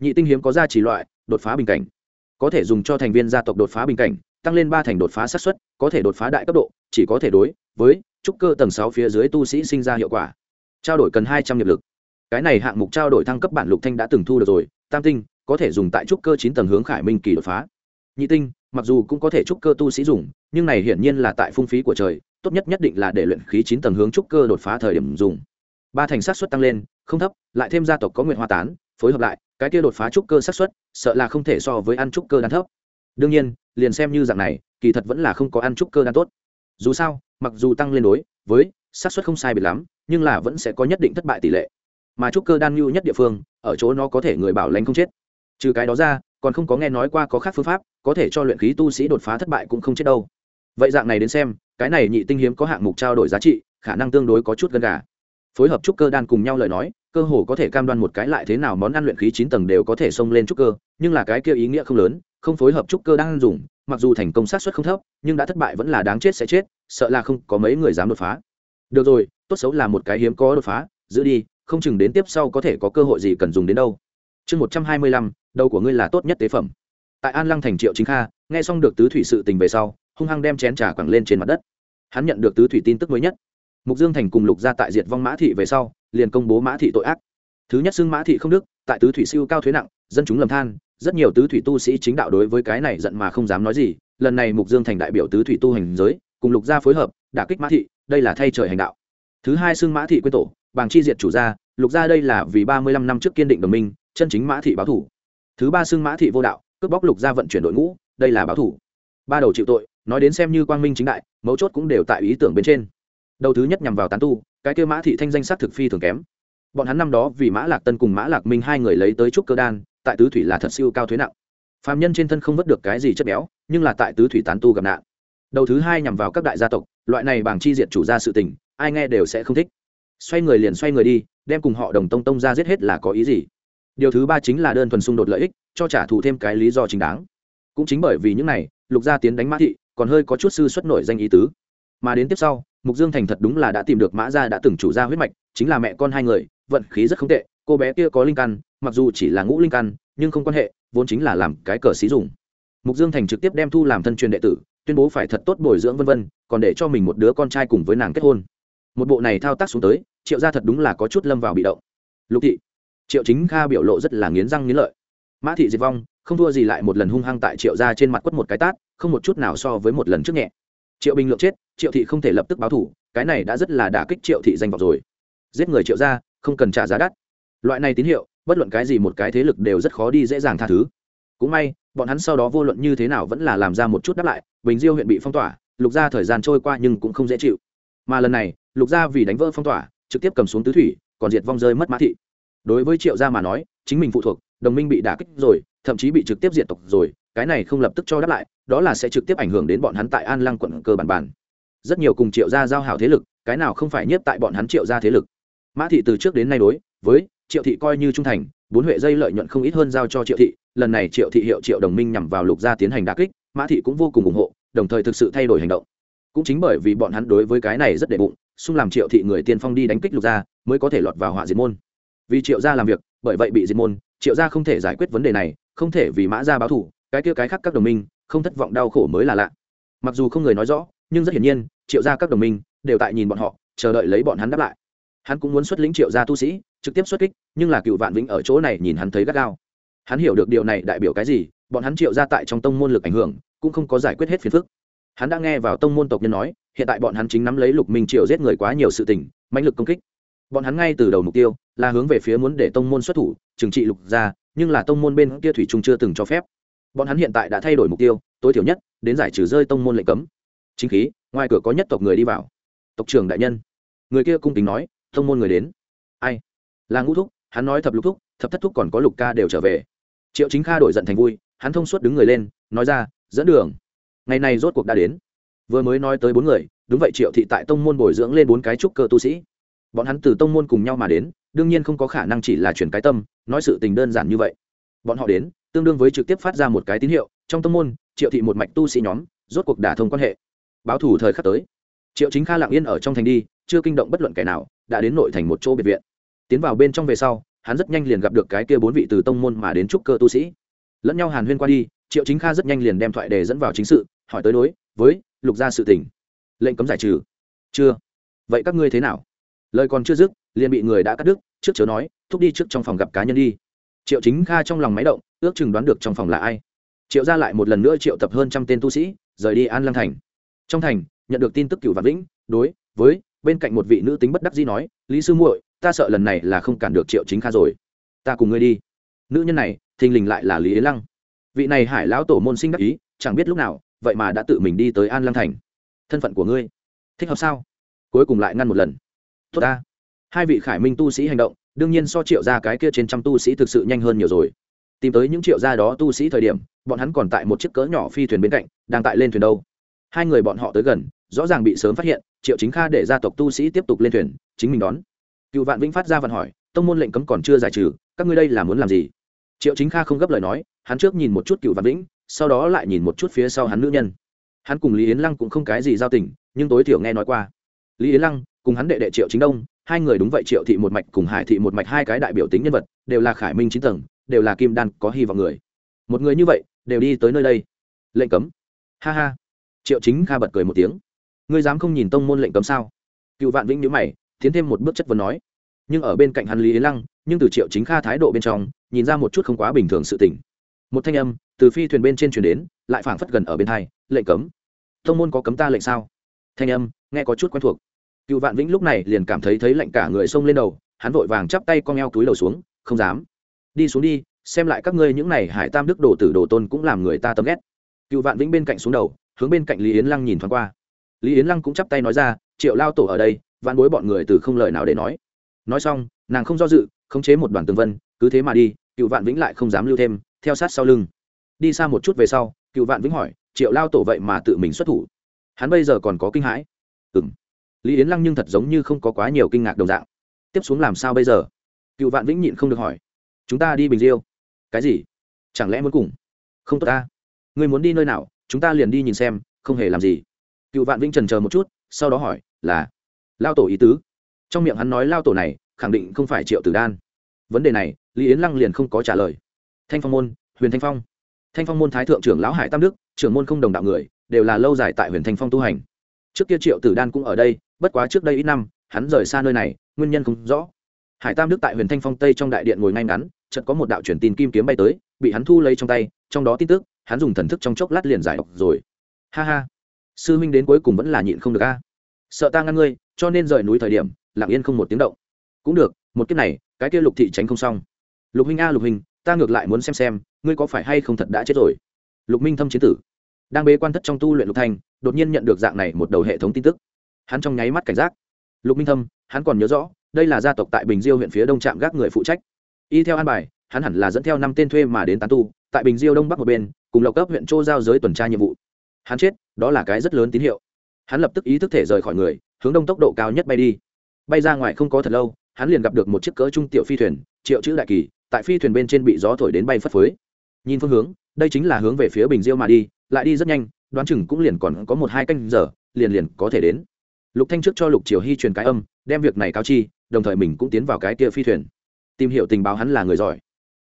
nhị tinh hiếm có gia trì loại đột phá bình cảnh. Có thể dùng cho thành viên gia tộc đột phá bình cảnh tăng lên ba thành đột phá sát xuất, có thể đột phá đại cấp độ chỉ có thể đối với trúc cơ tầng sáu phía dưới tu sĩ sinh ra hiệu quả. Trao đổi cần hai trăm nghiệp lực. Cái này hạng mục trao đổi thăng cấp bản lục thanh đã từng thu được rồi tam tinh có thể dùng tại trúc cơ chín tầng hướng khải minh kỳ đột phá. Nhị tinh mặc dù cũng có thể trúc cơ tu sĩ dùng nhưng này hiển nhiên là tại phung phí của trời tốt nhất nhất định là để luyện khí chín tầng hướng trúc cơ đột phá thời điểm dùng. Ba thành sát xuất tăng lên không thấp lại thêm gia tộc có nguyện hoa tán phối hợp lại cái kia đột phá trúc cơ sát suất, sợ là không thể so với ăn trúc cơ đan thấp. Đương nhiên, liền xem như dạng này, kỳ thật vẫn là không có ăn trúc cơ đan tốt. Dù sao, mặc dù tăng lên đối với sát suất không sai biệt lắm, nhưng là vẫn sẽ có nhất định thất bại tỷ lệ. Mà trúc cơ đan nhu nhất địa phương, ở chỗ nó có thể người bảo lãnh không chết. Trừ cái đó ra, còn không có nghe nói qua có khác phương pháp, có thể cho luyện khí tu sĩ đột phá thất bại cũng không chết đâu. Vậy dạng này đến xem, cái này nhị tinh hiếm có hạng mục trao đổi giá trị, khả năng tương đối có chút gần gà. Phối hợp trúc cơ đan cùng nhau lời nói cơ hồ có thể cam đoan một cái lại thế nào món ăn luyện khí chín tầng đều có thể xông lên trúc cơ, nhưng là cái kia ý nghĩa không lớn, không phối hợp trúc cơ đang dùng, mặc dù thành công sát suất không thấp, nhưng đã thất bại vẫn là đáng chết sẽ chết, sợ là không có mấy người dám đột phá. Được rồi, tốt xấu là một cái hiếm có đột phá, giữ đi, không chừng đến tiếp sau có thể có cơ hội gì cần dùng đến đâu. Chương một trăm hai mươi lăm, đầu của ngươi là tốt nhất tế phẩm. Tại an lăng thành triệu chính kha, nghe xong được tứ thủy sự tình về sau, hung hăng đem chén trà quẳng lên trên mặt đất. Hắn nhận được tứ thủy tin tức mới nhất. Mục dương thành cùng lục gia tại diệt vong mã thị về sau liền công bố mã thị tội ác. Thứ nhất xưng mã thị không đức, tại tứ thủy siêu cao thuế nặng, dân chúng lầm than, rất nhiều tứ thủy tu sĩ chính đạo đối với cái này giận mà không dám nói gì. Lần này mục dương thành đại biểu tứ thủy tu hành giới, cùng lục gia phối hợp, đả kích mã thị, đây là thay trời hành đạo. Thứ hai xưng mã thị quê tổ, bàng chi diệt chủ gia, lục gia đây là vì ba mươi lăm năm trước kiên định đồng minh, chân chính mã thị báo thủ. Thứ ba xưng mã thị vô đạo, cướp bóc lục gia vận chuyển đội ngũ, đây là báo thủ. Ba đầu chịu tội, nói đến xem như quang minh chính đại, mấu chốt cũng đều tại ý tưởng bên trên. Đầu thứ nhất nhằm vào tán tu cái kêu mã thị thanh danh sắc thực phi thường kém. Bọn hắn năm đó vì mã lạc tân cùng mã lạc minh hai người lấy tới trúc cơ đan, tại tứ thủy là thật siêu cao thuế nặng. Phạm nhân trên thân không vớt được cái gì chất béo, nhưng là tại tứ thủy tán tu gặp nạn. Đầu thứ hai nhằm vào các đại gia tộc, loại này bằng chi diệt chủ gia sự tình, ai nghe đều sẽ không thích. Xoay người liền xoay người đi, đem cùng họ đồng tông tông ra giết hết là có ý gì? Điều thứ ba chính là đơn thuần xung đột lợi ích, cho trả thù thêm cái lý do chính đáng. Cũng chính bởi vì những này, lục gia tiến đánh mã thị, còn hơi có chút sư xuất nổi danh ý tứ mà đến tiếp sau, mục dương thành thật đúng là đã tìm được mã gia đã từng chủ gia huyết mạch, chính là mẹ con hai người, vận khí rất không tệ, cô bé kia có linh căn, mặc dù chỉ là ngũ linh căn, nhưng không quan hệ, vốn chính là làm cái cờ xí dùng. Mục dương thành trực tiếp đem thu làm thân truyền đệ tử, tuyên bố phải thật tốt bồi dưỡng vân vân, còn để cho mình một đứa con trai cùng với nàng kết hôn. Một bộ này thao tác xuống tới, triệu gia thật đúng là có chút lâm vào bị động. Lục thị, triệu chính kha biểu lộ rất là nghiến răng nghiến lợi. Mã thị diệt vong, không thua gì lại một lần hung hăng tại triệu gia trên mặt quất một cái tát, không một chút nào so với một lần trước nhẹ triệu bình lượng chết, triệu thị không thể lập tức báo thủ, cái này đã rất là đả kích triệu thị danh vọng rồi. Giết người triệu gia, không cần trả giá đắt. Loại này tín hiệu, bất luận cái gì một cái thế lực đều rất khó đi dễ dàng tha thứ. Cũng may, bọn hắn sau đó vô luận như thế nào vẫn là làm ra một chút đáp lại, bình diêu huyện bị phong tỏa, lục gia thời gian trôi qua nhưng cũng không dễ chịu. Mà lần này, lục gia vì đánh vỡ phong tỏa, trực tiếp cầm xuống tứ thủy, còn diệt vong rơi mất mã thị. Đối với triệu gia mà nói, chính mình phụ thuộc, đồng minh bị đả kích rồi, thậm chí bị trực tiếp diệt tộc rồi, cái này không lập tức cho đáp lại đó là sẽ trực tiếp ảnh hưởng đến bọn hắn tại an lăng quận cơ bản bản. Rất nhiều cùng triệu gia giao hảo thế lực, cái nào không phải nhiếp tại bọn hắn triệu gia thế lực. Mã thị từ trước đến nay đối với triệu thị coi như trung thành, bốn huệ dây lợi nhuận không ít hơn giao cho triệu thị, lần này triệu thị hiệu triệu đồng minh nhằm vào lục gia tiến hành đà kích, mã thị cũng vô cùng ủng hộ, đồng thời thực sự thay đổi hành động. Cũng chính bởi vì bọn hắn đối với cái này rất đệ bụng, xung làm triệu thị người tiên phong đi đánh kích lục gia, mới có thể lọt vào họa diệt môn. Vì triệu gia làm việc, bởi vậy bị diệt môn, triệu gia không thể giải quyết vấn đề này, không thể vì mã gia báo thủ cái kia cái khác các đồng minh không thất vọng đau khổ mới là lạ. Mặc dù không người nói rõ, nhưng rất hiển nhiên, triệu gia các đồng minh đều tại nhìn bọn họ, chờ đợi lấy bọn hắn đáp lại. Hắn cũng muốn xuất lĩnh triệu gia tu sĩ, trực tiếp xuất kích, nhưng là cựu vạn vĩnh ở chỗ này nhìn hắn thấy gắt gao. Hắn hiểu được điều này đại biểu cái gì, bọn hắn triệu gia tại trong tông môn lực ảnh hưởng, cũng không có giải quyết hết phiền phức. Hắn đã nghe vào tông môn tộc nhân nói, hiện tại bọn hắn chính nắm lấy lục minh triệu giết người quá nhiều sự tình mạnh lực công kích. Bọn hắn ngay từ đầu mục tiêu là hướng về phía muốn để tông môn xuất thủ, trừng trị lục gia, nhưng là tông môn bên kia thủy trung chưa từng cho phép. Bọn hắn hiện tại đã thay đổi mục tiêu tối thiểu nhất, đến giải trừ rơi tông môn lệnh cấm. Chính khí, ngoài cửa có nhất tộc người đi vào. Tộc trưởng đại nhân. Người kia cung kính nói, tông môn người đến. Ai? Là ngũ thúc, hắn nói thập lục thúc, thập thất thúc còn có lục ca đều trở về. Triệu chính kha đổi giận thành vui, hắn thông suốt đứng người lên, nói ra, dẫn đường. Ngày này rốt cuộc đã đến. Vừa mới nói tới bốn người, đúng vậy triệu thị tại tông môn bồi dưỡng lên bốn cái trúc cơ tu sĩ. Bọn hắn từ tông môn cùng nhau mà đến, đương nhiên không có khả năng chỉ là chuyển cái tâm, nói sự tình đơn giản như vậy. Bọn họ đến, tương đương với trực tiếp phát ra một cái tín hiệu, trong tông môn triệu thị một mạch tu sĩ nhóm, rốt cuộc đả thông quan hệ. Báo thủ thời khắc tới, triệu chính kha lặng yên ở trong thành đi, chưa kinh động bất luận kẻ nào, đã đến nội thành một chỗ biệt viện. Tiến vào bên trong về sau, hắn rất nhanh liền gặp được cái kia bốn vị từ tông môn mà đến trúc cơ tu sĩ. Lẫn nhau hàn huyên qua đi, triệu chính kha rất nhanh liền đem thoại đề dẫn vào chính sự, hỏi tới đối với lục gia sự tỉnh lệnh cấm giải trừ. Chưa. Vậy các ngươi thế nào? Lời còn chưa dứt, liền bị người đã cắt đứt, trước chớ nói, thúc đi trước trong phòng gặp cá nhân đi. Triệu chính kha trong lòng máy động, ước chừng đoán được trong phòng là ai triệu ra lại một lần nữa triệu tập hơn trăm tên tu sĩ, rời đi an lăng thành. Trong thành, nhận được tin tức cựu vạn vĩnh, đối với bên cạnh một vị nữ tính bất đắc dĩ nói, lý sư muội, ta sợ lần này là không cản được triệu chính kha rồi. Ta cùng ngươi đi. Nữ nhân này, thình lình lại là lý yến lăng. Vị này hải lão tổ môn sinh đắc ý, chẳng biết lúc nào, vậy mà đã tự mình đi tới an lăng thành. Thân phận của ngươi, thích hợp sao? Cuối cùng lại ngăn một lần. Tốt ta. Hai vị khải minh tu sĩ hành động, đương nhiên so triệu ra cái kia trên trăm tu sĩ thực sự nhanh hơn nhiều rồi. Tìm tới những triệu gia đó tu sĩ thời điểm bọn hắn còn tại một chiếc cỡ nhỏ phi thuyền bên cạnh, đang tại lên thuyền đâu. Hai người bọn họ tới gần, rõ ràng bị sớm phát hiện, triệu chính kha để gia tộc tu sĩ tiếp tục lên thuyền, chính mình đón. Cựu vạn vĩnh phát ra vận hỏi, tông môn lệnh cấm còn chưa giải trừ, các ngươi đây là muốn làm gì? Triệu chính kha không gấp lời nói, hắn trước nhìn một chút cựu vạn vĩnh, sau đó lại nhìn một chút phía sau hắn nữ nhân. Hắn cùng lý yến lăng cũng không cái gì giao tình, nhưng tối thiểu nghe nói qua. Lý yến lăng cùng hắn đệ đệ triệu chính đông, hai người đúng vậy, triệu thị một mạch cùng hải thị một mạch hai cái đại biểu tính nhân vật, đều là khải minh chín tầng, đều là kim đan có hy vọng người. Một người như vậy đều đi tới nơi đây. Lệnh cấm. Ha ha. Triệu chính kha bật cười một tiếng. Ngươi dám không nhìn tông môn lệnh cấm sao? Cựu vạn vĩnh nhữ mày, tiến thêm một bước chất vấn nói. Nhưng ở bên cạnh hắn lý yến lăng, nhưng từ triệu chính kha thái độ bên trong, nhìn ra một chút không quá bình thường sự tình. Một thanh âm từ phi thuyền bên trên chuyển đến, lại phảng phất gần ở bên hai, lệnh cấm, tông môn có cấm ta lệnh sao? Thanh âm nghe có chút quen thuộc. Cựu vạn vĩnh lúc này liền cảm thấy thấy lạnh cả người xông lên đầu, hắn vội vàng chắp tay con eo túi đầu xuống, không dám. Đi xuống đi xem lại các ngươi những này hải tam đức đồ tử đồ tôn cũng làm người ta tâm ghét. Cựu vạn vĩnh bên cạnh xuống đầu, hướng bên cạnh lý yến lăng nhìn thoáng qua. Lý yến lăng cũng chắp tay nói ra, triệu lao tổ ở đây, vạn bối bọn người từ không lời nào để nói. Nói xong, nàng không do dự, khống chế một đoàn tường vân, cứ thế mà đi, cựu vạn vĩnh lại không dám lưu thêm, theo sát sau lưng. Đi xa một chút về sau, cựu vạn vĩnh hỏi, triệu lao tổ vậy mà tự mình xuất thủ? Hắn bây giờ còn có kinh hãi. Ừ m lý yến lăng nhưng thật giống như không có quá nhiều kinh ngạc đồng dạng. Tiếp xuống làm sao bây giờ? Cựu vạn vĩnh nhịn không được hỏi. Chúng ta đi bình diêu cái gì? Chẳng lẽ muốn cùng? Không tốt ta. Người muốn đi nơi nào, chúng ta liền đi nhìn xem, không hề làm gì. Cựu vạn vĩnh trần chờ một chút, sau đó hỏi, là, lao tổ ý tứ. Trong miệng hắn nói lao tổ này, khẳng định không phải triệu tử đan. Vấn đề này, lý yến lăng liền không có trả lời. Thanh phong môn, huyền thanh phong. Thanh phong môn thái thượng trưởng lão hải tam đức, trưởng môn không đồng đạo người, đều là lâu dài tại huyền thanh phong tu hành. Trước kia triệu tử đan cũng ở đây, bất quá trước đây ít năm, hắn rời xa nơi này, nguyên nhân không rõ hải tam đức tại huyền thanh phong tây trong đại điện ngồi ngay ngắn, chợt có một đạo truyền tin kim kiếm bay tới, bị hắn thu lấy trong tay, trong đó tin tức, hắn dùng thần thức trong chốc lát liền giải đọc rồi. Ha ha, sư minh đến cuối cùng vẫn là nhịn không được a. Sợ ta ngăn ngươi, cho nên rời núi thời điểm, lặng yên không một tiếng động. Cũng được, một kiếp này, cái kia lục thị tránh không xong. Lục huynh a, lục huynh, ta ngược lại muốn xem xem, ngươi có phải hay không thật đã chết rồi? Lục minh thâm chiến tử, đang bế quan thất trong tu luyện lục thanh đột nhiên nhận được dạng này một đầu hệ thống tin tức. Hắn trong nháy mắt cảnh giác. Lục minh thâm, hắn còn nhớ rõ đây là gia tộc tại bình diêu huyện phía đông trạm gác người phụ trách. Y theo an bài, hắn hẳn là dẫn theo năm tên thuê mà đến tán tu, tại bình diêu đông bắc một bên, cùng lộc cấp huyện châu giao giới tuần tra nhiệm vụ. Hắn chết, đó là cái rất lớn tín hiệu. Hắn lập tức ý thức thể rời khỏi người, hướng đông tốc độ cao nhất bay đi. Bay ra ngoài không có thật lâu, hắn liền gặp được một chiếc cỡ trung tiểu phi thuyền, triệu chữ đại kỳ, tại phi thuyền bên trên bị gió thổi đến bay phất phới. Nhìn phương hướng, đây chính là hướng về phía bình diêu mà đi, lại đi rất nhanh, đoán chừng cũng liền còn có một hai canh giờ, liền liền có thể đến. Lục thanh trước cho lục triều hy truyền cái âm, đem việc này cáo chi đồng thời mình cũng tiến vào cái kia phi thuyền. Tìm hiểu tình báo hắn là người giỏi.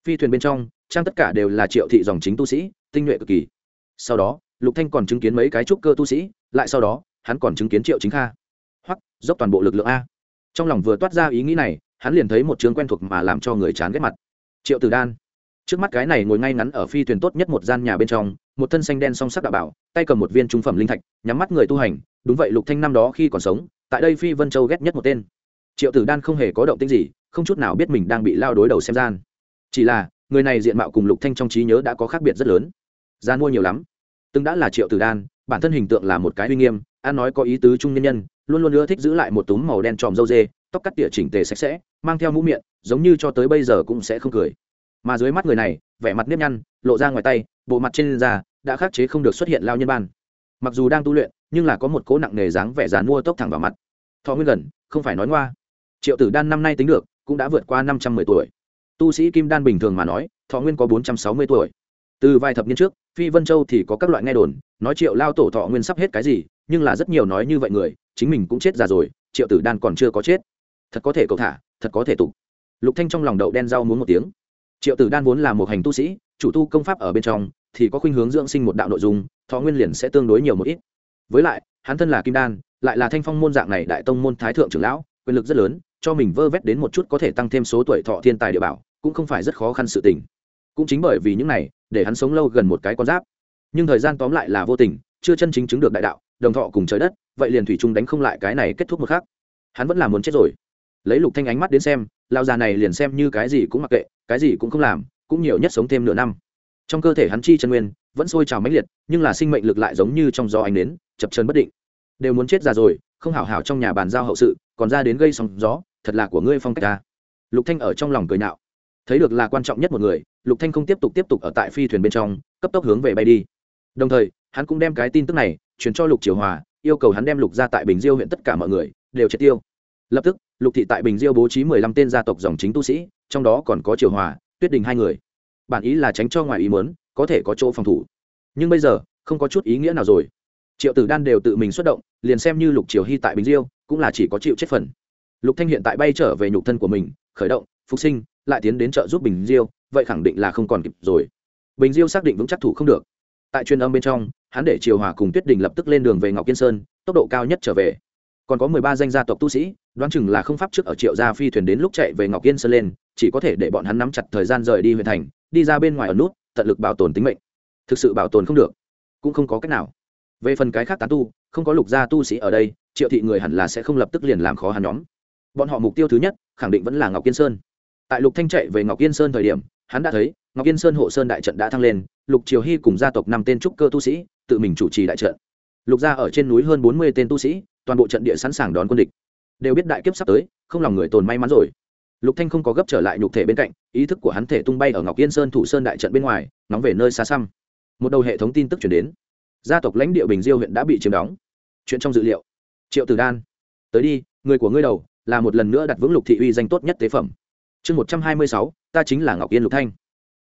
Phi thuyền bên trong, trang tất cả đều là triệu thị dòng chính tu sĩ, tinh nhuệ cực kỳ. Sau đó, lục thanh còn chứng kiến mấy cái trúc cơ tu sĩ, lại sau đó, hắn còn chứng kiến triệu chính kha. Hoặc dốc toàn bộ lực lượng a. Trong lòng vừa toát ra ý nghĩ này, hắn liền thấy một trường quen thuộc mà làm cho người chán ghét mặt. Triệu tử đan. Trước mắt cái này ngồi ngay ngắn ở phi thuyền tốt nhất một gian nhà bên trong, một thân xanh đen song sắc đạo bảo, tay cầm một viên trung phẩm linh thạch, nhắm mắt người tu hành. Đúng vậy, lục thanh năm đó khi còn sống, tại đây phi vân châu ghét nhất một tên triệu tử đan không hề có động tĩnh gì, không chút nào biết mình đang bị lao đối đầu xem gian. Chỉ là, người này diện mạo cùng lục thanh trong trí nhớ đã có khác biệt rất lớn. Gian mua nhiều lắm. Từng đã là triệu tử đan, bản thân hình tượng là một cái uy nghiêm an nói có ý tứ trung nhân nhân, luôn luôn ưa thích giữ lại một túm màu đen tròm râu dê, tóc cắt tỉa chỉnh tề sạch sẽ, mang theo mũ miệng, giống như cho tới bây giờ cũng sẽ không cười. Mà dưới mắt người này, vẻ mặt nếp nhăn, lộ ra ngoài tay, bộ mặt trên da đã khắc chế không được xuất hiện lao nhân ban. Mặc dù đang tu luyện, nhưng là có một cố nặng nề dáng vẻ dán mua tốc thẳng vào mặt. Thọ nguyên gần, không phải nói ngoa triệu tử đan năm nay tính được, cũng đã vượt qua năm trăm mười tuổi. Tu sĩ kim đan bình thường mà nói, thọ nguyên có bốn trăm sáu mươi tuổi. Từ vài thập niên trước, phi vân châu thì có các loại nghe đồn, nói triệu lao tổ thọ nguyên sắp hết cái gì, nhưng là rất nhiều nói như vậy người, chính mình cũng chết già rồi, triệu tử đan còn chưa có chết. Thật có thể cầu thả, thật có thể tục. Lục thanh trong lòng đậu đen rau muốn một tiếng. Triệu tử đan vốn là một hành tu sĩ, chủ tu công pháp ở bên trong, thì có khuynh hướng dưỡng sinh một đạo nội dung, thọ nguyên liền sẽ tương đối nhiều một ít. Với lại, hắn thân là kim đan, lại là thanh phong môn dạng này đại tông môn thái thượng trưởng lão, quyền lực rất lớn cho mình vơ vét đến một chút có thể tăng thêm số tuổi thọ thiên tài địa bảo, cũng không phải rất khó khăn sự tình. Cũng chính bởi vì những này, để hắn sống lâu gần một cái con giáp. Nhưng thời gian tóm lại là vô tình, chưa chân chính chứng được đại đạo, đồng thọ cùng trời đất, vậy liền thủy trung đánh không lại cái này kết thúc một khác hắn vẫn là muốn chết rồi. Lấy lục thanh ánh mắt đến xem lao già này liền xem như cái gì cũng mặc kệ, cái gì cũng không làm, cũng nhiều nhất sống thêm nửa năm. Trong cơ thể hắn chi chân nguyên, vẫn sôi trào mãnh liệt, nhưng là sinh mệnh lực lại giống như trong gió ánh nến, chập chờn bất định. Đều muốn chết già rồi, không hảo hảo trong nhà bàn giao hậu sự, còn ra đến gây sóng gió thật là của ngươi phong cách ta. Lục thanh ở trong lòng cười nhạo. Thấy được là quan trọng nhất một người, lục thanh không tiếp tục tiếp tục ở tại phi thuyền bên trong, cấp tốc hướng về bay đi. Đồng thời, hắn cũng đem cái tin tức này truyền cho lục triều hòa, yêu cầu hắn đem lục ra tại bình diêu huyện tất cả mọi người đều triệt tiêu. Lập tức, lục thị tại bình diêu bố trí mười lăm tên gia tộc dòng chính tu sĩ, trong đó còn có triều hòa, tuyết đình hai người. Bản ý là tránh cho ngoài ý mớn có thể có chỗ phòng thủ. Nhưng bây giờ, không có chút ý nghĩa nào rồi. Triệu tử đan đều tự mình xuất động, liền xem như lục triều hy tại bình diêu, cũng là chỉ có chịu chết phần lục thanh hiện tại bay trở về nhục thân của mình, khởi động, phục sinh, lại tiến đến trợ giúp bình diêu, vậy khẳng định là không còn kịp rồi. Bình diêu xác định vững chắc thủ không được. Tại truyền âm bên trong, hắn để triều hòa cùng tuyết đình lập tức lên đường về ngọc kiên sơn, tốc độ cao nhất trở về. Còn có mười ba danh gia tộc tu sĩ, đoán chừng là không pháp trước ở triệu gia phi thuyền đến lúc chạy về ngọc Kiên sơn lên, chỉ có thể để bọn hắn nắm chặt thời gian rời đi huyện thành, đi ra bên ngoài ở nút, tận lực bảo tồn tính mệnh. Thực sự bảo tồn không được, cũng không có cách nào. Về phần cái khác tán tu, không có lục gia tu sĩ ở đây, triệu thị người hẳn là sẽ không lập tức liền làm khó hắn nhóm bọn họ mục tiêu thứ nhất khẳng định vẫn là ngọc yên sơn tại lục thanh chạy về ngọc yên sơn thời điểm hắn đã thấy ngọc yên sơn hộ sơn đại trận đã thăng lên lục triều hy cùng gia tộc năm tên trúc cơ tu sĩ tự mình chủ trì đại trận lục gia ở trên núi hơn bốn mươi tên tu sĩ toàn bộ trận địa sẵn sàng đón quân địch đều biết đại kiếp sắp tới không lòng người tồn may mắn rồi lục thanh không có gấp trở lại nhục thể bên cạnh ý thức của hắn thể tung bay ở ngọc yên sơn thủ sơn đại trận bên ngoài nóng về nơi xa xăm một đầu hệ thống tin tức chuyển đến gia tộc lãnh địa bình diêu huyện đã bị chiếm đóng chuyện trong dự liệu triệu tử đan tới đi người của ngươi đầu là một lần nữa đặt vững lục thị uy danh tốt nhất tế phẩm. Chương một trăm hai mươi sáu, ta chính là ngọc yên lục thanh.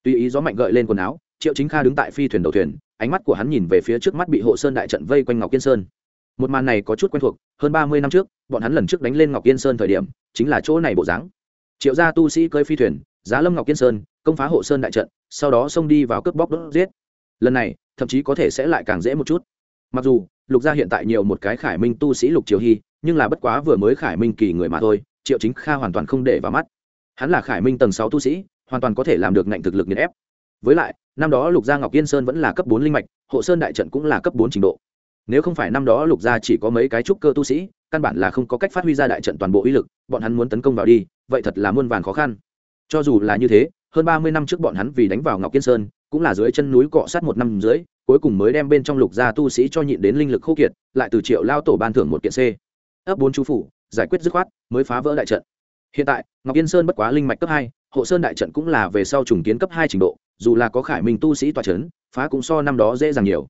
Tùy ý gió mạnh gợi lên quần áo, triệu chính kha đứng tại phi thuyền đầu thuyền, ánh mắt của hắn nhìn về phía trước mắt bị hộ sơn đại trận vây quanh ngọc yên sơn. Một màn này có chút quen thuộc, hơn ba mươi năm trước, bọn hắn lần trước đánh lên ngọc yên sơn thời điểm, chính là chỗ này bộ dáng. Triệu gia tu sĩ cơi phi thuyền, giá lâm ngọc yên sơn, công phá hộ sơn đại trận, sau đó xông đi vào cướp bóc đốt giết. Lần này, thậm chí có thể sẽ lại càng dễ một chút. Mặc dù, lục gia hiện tại nhiều một cái khải minh tu sĩ lục triều hy nhưng là bất quá vừa mới khải minh kỳ người mà thôi, triệu chính kha hoàn toàn không để vào mắt. Hắn là khải minh tầng sáu tu sĩ, hoàn toàn có thể làm được ngạnh thực lực nghiền ép. Với lại, năm đó lục gia ngọc yên sơn vẫn là cấp bốn linh mạch, hộ sơn đại trận cũng là cấp bốn trình độ. Nếu không phải năm đó lục gia chỉ có mấy cái trúc cơ tu sĩ, căn bản là không có cách phát huy ra đại trận toàn bộ uy lực, bọn hắn muốn tấn công vào đi, vậy thật là muôn vàn khó khăn. Cho dù là như thế, hơn ba mươi năm trước bọn hắn vì đánh vào ngọc yên sơn, cũng là dưới chân núi cọ sát một năm dưới, cuối cùng mới đem bên trong lục gia tu sĩ cho nhịn đến linh lực khô kiệt, lại từ triệu lao tổ ban thưởng một kiện c ấp bốn chú phủ, giải quyết dứt khoát, mới phá vỡ đại trận. Hiện tại, ngọc yên sơn bất quá linh mạch cấp hai, hộ sơn đại trận cũng là về sau trùng kiến cấp hai trình độ, dù là có khải minh tu sĩ tòa c h ấ n phá cũng so năm đó dễ dàng nhiều.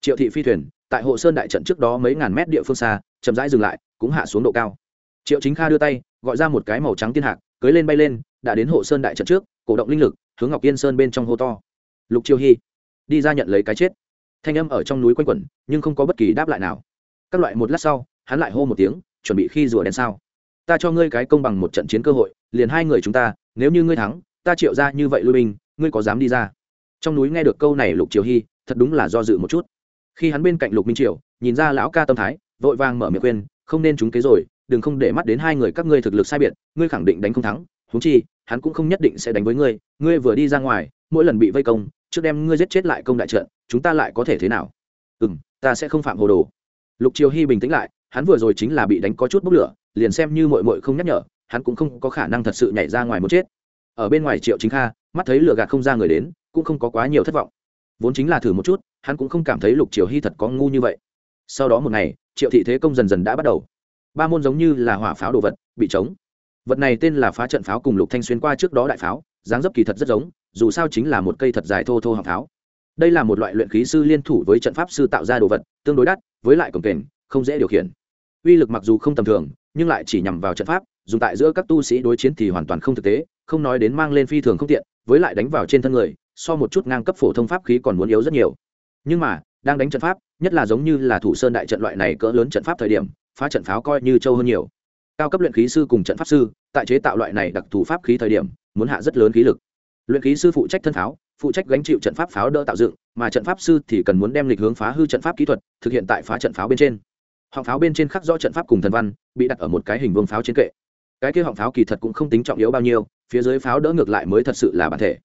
Triệu thị phi thuyền, tại hộ sơn đại trận trước đó mấy ngàn mét địa phương xa, chậm rãi dừng lại, cũng hạ xuống độ cao. Triệu chính kha đưa tay, gọi ra một cái màu trắng tiên hạc, cưới lên bay lên, đã đến hộ sơn đại trận trước, cổ động linh lực, hướng ngọc yên sơn bên trong hô to. Lục chiêu hy đi ra nhận lấy cái chết. Thanh âm ở trong núi quanh quẩn, nhưng không có bất kỳ đáp lại nào. Các loại một lát sau hắn lại hô một tiếng, chuẩn bị khi rùa đen sao. Ta cho ngươi cái công bằng một trận chiến cơ hội, liền hai người chúng ta, nếu như ngươi thắng, ta triệu ra như vậy lui binh, ngươi có dám đi ra. Trong núi nghe được câu này lục triều hy thật đúng là do dự một chút. Khi hắn bên cạnh lục minh triều, nhìn ra lão ca tâm thái, vội vàng mở miệng khuyên, không nên trúng kế rồi, đừng không để mắt đến hai người các ngươi thực lực sai biệt, ngươi khẳng định đánh không thắng húng chi, hắn cũng không nhất định sẽ đánh với ngươi ngươi vừa đi ra ngoài, mỗi lần bị vây công, trước đem ngươi giết chết lại công đại trận, chúng ta lại có thể thế nào? Ừ m ta sẽ không phạm hồ đồ. Lục triều hy bình tĩnh lại hắn vừa rồi chính là bị đánh có chút bốc lửa, liền xem như mội mội không nhắc nhở, hắn cũng không có khả năng thật sự nhảy ra ngoài một chết. Ở bên ngoài triệu chính kha, mắt thấy lửa gạt không ra người đến, cũng không có quá nhiều thất vọng. Vốn chính là thử một chút, hắn cũng không cảm thấy lục triều hy thật có ngu như vậy. Sau đó một ngày, triệu thị thế công dần dần đã bắt đầu. Ba môn giống như là hỏa pháo đồ vật, bị trống vật này tên là phá trận pháo cùng lục thanh xuyên qua trước đó đại pháo, dáng dấp kỳ thật rất giống, dù sao chính là một cây thật dài thô thô hàng pháo. Đây là một loại luyện khí sư liên thủ với trận pháp sư tạo ra đồ vật, tương đối đắt, với lại cổng kềnh không dễ điều khiển. Uy lực mặc dù không tầm thường, nhưng lại chỉ nhằm vào trận pháp, dùng tại giữa các tu sĩ đối chiến thì hoàn toàn không thực tế, không nói đến mang lên phi thường không tiện, với lại đánh vào trên thân người, so một chút ngang cấp phổ thông pháp khí còn muốn yếu rất nhiều. Nhưng mà, đang đánh trận pháp, nhất là giống như là thủ sơn đại trận loại này cỡ lớn trận pháp thời điểm, phá trận pháo coi như trâu hơn nhiều. Cao cấp luyện khí sư cùng trận pháp sư, tại chế tạo loại này đặc thù pháp khí thời điểm, muốn hạ rất lớn khí lực. Luyện khí sư phụ trách thân pháo, phụ trách gánh chịu trận pháp pháo đỡ tạo dựng, mà trận pháp sư thì cần muốn đem lịch hướng phá hư trận pháp kỹ thuật, thực hiện tại phá trận pháo bên trên họng pháo bên trên khắc rõ trận pháp cùng thần văn, bị đặt ở một cái hình vương pháo trên kệ. Cái kia họng pháo kỳ thật cũng không tính trọng yếu bao nhiêu, phía dưới pháo đỡ ngược lại mới thật sự là bản thể.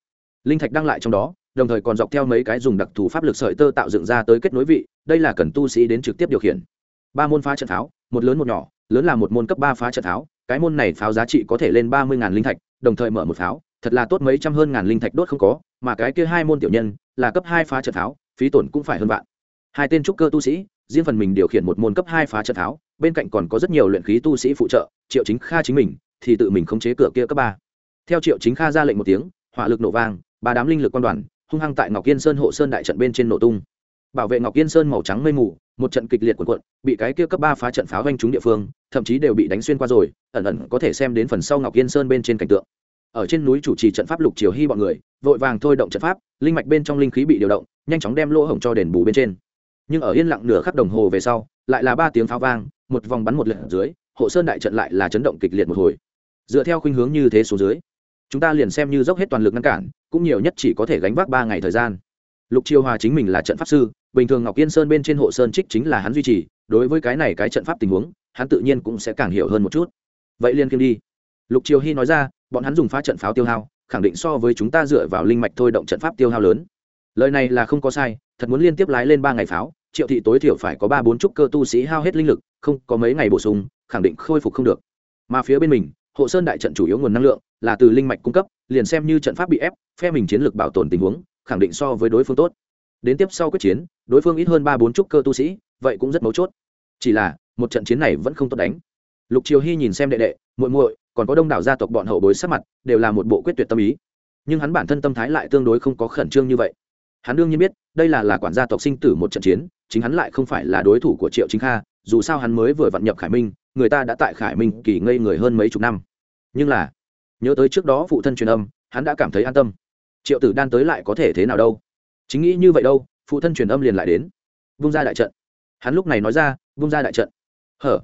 Linh thạch đăng lại trong đó, đồng thời còn dọc theo mấy cái dùng đặc thù pháp lực sợi tơ tạo dựng ra tới kết nối vị, đây là cần tu sĩ đến trực tiếp điều khiển. Ba môn phá trận pháo, một lớn một nhỏ, lớn là một môn cấp ba phá trận pháo, cái môn này pháo giá trị có thể lên ba mươi linh thạch, đồng thời mở một pháo, thật là tốt mấy trăm hơn ngàn linh thạch đốt không có, mà cái kia hai môn tiểu nhân là cấp hai phá trận pháo, phí tổn cũng phải hơn vạn. Hai tên trúc cơ tu sĩ riêng phần mình điều khiển một môn cấp hai phá trận tháo, bên cạnh còn có rất nhiều luyện khí tu sĩ phụ trợ triệu chính kha chính mình thì tự mình khống chế cửa kia cấp ba. Theo triệu chính kha ra lệnh một tiếng hỏa lực nổ vang ba đám linh lực quan đoàn hung hăng tại ngọc yên sơn hộ sơn đại trận bên trên nổ tung. Bảo vệ ngọc yên sơn màu trắng mây mù một trận kịch liệt quần quận bị cái kia cấp ba phá trận pháo vanh trúng địa phương thậm chí đều bị đánh xuyên qua rồi ẩn ẩn có thể xem đến phần sau ngọc yên sơn bên trên cảnh tượng. Ở trên núi chủ trì trận pháp lục triều hy bọn người vội vàng thôi động trận pháp linh mạch bên trong linh khí bị điều động nhanh chóng đem lỗ hổng cho đền bù bên trên nhưng ở yên lặng nửa khắp đồng hồ về sau, lại là ba tiếng pháo vang, một vòng bắn một lượt dưới, hộ sơn đại trận lại là chấn động kịch liệt một hồi. Dựa theo khuynh hướng như thế số dưới, chúng ta liền xem như dốc hết toàn lực ngăn cản, cũng nhiều nhất chỉ có thể gánh vác ba ngày thời gian. Lục triều hòa chính mình là trận pháp sư, bình thường ngọc yên sơn bên trên hộ sơn trích chính là hắn duy trì, đối với cái này cái trận pháp tình huống, hắn tự nhiên cũng sẽ càng hiểu hơn một chút. Vậy liên kim đi. Lục triều hy nói ra, bọn hắn dùng phá trận pháo tiêu hao, khẳng định so với chúng ta dựa vào linh mạch thôi động trận pháp tiêu hao lớn lời này là không có sai, thật muốn liên tiếp lái lên ba ngày pháo, triệu thị tối thiểu phải có ba bốn trúc cơ tu sĩ hao hết linh lực, không có mấy ngày bổ sung, khẳng định khôi phục không được. Mà phía bên mình, hộ sơn đại trận chủ yếu nguồn năng lượng là từ linh mạch cung cấp, liền xem như trận pháp bị ép, phe mình chiến lược bảo tồn tình huống, khẳng định so với đối phương tốt. Đến tiếp sau quyết chiến, đối phương ít hơn ba bốn trúc cơ tu sĩ, vậy cũng rất mấu chốt. Chỉ là, một trận chiến này vẫn không tốt đánh. Lục triều hy nhìn xem đệ đệ, muội muội, còn có đông đảo gia tộc bọn hậu bối sát mặt, đều là một bộ quyết tuyệt tâm ý. Nhưng hắn bản thân tâm thái lại tương đối không có khẩn trương như vậy hắn đương nhiên biết, đây là là quản gia tộc sinh tử một trận chiến, chính hắn lại không phải là đối thủ của triệu chính kha, dù sao hắn mới vừa vặn nhập khải minh, người ta đã tại khải minh kỳ ngây người hơn mấy chục năm. Nhưng là, nhớ tới trước đó phụ thân truyền âm, hắn đã cảm thấy an tâm. Triệu tử đan tới lại có thể thế nào đâu? Chính nghĩ như vậy đâu, phụ thân truyền âm liền lại đến. Vung ra đại trận. Hắn lúc này nói ra, vung ra đại trận. Hở?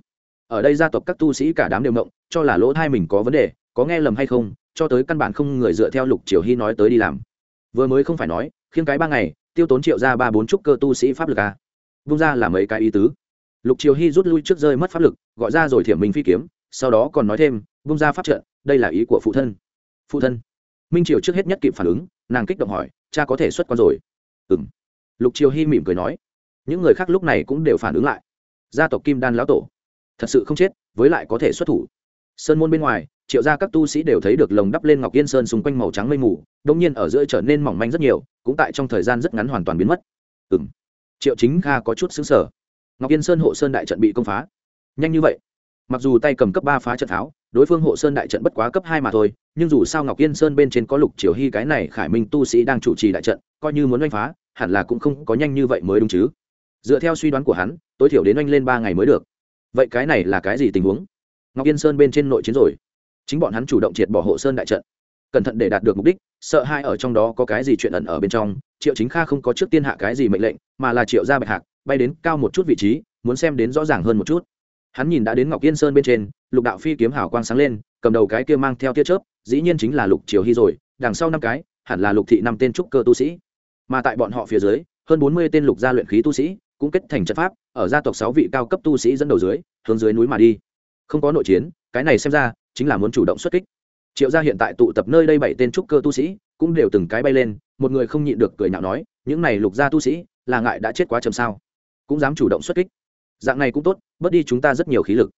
Ở đây gia tộc các tu sĩ cả đám đều mộng cho là lỗ thai mình có vấn đề, có nghe lầm hay không, cho tới căn bản không người dựa theo lục triều hy nói tới đi làm. Vừa mới không phải nói khiêng cái ba ngày, tiêu tốn triệu ra ba bốn trúc cơ tu sĩ pháp lực à. vung ra là mấy cái ý tứ. Lục triều hy rút lui trước rơi mất pháp lực, gọi ra rồi thiểm minh phi kiếm, sau đó còn nói thêm, vung ra pháp trận, đây là ý của phụ thân. Phụ thân. Minh triều trước hết nhất kịp phản ứng, nàng kích động hỏi, cha có thể xuất quan rồi? Ừ m lục triều hy mỉm cười nói, những người khác lúc này cũng đều phản ứng lại. Gia tộc kim đan lão tổ, thật sự không chết, với lại có thể xuất thủ. Sơn môn bên ngoài triệu gia các tu sĩ đều thấy được lồng đắp lên ngọc yên sơn xung quanh màu trắng mây mù đông nhiên ở giữa trở nên mỏng manh rất nhiều, cũng tại trong thời gian rất ngắn hoàn toàn biến mất. Ừ m triệu chính kha có chút xứng sở ngọc yên sơn hộ sơn đại trận bị công phá. Nhanh như vậy. Mặc dù tay cầm cấp ba phá trận tháo, đối phương hộ sơn đại trận bất quá cấp hai mà thôi, nhưng dù sao ngọc yên sơn bên trên có lục triều hy cái này khải minh tu sĩ đang chủ trì đại trận, coi như muốn oanh phá, hẳn là cũng không có nhanh như vậy mới đúng chứ. Dựa theo suy đoán của hắn, tối thiểu đến oanh lên ba ngày mới được. Vậy cái này là cái gì tình huống? Ngọc yên sơn bên trên nội chiến rồi chính bọn hắn chủ động triệt bỏ hộ sơn đại trận. Cẩn thận để đạt được mục đích, sợ hai ở trong đó có cái gì chuyện ẩn ở bên trong, triệu chính kha không có trước tiên hạ cái gì mệnh lệnh, mà là triệu ra bạch hạc, bay đến cao một chút vị trí, muốn xem đến rõ ràng hơn một chút. Hắn nhìn đã đến ngọc yên sơn bên trên, lục đạo phi kiếm hào quang sáng lên, cầm đầu cái kia mang theo tia chớp, dĩ nhiên chính là lục triều hy rồi, đằng sau năm cái, hẳn là lục thị năm tên trúc cơ tu sĩ. Mà tại bọn họ phía dưới, hơn bốn mươi tên lục gia luyện khí tu sĩ, cũng kết thành trận pháp, ở gia tộc sáu vị cao cấp tu sĩ dẫn đầu dưới, hướng dưới núi mà đi. Không có nội chiến, cái này xem ra chính là muốn chủ động xuất kích. Triệu gia hiện tại tụ tập nơi đây bảy tên trúc cơ tu sĩ, cũng đều từng cái bay lên, một người không nhịn được cười nhạo nói, những này lục gia tu sĩ, là ngại đã chết quá chậm sao? Cũng dám chủ động xuất kích. Dạng này cũng tốt, bớt đi chúng ta rất nhiều khí lực.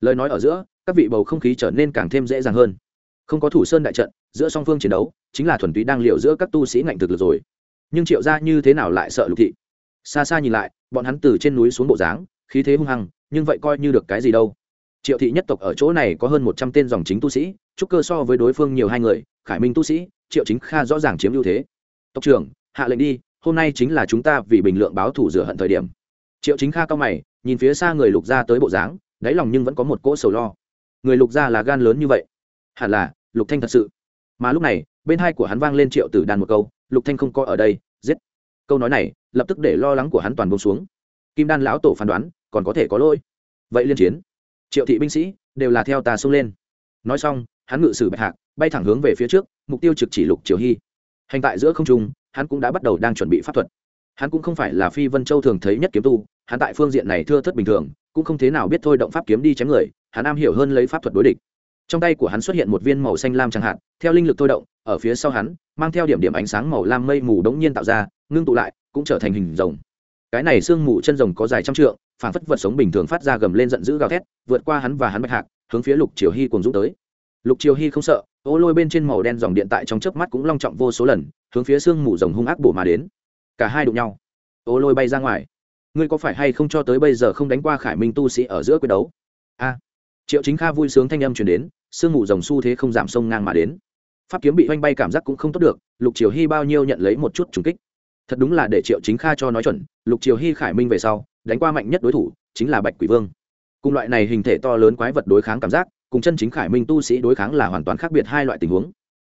Lời nói ở giữa, các vị bầu không khí trở nên càng thêm dễ dàng hơn. Không có thủ sơn đại trận, giữa song phương chiến đấu, chính là thuần túy đang liệu giữa các tu sĩ ngạnh thực lực rồi. Nhưng triệu gia như thế nào lại sợ lục thị? Xa xa nhìn lại, bọn hắn từ trên núi xuống bộ dáng, khí thế hung hăng, nhưng vậy coi như được cái gì đâu triệu thị nhất tộc ở chỗ này có hơn một trăm tên dòng chính tu sĩ, trúc cơ so với đối phương nhiều hai người, khải minh tu sĩ, triệu chính kha rõ ràng chiếm ưu thế. Tộc trưởng, hạ lệnh đi, hôm nay chính là chúng ta vì bình lượng báo thủ rửa hận thời điểm. Triệu chính kha cao mày, nhìn phía xa người lục gia tới bộ dáng, đáy lòng nhưng vẫn có một cỗ sầu lo. Người lục gia là gan lớn như vậy? Hẳn là, lục thanh thật sự. Mà lúc này, bên hai của hắn vang lên triệu tử đàn một câu, lục thanh không có ở đây, giết. Câu nói này, lập tức để lo lắng của hắn toàn buông xuống. Kim đan lão tổ phán đoán, còn có thể có lỗi. Vậy liên chiến triệu thị binh sĩ đều là theo ta xông lên. Nói xong, hắn ngự sử bạch hạc, bay thẳng hướng về phía trước, mục tiêu trực chỉ lục triều hy. Hành tại giữa không trung, hắn cũng đã bắt đầu đang chuẩn bị pháp thuật. Hắn cũng không phải là phi vân châu thường thấy nhất kiếm tu, hắn tại phương diện này thưa thất bình thường, cũng không thế nào biết thôi động pháp kiếm đi chém người, hắn am hiểu hơn lấy pháp thuật đối địch. Trong tay của hắn xuất hiện một viên màu xanh lam chẳng hạn, theo linh lực thôi động, ở phía sau hắn, mang theo điểm điểm ánh sáng màu lam mây mù đống nhiên tạo ra, ngưng tụ lại, cũng trở thành hình rồng. Cái này xương mù chân rồng có dài trăm trượng phản phất vật sống bình thường phát ra gầm lên giận dữ gào thét, vượt qua hắn và hắn bạch hạc, hướng phía lục triều hy cùng dũng tới. Lục triều hy không sợ, ô lôi bên trên màu đen dòng điện tại trong chớp mắt cũng long trọng vô số lần, hướng phía xương mù rồng hung ác bổ mà đến. Cả hai đụng nhau. Ô lôi bay ra ngoài. Ngươi có phải hay không cho tới bây giờ không đánh qua khải minh tu sĩ ở giữa quyết đấu? A. Triệu chính kha vui sướng thanh âm truyền đến, sương mù rồng xu thế không giảm sông ngang mà đến. Pháp kiếm bị oanh bay cảm giác cũng không tốt được, lục triều hy bao nhiêu nhận lấy một chút trùng kích. Thật đúng là để triệu chính kha cho nói chuẩn, lục triều hy khải minh về sau đánh qua mạnh nhất đối thủ, chính là bạch quỷ vương. Cùng loại này hình thể to lớn quái vật đối kháng cảm giác, cùng chân chính khải minh tu sĩ đối kháng là hoàn toàn khác biệt hai loại tình huống.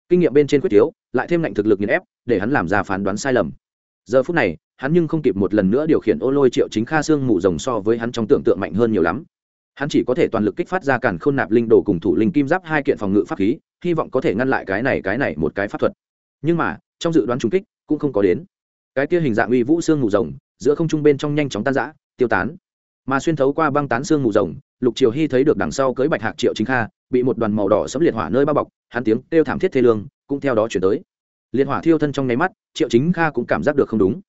Kinh nghiệm bên trên quyết thiếu lại thêm ngạnh thực lực nghiền ép, để hắn làm ra phán đoán sai lầm. Giờ phút này, hắn nhưng không kịp một lần nữa điều khiển ô lôi triệu chính kha xương mù rồng so với hắn trong tưởng tượng mạnh hơn nhiều lắm. Hắn chỉ có thể toàn lực kích phát ra cản khôn nạp linh đồ cùng thủ linh kim giáp hai kiện phòng ngự pháp khí, hy vọng có thể ngăn lại cái này cái này một cái pháp thuật. Nhưng mà, trong dự đoán trung kích cũng không có đến. Cái kia hình dạng uy vũ xương mù rồng giữa không trung bên trong nhanh chóng tan rã, tiêu tán. Mà xuyên thấu qua băng tán xương mù rồng, lục triều hy thấy được đằng sau cưới bạch hạc triệu chính kha, bị một đoàn màu đỏ sấm liệt hỏa nơi bao bọc, hắn tiếng kêu thảm thiết thê lương cũng theo đó chuyển tới. Liệt hỏa thiêu thân trong nháy mắt, triệu chính kha cũng cảm giác được không đúng.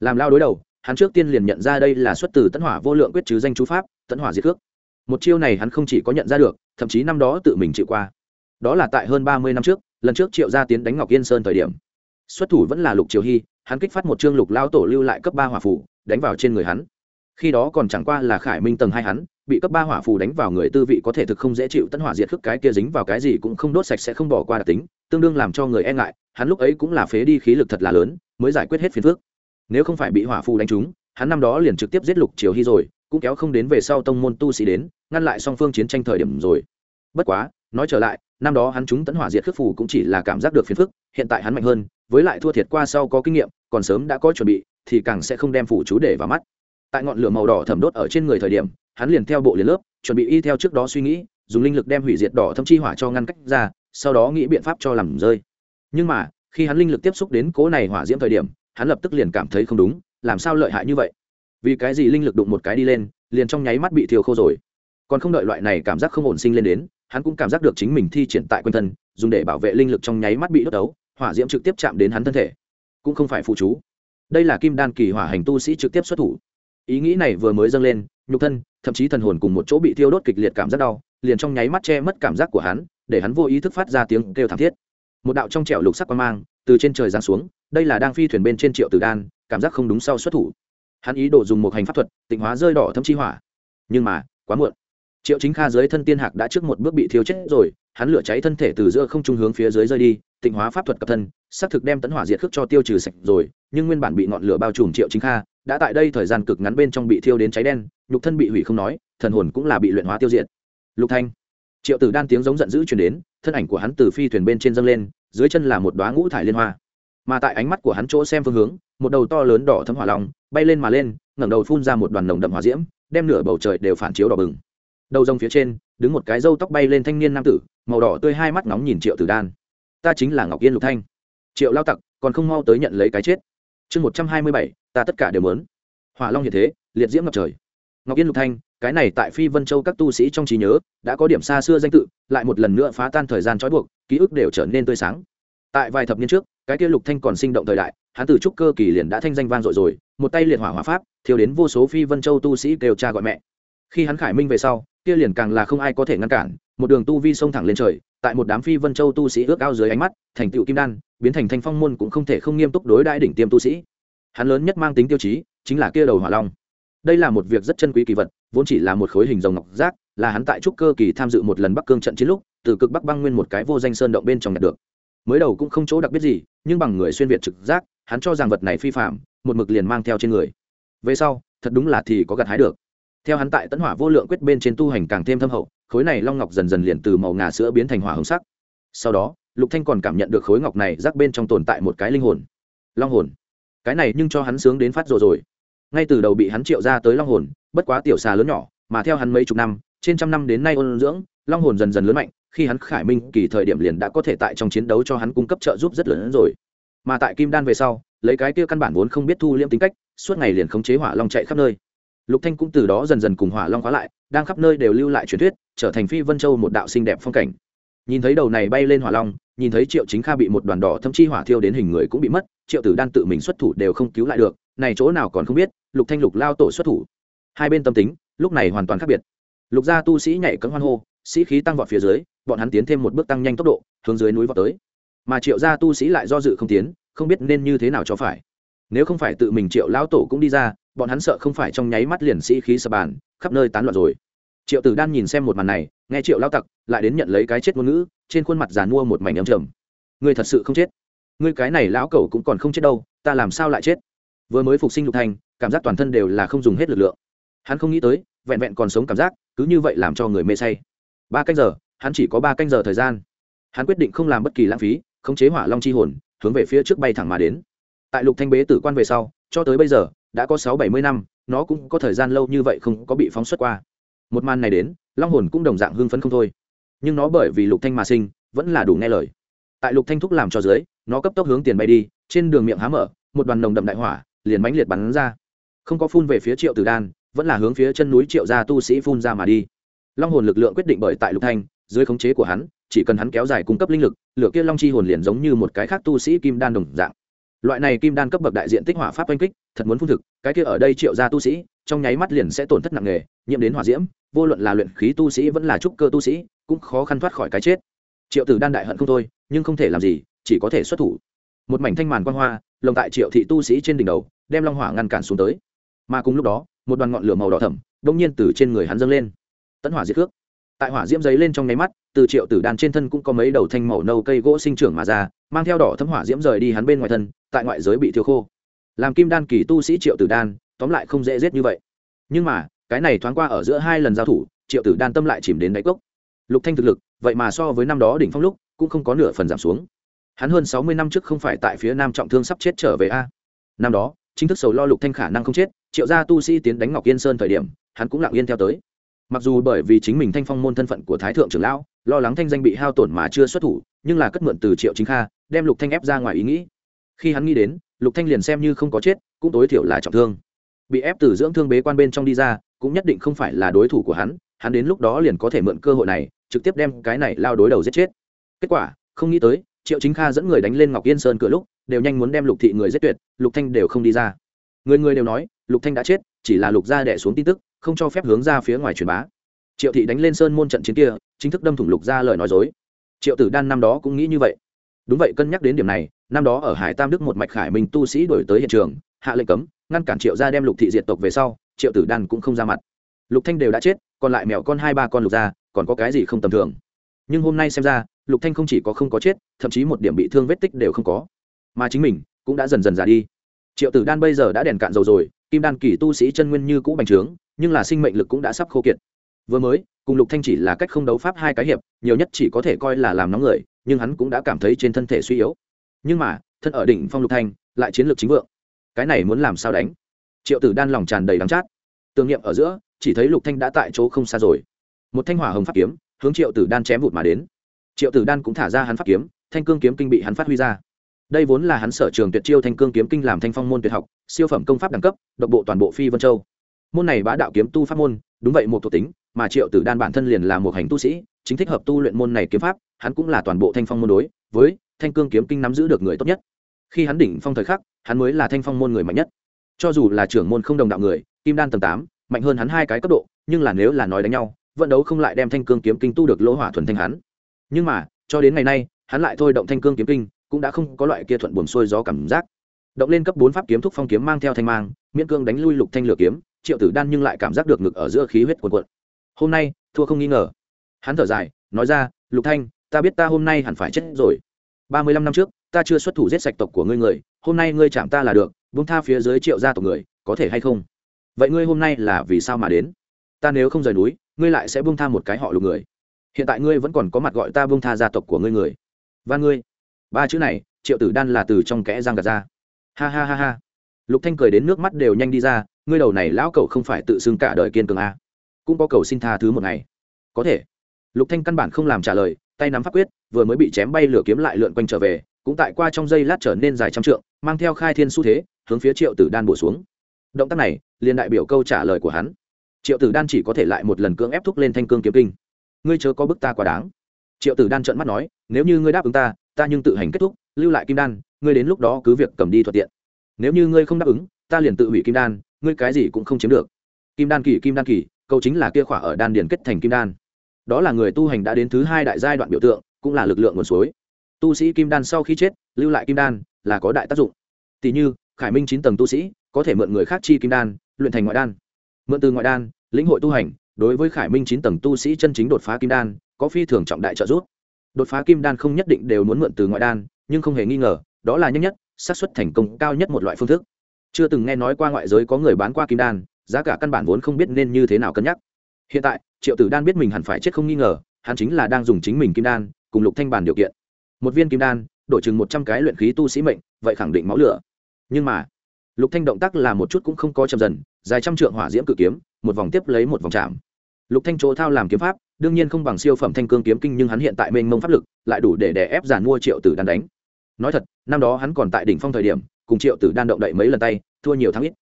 Làm lao đối đầu, hắn trước tiên liền nhận ra đây là xuất từ tấn hỏa vô lượng quyết chứ danh chú pháp, tấn hỏa diệt cước một chiêu này hắn không chỉ có nhận ra được, thậm chí năm đó tự mình chịu qua. Đó là tại hơn ba mươi năm trước, lần trước triệu gia tiến đánh ngọc yên sơn thời điểm. Xuất thủ vẫn là lục triều hy hắn kích phát một chương lục lao tổ lưu lại cấp ba hỏa phủ đánh vào trên người hắn. Khi đó còn chẳng qua là khải minh tầng hai hắn, bị cấp ba hỏa phù đánh vào người tư vị có thể thực không dễ chịu tân hỏa diệt khức cái kia dính vào cái gì cũng không đốt sạch sẽ không bỏ qua đặc tính, tương đương làm cho người e ngại, hắn lúc ấy cũng là phế đi khí lực thật là lớn, mới giải quyết hết phiền phước nếu không phải bị hỏa phù đánh trúng, hắn năm đó liền trực tiếp giết lục triều hy rồi, cũng kéo không đến về sau tông môn tu sĩ đến, ngăn lại song phương chiến tranh thời điểm rồi. Bất quá, nói trở lại năm đó hắn chúng tấn hỏa diệt khước phù cũng chỉ là cảm giác được phiền phức, hiện tại hắn mạnh hơn, với lại thua thiệt qua sau có kinh nghiệm, còn sớm đã có chuẩn bị, thì càng sẽ không đem phủ chú để vào mắt. Tại ngọn lửa màu đỏ thẩm đốt ở trên người thời điểm, hắn liền theo bộ liền lớp, chuẩn bị y theo trước đó suy nghĩ, dùng linh lực đem hủy diệt đỏ thâm chi hỏa cho ngăn cách ra, sau đó nghĩ biện pháp cho làm rơi. Nhưng mà, khi hắn linh lực tiếp xúc đến cố này hỏa diễm thời điểm, hắn lập tức liền cảm thấy không đúng, làm sao lợi hại như vậy? Vì cái gì linh lực đụng một cái đi lên, liền trong nháy mắt bị thiêu khô rồi. Còn không đợi loại này cảm giác không ổn sinh lên đến hắn cũng cảm giác được chính mình thi triển tại quanh thân, dùng để bảo vệ linh lực trong nháy mắt bị đốt đấu, hỏa diễm trực tiếp chạm đến hắn thân thể. Cũng không phải phụ chú. Đây là kim đan kỳ hỏa hành tu sĩ trực tiếp xuất thủ. Ý nghĩ này vừa mới dâng lên, nhục thân, thậm chí thần hồn cùng một chỗ bị thiêu đốt kịch liệt cảm giác đau, liền trong nháy mắt che mất cảm giác của hắn, để hắn vô ý thức phát ra tiếng kêu thảm thiết. Một đạo trong trẻo lục sắc quan mang từ trên trời giáng xuống, đây là đang phi thuyền bên trên triệu tử đan, cảm giác không đúng sau xuất thủ. Hắn ý đồ dùng một hành pháp thuật, tịnh hóa rơi đỏ thâm chi hỏa. Nhưng mà, quá muộn triệu chính kha dưới thân tiên hạc đã trước một bước bị thiêu chết rồi, hắn lửa cháy thân thể từ giữa không trung hướng phía dưới rơi đi, tịnh hóa pháp thuật cập thân, xác thực đem tấn hỏa diệt khước cho tiêu trừ sạch rồi, nhưng nguyên bản bị ngọn lửa bao trùm triệu chính kha, đã tại đây thời gian cực ngắn bên trong bị thiêu đến cháy đen, nhục thân bị hủy không nói, thần hồn cũng là bị luyện hóa tiêu diệt. Lục thanh, triệu tử đan tiếng giống giận dữ truyền đến, thân ảnh của hắn từ phi thuyền bên trên dâng lên, dưới chân là một đóa ngũ thải liên hoa. Mà tại ánh mắt của hắn chỗ xem phương hướng, một đầu to lớn đỏ thấm hỏa long bay lên mà lên, ngẩng đầu phun ra một đoàn nồng đậm hỏa diễm, đem nửa bầu trời đều phản chiếu đỏ bừng đầu rồng phía trên, đứng một cái râu tóc bay lên thanh niên nam tử, màu đỏ tươi hai mắt nóng nhìn triệu tử đan. Ta chính là ngọc yên lục thanh. Triệu lao tặc, còn không mau tới nhận lấy cái chết. Chương một trăm hai mươi bảy, ta tất cả đều muốn. Hỏa long hiện thế, liệt diễm ngập trời. Ngọc yên lục thanh, cái này tại phi vân châu các tu sĩ trong trí nhớ, đã có điểm xa xưa danh tự, lại một lần nữa phá tan thời gian trói buộc, ký ức đều trở nên tươi sáng. Tại vài thập niên trước, cái kia lục thanh còn sinh động thời đại, hắn từ trúc cơ kỳ liền đã thanh danh vang dội rồi, một tay liệt hỏa hỏa pháp, thiếu đến vô số phi vân châu tu sĩ kêu cha gọi mẹ. Khi hắn khải minh về sau kia liền càng là không ai có thể ngăn cản, một đường tu vi sông thẳng lên trời, tại một đám phi vân châu tu sĩ ước ao dưới ánh mắt, thành tựu kim đan, biến thành thanh phong môn cũng không thể không nghiêm túc đối đại đỉnh tiêm tu sĩ. Hắn lớn nhất mang tính tiêu chí, chính là kia đầu hỏa long. Đây là một việc rất chân quý kỳ vật, vốn chỉ là một khối hình rồng ngọc giác là hắn tại trúc cơ kỳ tham dự một lần bắc cương trận chiến lúc, từ cực bắc băng nguyên một cái vô danh sơn động bên trong nhặt được. Mới đầu cũng không chỗ đặc biệt gì, nhưng bằng người xuyên việt trực giác, hắn cho rằng vật này phi phạm một mực liền mang theo trên người. Về sau, thật đúng là thì có gặt hái được theo hắn tại tấn hỏa vô lượng quyết bên trên tu hành càng thêm thâm hậu, khối này long ngọc dần dần liền từ màu ngà sữa biến thành hỏa hồng sắc. Sau đó, lục thanh còn cảm nhận được khối ngọc này rắc bên trong tồn tại một cái linh hồn. Long hồn. Cái này nhưng cho hắn sướng đến phát rồi rồi. Ngay từ đầu bị hắn triệu ra tới long hồn, bất quá tiểu xà lớn nhỏ, mà theo hắn mấy chục năm, trên trăm năm đến nay ôn dưỡng, long hồn dần dần lớn mạnh, khi hắn khải minh kỳ thời điểm liền đã có thể tại trong chiến đấu cho hắn cung cấp trợ giúp rất lớn hơn rồi. Mà tại kim đan về sau, lấy cái kia căn bản vốn không biết thu liễm tính cách, suốt ngày liền khống chế hỏa long chạy khắp nơi lục thanh cũng từ đó dần dần cùng hỏa long khóa lại, đang khắp nơi đều lưu lại truyền thuyết, trở thành phi vân châu một đạo xinh đẹp phong cảnh. Nhìn thấy đầu này bay lên hỏa long, nhìn thấy triệu chính kha bị một đoàn đỏ thâm chi hỏa thiêu đến hình người cũng bị mất, triệu tử đan tự mình xuất thủ đều không cứu lại được, này chỗ nào còn không biết, lục thanh lục lao tổ xuất thủ. Hai bên tâm tính, lúc này hoàn toàn khác biệt. Lục gia tu sĩ nhảy cẫng hoan hô, sĩ khí tăng vọt phía dưới, bọn hắn tiến thêm một bước tăng nhanh tốc độ, hướng dưới núi vọt tới. Mà triệu gia tu sĩ lại do dự không tiến, không biết nên như thế nào cho phải. Nếu không phải tự mình triệu lão tổ cũng đi ra bọn hắn sợ không phải trong nháy mắt liền sĩ khí sập bàn, khắp nơi tán loạn rồi. Triệu tử đan nhìn xem một màn này, nghe triệu lao tặc, lại đến nhận lấy cái chết ngôn ngữ, trên khuôn mặt giàn mua một mảnh ấm trầm. Ngươi thật sự không chết. Ngươi cái này lão cẩu cũng còn không chết đâu, ta làm sao lại chết? Vừa mới phục sinh lục thành, cảm giác toàn thân đều là không dùng hết lực lượng. Hắn không nghĩ tới, vẹn vẹn còn sống cảm giác, cứ như vậy làm cho người mê say. Ba canh giờ, hắn chỉ có ba canh giờ thời gian. Hắn quyết định không làm bất kỳ lãng phí, khống chế hỏa long chi hồn, hướng về phía trước bay thẳng mà đến. Tại lục thanh bế tử quan về sau, cho tới bây giờ đã có sáu bảy mươi năm, nó cũng có thời gian lâu như vậy không có bị phóng xuất qua. Một màn này đến, long hồn cũng đồng dạng hưng phấn không thôi. Nhưng nó bởi vì lục thanh mà sinh, vẫn là đủ nghe lời. Tại lục thanh thúc làm cho dưới, nó cấp tốc hướng tiền bay đi, trên đường miệng há mở, một đoàn nồng đậm đại hỏa, liền mãnh liệt bắn ra. Không có phun về phía triệu tử đan, vẫn là hướng phía chân núi triệu gia tu sĩ phun ra mà đi. Long hồn lực lượng quyết định bởi tại lục thanh, dưới khống chế của hắn, chỉ cần hắn kéo dài cung cấp linh lực, lửa kia long chi hồn liền giống như một cái khác tu sĩ kim đan đồng dạng loại này kim đan cấp bậc đại diện tích hỏa pháp oanh kích, thật muốn phun thực, cái kia ở đây triệu gia tu sĩ, trong nháy mắt liền sẽ tổn thất nặng nề, nhiễm đến hỏa diễm, vô luận là luyện khí tu sĩ vẫn là trúc cơ tu sĩ, cũng khó khăn thoát khỏi cái chết. Triệu tử đan đại hận không thôi, nhưng không thể làm gì, chỉ có thể xuất thủ. Một mảnh thanh màn quan hoa, lồng tại triệu thị tu sĩ trên đỉnh đầu, đem long hỏa ngăn cản xuống tới. Mà cùng lúc đó, một đoàn ngọn lửa màu đỏ thẫm đông nhiên từ trên người hắn dâng lên. Tấn hỏa diệt cước tại hỏa diễm giấy lên trong nháy mắt, từ triệu tử đan trên thân cũng có mấy đầu thanh màu nâu cây gỗ sinh trưởng mà ra, mang theo đỏ thấm hỏa diễm rời đi hắn bên ngoài thân, tại ngoại giới bị thiêu khô. Làm kim đan kỳ tu sĩ triệu tử đan, tóm lại không dễ giết như vậy. Nhưng mà, cái này thoáng qua ở giữa hai lần giao thủ, triệu tử đan tâm lại chìm đến đáy cốc. Lục thanh thực lực, vậy mà so với năm đó đỉnh phong lúc, cũng không có nửa phần giảm xuống. Hắn hơn sáu mươi năm trước không phải tại phía nam trọng thương sắp chết trở về a. Năm đó, chính thức sầu lo lục thanh khả năng không chết, triệu gia tu sĩ tiến đánh ngọc yên sơn thời điểm, hắn cũng lặng yên theo tới mặc dù bởi vì chính mình thanh phong môn thân phận của thái thượng trưởng lão, lo lắng thanh danh bị hao tổn mà chưa xuất thủ, nhưng là cất mượn từ triệu chính kha, đem lục thanh ép ra ngoài ý nghĩ. Khi hắn nghĩ đến, lục thanh liền xem như không có chết, cũng tối thiểu là trọng thương. Bị ép từ dưỡng thương bế quan bên trong đi ra, cũng nhất định không phải là đối thủ của hắn hắn đến lúc đó liền có thể mượn cơ hội này, trực tiếp đem cái này lao đối đầu giết chết. Kết quả, không nghĩ tới, triệu chính kha dẫn người đánh lên ngọc yên sơn cửa lúc, đều nhanh muốn đem lục thị người giết tuyệt, lục thanh đều không đi ra. Người người đều nói, lục thanh đã chết, chỉ là lục gia đẻ xuống tin tức không cho phép hướng ra phía ngoài truyền bá. Triệu thị đánh lên sơn môn trận chiến kia, chính thức đâm thủng lục gia lời nói dối. Triệu tử đan năm đó cũng nghĩ như vậy. Đúng vậy, cân nhắc đến điểm này, năm đó ở hải tam đức một mạch khải minh tu sĩ đổi tới hiện trường, hạ lệnh cấm, ngăn cản triệu gia đem lục thị diệt tộc về sau, triệu tử đan cũng không ra mặt. Lục thanh đều đã chết, còn lại mèo con hai ba con lục gia, còn có cái gì không tầm thường. Nhưng hôm nay xem ra, lục thanh không chỉ có không có chết, thậm chí một điểm bị thương vết tích đều không có. Mà chính mình cũng đã dần dần già đi. Triệu tử đan bây giờ đã đèn cạn dầu rồi, kim đan kỳ tu sĩ chân nguyên như cũ bành trướng nhưng là sinh mệnh lực cũng đã sắp khô kiệt. Vừa mới, cùng lục thanh chỉ là cách không đấu pháp hai cái hiệp, nhiều nhất chỉ có thể coi là làm nóng người, nhưng hắn cũng đã cảm thấy trên thân thể suy yếu. Nhưng mà, thân ở đỉnh phong lục thanh, lại chiến lược chính vượng. Cái này muốn làm sao đánh? Triệu tử đan lòng tràn đầy đắng chát. Tưởng niệm ở giữa, chỉ thấy lục thanh đã tại chỗ không xa rồi. Một thanh hỏa hồng pháp kiếm, hướng triệu tử đan chém vụt mà đến. Triệu tử đan cũng thả ra hắn pháp kiếm, thanh cương kiếm kinh bị hắn phát huy ra. Đây vốn là hắn sở trường tuyệt chiêu thanh cương kiếm kinh làm thanh phong môn tuyệt học, siêu phẩm công pháp đẳng cấp, độc bộ toàn bộ phi vân châu môn này bá đạo kiếm tu pháp môn, đúng vậy một thuộc tính, mà triệu tử đan bản thân liền là một hành tu sĩ, chính thích hợp tu luyện môn này kiếm pháp, hắn cũng là toàn bộ thanh phong môn đối với thanh cương kiếm kinh nắm giữ được người tốt nhất. Khi hắn đỉnh phong thời khắc, hắn mới là thanh phong môn người mạnh nhất. Cho dù là trưởng môn không đồng đạo người, kim đan tầng tám, mạnh hơn hắn hai cái cấp độ, nhưng là nếu là nói đánh nhau vận đấu không lại đem thanh cương kiếm kinh tu được lỗ hỏa thuần thanh hắn. Nhưng mà, cho đến ngày nay, hắn lại thôi động thanh cương kiếm kinh, cũng đã không có loại kia thuận buồn xuôi gió cảm giác. Động lên cấp bốn pháp kiếm thúc phong kiếm mang theo thanh mang, miễn cương đánh lui lục thanh lửa kiếm triệu tử đan nhưng lại cảm giác được ngực ở giữa khí huyết cuồn cuộn. Hôm nay, thua không nghi ngờ. Hắn thở dài, nói ra, lục thanh, ta biết ta hôm nay hẳn phải chết rồi. Ba mươi lăm năm trước, ta chưa xuất thủ giết sạch tộc của ngươi người, hôm nay ngươi chạm ta là được, buông tha phía dưới triệu gia tộc người, có thể hay không? Vậy ngươi hôm nay là vì sao mà đến? Ta nếu không rời núi, ngươi lại sẽ buông tha một cái họ lục người. Hiện tại ngươi vẫn còn có mặt gọi ta buông tha gia tộc của ngươi người. Và ngươi. Ba chữ này, triệu tử đan là từ trong kẽ răng gạt ra. Ha ha ha ha. Lục thanh cười đến nước mắt đều nhanh đi ra ngươi đầu này lão cậu không phải tự xưng cả đời kiên cường a. À. cũng có cầu xin tha thứ một ngày. Có thể. Lục thanh căn bản không làm trả lời, tay nắm pháp quyết, vừa mới bị chém bay lửa kiếm lại lượn quanh trở về, cũng tại qua trong giây lát trở nên dài trăm trượng, mang theo khai thiên xu thế, hướng phía triệu tử đan bổ xuống. Động tác này, liền đại biểu câu trả lời của hắn. Triệu tử đan chỉ có thể lại một lần cưỡng ép thúc lên thanh cương kiếm kinh. Ngươi chớ có bức ta quá đáng. Triệu tử đan trợn mắt nói, nếu như ngươi đáp ứng ta ta nhưng tự hành kết thúc, lưu lại kim đan, ngươi đến lúc đó cứ việc cầm đi thuận tiện. Nếu như ngươi không đáp ứng, ta liền tự hủy kim đan ngươi cái gì cũng không chiếm được. Kim đan kỳ, kim đan kỳ, câu chính là kia khỏa ở đan điền kết thành kim đan. Đó là người tu hành đã đến thứ hai đại giai đoạn biểu tượng, cũng là lực lượng nguồn suối. Tu sĩ kim đan sau khi chết, lưu lại kim đan là có đại tác dụng. Tỷ như, khải minh chín tầng tu sĩ, có thể mượn người khác chi kim đan, luyện thành ngoại đan. Mượn từ ngoại đan, lĩnh hội tu hành, đối với khải minh chín tầng tu sĩ chân chính đột phá kim đan, có phi thường trọng đại trợ giúp. Đột phá kim đan không nhất định đều muốn mượn từ ngoại đan, nhưng không hề nghi ngờ, đó là nhanh nhất, xác suất thành công cao nhất một loại phương thức chưa từng nghe nói qua ngoại giới có người bán qua kim đan, giá cả căn bản vốn không biết nên như thế nào cân nhắc. Hiện tại, triệu tử đan biết mình hẳn phải chết không nghi ngờ, hắn chính là đang dùng chính mình kim đan, cùng lục thanh bản điều kiện. Một viên kim đan, đổi chừng một trăm cái luyện khí tu sĩ mệnh, vậy khẳng định máu lửa. Nhưng mà, lục thanh động tác là một chút cũng không có chậm dần, dài trăm trượng hỏa diễm cự kiếm, một vòng tiếp lấy một vòng chạm. Lục thanh chỗ thao làm kiếm pháp, đương nhiên không bằng siêu phẩm thanh cương kiếm kinh nhưng hắn hiện tại mênh mông pháp lực, lại đủ để đè ép giàn mua triệu tử đan đánh. Nói thật, năm đó hắn còn tại đỉnh phong thời điểm, cùng triệu tử đan động đậy mấy lần tay thua nhiều thắng ít.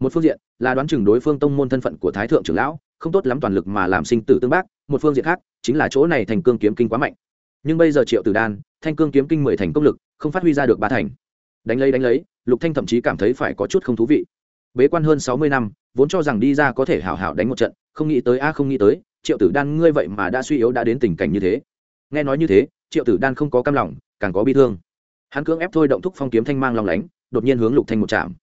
Một phương diện là đoán chừng đối phương tông môn thân phận của thái thượng trưởng lão, không tốt lắm toàn lực mà làm sinh tử tương bác, một phương diện khác chính là chỗ này thành cương kiếm kinh quá mạnh. Nhưng bây giờ triệu tử đan, thanh cương kiếm kinh mười thành công lực, không phát huy ra được ba thành. Đánh lấy đánh lấy, lục thanh thậm chí cảm thấy phải có chút không thú vị. Bế quan hơn sáu mươi năm, vốn cho rằng đi ra có thể hảo hảo đánh một trận, không nghĩ tới a, không nghĩ tới, triệu tử đan ngươi vậy mà đã suy yếu đã đến tình cảnh như thế. Nghe nói như thế, triệu tử đan không có cam lòng, càng có bi thương. Hắn cưỡng ép thôi động thúc phong kiếm thanh mang long lánh, đột nhiên hướng lục thanh một chạm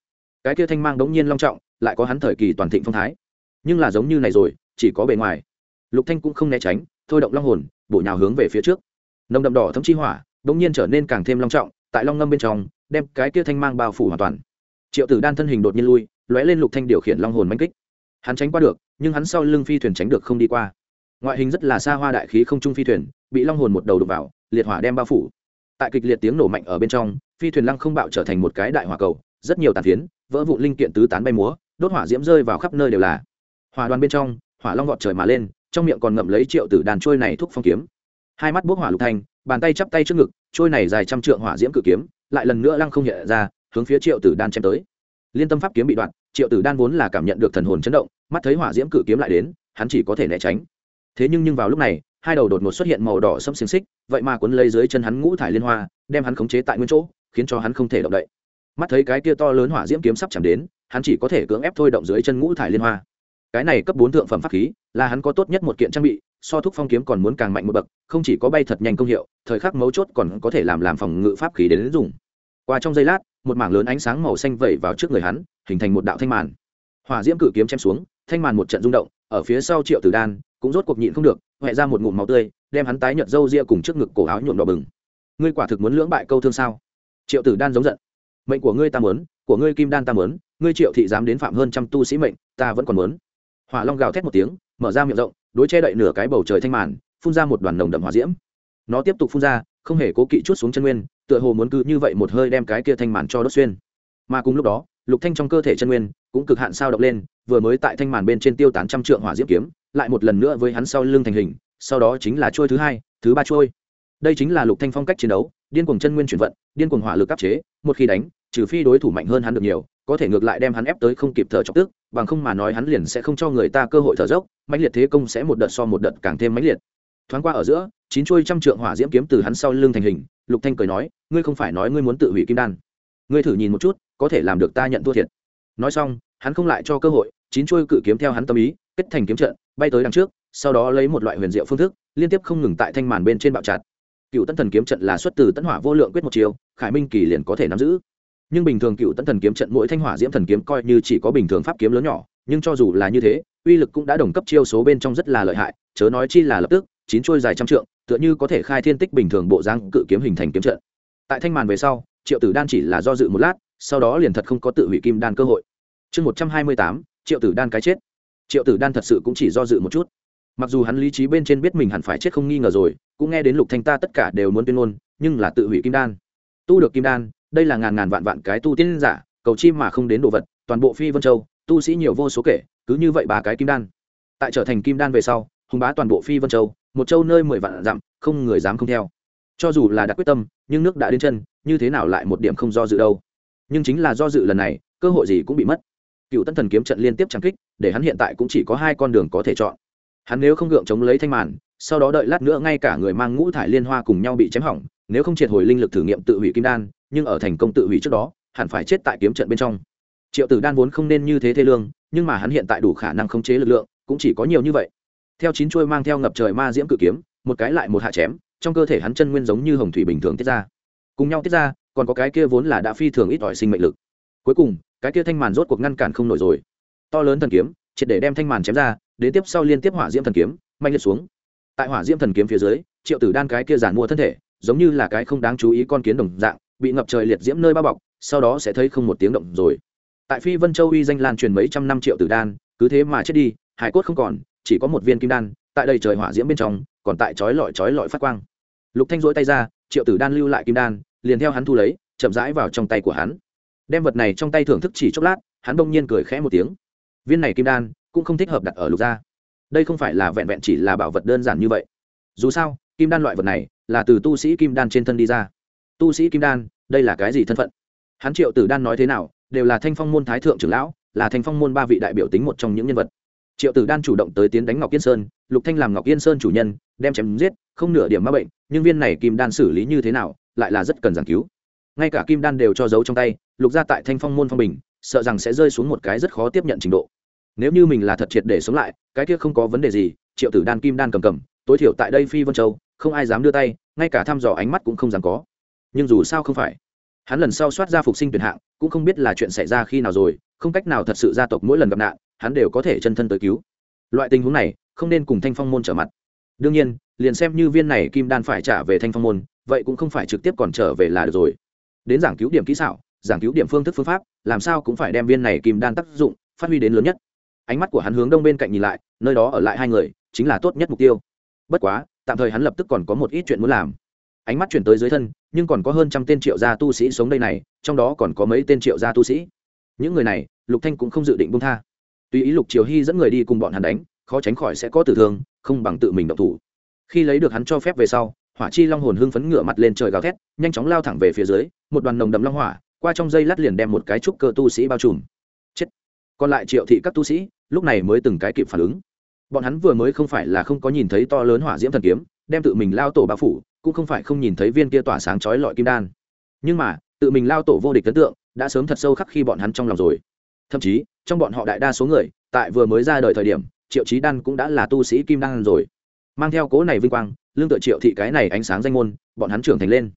cái kia thanh mang đống nhiên long trọng, lại có hắn thời kỳ toàn thịnh phong thái. Nhưng là giống như này rồi, chỉ có bề ngoài. Lục thanh cũng không né tránh, thôi động long hồn, bổ nhào hướng về phía trước. Nồng đậm đỏ thấm chi hỏa, đống nhiên trở nên càng thêm long trọng, tại long ngâm bên trong, đem cái kia thanh mang bao phủ hoàn toàn. Triệu tử đan thân hình đột nhiên lui, lóe lên lục thanh điều khiển long hồn mãnh kích. Hắn tránh qua được, nhưng hắn sau lưng phi thuyền tránh được không đi qua. Ngoại hình rất là xa hoa đại khí không trung phi thuyền, bị long hồn một đầu đục vào, liệt hỏa đem bao phủ. Tại kịch liệt tiếng nổ mạnh ở bên trong, phi thuyền lăng không bạo trở thành một cái đại hỏa cầu, rất nhiều tàn phiến vỡ vụ linh kiện tứ tán bay múa, đốt hỏa diễm rơi vào khắp nơi đều là. Hỏa đoàn bên trong, hỏa long vọt trời mà lên, trong miệng còn ngậm lấy triệu tử đàn trôi này thúc phong kiếm. Hai mắt bốc hỏa lục thanh, bàn tay chắp tay trước ngực, trôi này dài trăm trượng hỏa diễm cự kiếm, lại lần nữa lăng không nhẹ ra, hướng phía triệu tử đan chém tới. Liên tâm pháp kiếm bị đoạn, triệu tử đan vốn là cảm nhận được thần hồn chấn động, mắt thấy hỏa diễm cự kiếm lại đến, hắn chỉ có thể né tránh. Thế nhưng nhưng vào lúc này, hai đầu đột ngột xuất hiện màu đỏ sẫm xiềng xích, vậy mà cuốn lấy dưới chân hắn ngũ thải liên hoa, đem hắn khống chế tại nguyên chỗ, khiến cho hắn không thể động đậy mắt thấy cái kia to lớn hỏa diễm kiếm sắp chạm đến, hắn chỉ có thể cưỡng ép thôi động dưới chân ngũ thải liên hoa. Cái này cấp bốn thượng phẩm pháp khí, là hắn có tốt nhất một kiện trang bị, so thúc phong kiếm còn muốn càng mạnh một bậc, không chỉ có bay thật nhanh công hiệu, thời khắc mấu chốt còn có thể làm làm phòng ngự pháp khí đến dùng. Qua trong giây lát, một mảng lớn ánh sáng màu xanh vẩy vào trước người hắn, hình thành một đạo thanh màn. Hỏa diễm cự kiếm chém xuống, thanh màn một trận rung động, ở phía sau triệu tử đan cũng rốt cuộc nhịn không được huệ ra một ngụm máu tươi, đem hắn tái nhợt râu ria cùng trước ngực cổ áo nhuộm đỏ bừng. Ngươi quả thực muốn lưỡng bại câu thương sao? Triệu tử đan giống giận mệnh của ngươi ta muốn, của ngươi kim đan ta muốn, ngươi triệu thị dám đến phạm hơn trăm tu sĩ mệnh, ta vẫn còn muốn. Hỏa long gào thét một tiếng, mở ra miệng rộng, đối che đậy nửa cái bầu trời thanh màn, phun ra một đoàn nồng đậm hỏa diễm. Nó tiếp tục phun ra, không hề cố kỵ chút xuống chân nguyên, tựa hồ muốn cứ như vậy một hơi đem cái kia thanh màn cho đốt xuyên. Mà cùng lúc đó, lục thanh trong cơ thể chân nguyên cũng cực hạn sao động lên, vừa mới tại thanh màn bên trên tiêu tán trăm trượng hỏa diễm kiếm, lại một lần nữa với hắn sau lưng thành hình, sau đó chính là trôi thứ hai, thứ ba trôi. Đây chính là lục thanh phong cách chiến đấu, điên cuồng chân nguyên chuyển vận, điên cuồng hỏa lực áp chế, một khi đánh trừ phi đối thủ mạnh hơn hắn được nhiều, có thể ngược lại đem hắn ép tới không kịp thở chọc tức, bằng không mà nói hắn liền sẽ không cho người ta cơ hội thở dốc, mãnh liệt thế công sẽ một đợt so một đợt càng thêm mãnh liệt. Thoáng qua ở giữa, chín chuôi trăm trượng hỏa diễm kiếm từ hắn sau lưng thành hình, lục thanh cười nói, ngươi không phải nói ngươi muốn tự hủy kim đan. Ngươi thử nhìn một chút, có thể làm được ta nhận thua thiệt. Nói xong, hắn không lại cho cơ hội, chín chuôi cự kiếm theo hắn tâm ý, kết thành kiếm trận, bay tới đằng trước, sau đó lấy một loại huyền diệu phương thức, liên tiếp không ngừng tại thanh màn bên trên bạo chặt. Cựu tân thần kiếm trận là xuất từ tân hỏa vô lượng quyết một chiều khải minh kỳ liền có thể nắm giữ nhưng bình thường cựu tân thần kiếm trận mỗi thanh hỏa diễm thần kiếm coi như chỉ có bình thường pháp kiếm lớn nhỏ, nhưng cho dù là như thế, uy lực cũng đã đồng cấp chiêu số bên trong rất là lợi hại, chớ nói chi là lập tức, chín chuôi dài trăm trượng, tựa như có thể khai thiên tích bình thường bộ dáng cự kiếm hình thành kiếm trận. Tại thanh màn về sau, triệu tử đan chỉ là do dự một lát, sau đó liền thật không có tự hủy kim đan cơ hội. Chương một trăm hai mươi tám, triệu tử đan cái chết. Triệu tử đan thật sự cũng chỉ do dự một chút. Mặc dù hắn lý trí bên trên biết mình hẳn phải chết không nghi ngờ rồi, cũng nghe đến lục thanh ta tất cả đều muốn tuyên ngôn, nhưng là tự hủy kim đan. Tu được kim đan đây là ngàn ngàn vạn vạn cái tu tiên giả, cầu chim mà không đến đồ vật, toàn bộ phi vân châu, tu sĩ nhiều vô số kể, cứ như vậy ba cái kim đan. Tại trở thành kim đan về sau, hùng bá toàn bộ phi vân châu, một châu nơi mười vạn dặm, không người dám không theo. Cho dù là đã quyết tâm, nhưng nước đã đến chân, như thế nào lại một điểm không do dự đâu? Nhưng chính là do dự lần này, cơ hội gì cũng bị mất. Cựu tân thần kiếm trận liên tiếp trang kích, để hắn hiện tại cũng chỉ có hai con đường có thể chọn. Hắn nếu không gượng chống lấy thanh màn, sau đó đợi lát nữa ngay cả người mang ngũ thải liên hoa cùng nhau bị chém hỏng nếu không triệt hồi linh lực thử nghiệm tự hủy kim đan, nhưng ở thành công tự hủy trước đó, hẳn phải chết tại kiếm trận bên trong. Triệu tử đan vốn không nên như thế thê lương, nhưng mà hắn hiện tại đủ khả năng khống chế lực lượng, cũng chỉ có nhiều như vậy. Theo chín chuôi mang theo ngập trời ma diễm cự kiếm, một cái lại một hạ chém, trong cơ thể hắn chân nguyên giống như hồng thủy bình thường tiết ra. Cùng nhau tiết ra, còn có cái kia vốn là đã phi thường ít ỏi sinh mệnh lực. Cuối cùng, cái kia thanh màn rốt cuộc ngăn cản không nổi rồi. To lớn thần kiếm, triệt để đem thanh màn chém ra, đến tiếp sau liên tiếp hỏa diễm thần kiếm, mạnh liệt xuống. Tại hỏa diễm thần kiếm phía dưới, triệu tử đan cái kia giản mua thân thể giống như là cái không đáng chú ý con kiến đồng dạng, bị ngập trời liệt diễm nơi bao bọc, sau đó sẽ thấy không một tiếng động rồi. Tại phi vân châu uy danh lan truyền mấy trăm năm triệu tử đan, cứ thế mà chết đi, hải cốt không còn, chỉ có một viên kim đan, tại đây trời hỏa diễm bên trong, còn tại chói lọi chói lọi phát quang. Lục thanh rỗi tay ra, triệu tử đan lưu lại kim đan, liền theo hắn thu lấy, chậm rãi vào trong tay của hắn. Đem vật này trong tay thưởng thức chỉ chốc lát, hắn đông nhiên cười khẽ một tiếng. Viên này kim đan, cũng không thích hợp đặt ở lục gia. Đây không phải là vẹn vẹn chỉ là bảo vật đơn giản như vậy. Dù sao kim đan loại vật này là từ tu sĩ kim đan trên thân đi ra. Tu sĩ kim đan, đây là cái gì thân phận? Hắn triệu tử đan nói thế nào, đều là thanh phong môn thái thượng trưởng lão, là thanh phong môn ba vị đại biểu tính một trong những nhân vật. Triệu tử đan chủ động tới tiến đánh ngọc yên sơn, lục thanh làm ngọc yên sơn chủ nhân, đem chém giết, không nửa điểm ma bệnh, nhưng viên này kim đan xử lý như thế nào, lại là rất cần giảng cứu. Ngay cả kim đan đều cho giấu trong tay, lục ra tại thanh phong môn phong bình, sợ rằng sẽ rơi xuống một cái rất khó tiếp nhận trình độ. Nếu như mình là thật triệt để sống lại, cái kia không có vấn đề gì, triệu tử đan kim đan cầm cầm, tối thiểu tại đây phi vân châu không ai dám đưa tay, ngay cả thăm dò ánh mắt cũng không dám có. Nhưng dù sao không phải. Hắn lần sau soát ra phục sinh tuyển hạng, cũng không biết là chuyện xảy ra khi nào rồi, không cách nào thật sự gia tộc mỗi lần gặp nạn, hắn đều có thể chân thân tới cứu. Loại tình huống này, không nên cùng thanh phong môn trở mặt. Đương nhiên, liền xem như viên này kim đan phải trả về thanh phong môn, vậy cũng không phải trực tiếp còn trở về là được rồi. Đến giảng cứu điểm kỹ xảo, giảng cứu điểm phương thức phương pháp, làm sao cũng phải đem viên này kim đan tác dụng phát huy đến lớn nhất. Ánh mắt của hắn hướng đông bên cạnh nhìn lại, nơi đó ở lại hai người, chính là tốt nhất mục tiêu. Bất quá tạm thời hắn lập tức còn có một ít chuyện muốn làm. Ánh mắt chuyển tới dưới thân, nhưng còn có hơn trăm tên triệu gia tu sĩ sống đây này, trong đó còn có mấy tên triệu gia tu sĩ. Những người này, lục thanh cũng không dự định buông tha. Tuy ý lục triều hy dẫn người đi cùng bọn hắn đánh, khó tránh khỏi sẽ có tử thương, không bằng tự mình động thủ. Khi lấy được hắn cho phép về sau, hỏa chi long hồn hưng phấn ngửa mặt lên trời gào thét, nhanh chóng lao thẳng về phía dưới, một đoàn nồng đậm long hỏa, qua trong dây lát liền đem một cái trúc cơ tu sĩ bao trùm. Chết! Còn lại triệu thị các tu sĩ, lúc này mới từng cái kịp phản ứng bọn hắn vừa mới không phải là không có nhìn thấy to lớn hỏa diễm thần kiếm, đem tự mình lao tổ bao phủ, cũng không phải không nhìn thấy viên kia tỏa sáng chói lọi kim đan. Nhưng mà, tự mình lao tổ vô địch ấn tượng đã sớm thật sâu khắc khi bọn hắn trong lòng rồi. Thậm chí, trong bọn họ đại đa số người, tại vừa mới ra đời thời điểm, triệu chí đan cũng đã là tu sĩ kim đan rồi. Mang theo cố này vinh quang, lương tự triệu thị cái này ánh sáng danh môn, bọn hắn trưởng thành lên.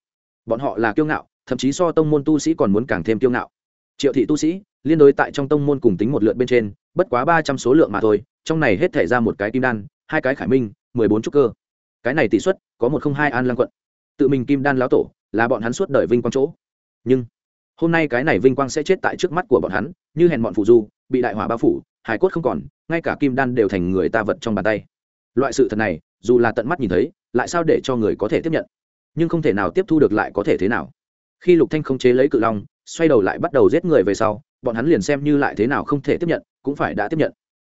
Bọn họ là kiêu ngạo, thậm chí so tông môn tu sĩ còn muốn càng thêm kiêu ngạo. Triệu thị tu sĩ, liên đối tại trong tông môn cùng tính một lượt bên trên, bất quá ba trăm số lượng mà thôi trong này hết thể ra một cái kim đan, hai cái khải minh, mười bốn trúc cơ. Cái này tỷ suất có một không hai an lăng quận. Tự mình kim đan lão tổ là bọn hắn suốt đời vinh quang chỗ. Nhưng hôm nay cái này vinh quang sẽ chết tại trước mắt của bọn hắn, như hèn bọn phụ du, bị đại hỏa bao phủ, hải cốt không còn, ngay cả kim đan đều thành người ta vật trong bàn tay. Loại sự thật này, dù là tận mắt nhìn thấy, lại sao để cho người có thể tiếp nhận? Nhưng không thể nào tiếp thu được lại có thể thế nào? Khi lục thanh không chế lấy cự long, xoay đầu lại bắt đầu giết người về sau, bọn hắn liền xem như lại thế nào không thể tiếp nhận, cũng phải đã tiếp nhận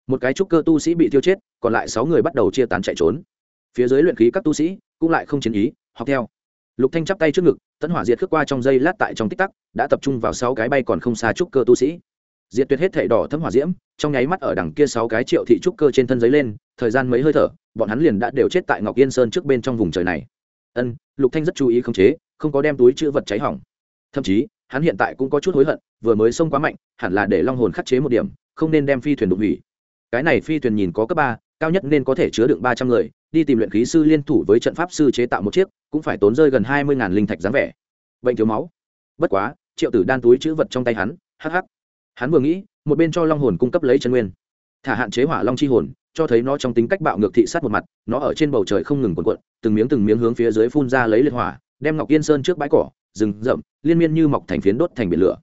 một cái trúc cơ tu sĩ bị tiêu chết, còn lại sáu người bắt đầu chia tán chạy trốn. Phía dưới luyện khí các tu sĩ cũng lại không chiến ý, học theo. Lục thanh chắp tay trước ngực, tấn hỏa diệt khước qua trong dây lát tại trong tích tắc, đã tập trung vào sáu cái bay còn không xa trúc cơ tu sĩ. Diệt tuyệt hết thể đỏ thấm hỏa diễm, trong nháy mắt ở đằng kia sáu cái triệu thị trúc cơ trên thân giấy lên, thời gian mấy hơi thở, bọn hắn liền đã đều chết tại ngọc yên sơn trước bên trong vùng trời này. Ân, lục thanh rất chú ý khống chế, không có đem túi chữ vật cháy hỏng. Thậm chí, hắn hiện tại cũng có chút hối hận, vừa mới xông quá mạnh, hẳn là để long hồn khắc chế một điểm, không nên đem phi thuyền đụng hủy cái này phi thuyền nhìn có cấp ba, cao nhất nên có thể chứa đựng ba trăm người, đi tìm luyện khí sư liên thủ với trận pháp sư chế tạo một chiếc, cũng phải tốn rơi gần hai mươi linh thạch dáng vẻ. Bệnh thiếu máu. Bất quá, triệu tử đan túi chữ vật trong tay hắn, hắc hắc. Hắn vừa nghĩ, một bên cho long hồn cung cấp lấy chân nguyên. Thả hạn chế hỏa long chi hồn, cho thấy nó trong tính cách bạo ngược thị sát một mặt, nó ở trên bầu trời không ngừng cuộn cuộn, từng miếng từng miếng hướng phía dưới phun ra lấy liệt hỏa, đem ngọc yên sơn trước bãi cỏ, rừng rậm, liên miên như mọc thành phiến đốt thành biển lửa.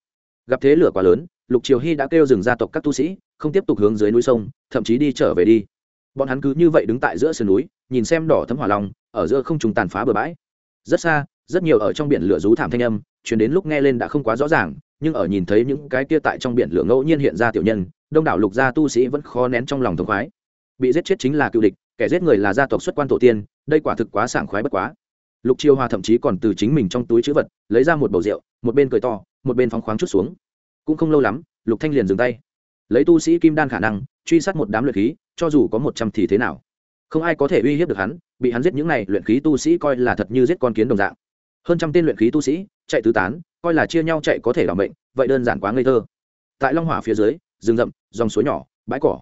Gặp thế lửa quá lớn, lục triều hy đã kêu dừng gia tộc các tu sĩ không tiếp tục hướng dưới núi sông, thậm chí đi trở về đi. Bọn hắn cứ như vậy đứng tại giữa sườn núi, nhìn xem đỏ thấm hỏa long, ở giữa không trùng tàn phá bờ bãi. Rất xa, rất nhiều ở trong biển lửa rú thảm thanh âm chuyển đến lúc nghe lên đã không quá rõ ràng, nhưng ở nhìn thấy những cái kia tại trong biển lửa ngẫu nhiên hiện ra tiểu nhân, đông đảo lục gia tu sĩ vẫn khó nén trong lòng thống khoái. Bị giết chết chính là cựu địch, kẻ giết người là gia tộc xuất quan tổ tiên, đây quả thực quá sảng khoái bất quá. Lục chiêu hòa thậm chí còn từ chính mình trong túi chữ vật, lấy ra một bầu rượu, một bên cười to, một bên phóng khoáng chút xuống. Cũng không lâu lắm, lục thanh liền dừng tay lấy tu sĩ kim đan khả năng, truy sát một đám luyện khí, cho dù có một trăm thì thế nào? Không ai có thể uy hiếp được hắn, bị hắn giết những này luyện khí tu sĩ coi là thật như giết con kiến đồng dạng. Hơn trăm tên luyện khí tu sĩ, chạy tứ tán, coi là chia nhau chạy có thể đảm bệnh vậy đơn giản quá ngây thơ. Tại long hỏa phía dưới, rừng rậm, dòng suối nhỏ, bãi cỏ,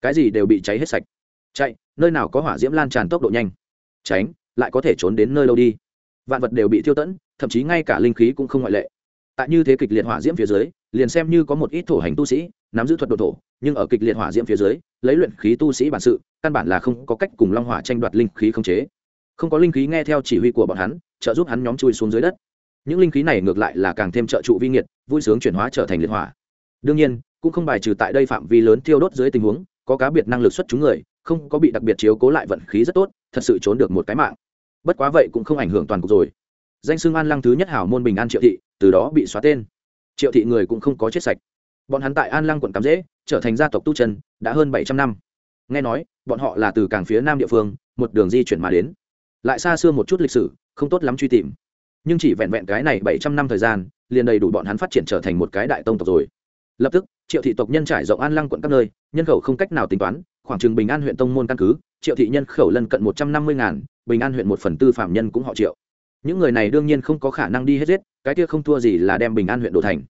cái gì đều bị cháy hết sạch. Chạy, nơi nào có hỏa diễm lan tràn tốc độ nhanh. Tránh, lại có thể trốn đến nơi đâu đi. Vạn vật đều bị thiêu tẫn thậm chí ngay cả linh khí cũng không ngoại lệ tại như thế kịch liệt hỏa diễm phía dưới, liền xem như có một ít thổ hành tu sĩ nắm giữ thuật độ thổ, nhưng ở kịch liệt hỏa diễm phía dưới, lấy luyện khí tu sĩ bản sự, căn bản là không có cách cùng long hỏa tranh đoạt linh khí không chế. Không có linh khí nghe theo chỉ huy của bọn hắn, trợ giúp hắn nhóm chui xuống dưới đất. Những linh khí này ngược lại là càng thêm trợ trụ vi nghiệt, vui sướng chuyển hóa trở thành liệt hỏa. Đương nhiên, cũng không bài trừ tại đây phạm vi lớn thiêu đốt dưới tình huống, có cá biệt năng lực xuất chúng người, không có bị đặc biệt chiếu cố lại vận khí rất tốt, thật sự trốn được một cái mạng. Bất quá vậy cũng không ảnh hưởng toàn cục rồi danh xưng an lăng thứ nhất hảo môn bình an triệu thị, từ đó bị xóa tên. Triệu thị người cũng không có chết sạch. Bọn hắn tại an lăng quận cắm dễ, trở thành gia tộc tu chân, đã hơn bảy trăm năm. Nghe nói, bọn họ là từ cảng phía nam địa phương, một đường di chuyển mà đến. Lại xa xưa một chút lịch sử, không tốt lắm truy tìm. Nhưng chỉ vẹn vẹn cái này bảy trăm năm thời gian, liền đầy đủ bọn hắn phát triển trở thành một cái đại tông tộc rồi. Lập tức, triệu thị tộc nhân trải rộng an lăng quận các nơi, nhân khẩu không cách nào tính toán, khoảng chừng bình an huyện tông môn căn cứ, triệu thị nhân khẩu lân cận một trăm năm mươi ngàn, bình an huyện một phần tư phạm nhân cũng họ triệu những người này đương nhiên không có khả năng đi hết giết, cái kia không thua gì là đem bình an huyện đổ thành.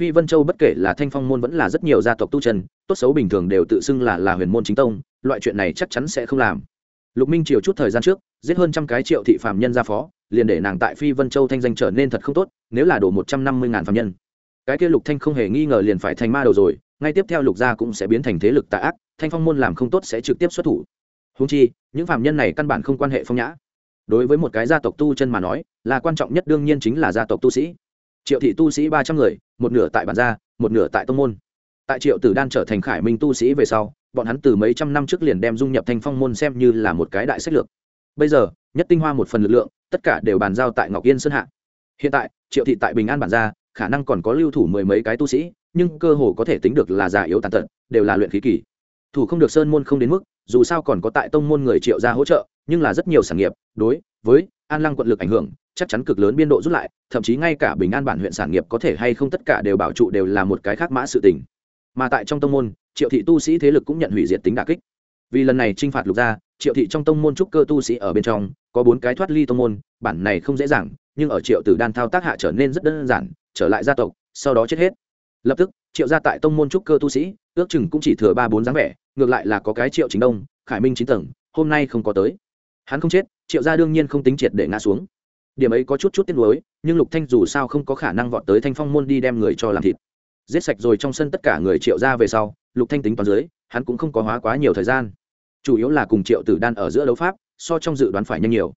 Phi vân châu bất kể là thanh phong môn vẫn là rất nhiều gia tộc tu chân, tốt xấu bình thường đều tự xưng là là huyền môn chính tông, loại chuyện này chắc chắn sẽ không làm. Lục minh triều chút thời gian trước, giết hơn trăm cái triệu thị phạm nhân ra phó, liền để nàng tại phi vân châu thanh danh trở nên thật không tốt, nếu là đổ một trăm năm mươi ngàn phạm nhân. Cái kia lục thanh không hề nghi ngờ liền phải thành ma đầu rồi, ngay tiếp theo lục gia cũng sẽ biến thành thế lực tà ác, thanh phong môn làm không tốt sẽ trực tiếp xuất thủ. Húng chi, những phạm nhân này căn bản không quan hệ phong nhã đối với một cái gia tộc tu chân mà nói, là quan trọng nhất đương nhiên chính là gia tộc tu sĩ. Triệu thị tu sĩ ba trăm người, một nửa tại bản gia, một nửa tại tông môn. Tại triệu tử đan trở thành khải minh tu sĩ về sau, bọn hắn từ mấy trăm năm trước liền đem dung nhập thanh phong môn xem như là một cái đại sách lược. Bây giờ, nhất tinh hoa một phần lực lượng, tất cả đều bàn giao tại ngọc yên sơn hạ. Hiện tại, triệu thị tại bình an bản gia, khả năng còn có lưu thủ mười mấy cái tu sĩ, nhưng cơ hồ có thể tính được là già yếu tàn tật, đều là luyện khí kỳ. Thủ không được sơn môn không đến mức, dù sao còn có tại tông môn người triệu ra hỗ trợ nhưng là rất nhiều sản nghiệp, đối với an lăng quận lực ảnh hưởng, chắc chắn cực lớn biên độ rút lại, thậm chí ngay cả bình an bản huyện sản nghiệp có thể hay không tất cả đều bảo trụ đều là một cái khác mã sự tình. Mà tại trong tông môn, triệu thị tu sĩ thế lực cũng nhận hủy diệt tính đà kích. Vì lần này t r i n h phạt lục gia triệu thị trong tông môn trúc cơ tu sĩ ở bên trong, có bốn cái thoát ly tông môn, bản này không dễ dàng, nhưng ở triệu tử đan thao tác hạ trở nên rất đơn giản, trở lại gia tộc, sau đó chết hết. Lập tức, triệu gia tại tông môn trúc cơ tu sĩ, ước chừng cũng chỉ thừa ba bốn dáng vẻ, ngược lại là có cái triệu chính đông, khải minh chín tầng, hôm nay không có tới hắn không chết, triệu gia đương nhiên không tính triệt để ngã xuống. Điểm ấy có chút chút tiếc nuối, nhưng lục thanh dù sao không có khả năng vọt tới thanh phong môn đi đem người cho làm thịt. Giết sạch rồi trong sân tất cả người triệu gia về sau, lục thanh tính toán dưới, hắn cũng không có hóa quá nhiều thời gian. Chủ yếu là cùng triệu tử đan ở giữa đấu pháp, so trong dự đoán phải nhanh nhiều.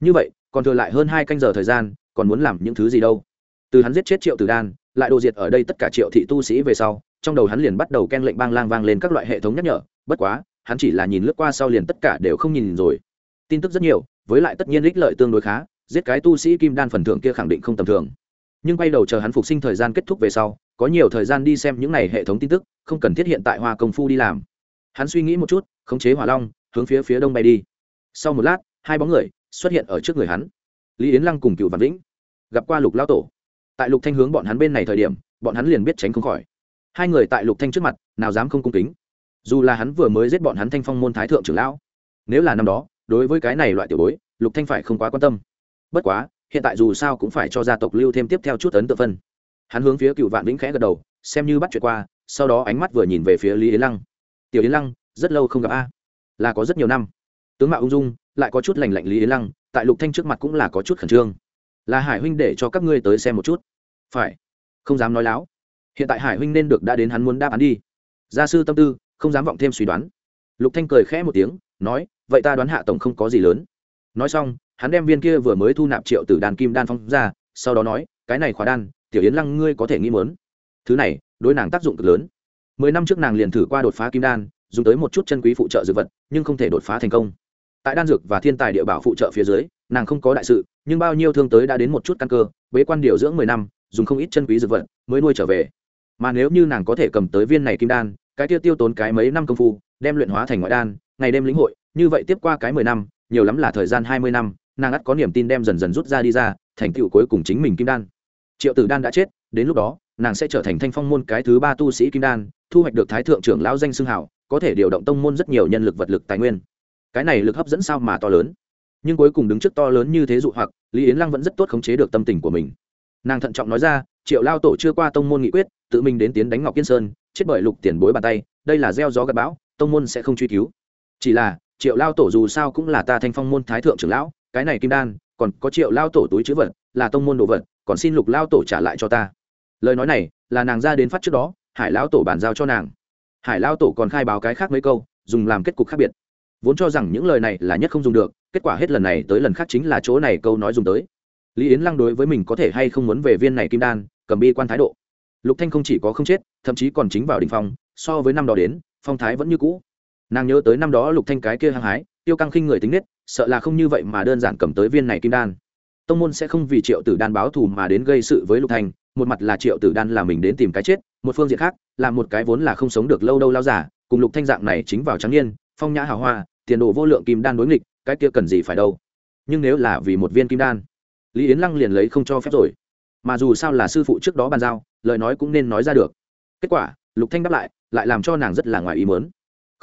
Như vậy, còn thừa lại hơn hai canh giờ thời gian, còn muốn làm những thứ gì đâu? Từ hắn giết chết triệu tử đan, lại đồ diệt ở đây tất cả triệu thị tu sĩ về sau, trong đầu hắn liền bắt đầu ken lệnh bang lang vang lên các loại hệ thống nhắc nhở. Bất quá, hắn chỉ là nhìn lướt qua sau liền tất cả đều không nhìn rồi tin tức rất nhiều, với lại tất nhiên ích lợi tương đối khá, giết cái tu sĩ kim đan phần thưởng kia khẳng định không tầm thường. Nhưng quay đầu chờ hắn phục sinh thời gian kết thúc về sau, có nhiều thời gian đi xem những n à y hệ thống tin tức, không cần thiết hiện tại hoa công phu đi làm. Hắn suy nghĩ một chút, khống chế hỏa long, hướng phía phía đông bay đi. Sau một lát, hai bóng người xuất hiện ở trước người hắn. Lý yến lăng cùng cựu văn vĩnh gặp qua lục lao tổ. Tại lục thanh hướng bọn hắn bên này thời điểm, bọn hắn liền biết tránh không khỏi. Hai người tại lục thanh trước mặt, nào dám không cung kính. Dù là hắn vừa mới giết bọn hắn thanh phong môn thái thượng trưởng lão, nếu là năm đó đối với cái này loại tiểu bối, lục thanh phải không quá quan tâm. Bất quá, hiện tại dù sao cũng phải cho gia tộc lưu thêm tiếp theo chút ấn tự phân. Hắn hướng phía cựu vạn vĩnh khẽ gật đầu, xem như bắt chuyện qua, sau đó ánh mắt vừa nhìn về phía lý yến lăng. Tiểu yến lăng, rất lâu không gặp a. Là có rất nhiều năm. Tướng mạo ung dung, lại có chút lành lạnh lý yến lăng, tại lục thanh trước mặt cũng là có chút khẩn trương. Là hải huynh để cho các ngươi tới xem một chút. Phải. Không dám nói láo. Hiện tại hải huynh nên được đã đến hắn muốn đáp án đi. Gia sư tâm tư, không dám vọng thêm suy đoán. Lục thanh cười khẽ một tiếng, nói vậy ta đoán hạ tổng không có gì lớn. Nói xong, hắn đem viên kia vừa mới thu nạp triệu từ đàn kim đan phong ra, sau đó nói, cái này khóa đan, tiểu yến lăng ngươi có thể nghĩ mớn thứ này, đối nàng tác dụng cực lớn. Mười năm trước nàng liền thử qua đột phá kim đan, dùng tới một chút chân quý phụ trợ dược vật, nhưng không thể đột phá thành công. Tại đan dược và thiên tài địa bảo phụ trợ phía dưới, nàng không có đại sự, nhưng bao nhiêu thương tới đã đến một chút căn cơ, bế quan điều dưỡng mười năm, dùng không ít chân quý dược vật mới nuôi trở về. Mà nếu như nàng có thể cầm tới viên này kim đan, cái tiêu tiêu tốn cái mấy năm công phu, đem luyện hóa thành ngoại đan, ngày đêm lĩnh hội như vậy tiếp qua cái mười năm, nhiều lắm là thời gian hai mươi năm, nàng ắt có niềm tin đem dần dần rút ra đi ra, thành tựu cuối cùng chính mình kim đan. Triệu tử đan đã chết, đến lúc đó, nàng sẽ trở thành thanh phong môn cái thứ ba tu sĩ kim đan, thu hoạch được thái thượng trưởng lão danh xưng hảo, có thể điều động tông môn rất nhiều nhân lực vật lực tài nguyên. Cái này lực hấp dẫn sao mà to lớn? Nhưng cuối cùng đứng trước to lớn như thế dụ hoặc, lý yến lăng vẫn rất tốt khống chế được tâm tình của mình. Nàng thận trọng nói ra, triệu lao tổ chưa qua tông môn nghị quyết, tự mình đến tiến đánh ngọc kiên sơn, chết bởi lục tiền bối bàn tay, đây là gieo gió gặp bão, tông môn sẽ không truy cứu. Chỉ là triệu lao tổ dù sao cũng là ta thanh phong môn thái thượng trưởng lão, cái này kim đan, còn có triệu lao tổ túi chữ vật, là tông môn đồ vật, còn xin lục lao tổ trả lại cho ta. Lời nói này, là nàng ra đến phát trước đó, hải lao tổ bàn giao cho nàng. Hải lao tổ còn khai báo cái khác mấy câu, dùng làm kết cục khác biệt. Vốn cho rằng những lời này là nhất không dùng được, kết quả hết lần này tới lần khác chính là chỗ này câu nói dùng tới. Lý yến lăng đối với mình có thể hay không muốn về viên này kim đan, cầm bi quan thái độ. Lục thanh không chỉ có không chết, thậm chí còn chính vào đỉnh phong, so với năm đó đến, phong thái vẫn như cũ nàng nhớ tới năm đó lục thanh cái kia hăng hái, tiêu căng khinh người tính nết, sợ là không như vậy mà đơn giản cầm tới viên này kim đan. Tông môn sẽ không vì triệu tử đan báo thù mà đến gây sự với lục thanh, một mặt là triệu tử đan là mình đến tìm cái chết, một phương diện khác, là một cái vốn là không sống được lâu đâu lao giả, cùng lục thanh dạng này chính vào trắng niên, phong nhã hào hoa, tiền đồ vô lượng kim đan đối nghịch, cái kia cần gì phải đâu. Nhưng nếu là vì một viên kim đan, lý yến lăng liền lấy không cho phép rồi. Mà dù sao là sư phụ trước đó bàn giao, lời nói cũng nên nói ra được. Kết quả, lục thanh đáp lại lại làm cho nàng rất là ngoài ý muốn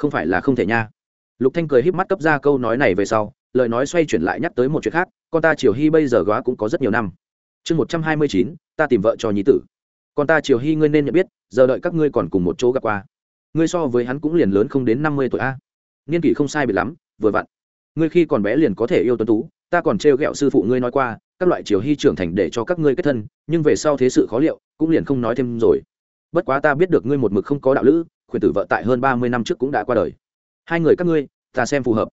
không phải là không thể nha. Lục thanh cười híp mắt cấp ra câu nói này về sau, lời nói xoay chuyển lại nhắc tới một chuyện khác, con ta triều hy bây giờ góa cũng có rất nhiều năm. Chương một trăm hai mươi chín, ta tìm vợ cho nhí tử. Con ta triều hy ngươi nên nhận biết, giờ đợi các ngươi còn cùng một chỗ gặp qua. Ngươi so với hắn cũng liền lớn không đến năm mươi tuổi a. Niên kỷ không sai biệt lắm, vừa vặn. Ngươi khi còn bé liền có thể yêu tuấn tú, ta còn trêu ghẹo sư phụ ngươi nói qua, các loại triều hy trưởng thành để cho các ngươi kết thân, nhưng về sau thế sự khó liệu, cũng liền không nói thêm rồi. Bất quá ta biết được ngươi một mực không có đạo lữ khuyển tử vợ tại hơn ba mươi năm trước cũng đã qua đời. Hai người các ngươi, ta xem phù hợp.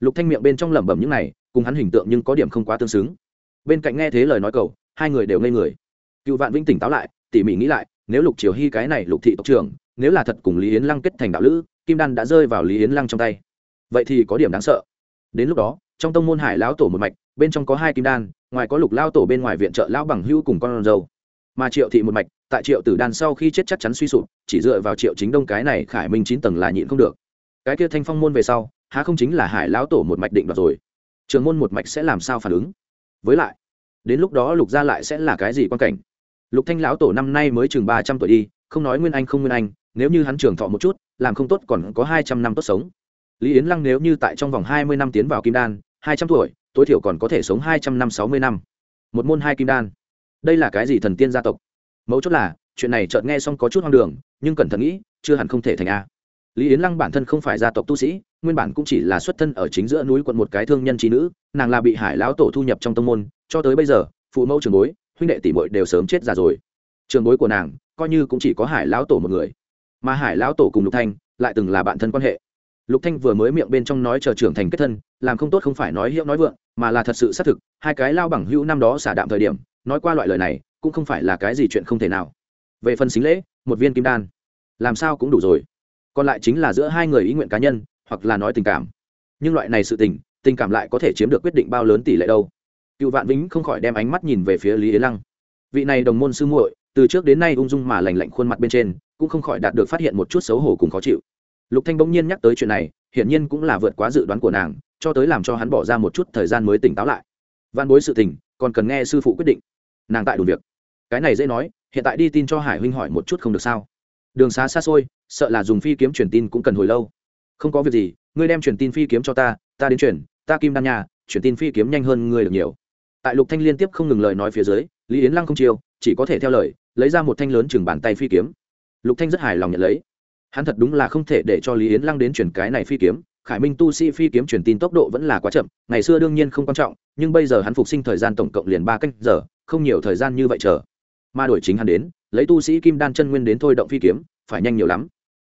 Lục thanh miệng bên trong lẩm bẩm những này, cùng hắn hình tượng nhưng có điểm không quá tương xứng. Bên cạnh nghe thế lời nói cầu, hai người đều ngây người. Cựu vạn vĩnh tỉnh táo lại, tỉ mỉ nghĩ lại, nếu lục triều hy cái này lục thị tộc trưởng, nếu là thật cùng lý yến lăng kết thành đạo lữ, kim đan đã rơi vào lý yến lăng trong tay. Vậy thì có điểm đáng sợ. Đến lúc đó, trong tông môn hải lão tổ một mạch, bên trong có hai kim đan, ngoài có lục lao tổ bên ngoài viện trợ lão bằng hưu cùng con râu mà triệu thị một mạch tại triệu tử đan sau khi chết chắc chắn suy sụp, chỉ dựa vào triệu chính đông cái này khải minh chín tầng là nhịn không được. Cái kia thanh phong môn về sau, há không chính là hải lão tổ một mạch định đoạt rồi. Trường môn một mạch sẽ làm sao phản ứng? Với lại, đến lúc đó lục gia lại sẽ là cái gì quan cảnh? Lục thanh lão tổ năm nay mới chừng ba trăm tuổi đi, không nói nguyên anh không nguyên anh, nếu như hắn trường thọ một chút, làm không tốt còn có hai trăm năm tốt sống. Lý yến lăng nếu như tại trong vòng hai mươi năm tiến vào kim đan, hai trăm tuổi, tối thiểu còn có thể sống hai trăm năm, sáu mươi năm. Một môn hai kim đan. Đây là cái gì thần tiên gia tộc? Mấu chốt là, chuyện này chợt nghe xong có chút hoang đường, nhưng cẩn thận nghĩ, chưa hẳn không thể thành a. Lý yến lăng bản thân không phải gia tộc tu sĩ, nguyên bản cũng chỉ là xuất thân ở chính giữa núi quận một cái thương nhân trí nữ, nàng là bị hải lão tổ thu nhập trong tông môn, cho tới bây giờ, phụ mẫu trường bối, huynh đệ tỷ muội đều sớm chết già rồi. Trường bối của nàng, coi như cũng chỉ có hải lão tổ một người. Mà hải lão tổ cùng lục thanh, lại từng là bạn thân quan hệ. Lục thanh vừa mới miệng bên trong nói chờ trưởng thành kết thân, làm không tốt không phải nói hiệu nói vượng, mà là thật sự xác thực, hai cái lao bằng hữu năm đó xả đạm thời điểm, nói qua loại lời này cũng không phải là cái gì chuyện không thể nào. Về phần xính lễ, một viên kim đan. Làm sao cũng đủ rồi. Còn lại chính là giữa hai người ý nguyện cá nhân, hoặc là nói tình cảm. Nhưng loại này sự tình tình cảm lại có thể chiếm được quyết định bao lớn tỷ lệ đâu. Cựu vạn vĩnh không khỏi đem ánh mắt nhìn về phía lý yến lăng. Vị này đồng môn sư muội, từ trước đến nay ung dung mà lành lạnh khuôn mặt bên trên, cũng không khỏi đạt được phát hiện một chút xấu hổ cùng khó chịu. Lục thanh bỗng nhiên nhắc tới chuyện này, hiển nhiên cũng là vượt quá dự đoán của nàng, cho tới làm cho hắn bỏ ra một chút thời gian mới tỉnh táo lại. Văn bối sự tình, còn cần nghe sư phụ quyết định. Nàng tại đủ việc cái này dễ nói, hiện tại đi tin cho hải huynh hỏi một chút không được sao? Đường xá xa xôi, sợ là dùng phi kiếm truyền tin cũng cần hồi lâu. Không có việc gì, ngươi đem truyền tin phi kiếm cho ta ta đến truyền ta kim đan nhà, truyền tin phi kiếm nhanh hơn ngươi được nhiều. Tại lục thanh liên tiếp không ngừng lời nói phía dưới, lý yến lăng không chiêu, chỉ có thể theo lời, lấy ra một thanh lớn chừng bàn tay phi kiếm. Lục thanh rất hài lòng nhận lấy. Hắn thật đúng là không thể để cho lý yến lăng đến chuyển cái này phi kiếm. Khải minh tu sĩ phi kiếm truyền tin tốc độ vẫn là quá chậm, ngày xưa đương nhiên không quan trọng, nhưng bây giờ hắn phục sinh thời gian tổng cộng liền ba canh giờ, không nhiều thời gian như vậy chờ mà đổi chính hắn đến, lấy tu sĩ kim đan chân nguyên đến thôi động phi kiếm, phải nhanh nhiều lắm.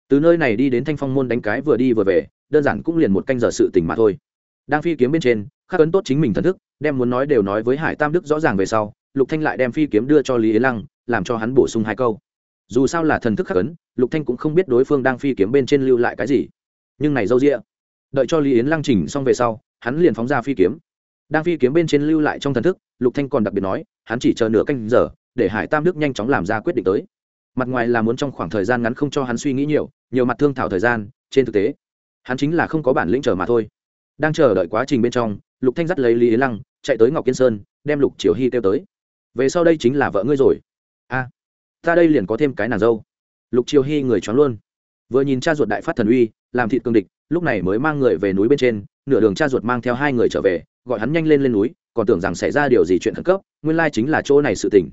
Từ nơi này đi đến thanh phong môn đánh cái vừa đi vừa về, đơn giản cũng liền một canh giờ sự tình mà thôi. Đang phi kiếm bên trên, khắc ấn tốt chính mình thần thức, đem muốn nói đều nói với hải tam đức rõ ràng về sau, lục thanh lại đem phi kiếm đưa cho lý yến lăng, làm cho hắn bổ sung hai câu. Dù sao là thần thức khắc ấn, lục thanh cũng không biết đối phương đang phi kiếm bên trên lưu lại cái gì. Nhưng này dâu dịa. Đợi cho lý yến lăng chỉnh xong về sau, hắn liền phóng ra phi kiếm. Đang phi kiếm bên trên lưu lại trong thần thức, lục thanh còn đặc biệt nói, hắn chỉ chờ nửa canh giờ để hải tam đức nhanh chóng làm ra quyết định tới. Mặt ngoài là muốn trong khoảng thời gian ngắn không cho hắn suy nghĩ nhiều nhiều mặt thương thảo thời gian, trên thực tế, hắn chính là không có bản lĩnh chờ mà thôi. Đang chờ đợi quá trình bên trong, lục thanh dắt lấy lý yến lăng, chạy tới ngọc kiên sơn, đem lục triều hy kêu tới. Về sau đây chính là vợ ngươi rồi. A, ta đây liền có thêm cái nàng dâu. Lục triều hy người choáng luôn. Vừa nhìn cha ruột đại phát thần uy, làm thịt cương địch, lúc này mới mang người về núi bên trên, nửa đường cha ruột mang theo hai người trở về, gọi hắn nhanh lên lên núi, còn tưởng rằng xảy ra điều gì chuyện khẩn cấp, nguyên lai chính là chỗ này sự tình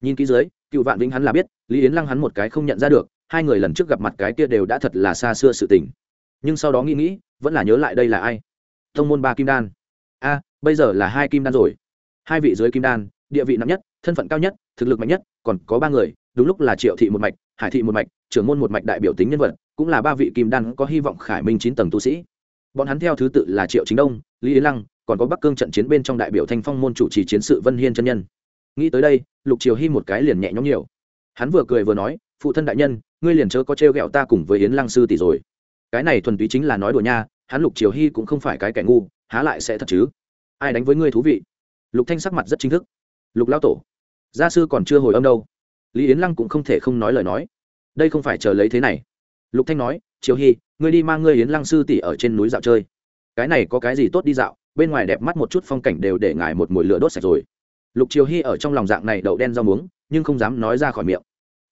nhìn kỹ dưới, cựu vạn vĩnh hắn là biết, lý yến lăng hắn một cái không nhận ra được, hai người lần trước gặp mặt cái kia đều đã thật là xa xưa sự tình. Nhưng sau đó nghĩ nghĩ, vẫn là nhớ lại đây là ai? Thông môn ba kim đan. A, bây giờ là hai kim đan rồi. Hai vị dưới kim đan, địa vị nặng nhất, thân phận cao nhất, thực lực mạnh nhất, còn có ba người, đúng lúc là triệu thị một mạch, hải thị một mạch, trưởng môn một mạch đại biểu tính nhân vật, cũng là ba vị kim đan có hy vọng khải minh chín tầng tu sĩ. Bọn hắn theo thứ tự là triệu chính đông, lý yến lăng, còn có bắc cương trận chiến bên trong đại biểu thanh phong môn chủ trì chiến sự vân hiên chân nhân nghĩ tới đây, lục triều hy một cái liền nhẹ nhõm nhiều. Hắn vừa cười vừa nói, phụ thân đại nhân, ngươi liền chớ có trêu ghẹo ta cùng với yến lăng sư tỷ rồi. Cái này thuần túy chính là nói đùa nha, hắn lục triều hy cũng không phải cái kẻ ngu, há lại sẽ thật chứ? Ai đánh với ngươi thú vị? Lục thanh sắc mặt rất chính thức. Lục lão tổ, gia sư còn chưa hồi âm đâu. Lý yến lăng cũng không thể không nói lời nói. Đây không phải chờ lấy thế này. Lục thanh nói, triều hy ngươi đi mang ngươi yến lăng sư tỷ ở trên núi dạo chơi. Cái này có cái gì tốt đi dạo, bên ngoài đẹp mắt một chút phong cảnh đều để ngài một mùi lửa đốt sạch rồi lục triều hy ở trong lòng dạng này đậu đen rau muống, nhưng không dám nói ra khỏi miệng.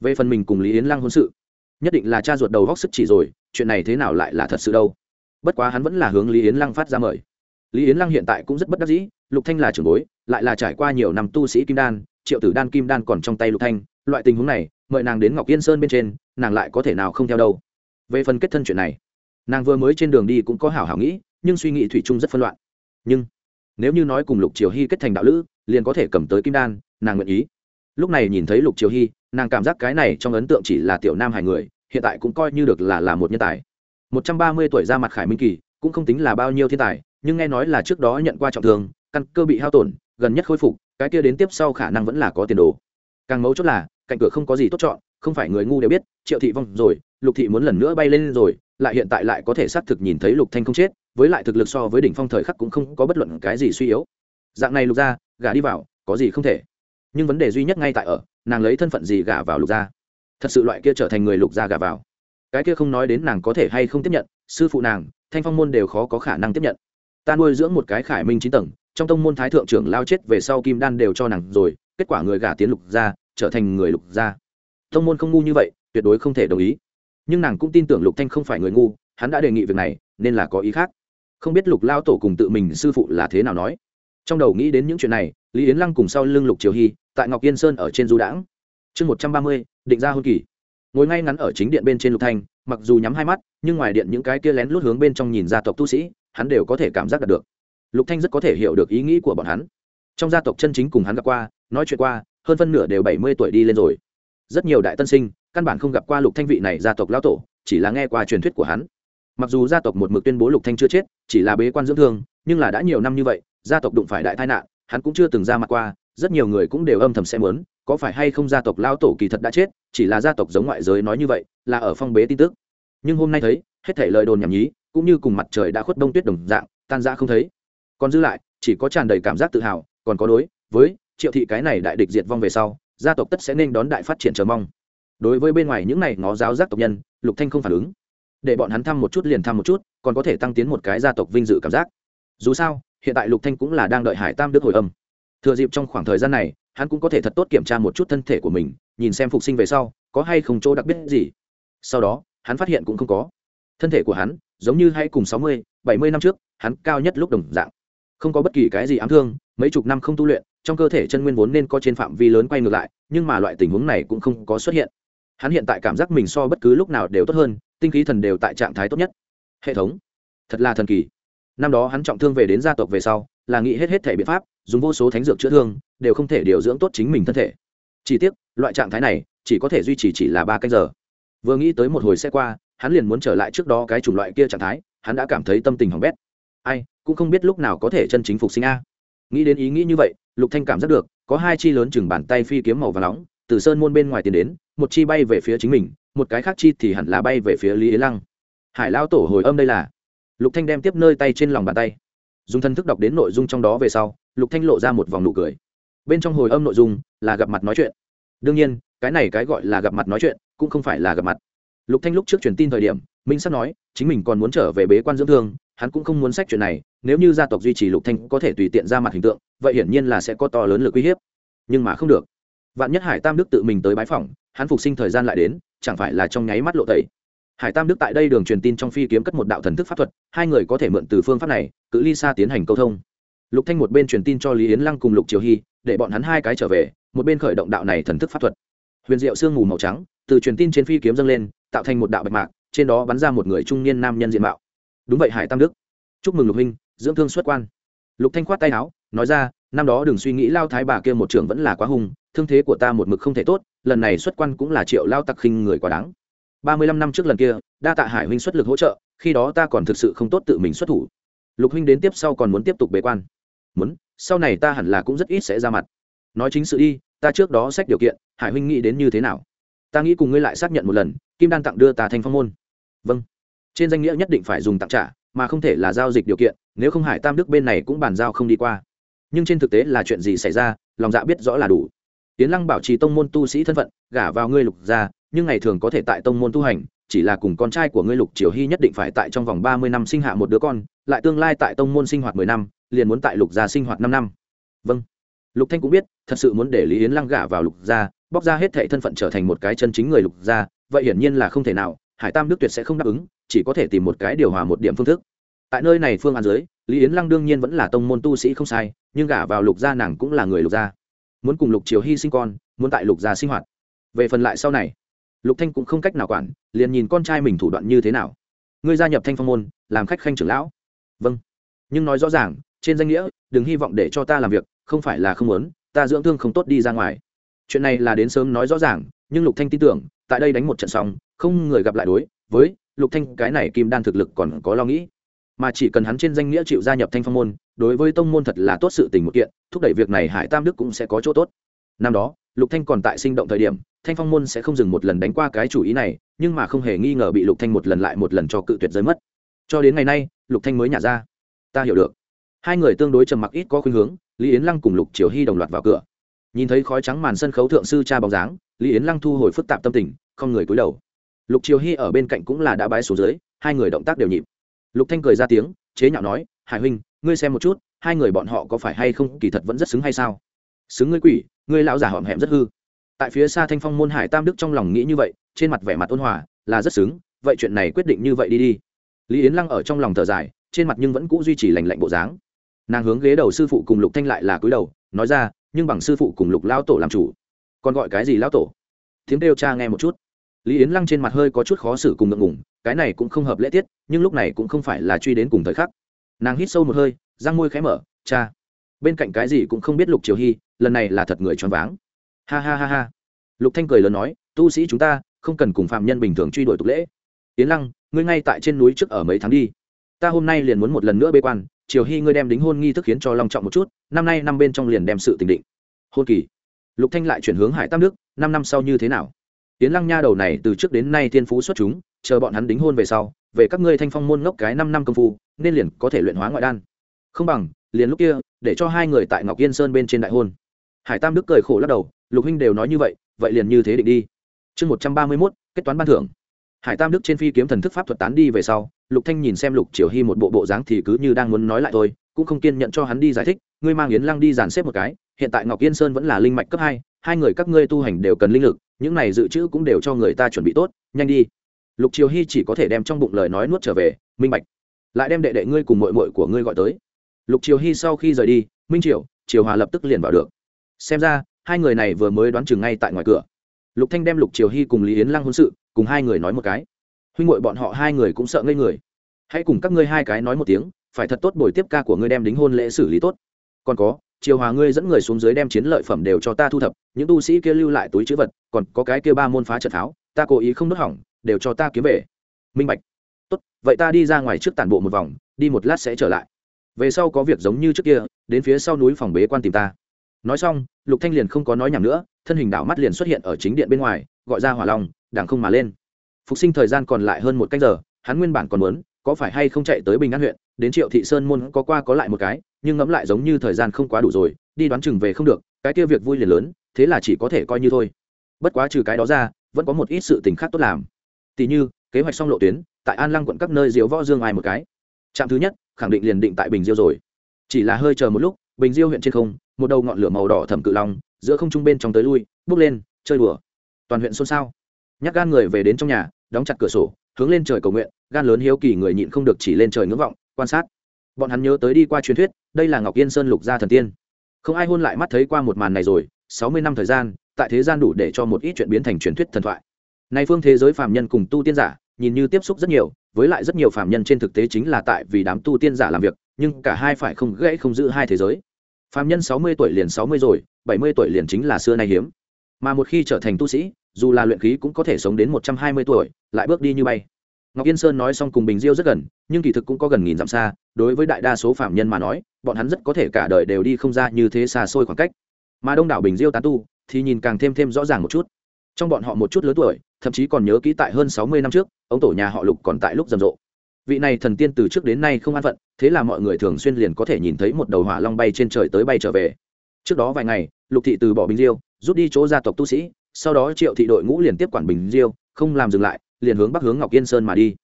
Về phần mình cùng lý yến lăng hôn sự, nhất định là cha ruột đầu góc sức chỉ rồi, chuyện này thế nào lại là thật sự đâu? Bất quá hắn vẫn là hướng lý yến lăng phát ra mời. Lý yến lăng hiện tại cũng rất bất đắc dĩ, lục thanh là trưởng bối, lại là trải qua nhiều năm tu sĩ kim đan, triệu tử đan kim đan còn trong tay lục thanh, loại tình huống này, mời nàng đến ngọc yên sơn bên trên, nàng lại có thể nào không theo đâu? Về phần kết thân chuyện này, nàng vừa mới trên đường đi cũng có hảo hảo nghĩ, nhưng suy nghĩ thủy chung rất phân loạn. Nhưng nếu như nói cùng lục triều hy kết thành đạo lữ, liền có thể cầm tới kim đan, nàng nguyện ý. Lúc này nhìn thấy lục triều hy, nàng cảm giác cái này trong ấn tượng chỉ là tiểu nam hải người, hiện tại cũng coi như được là là một nhân tài. Một trăm ba mươi tuổi ra mặt khải minh kỳ, cũng không tính là bao nhiêu thiên tài, nhưng nghe nói là trước đó nhận qua trọng thương, căn cơ bị hao tổn, gần nhất khôi phục, cái kia đến tiếp sau khả năng vẫn là có tiền đồ. Càng mấu chốt là, cạnh cửa không có gì tốt chọn, không phải người ngu đều biết, triệu thị vong rồi, lục thị muốn lần nữa bay lên rồi, lại hiện tại lại có thể xác thực nhìn thấy lục thanh không chết với lại thực lực so với đỉnh phong thời khắc cũng không có bất luận cái gì suy yếu. Dạng này lục gia, gả đi vào, có gì không thể. Nhưng vấn đề duy nhất ngay tại ở, nàng lấy thân phận gì gả vào lục gia? Thật sự loại kia trở thành người lục gia gả vào. Cái kia không nói đến nàng có thể hay không tiếp nhận, sư phụ nàng, thanh phong môn đều khó có khả năng tiếp nhận. Ta nuôi dưỡng một cái khải minh chín tầng, trong tông môn thái thượng trưởng lao chết về sau kim đan đều cho nàng rồi, kết quả người gả tiến lục gia, trở thành người lục gia. Tông môn không ngu như vậy, tuyệt đối không thể đồng ý. Nhưng nàng cũng tin tưởng lục thanh không phải người ngu, hắn đã đề nghị việc này, nên là có ý khác không biết lục lao tổ cùng tự mình sư phụ là thế nào nói. Trong đầu nghĩ đến những chuyện này, lý yến lăng cùng sau lưng lục triều hy, tại ngọc yên sơn ở trên du đãng. Chương một trăm ba mươi, định ra hôn kỳ. Ngồi ngay ngắn ở chính điện bên trên lục thanh, mặc dù nhắm hai mắt, nhưng ngoài điện những cái kia lén lút hướng bên trong nhìn gia tộc tu sĩ, hắn đều có thể cảm giác được. Lục thanh rất có thể hiểu được ý nghĩ của bọn hắn. Trong gia tộc chân chính cùng hắn gặp qua, nói chuyện qua, hơn phân nửa đều bảy mươi tuổi đi lên rồi. Rất nhiều đại tân sinh, căn bản không gặp qua lục thanh vị này gia tộc lão tổ, chỉ là nghe qua truyền thuyết của hắn mặc dù gia tộc một mực tuyên bố lục thanh chưa chết, chỉ là bế quan dưỡng thương, nhưng là đã nhiều năm như vậy, gia tộc đụng phải đại tai nạn, hắn cũng chưa từng ra mặt qua, rất nhiều người cũng đều âm thầm xem muốn, có phải hay không gia tộc lao tổ kỳ thật đã chết, chỉ là gia tộc giống ngoại giới nói như vậy, là ở phong bế tin tức. Nhưng hôm nay thấy, hết thảy lời đồn nhảm nhí, cũng như cùng mặt trời đã khuất đông tuyết đồng dạng, tan ra không thấy. Còn dư lại, chỉ có tràn đầy cảm giác tự hào, còn có đối với triệu thị cái này đại địch diệt vong về sau, gia tộc tất sẽ nên đón đại phát triển chờ mong. Đối với bên ngoài những này ngó giáo giác tộc nhân, lục thanh không phản ứng để bọn hắn thăm một chút liền thăm một chút còn có thể tăng tiến một cái gia tộc vinh dự cảm giác. Dù sao hiện tại lục thanh cũng là đang đợi hải tam đức hồi âm. Thừa dịp trong khoảng thời gian này hắn cũng có thể thật tốt kiểm tra một chút thân thể của mình nhìn xem phục sinh về sau có hay không chỗ đặc biệt gì. Sau đó hắn phát hiện cũng không có. Thân thể của hắn giống như hay cùng sáu mươi, bảy mươi năm trước hắn cao nhất lúc đồng dạng. Không có bất kỳ cái gì ám thương mấy chục năm không tu luyện trong cơ thể chân nguyên vốn nên có trên phạm vi lớn quay ngược lại nhưng mà loại tình huống này cũng không có xuất hiện. Hắn hiện tại cảm giác mình so bất cứ lúc nào đều tốt hơn tinh khí thần đều tại trạng thái tốt nhất. Hệ thống. Thật là thần kỳ. Năm đó hắn trọng thương về đến gia tộc về sau, là nghĩ hết hết thể biện pháp, dùng vô số thánh dược chữa thương, đều không thể điều dưỡng tốt chính mình thân thể. Chỉ tiếc, loại trạng thái này chỉ có thể duy trì chỉ là ba canh giờ. Vừa nghĩ tới một hồi xe qua, hắn liền muốn trở lại trước đó cái chủng loại kia trạng thái, hắn đã cảm thấy tâm tình hỏng bét. Ai, cũng không biết lúc nào có thể chân chính phục sinh a. Nghĩ đến ý nghĩ như vậy, lục thanh cảm giác được, có hai chi lớn chừng bàn tay phi kiếm màu và nóng, từ sơn môn bên ngoài tiến đến, một chi bay về phía chính mình một cái khác chi thì hẳn là bay về phía lý yến lăng. Hải lao tổ hồi âm đây là, lục thanh đem tiếp nơi tay trên lòng bàn tay. Dùng thân thức đọc đến nội dung trong đó về sau, lục thanh lộ ra một vòng nụ cười. Bên trong hồi âm nội dung là gặp mặt nói chuyện. Đương nhiên, cái này cái gọi là gặp mặt nói chuyện cũng không phải là gặp mặt. Lục thanh lúc trước truyền tin thời điểm, minh sắp nói, chính mình còn muốn trở về bế quan dưỡng thương, hắn cũng không muốn sách chuyện này, nếu như gia tộc duy trì lục thanh có thể tùy tiện ra mặt hình tượng, vậy hiển nhiên là sẽ có to lớn lực uy hiếp. Nhưng mà không được. Vạn nhất hải tam đức tự mình tới bái phỏng, hắn phục sinh thời gian lại đến chẳng phải là trong nháy mắt lộ tẩy. Hải tam đức tại đây đường truyền tin trong phi kiếm cất một đạo thần thức pháp thuật, hai người có thể mượn từ phương pháp này, cự ly xa tiến hành câu thông. Lục thanh một bên truyền tin cho lý yến lăng cùng lục triều hy, để bọn hắn hai cái trở về, một bên khởi động đạo này thần thức pháp thuật. Huyền diệu sương mù màu trắng, từ truyền tin trên phi kiếm dâng lên, tạo thành một đạo bạch mạc, trên đó bắn ra một người trung niên nam nhân diện mạo. Đúng vậy hải tam đức. Chúc mừng lục huynh, dưỡng thương xuất quan. Lục thanh khoát tay áo, nói ra, năm đó đừng suy nghĩ lao thái bà kia một trưởng vẫn là quá hung, thương thế của ta một mực không thể tốt lần này xuất quan cũng là triệu lao tặc khinh người quá đáng. Ba mươi lăm năm trước lần kia, đa tạ hải huynh xuất lực hỗ trợ, khi đó ta còn thực sự không tốt tự mình xuất thủ. Lục huynh đến tiếp sau còn muốn tiếp tục bế quan. Muốn, sau này ta hẳn là cũng rất ít sẽ ra mặt. Nói chính sự đi, ta trước đó xét điều kiện, hải huynh nghĩ đến như thế nào? Ta nghĩ cùng ngươi lại xác nhận một lần, kim đan tặng đưa ta thành phong môn. Vâng. Trên danh nghĩa nhất định phải dùng tặng trả, mà không thể là giao dịch điều kiện, nếu không hải tam đức bên này cũng bàn giao không đi qua. Nhưng trên thực tế là chuyện gì xảy ra, lòng dạ biết rõ là đủ tiến lăng bảo trì tông môn tu sĩ thân phận, gả vào ngươi lục gia, nhưng ngày thường có thể tại tông môn tu hành, chỉ là cùng con trai của ngươi lục triều hy nhất định phải tại trong vòng ba mươi năm sinh hạ một đứa con, lại tương lai tại tông môn sinh hoạt mười năm, liền muốn tại lục gia sinh hoạt năm năm. Vâng. Lục thanh cũng biết, thật sự muốn để lý yến lăng gả vào lục gia, bóc ra hết thệ thân phận trở thành một cái chân chính người lục gia, vậy hiển nhiên là không thể nào, hải tam đức tuyệt sẽ không đáp ứng, chỉ có thể tìm một cái điều hòa một điểm phương thức. Tại nơi này phương án dưới, lý yến lăng đương nhiên vẫn là tông môn tu sĩ không sai, nhưng gả vào lục gia nàng cũng là người lục gia muốn cùng lục triều hy sinh con, muốn tại lục gia sinh hoạt. Về phần lại sau này, lục thanh cũng không cách nào quản, liền nhìn con trai mình thủ đoạn như thế nào. Ngươi gia nhập thanh phong môn, làm khách khanh trưởng lão. Vâng. Nhưng nói rõ ràng, trên danh nghĩa, đừng hy vọng để cho ta làm việc, không phải là không muốn, ta dưỡng thương không tốt đi ra ngoài. Chuyện này là đến sớm nói rõ ràng, nhưng lục thanh tin tưởng, tại đây đánh một trận xong, không người gặp lại đối, với lục thanh cái này kim đan thực lực còn có lo nghĩ. Mà chỉ cần hắn trên danh nghĩa chịu gia nhập thanh phong môn đối với tông môn thật là tốt sự tình một kiện, thúc đẩy việc này hải tam đức cũng sẽ có chỗ tốt. Năm đó, lục thanh còn tại sinh động thời điểm, thanh phong môn sẽ không dừng một lần đánh qua cái chủ ý này, nhưng mà không hề nghi ngờ bị lục thanh một lần lại một lần cho cự tuyệt rơi mất. Cho đến ngày nay, lục thanh mới nhả ra. Ta hiểu được. Hai người tương đối trầm mặc ít có khuynh hướng, lý yến lăng cùng lục triều hy đồng loạt vào cửa. Nhìn thấy khói trắng màn sân khấu thượng sư cha bóng dáng, lý yến lăng thu hồi phức tạp tâm tình, không người cúi đầu. Lục triều hy ở bên cạnh cũng là đã bái xuống dưới, hai người động tác đều nhịp. Lục thanh cười ra tiếng, chế nhạo nói, hải huynh ngươi xem một chút, hai người bọn họ có phải hay không, kỳ thật vẫn rất xứng hay sao? Xứng ngươi quỷ, ngươi lão giả hỏm hẹm rất hư. Tại phía xa thanh phong môn hải tam đức trong lòng nghĩ như vậy, trên mặt vẻ mặt ôn hòa, là rất xứng, vậy chuyện này quyết định như vậy đi đi. Lý yến lăng ở trong lòng thở dài, trên mặt nhưng vẫn cũ duy trì lành lạnh bộ dáng. Nàng hướng ghế đầu sư phụ cùng lục thanh lại là cúi đầu, nói ra, nhưng bằng sư phụ cùng lục lao tổ làm chủ, còn gọi cái gì lao tổ? Tiếng kêu cha nghe một chút. Lý yến lăng trên mặt hơi có chút khó xử cùng ngượng ngủng cái này cũng không hợp lễ tiết, nhưng lúc này cũng không phải là truy đến cùng thời khắc nàng hít sâu một hơi, răng môi khẽ mở, cha, bên cạnh cái gì cũng không biết lục triều hy, lần này là thật người choáng váng. Ha ha ha ha. Lục thanh cười lớn nói, tu sĩ chúng ta, không cần cùng phạm nhân bình thường truy đuổi tục lễ. Yến lăng, ngươi ngay tại trên núi trước ở mấy tháng đi. Ta hôm nay liền muốn một lần nữa bê quan, triều hy ngươi đem đính hôn nghi thức khiến cho long trọng một chút, năm nay năm bên trong liền đem sự tình định. Hôn kỳ. Lục thanh lại chuyển hướng hải tam đức, năm năm sau như thế nào? Tiến lăng nha đầu này từ trước đến nay thiên phú xuất chúng, chờ bọn hắn đính hôn về sau về các ngươi thanh phong môn ngốc cái năm năm công phu, nên liền có thể luyện hóa ngoại đan. Không bằng, liền lúc kia, để cho hai người tại ngọc yên sơn bên trên đại hôn. Hải tam đức cười khổ lắc đầu, lục huynh đều nói như vậy vậy liền như thế định đi. Chương một trăm ba mươi mốt, kết toán ban thưởng. Hải tam đức trên phi kiếm thần thức pháp thuật tán đi về sau, lục thanh nhìn xem lục triều hy một bộ bộ dáng thì cứ như đang muốn nói lại thôi, cũng không kiên nhận cho hắn đi giải thích, ngươi mang yến lăng đi dàn xếp một cái, hiện tại ngọc yên sơn vẫn là linh mạch cấp hai hai người các ngươi tu hành đều cần linh lực, những này dự trữ cũng đều cho người ta chuẩn bị tốt, nhanh đi lục triều hy chỉ có thể đem trong bụng lời nói nuốt trở về, minh bạch, lại đem đệ đệ ngươi cùng mội mội của ngươi gọi tới. Lục triều hy sau khi rời đi, minh triều triều hòa lập tức liền vào được. Xem ra, hai người này vừa mới đoán chừng ngay tại ngoài cửa. Lục thanh đem lục triều hy cùng lý yến lăng hôn sự cùng hai người nói một cái. Huynh ngội bọn họ hai người cũng sợ ngây người. Hãy cùng các ngươi hai cái nói một tiếng, phải thật tốt buổi tiếp ca của ngươi đem đính hôn lễ xử lý tốt. Còn có, triều hòa ngươi dẫn người xuống dưới đem chiến lợi phẩm đều cho ta thu thập, những tu sĩ kia lưu lại túi chữ vật, còn có cái kia ba môn phá trận tháo ta cố ý không đốt hỏng đều cho ta kiếm về. Minh bạch. Tốt, vậy ta đi ra ngoài trước tản bộ một vòng, đi một lát sẽ trở lại. Về sau có việc giống như trước kia, đến phía sau núi phòng bế quan tìm ta. Nói xong, lục thanh liền không có nói nhảm nữa, thân hình đảo mắt liền xuất hiện ở chính điện bên ngoài, gọi ra hỏa long đảng không mà lên. Phục sinh thời gian còn lại hơn một canh giờ, hắn nguyên bản còn muốn, có phải hay không chạy tới bình an huyện, đến triệu thị sơn môn có qua có lại một cái, nhưng ngẫm lại giống như thời gian không quá đủ rồi, đi đoán chừng về không được, cái kia việc vui liền lớn, thế là chỉ có thể coi như thôi. Bất quá trừ cái đó ra, vẫn có một ít sự tình khác tốt làm tỷ như, kế hoạch xong lộ tuyến, tại an lăng quận các nơi diếu võ dương ai một cái. Trạm thứ nhất, khẳng định liền định tại bình diêu rồi. Chỉ là hơi chờ một lúc, bình diêu huyện trên không, một đầu ngọn lửa màu đỏ thẩm cự long, giữa không trung bên trong tới lui, bước lên, chơi đùa. Toàn huyện xôn xao. Nhắc gan người về đến trong nhà, đóng chặt cửa sổ, hướng lên trời cầu nguyện, gan lớn hiếu kỳ người nhịn không được chỉ lên trời ngưỡng vọng, quan sát. Bọn hắn nhớ tới đi qua truyền thuyết, đây là ngọc yên sơn lục gia thần tiên. Không ai hôn lại mắt thấy qua một màn này rồi, sáu mươi năm thời gian, tại thế gian đủ để cho một ít chuyện biến thành truyền thuyết thần thoại nay phương thế giới phàm nhân cùng tu tiên giả, nhìn như tiếp xúc rất nhiều, với lại rất nhiều phàm nhân trên thực tế chính là tại vì đám tu tiên giả làm việc, nhưng cả hai phải không gãy không giữ hai thế giới. Phàm nhân sáu mươi tuổi liền sáu mươi rồi, bảy mươi tuổi liền chính là xưa nay hiếm. Mà một khi trở thành tu sĩ, dù là luyện khí cũng có thể sống đến một trăm hai mươi tuổi, lại bước đi như bay. Ngọc yên sơn nói xong cùng bình diêu rất gần, nhưng kỳ thực cũng có gần nghìn dặm xa, đối với đại đa số phạm nhân mà nói, bọn hắn rất có thể cả đời đều đi không ra như thế xa xôi khoảng cách. Mà đông đảo bình diêu tán tu, thì nhìn càng thêm thêm rõ ràng một chút trong bọn họ một chút lớn tuổi, thậm chí còn nhớ kỹ tại hơn sáu mươi năm trước, ông tổ nhà họ lục còn tại lúc rầm rộ. Vị này thần tiên từ trước đến nay không an phận, thế là mọi người thường xuyên liền có thể nhìn thấy một đầu hỏa long bay trên trời tới bay trở về. Trước đó vài ngày, lục thị từ bỏ bình diêu, rút đi chỗ gia tộc tu sĩ, sau đó triệu thị đội ngũ liền tiếp quản bình diêu, không làm dừng lại, liền hướng bắc hướng ngọc yên sơn mà đi.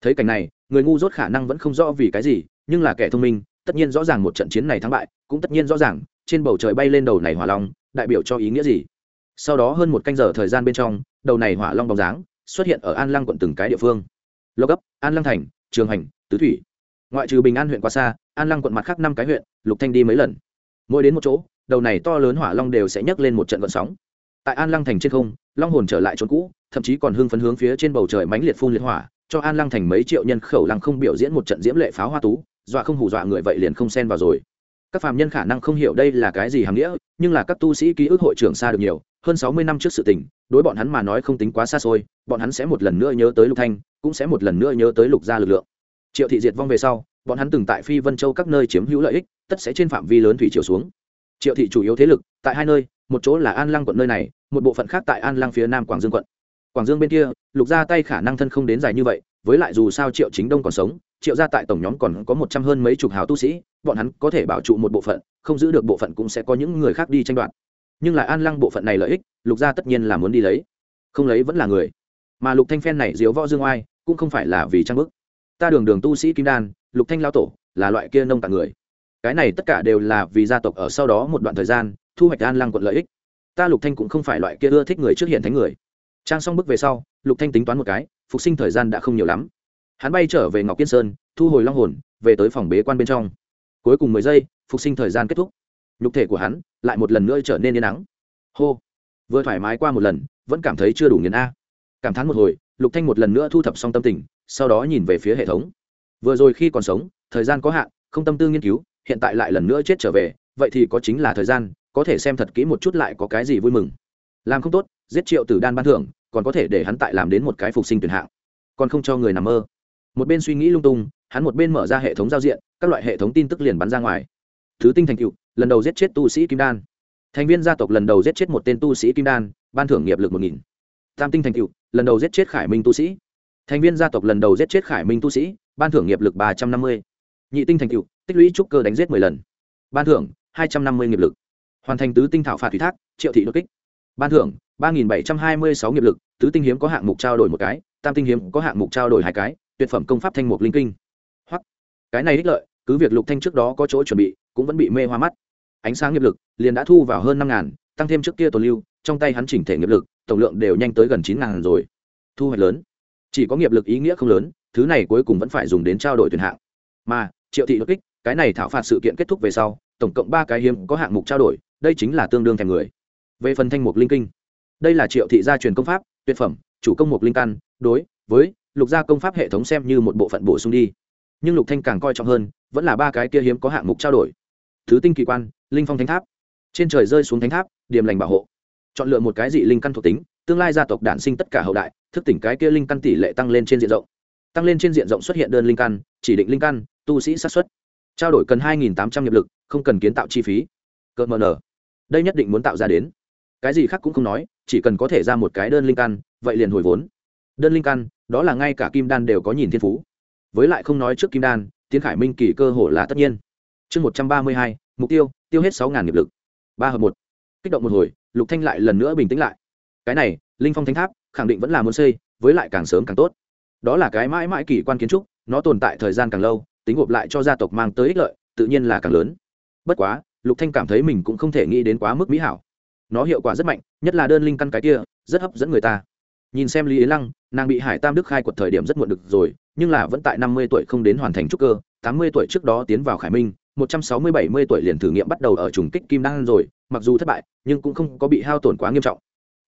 Thấy cảnh này, người ngu dốt khả năng vẫn không rõ vì cái gì, nhưng là kẻ thông minh, tất nhiên rõ ràng một trận chiến này thắng bại, cũng tất nhiên rõ ràng, trên bầu trời bay lên đầu này hỏa long, đại biểu cho ý nghĩa gì sau đó hơn một canh giờ thời gian bên trong, đầu này hỏa long bóng dáng xuất hiện ở an lăng quận từng cái địa phương. Lộc ấp, an lăng thành, trường hành, tứ thủy. Ngoại trừ bình an huyện quá xa, an lăng quận mặt khác năm cái huyện, lục thanh đi mấy lần. Mỗi đến một chỗ, đầu này to lớn hỏa long đều sẽ nhấc lên một trận vận sóng. Tại an lăng thành trên không, long hồn trở lại chỗ cũ, thậm chí còn hưng phấn hướng phía trên bầu trời mãnh liệt phun liệt hỏa, cho an lăng thành mấy triệu nhân khẩu lăng không biểu diễn một trận diễm lệ pháo hoa tú, dọa không hù dọa người vậy liền không xen vào rồi. Các phàm nhân khả năng không hiểu đây là cái gì hàm nghĩa, nhưng là các tu sĩ ký ức hội trưởng xa được nhiều hơn sáu mươi năm trước sự tình, đối bọn hắn mà nói không tính quá xa xôi, bọn hắn sẽ một lần nữa nhớ tới lục thanh, cũng sẽ một lần nữa nhớ tới lục gia lực lượng. Triệu thị diệt vong về sau, bọn hắn từng tại phi vân châu các nơi chiếm hữu lợi ích, tất sẽ trên phạm vi lớn thủy chiều xuống. Triệu thị chủ yếu thế lực, tại hai nơi, một chỗ là an lăng quận nơi này, một bộ phận khác tại an lăng phía nam quảng dương quận. Quảng dương bên kia, lục gia tay khả năng thân không đến dài như vậy, với lại dù sao triệu chính đông còn sống, triệu gia tại tổng nhóm còn có một trăm hơn mấy chục hào tu sĩ, bọn hắn có thể bảo trụ một bộ phận, không giữ được bộ phận cũng sẽ có những người khác đi tranh đoạt nhưng lại an lăng bộ phận này lợi ích, lục gia tất nhiên là muốn đi lấy. Không lấy vẫn là người. Mà lục thanh phen này diếu võ dương oai, cũng không phải là vì trang bức. Ta đường đường tu sĩ kim đan, lục thanh lao tổ, là loại kia nông tạng người. Cái này tất cả đều là vì gia tộc ở sau đó một đoạn thời gian, thu hoạch an lăng quận lợi ích. Ta lục thanh cũng không phải loại kia ưa thích người trước hiện thánh người. Trang xong bước về sau, lục thanh tính toán một cái, phục sinh thời gian đã không nhiều lắm. Hắn bay trở về ngọc kiên sơn, thu hồi long hồn, về tới phòng bế quan bên trong. Cuối cùng mười giây, phục sinh thời gian kết thúc nhục thể của hắn lại một lần nữa trở nên yên nắng hô, vừa thoải mái qua một lần, vẫn cảm thấy chưa đủ nghiền a. Cảm thán một hồi, lục thanh một lần nữa thu thập xong tâm tình, sau đó nhìn về phía hệ thống. Vừa rồi khi còn sống, thời gian có hạn, không tâm tư nghiên cứu, hiện tại lại lần nữa chết trở về, vậy thì có chính là thời gian, có thể xem thật kỹ một chút lại có cái gì vui mừng. Làm không tốt, giết triệu tử đan ban thưởng, còn có thể để hắn tại làm đến một cái phục sinh tuyển hạng. Còn không cho người nằm mơ. Một bên suy nghĩ lung tung, hắn một bên mở ra hệ thống giao diện, các loại hệ thống tin tức liền bắn ra ngoài. Thứ tinh thành cựu lần đầu giết chết tu sĩ kim đan. Thành viên gia tộc lần đầu giết chết một tên tu sĩ kim đan, ban thưởng nghiệp lực một nghìn. Tam tinh thành cựu lần đầu giết chết khải minh tu sĩ. Thành viên gia tộc lần đầu giết chết khải minh tu sĩ, ban thưởng nghiệp lực ba trăm năm mươi. Nhị tinh thành cựu tích lũy trúc cơ đánh giết mười lần. Ban thưởng, hai trăm năm mươi nghiệp lực. Hoàn thành tứ tinh thảo phạt thủy thác, triệu thị đột kích. Ban thưởng, ba nghìn bảy trăm hai mươi sáu nghiệp lực, tứ tinh hiếm có hạng mục trao đổi một cái, tam tinh hiếm có hạng mục trao đổi hai cái, tuyệt phẩm công pháp thanh mục linh kinh. Hoặc, cái này ích lợi, cứ việc lục thanh trước đó có chỗ chuẩn bị, cũng vẫn bị mê hoa mắt ánh sáng nghiệp lực liền đã thu vào hơn năm ngàn, tăng thêm trước kia tồn lưu, trong tay hắn chỉnh thể nghiệp lực, tổng lượng đều nhanh tới gần chín ngàn rồi. Thu hoạch lớn. Chỉ có nghiệp lực ý nghĩa không lớn, thứ này cuối cùng vẫn phải dùng đến trao đổi tuyển hạng. Mà, triệu thị đột kích, cái này thảo phạt sự kiện kết thúc về sau, tổng cộng ba cái hiếm có hạng mục trao đổi, đây chính là tương đương thèm người. Về phần thanh mục linh kinh, đây là triệu thị gia truyền công pháp, tuyệt phẩm, chủ công mục linh căn, đối với lục gia công pháp hệ thống xem như một bộ phận bổ sung đi. Nhưng lục thanh càng coi trọng hơn, vẫn là ba cái kia hiếm có hạng mục trao đổi thứ tinh kỳ quan, linh phong thánh tháp. Trên trời rơi xuống thánh tháp, điểm lành bảo hộ. Chọn lựa một cái dị linh căn thuộc tính, tương lai gia tộc đản sinh tất cả hậu đại, thức tỉnh cái kia linh căn tỷ lệ tăng lên trên diện rộng. Tăng lên trên diện rộng xuất hiện đơn linh căn, chỉ định linh căn, tu sĩ sát xuất trao đổi cần hai tám trăm n lực, không cần kiến tạo chi phí. Cỡ mờ nở. Đây nhất định muốn tạo ra đến. Cái gì khác cũng không nói, chỉ cần có thể ra một cái đơn linh căn, vậy liền hồi vốn. Đơn linh căn, đó là ngay cả kim đan đều có nhìn thiên phú. Với lại không nói trước kim đan, tiến khải minh kỳ cơ hồ là tất nhiên chương một trăm ba mươi hai, mục tiêu tiêu hết sáu ngàn nghiệp lực. Ba hợp một. Kích động một hồi, lục thanh lại lần nữa bình tĩnh lại. Cái này, linh phong thánh tháp, khẳng định vẫn là muốn xây, với lại càng sớm càng tốt. Đó là cái mãi mãi kỳ quan kiến trúc, nó tồn tại thời gian càng lâu, tính gộp lại cho gia tộc mang tới ích lợi, tự nhiên là càng lớn. Bất quá, lục thanh cảm thấy mình cũng không thể nghĩ đến quá mức mỹ hảo. Nó hiệu quả rất mạnh, nhất là đơn linh căn cái kia, rất hấp dẫn người ta. Nhìn xem lý yến lăng, nàng bị hải tam đức khai quật thời điểm rất muộn được rồi, nhưng là vẫn tại năm mươi tuổi không đến hoàn thành trúc cơ, tám mươi tuổi trước đó tiến vào khải minh một trăm sáu mươi bảy mươi tuổi liền thử nghiệm bắt đầu ở trùng kích kim đan rồi, mặc dù thất bại, nhưng cũng không có bị hao tổn quá nghiêm trọng.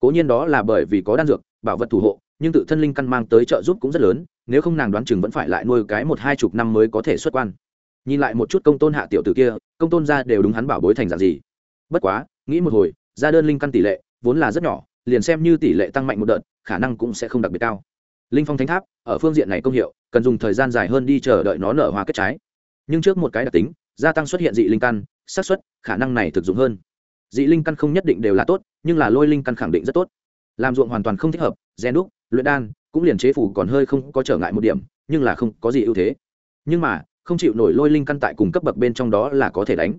Cố nhiên đó là bởi vì có đan dược, bảo vật thủ hộ, nhưng tự thân linh căn mang tới trợ giúp cũng rất lớn, nếu không nàng đoán chừng vẫn phải lại nuôi cái một hai chục năm mới có thể xuất quan. Nhìn lại một chút công tôn hạ tiểu tử kia, công tôn gia đều đúng hắn bảo bối thành dạng gì. Bất quá, nghĩ một hồi, ra đơn linh căn tỷ lệ vốn là rất nhỏ, liền xem như tỷ lệ tăng mạnh một đợt, khả năng cũng sẽ không đặc biệt cao. Linh phong thánh tháp, ở phương diện này công hiệu, cần dùng thời gian dài hơn đi chờ đợi nó nở hoa kết trái. Nhưng trước một cái đặc tính gia tăng xuất hiện dị linh căn, xác suất, khả năng này thực dụng hơn. Dị linh căn không nhất định đều là tốt, nhưng là lôi linh căn khẳng định rất tốt. Làm ruộng hoàn toàn không thích hợp, gen đúc, luyện đan, cũng liền chế phủ còn hơi không có trở ngại một điểm, nhưng là không có gì ưu thế. Nhưng mà, không chịu nổi lôi linh căn tại cùng cấp bậc bên trong đó là có thể đánh.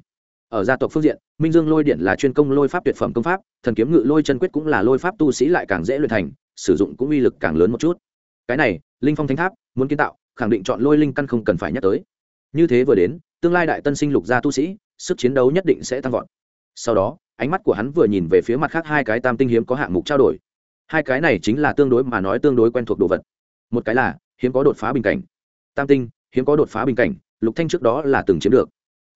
Ở gia tộc phương diện, minh dương lôi điện là chuyên công lôi pháp tuyệt phẩm công pháp, thần kiếm ngự lôi chân quyết cũng là lôi pháp tu sĩ lại càng dễ luyện thành, sử dụng cũng uy lực càng lớn một chút. Cái này, linh phong thánh tháp, muốn kiến tạo, khẳng định chọn lôi linh căn không cần phải nhắc tới. Như thế vừa đến tương lai đại tân sinh lục gia tu sĩ, sức chiến đấu nhất định sẽ tăng vọt. Sau đó, ánh mắt của hắn vừa nhìn về phía mặt khác hai cái tam tinh hiếm có hạng mục trao đổi. Hai cái này chính là tương đối mà nói tương đối quen thuộc đồ vật. Một cái là, hiếm có đột phá bình cảnh. Tam tinh, hiếm có đột phá bình cảnh, lục thanh trước đó là từng chiếm được.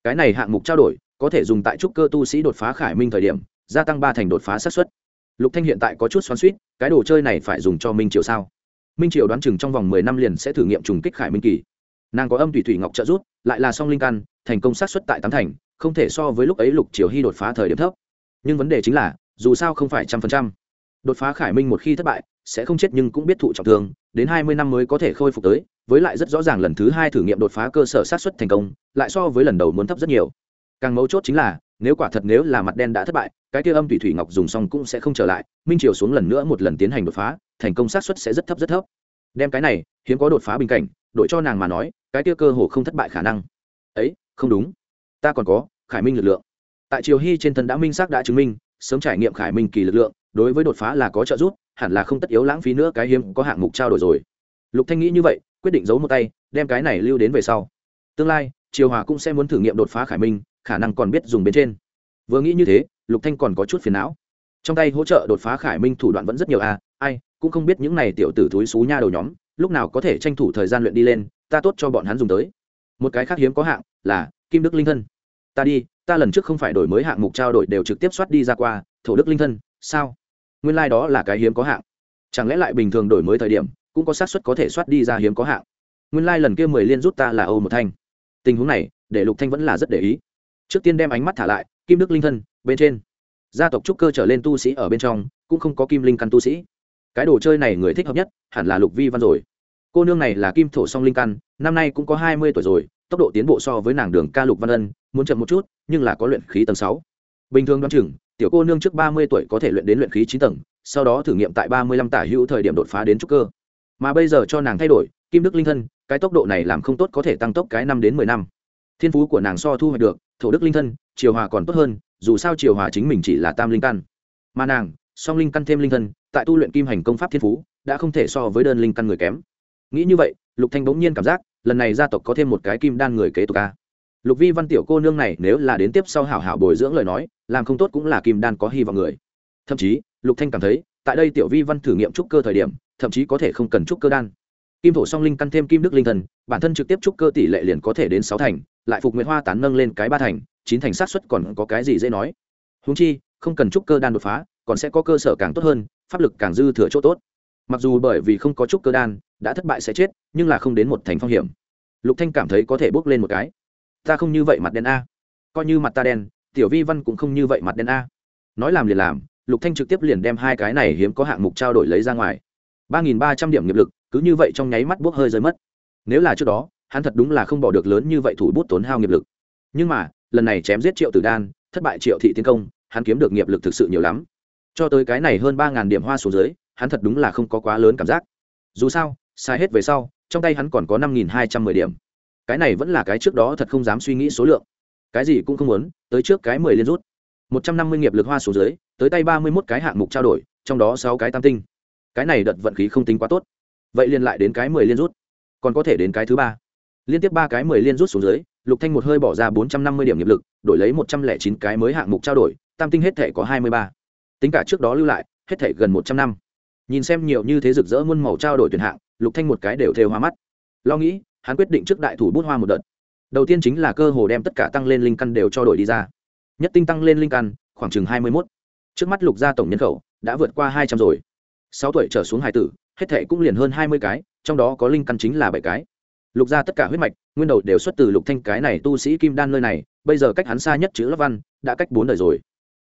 Cái này hạng mục trao đổi, có thể dùng tại trúc cơ tu sĩ đột phá khải minh thời điểm, gia tăng ba thành đột phá xác suất. Lục thanh hiện tại có chút xoắn xuýt, cái đồ chơi này phải dùng cho minh triều sao? Minh triều đoán chừng trong vòng mười năm liền sẽ thử nghiệm trùng kích khải minh kỳ nàng có âm thủy thủy ngọc trợ rút lại là song linh căn, thành công sát xuất tại tám thành, không thể so với lúc ấy lục triều hy đột phá thời điểm thấp. Nhưng vấn đề chính là, dù sao không phải trăm phần trăm. Đột phá khải minh một khi thất bại, sẽ không chết nhưng cũng biết thụ trọng thương, đến hai mươi năm mới có thể khôi phục tới, với lại rất rõ ràng lần thứ hai thử nghiệm đột phá cơ sở sát xuất thành công, lại so với lần đầu muốn thấp rất nhiều. Càng mấu chốt chính là, nếu quả thật nếu là mặt đen đã thất bại, cái kia âm thủy thủy ngọc dùng xong cũng sẽ không trở lại, minh triều xuống lần nữa một lần tiến hành đột phá, thành công sát xuất sẽ rất thấp rất thấp đem cái này, hiếm có đột phá bình cảnh, đổi cho nàng mà nói, cái kia cơ hồ không thất bại khả năng. Ấy, không đúng. Ta còn có, khải minh lực lượng. Tại triều hy trên thân đã minh xác đã chứng minh, sớm trải nghiệm khải minh kỳ lực lượng, đối với đột phá là có trợ giúp, hẳn là không tất yếu lãng phí nữa cái hiếm có hạng mục trao đổi rồi. Lục thanh nghĩ như vậy, quyết định giấu một tay, đem cái này lưu đến về sau. Tương lai, triều hòa cũng sẽ muốn thử nghiệm đột phá khải minh, khả năng còn biết dùng bên trên. Vừa nghĩ như thế, lục thanh còn có chút phiền não. Trong tay hỗ trợ đột phá khải minh thủ đoạn vẫn rất nhiều à ai cũng không biết những này tiểu tử túi xú nha đầu nhóm, lúc nào có thể tranh thủ thời gian luyện đi lên, ta tốt cho bọn hắn dùng tới. Một cái khác hiếm có hạng là kim đức linh thân. Ta đi, ta lần trước không phải đổi mới hạng mục trao đổi đều trực tiếp soát đi ra qua, thổ đức linh thân, sao? Nguyên lai、like、đó là cái hiếm có hạng. Chẳng lẽ lại bình thường đổi mới thời điểm, cũng có xác suất có thể soát đi ra hiếm có hạng? Nguyên lai、like、lần kia mười liên rút ta là âu một thanh. Tình huống này, để lục thanh vẫn là rất để ý. Trước tiên đem ánh mắt thả lại, kim đức linh thân, bên trên. Gia tộc trúc cơ trở lên tu sĩ ở bên trong, cũng không có kim linh căn tu sĩ cái đồ chơi này người thích hợp nhất hẳn là lục vi văn rồi. Cô nương này là kim thổ song linh căn, năm nay cũng có hai mươi tuổi rồi, tốc độ tiến bộ so với nàng đường ca lục văn ân, muốn chậm một chút, nhưng là có luyện khí tầng sáu. Bình thường đoán chừng, tiểu cô nương trước ba mươi tuổi có thể luyện đến luyện khí chín tầng, sau đó thử nghiệm tại ba mươi lăm tả hữu thời điểm đột phá đến trúc cơ. Mà bây giờ cho nàng thay đổi, kim đức linh thân, cái tốc độ này làm không tốt có thể tăng tốc cái năm đến mười năm. Thiên phú của nàng so thu hoạch được, thổ đức linh thân, triều hòa còn tốt hơn, dù sao triều hòa chính mình chỉ là tam linh căn. Mà nàng, song linh căn thêm linh thân tại tu luyện kim hành công pháp thiên phú, đã không thể so với đơn linh căn người kém. Nghĩ như vậy, lục thanh bỗng nhiên cảm giác, lần này gia tộc có thêm một cái kim đan người kế tục a. Lục vi văn tiểu cô nương này nếu là đến tiếp sau hảo hảo bồi dưỡng lời nói, làm không tốt cũng là kim đan có hy vọng người. Thậm chí, lục thanh cảm thấy, tại đây tiểu vi văn thử nghiệm trúc cơ thời điểm, thậm chí có thể không cần trúc cơ đan. Kim thổ song linh căn thêm kim đức linh thần, bản thân trực tiếp trúc cơ tỷ lệ liền có thể đến sáu thành, lại phục nguyện hoa tán nâng lên cái ba thành, chín thành sát xuất còn có cái gì dễ nói. Húng chi, không cần trúc cơ đan đột phá, còn sẽ có cơ sở càng tốt hơn pháp lực càng dư thừa chỗ tốt. Mặc dù bởi vì không có trúc cơ đan, đã thất bại sẽ chết, nhưng là không đến một thành phong hiểm. Lục thanh cảm thấy có thể bước lên một cái. Ta không như vậy mặt đen a. Coi như mặt ta đen, tiểu vi văn cũng không như vậy mặt đen a. Nói làm liền làm, lục thanh trực tiếp liền đem hai cái này hiếm có hạng mục trao đổi lấy ra ngoài. Ba nghìn ba trăm điểm nghiệp lực, cứ như vậy trong nháy mắt bốc hơi rơi mất. Nếu là trước đó, hắn thật đúng là không bỏ được lớn như vậy thủ bút tốn hao nghiệp lực. Nhưng mà, lần này chém giết triệu tử đan, thất bại triệu thị tiến công, hắn kiếm được nghiệp lực thực sự nhiều lắm cho tới cái này hơn ba ngàn điểm hoa xuống dưới, hắn thật đúng là không có quá lớn cảm giác. Dù sao sai hết về sau, trong tay hắn còn có năm nghìn hai trăm mười điểm. Cái này vẫn là cái trước đó thật không dám suy nghĩ số lượng. Cái gì cũng không muốn, tới trước cái mười liên rút. một trăm năm mươi nghiệp lực hoa xuống dưới, tới tay ba mươi mốt cái hạng mục trao đổi, trong đó sáu cái tam tinh. Cái này đợt vận khí không tính quá tốt. Vậy liền lại đến cái mười liên rút. Còn có thể đến cái thứ ba. Liên tiếp ba cái mười liên rút xuống dưới, lục thanh một hơi bỏ ra bốn trăm năm mươi điểm nghiệp lực, đổi lấy một trăm lẻ chín cái mới hạng mục trao đổi, tam tinh hết thể có hai mươi ba tính cả trước đó lưu lại, hết thể gần một trăm năm. Nhìn xem nhiều như thế rực rỡ muôn màu trao đổi tuyển hạng, lục thanh một cái đều thêu hoa mắt. Lo nghĩ, hắn quyết định trước đại thủ bút hoa một đợt. Đầu tiên chính là cơ hồ đem tất cả tăng lên linh căn đều cho đổi đi ra. Nhất tinh tăng lên linh căn, khoảng chừng hai mươi mốt. Trước mắt lục gia tổng nhân khẩu đã vượt qua hai trăm rồi. Sáu tuổi trở xuống hải tử, hết thệ cũng liền hơn hai mươi cái, trong đó có linh căn chính là bảy cái. Lục gia tất cả huyết mạch, nguyên đầu đều xuất từ lục thanh cái này tu sĩ kim đan nơi này, bây giờ cách hắn xa nhất chữ lớp văn, đã cách bốn đời rồi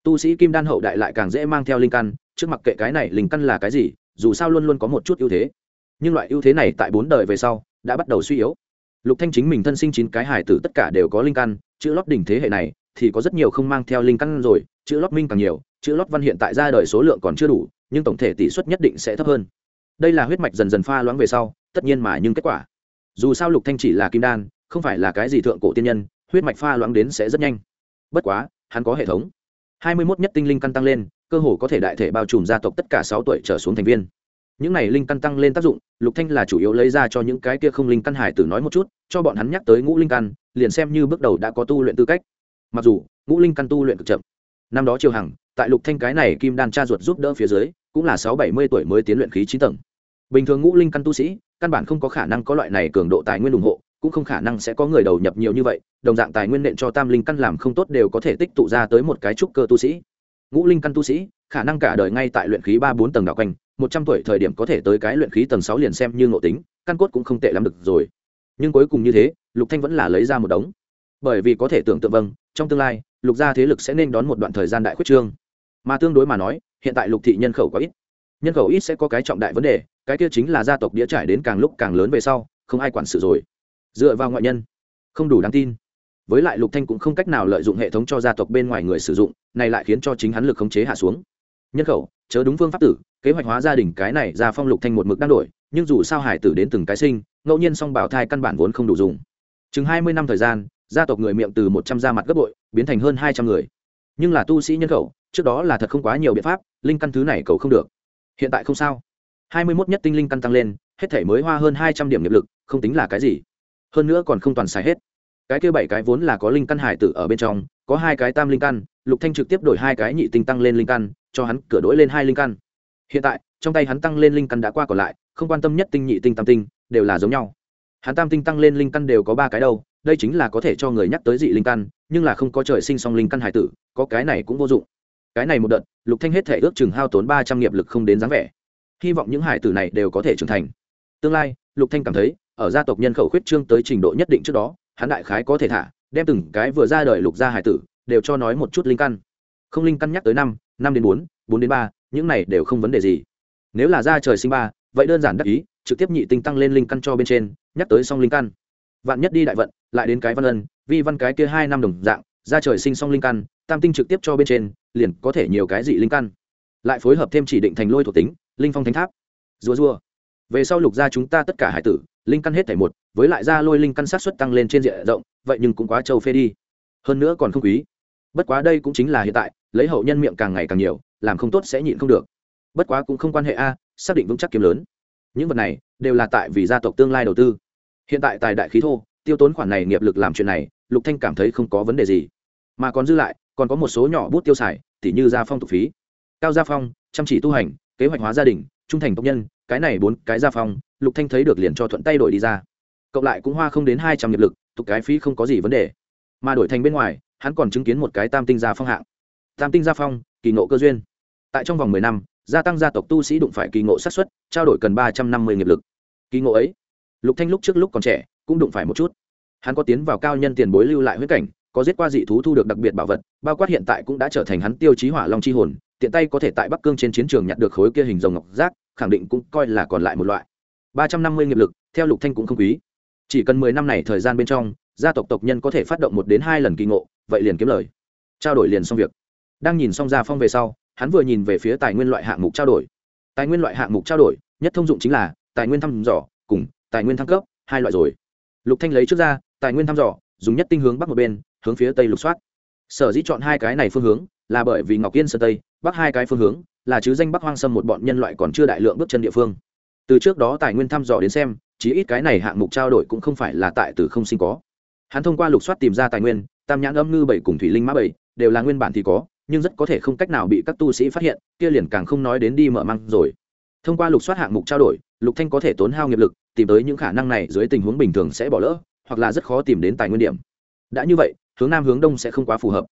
tu sĩ kim đan hậu đại lại càng dễ mang theo linh căn, trước mặt kệ cái này linh căn là cái gì, dù sao luôn luôn có một chút ưu thế. Nhưng loại ưu thế này tại bốn đời về sau, đã bắt đầu suy yếu. Lục thanh chính mình thân sinh chín cái hải tử tất cả đều có linh căn, chữ lót đỉnh thế hệ này, thì có rất nhiều không mang theo linh căn rồi, chữ lót minh càng nhiều, chữ lót văn hiện tại ra đời số lượng còn chưa đủ, nhưng tổng thể tỷ suất nhất định sẽ thấp hơn. Đây là huyết mạch dần dần pha loãng về sau, tất nhiên mà nhưng kết quả. Dù sao lục thanh chỉ là kim đan, không phải là cái gì thượng cổ tiên nhân, huyết mạch pha loãng đến sẽ rất nhanh. Bất quá, hắn có hệ thống hai mươi 21 nhất tinh linh căn tăng lên, cơ hồ có thể đại thể bao trùm gia tộc tất cả sáu tuổi trở xuống thành viên. Những này linh căn tăng lên tác dụng, lục thanh là chủ yếu lấy ra cho những cái kia không linh căn hải tử nói một chút, cho bọn hắn nhắc tới ngũ linh căn, liền xem như bước đầu đã có tu luyện tư cách. Mặc dù, ngũ linh căn tu luyện cực chậm. Năm đó triều hằng, tại lục thanh cái này kim đan cha ruột giúp đỡ phía dưới, cũng là sáu bảy mươi tuổi mới tiến luyện khí chín tầng. Bình thường ngũ linh căn tu sĩ, căn bản không có khả năng có loại này cường độ tài nguyên ủng hộ cũng không khả năng sẽ có người đầu nhập nhiều như vậy, đồng dạng tài nguyên nện cho tam linh căn làm không tốt đều có thể tích tụ ra tới một cái trúc cơ tu sĩ. Ngũ linh căn tu sĩ, khả năng cả đời ngay tại luyện khí ba bốn tầng đạo quanh, một trăm tuổi thời điểm có thể tới cái luyện khí tầng sáu liền xem như ngộ tính, căn cốt cũng không tệ lắm được rồi. Nhưng cuối cùng như thế, lục thanh vẫn là lấy ra một đống. Bởi vì có thể tưởng tượng vâng trong tương lai, lục gia thế lực sẽ nên đón một đoạn thời gian đại khuyết trương. Mà tương đối mà nói, hiện tại lục thị nhân khẩu có ít. Nhân khẩu ít sẽ có cái trọng đại vấn đề, cái kia chính là gia tộc đĩa trải đến càng lúc càng lớn về sau, không ai quản sự rồi dựa vào ngoại nhân. Không đủ đáng tin. Với lại lục thanh cũng không cách nào lợi dụng hệ thống cho gia tộc bên ngoài người sử dụng, này lại khiến cho chính hắn lực khống chế hạ xuống. Nhân khẩu, chớ đúng phương pháp tử, kế hoạch hóa gia đình cái này ra phong lục thanh một mực đang đổi, nhưng dù sao hải tử đến từng cái sinh, ngẫu nhiên song bảo thai căn bản vốn không đủ dùng. Chừng hai mươi năm thời gian, gia tộc người miệng từ một trăm gia mặt gấp bội, biến thành hơn hai trăm người. Nhưng là tu sĩ nhân khẩu, trước đó là thật không quá nhiều biện pháp, linh căn thứ này cầu không được. Hiện tại không sao. Hai mươi mốt nhất tinh linh căn tăng lên, hết thể mới hoa hơn hai trăm điểm nghiệp lực, không tính là cái gì hơn nữa còn không toàn xài hết. Cái kia bảy cái vốn là có linh căn hải tử ở bên trong, có hai cái tam linh căn, lục thanh trực tiếp đổi hai cái nhị tinh tăng lên linh căn, cho hắn cửa đổi lên hai linh căn. Hiện tại, trong tay hắn tăng lên linh căn đã qua còn lại, không quan tâm nhất tinh nhị tinh tam tinh, đều là giống nhau. Hắn tam tinh tăng lên linh căn đều có ba cái đâu, đây chính là có thể cho người nhắc tới dị linh căn, nhưng là không có trời sinh song linh căn hải tử, có cái này cũng vô dụng. Cái này một đợt, lục thanh hết thể ước chừng hao tốn ba trăm nghiệp lực không đến dáng vẻ. Hy vọng những hải tử này đều có thể trưởng thành. Tương lai, lục thanh cảm thấy ở gia tộc nhân khẩu khuyết trương tới trình độ nhất định trước đó, hắn đại khái có thể thả, đem từng cái vừa ra đời lục gia hải tử, đều cho nói một chút linh căn. Không linh căn nhắc tới năm năm đến bốn bốn đến ba, những này đều không vấn đề gì. Nếu là ra trời sinh ba, vậy đơn giản đắc ý, trực tiếp nhị tinh tăng lên linh căn cho bên trên, nhắc tới song linh căn. Vạn nhất đi đại vận, lại đến cái văn ân, vi văn cái kia hai năm đồng dạng, ra trời sinh song linh căn, tam tinh trực tiếp cho bên trên, liền có thể nhiều cái dị linh căn. Lại phối hợp thêm chỉ định thành lôi thuộc tính, linh phong thánh tháp. Rùa rùa về sau lục gia chúng ta tất cả hải tử, linh căn hết thảy một, với lại ra lôi linh căn sát xuất tăng lên trên diện rộng, vậy nhưng cũng quá trâu phê đi. Hơn nữa còn không quý. Bất quá đây cũng chính là hiện tại, lấy hậu nhân miệng càng ngày càng nhiều, làm không tốt sẽ nhịn không được. Bất quá cũng không quan hệ a, xác định vững chắc kiếm lớn. Những vật này, đều là tại vì gia tộc tương lai đầu tư. Hiện tại tài đại khí thô, tiêu tốn khoản này nghiệp lực làm chuyện này, lục thanh cảm thấy không có vấn đề gì. Mà còn dư lại, còn có một số nhỏ bút tiêu xài, tỉ như gia phong tục phí. Cao gia phong, chăm chỉ tu hành, kế hoạch hóa gia đình trung thành tộc nhân, cái này bốn cái gia phong, lục thanh thấy được liền cho thuận tay đổi đi ra. Cộng lại cũng hoa không đến hai trăm nghiệp lực tục cái phí không có gì vấn đề. Mà đổi thành bên ngoài, hắn còn chứng kiến một cái tam tinh gia phong hạng. Tam tinh gia phong, kỳ ngộ cơ duyên. Tại trong vòng mười năm, gia tăng gia tộc tu sĩ đụng phải kỳ ngộ sát xuất trao đổi cần ba trăm năm mươi nghiệp lực. Kỳ ngộ ấy, lục thanh lúc trước lúc còn trẻ, cũng đụng phải một chút. Hắn có tiến vào cao nhân tiền bối lưu lại huyết cảnh, có giết qua dị thú thu được đặc biệt bảo vật, bao quát hiện tại cũng đã trở thành hắn tiêu chí hỏa long chi hồn tiện tay có thể tại bắc cương trên chiến trường nhặt được khối kia hình rồng ngọc giác, khẳng định cũng coi là còn lại một loại. Ba trăm năm mươi nghiệp lực, theo lục thanh cũng không quý. Chỉ cần mười năm này thời gian bên trong, gia tộc tộc nhân có thể phát động một đến hai lần kỳ ngộ, vậy liền kiếm lời. Trao đổi liền xong việc. Đang nhìn xong gia phong về sau, hắn vừa nhìn về phía tài nguyên loại hạng mục trao đổi. Tài nguyên loại hạng mục trao đổi, nhất thông dụng chính là tài nguyên thăm dò cùng tài nguyên thăng cấp, hai loại rồi. Lục thanh lấy trước ra, tài nguyên thăm dò, dùng nhất tinh hướng bắc một bên, hướng phía tây lục soát. Sở dĩ chọn hai cái này phương hướng là bởi vì ngọc yên sơn tây bắc hai cái phương hướng, là chứ danh bắc hoang sâm một bọn nhân loại còn chưa đại lượng bước chân địa phương. Từ trước đó tài nguyên thăm dò đến xem, chí ít cái này hạng mục trao đổi cũng không phải là tại từ không sinh có. Hắn thông qua lục soát tìm ra tài nguyên, tam nhãn âm ngư bảy cùng thủy linh mã bảy, đều là nguyên bản thì có, nhưng rất có thể không cách nào bị các tu sĩ phát hiện, kia liền càng không nói đến đi mở măng rồi. Thông qua lục soát hạng mục trao đổi, lục thanh có thể tốn hao nghiệp lực, tìm tới những khả năng này dưới tình huống bình thường sẽ bỏ lỡ, hoặc là rất khó tìm đến tài nguyên điểm. Đã như vậy, hướng nam hướng đông sẽ không quá phù hợp.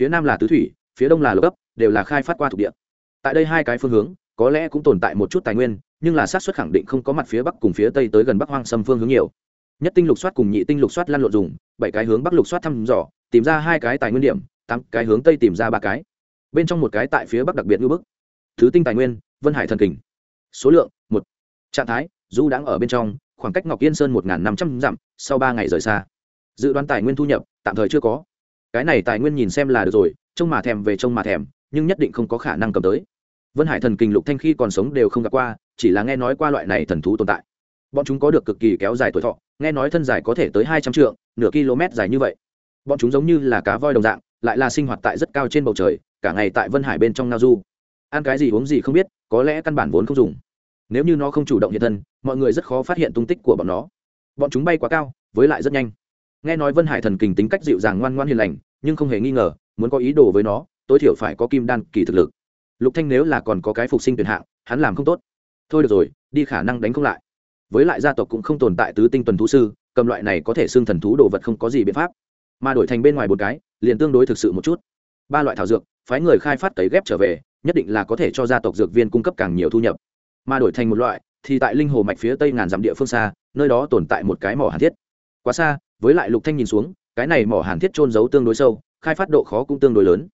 Phía nam là tứ thủy, phía đông là lục cấp đều là khai phát qua thuộc địa. Tại đây hai cái phương hướng, có lẽ cũng tồn tại một chút tài nguyên, nhưng là xác suất khẳng định không có mặt phía bắc cùng phía tây tới gần bắc hoang sâm phương hướng nhiều. Nhất tinh lục soát cùng nhị tinh lục soát lăn lộn dùng, bảy cái hướng bắc lục soát thăm dò, tìm ra hai cái tài nguyên điểm, tám cái hướng tây tìm ra ba cái. Bên trong một cái tại phía bắc đặc biệt ngưỡng bức. Thứ tinh tài nguyên, vân hải thần kình. Số lượng, một. Trạng thái du đang ở bên trong, khoảng cách ngọc yên sơn một năm trăm dặm, sau ba ngày rời xa. Dự đoán tài nguyên thu nhập, tạm thời chưa có. Cái này tài nguyên nhìn xem là được rồi, trông mà thèm về trông mà thèm nhưng nhất định không có khả năng cầm tới. Vân hải thần kinh lục thanh khi còn sống đều không gặp qua, chỉ là nghe nói qua loại này thần thú tồn tại. Bọn chúng có được cực kỳ kéo dài tuổi thọ, nghe nói thân dài có thể tới hai trăm trượng, nửa km dài như vậy. Bọn chúng giống như là cá voi đồng dạng, lại là sinh hoạt tại rất cao trên bầu trời, cả ngày tại vân hải bên trong Na du. Ăn cái gì uống gì không biết, có lẽ căn bản vốn không dùng. Nếu như nó không chủ động hiện thân, mọi người rất khó phát hiện tung tích của bọn nó. Bọn chúng bay quá cao, với lại rất nhanh. Nghe nói vân hải thần kình tính cách dịu dàng ngoan ngoan hiền lành, nhưng không hề nghi ngờ, muốn có ý đồ với nó tối thiểu phải có kim đan kỳ thực lực. Lục thanh nếu là còn có cái phục sinh tuyển hạng, hắn làm không tốt. Thôi được rồi, đi khả năng đánh không lại. Với lại gia tộc cũng không tồn tại tứ tinh tuần thú sư, cầm loại này có thể xương thần thú đồ vật không có gì biện pháp. Mà đổi thành bên ngoài một cái, liền tương đối thực sự một chút. Ba loại thảo dược, phái người khai phát cấy ghép trở về, nhất định là có thể cho gia tộc dược viên cung cấp càng nhiều thu nhập. Mà đổi thành một loại, thì tại linh hồ mạch phía tây ngàn dặm địa phương xa, nơi đó tồn tại một cái mỏ hàn thiết. Quá xa, với lại lục thanh nhìn xuống, cái này mỏ hàn thiết trôn giấu tương đối sâu, khai phát độ khó cũng tương đối lớn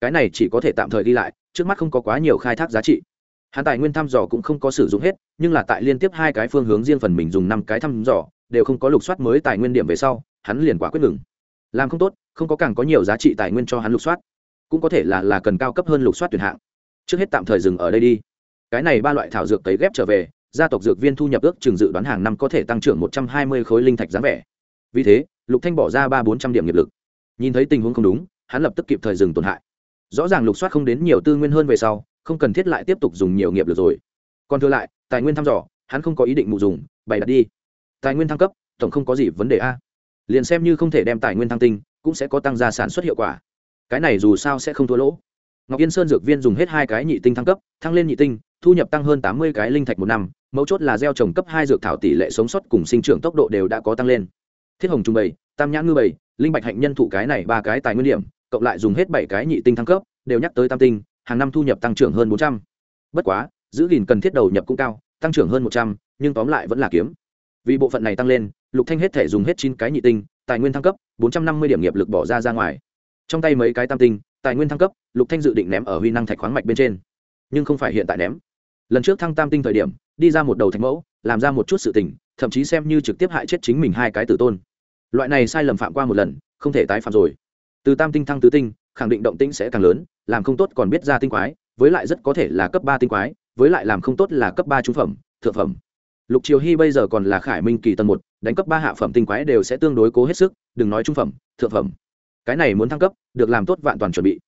cái này chỉ có thể tạm thời đi lại, trước mắt không có quá nhiều khai thác giá trị. Hắn tài nguyên thăm dò cũng không có sử dụng hết, nhưng là tại liên tiếp hai cái phương hướng riêng phần mình dùng năm cái thăm dò, đều không có lục soát mới tài nguyên điểm về sau, hắn liền quả quyết ngừng. Làm không tốt, không có càng có nhiều giá trị tài nguyên cho hắn lục soát. Cũng có thể là là cần cao cấp hơn lục soát tuyển hạng. Trước hết tạm thời dừng ở đây đi. Cái này ba loại thảo dược cấy ghép trở về, gia tộc dược viên thu nhập ước chừng dự đoán hàng năm có thể tăng trưởng một trăm hai mươi khối linh thạch dáng vẻ. Vì thế, lục thanh bỏ ra ba bốn trăm điểm nghiệp lực. Nhìn thấy tình huống không đúng, hắn lập tức kịp thời dừng tổn hại rõ ràng lục soát không đến nhiều tư nguyên hơn về sau, không cần thiết lại tiếp tục dùng nhiều nghiệp lực rồi. Còn thừa lại, tài nguyên thăm dò, hắn không có ý định mụ dùng, bày đặt đi. Tài nguyên thăng cấp, tổng không có gì vấn đề a. Liền xem như không thể đem tài nguyên thăng tinh, cũng sẽ có tăng gia sản xuất hiệu quả. Cái này dù sao sẽ không thua lỗ. Ngọc yên sơn dược viên dùng hết hai cái nhị tinh thăng cấp, thăng lên nhị tinh, thu nhập tăng hơn tám mươi cái linh thạch một năm, mấu chốt là gieo trồng cấp hai dược thảo tỷ lệ sống sót cùng sinh trưởng tốc độ đều đã có tăng lên. Thiết hồng trung bày tam nhãn ngư bày linh bạch hạnh nhân thụ cái này ba cái tài nguyên điểm cộng lại dùng hết bảy cái nhị tinh thăng cấp, đều nhắc tới tam tinh, hàng năm thu nhập tăng trưởng hơn bốn trăm. Bất quá, giữ gìn cần thiết đầu nhập cũng cao, tăng trưởng hơn một trăm, nhưng tóm lại vẫn là kiếm. Vì bộ phận này tăng lên, lục thanh hết thể dùng hết chín cái nhị tinh, tài nguyên thăng cấp, bốn trăm năm mươi điểm nghiệp lực bỏ ra ra ngoài. Trong tay mấy cái tam tinh, tài nguyên thăng cấp, lục thanh dự định ném ở huy năng thạch khoáng mạch bên trên. Nhưng không phải hiện tại ném. Lần trước thăng tam tinh thời điểm, đi ra một đầu thạch mẫu, làm ra một chút sự tình, thậm chí xem như trực tiếp hại chết chính mình hai cái tử tôn. Loại này sai lầm phạm qua một lần, không thể tái phạm rồi từ tam tinh thăng tứ tinh, khẳng định động tĩnh sẽ càng lớn, làm không tốt còn biết ra tinh quái, với lại rất có thể là cấp ba tinh quái, với lại làm không tốt là cấp ba trung phẩm, thượng phẩm. Lục triều hy bây giờ còn là khải minh kỳ tầng một, đánh cấp ba hạ phẩm tinh quái đều sẽ tương đối cố hết sức, đừng nói trung phẩm, thượng phẩm. Cái này muốn thăng cấp, được làm tốt vạn toàn chuẩn bị.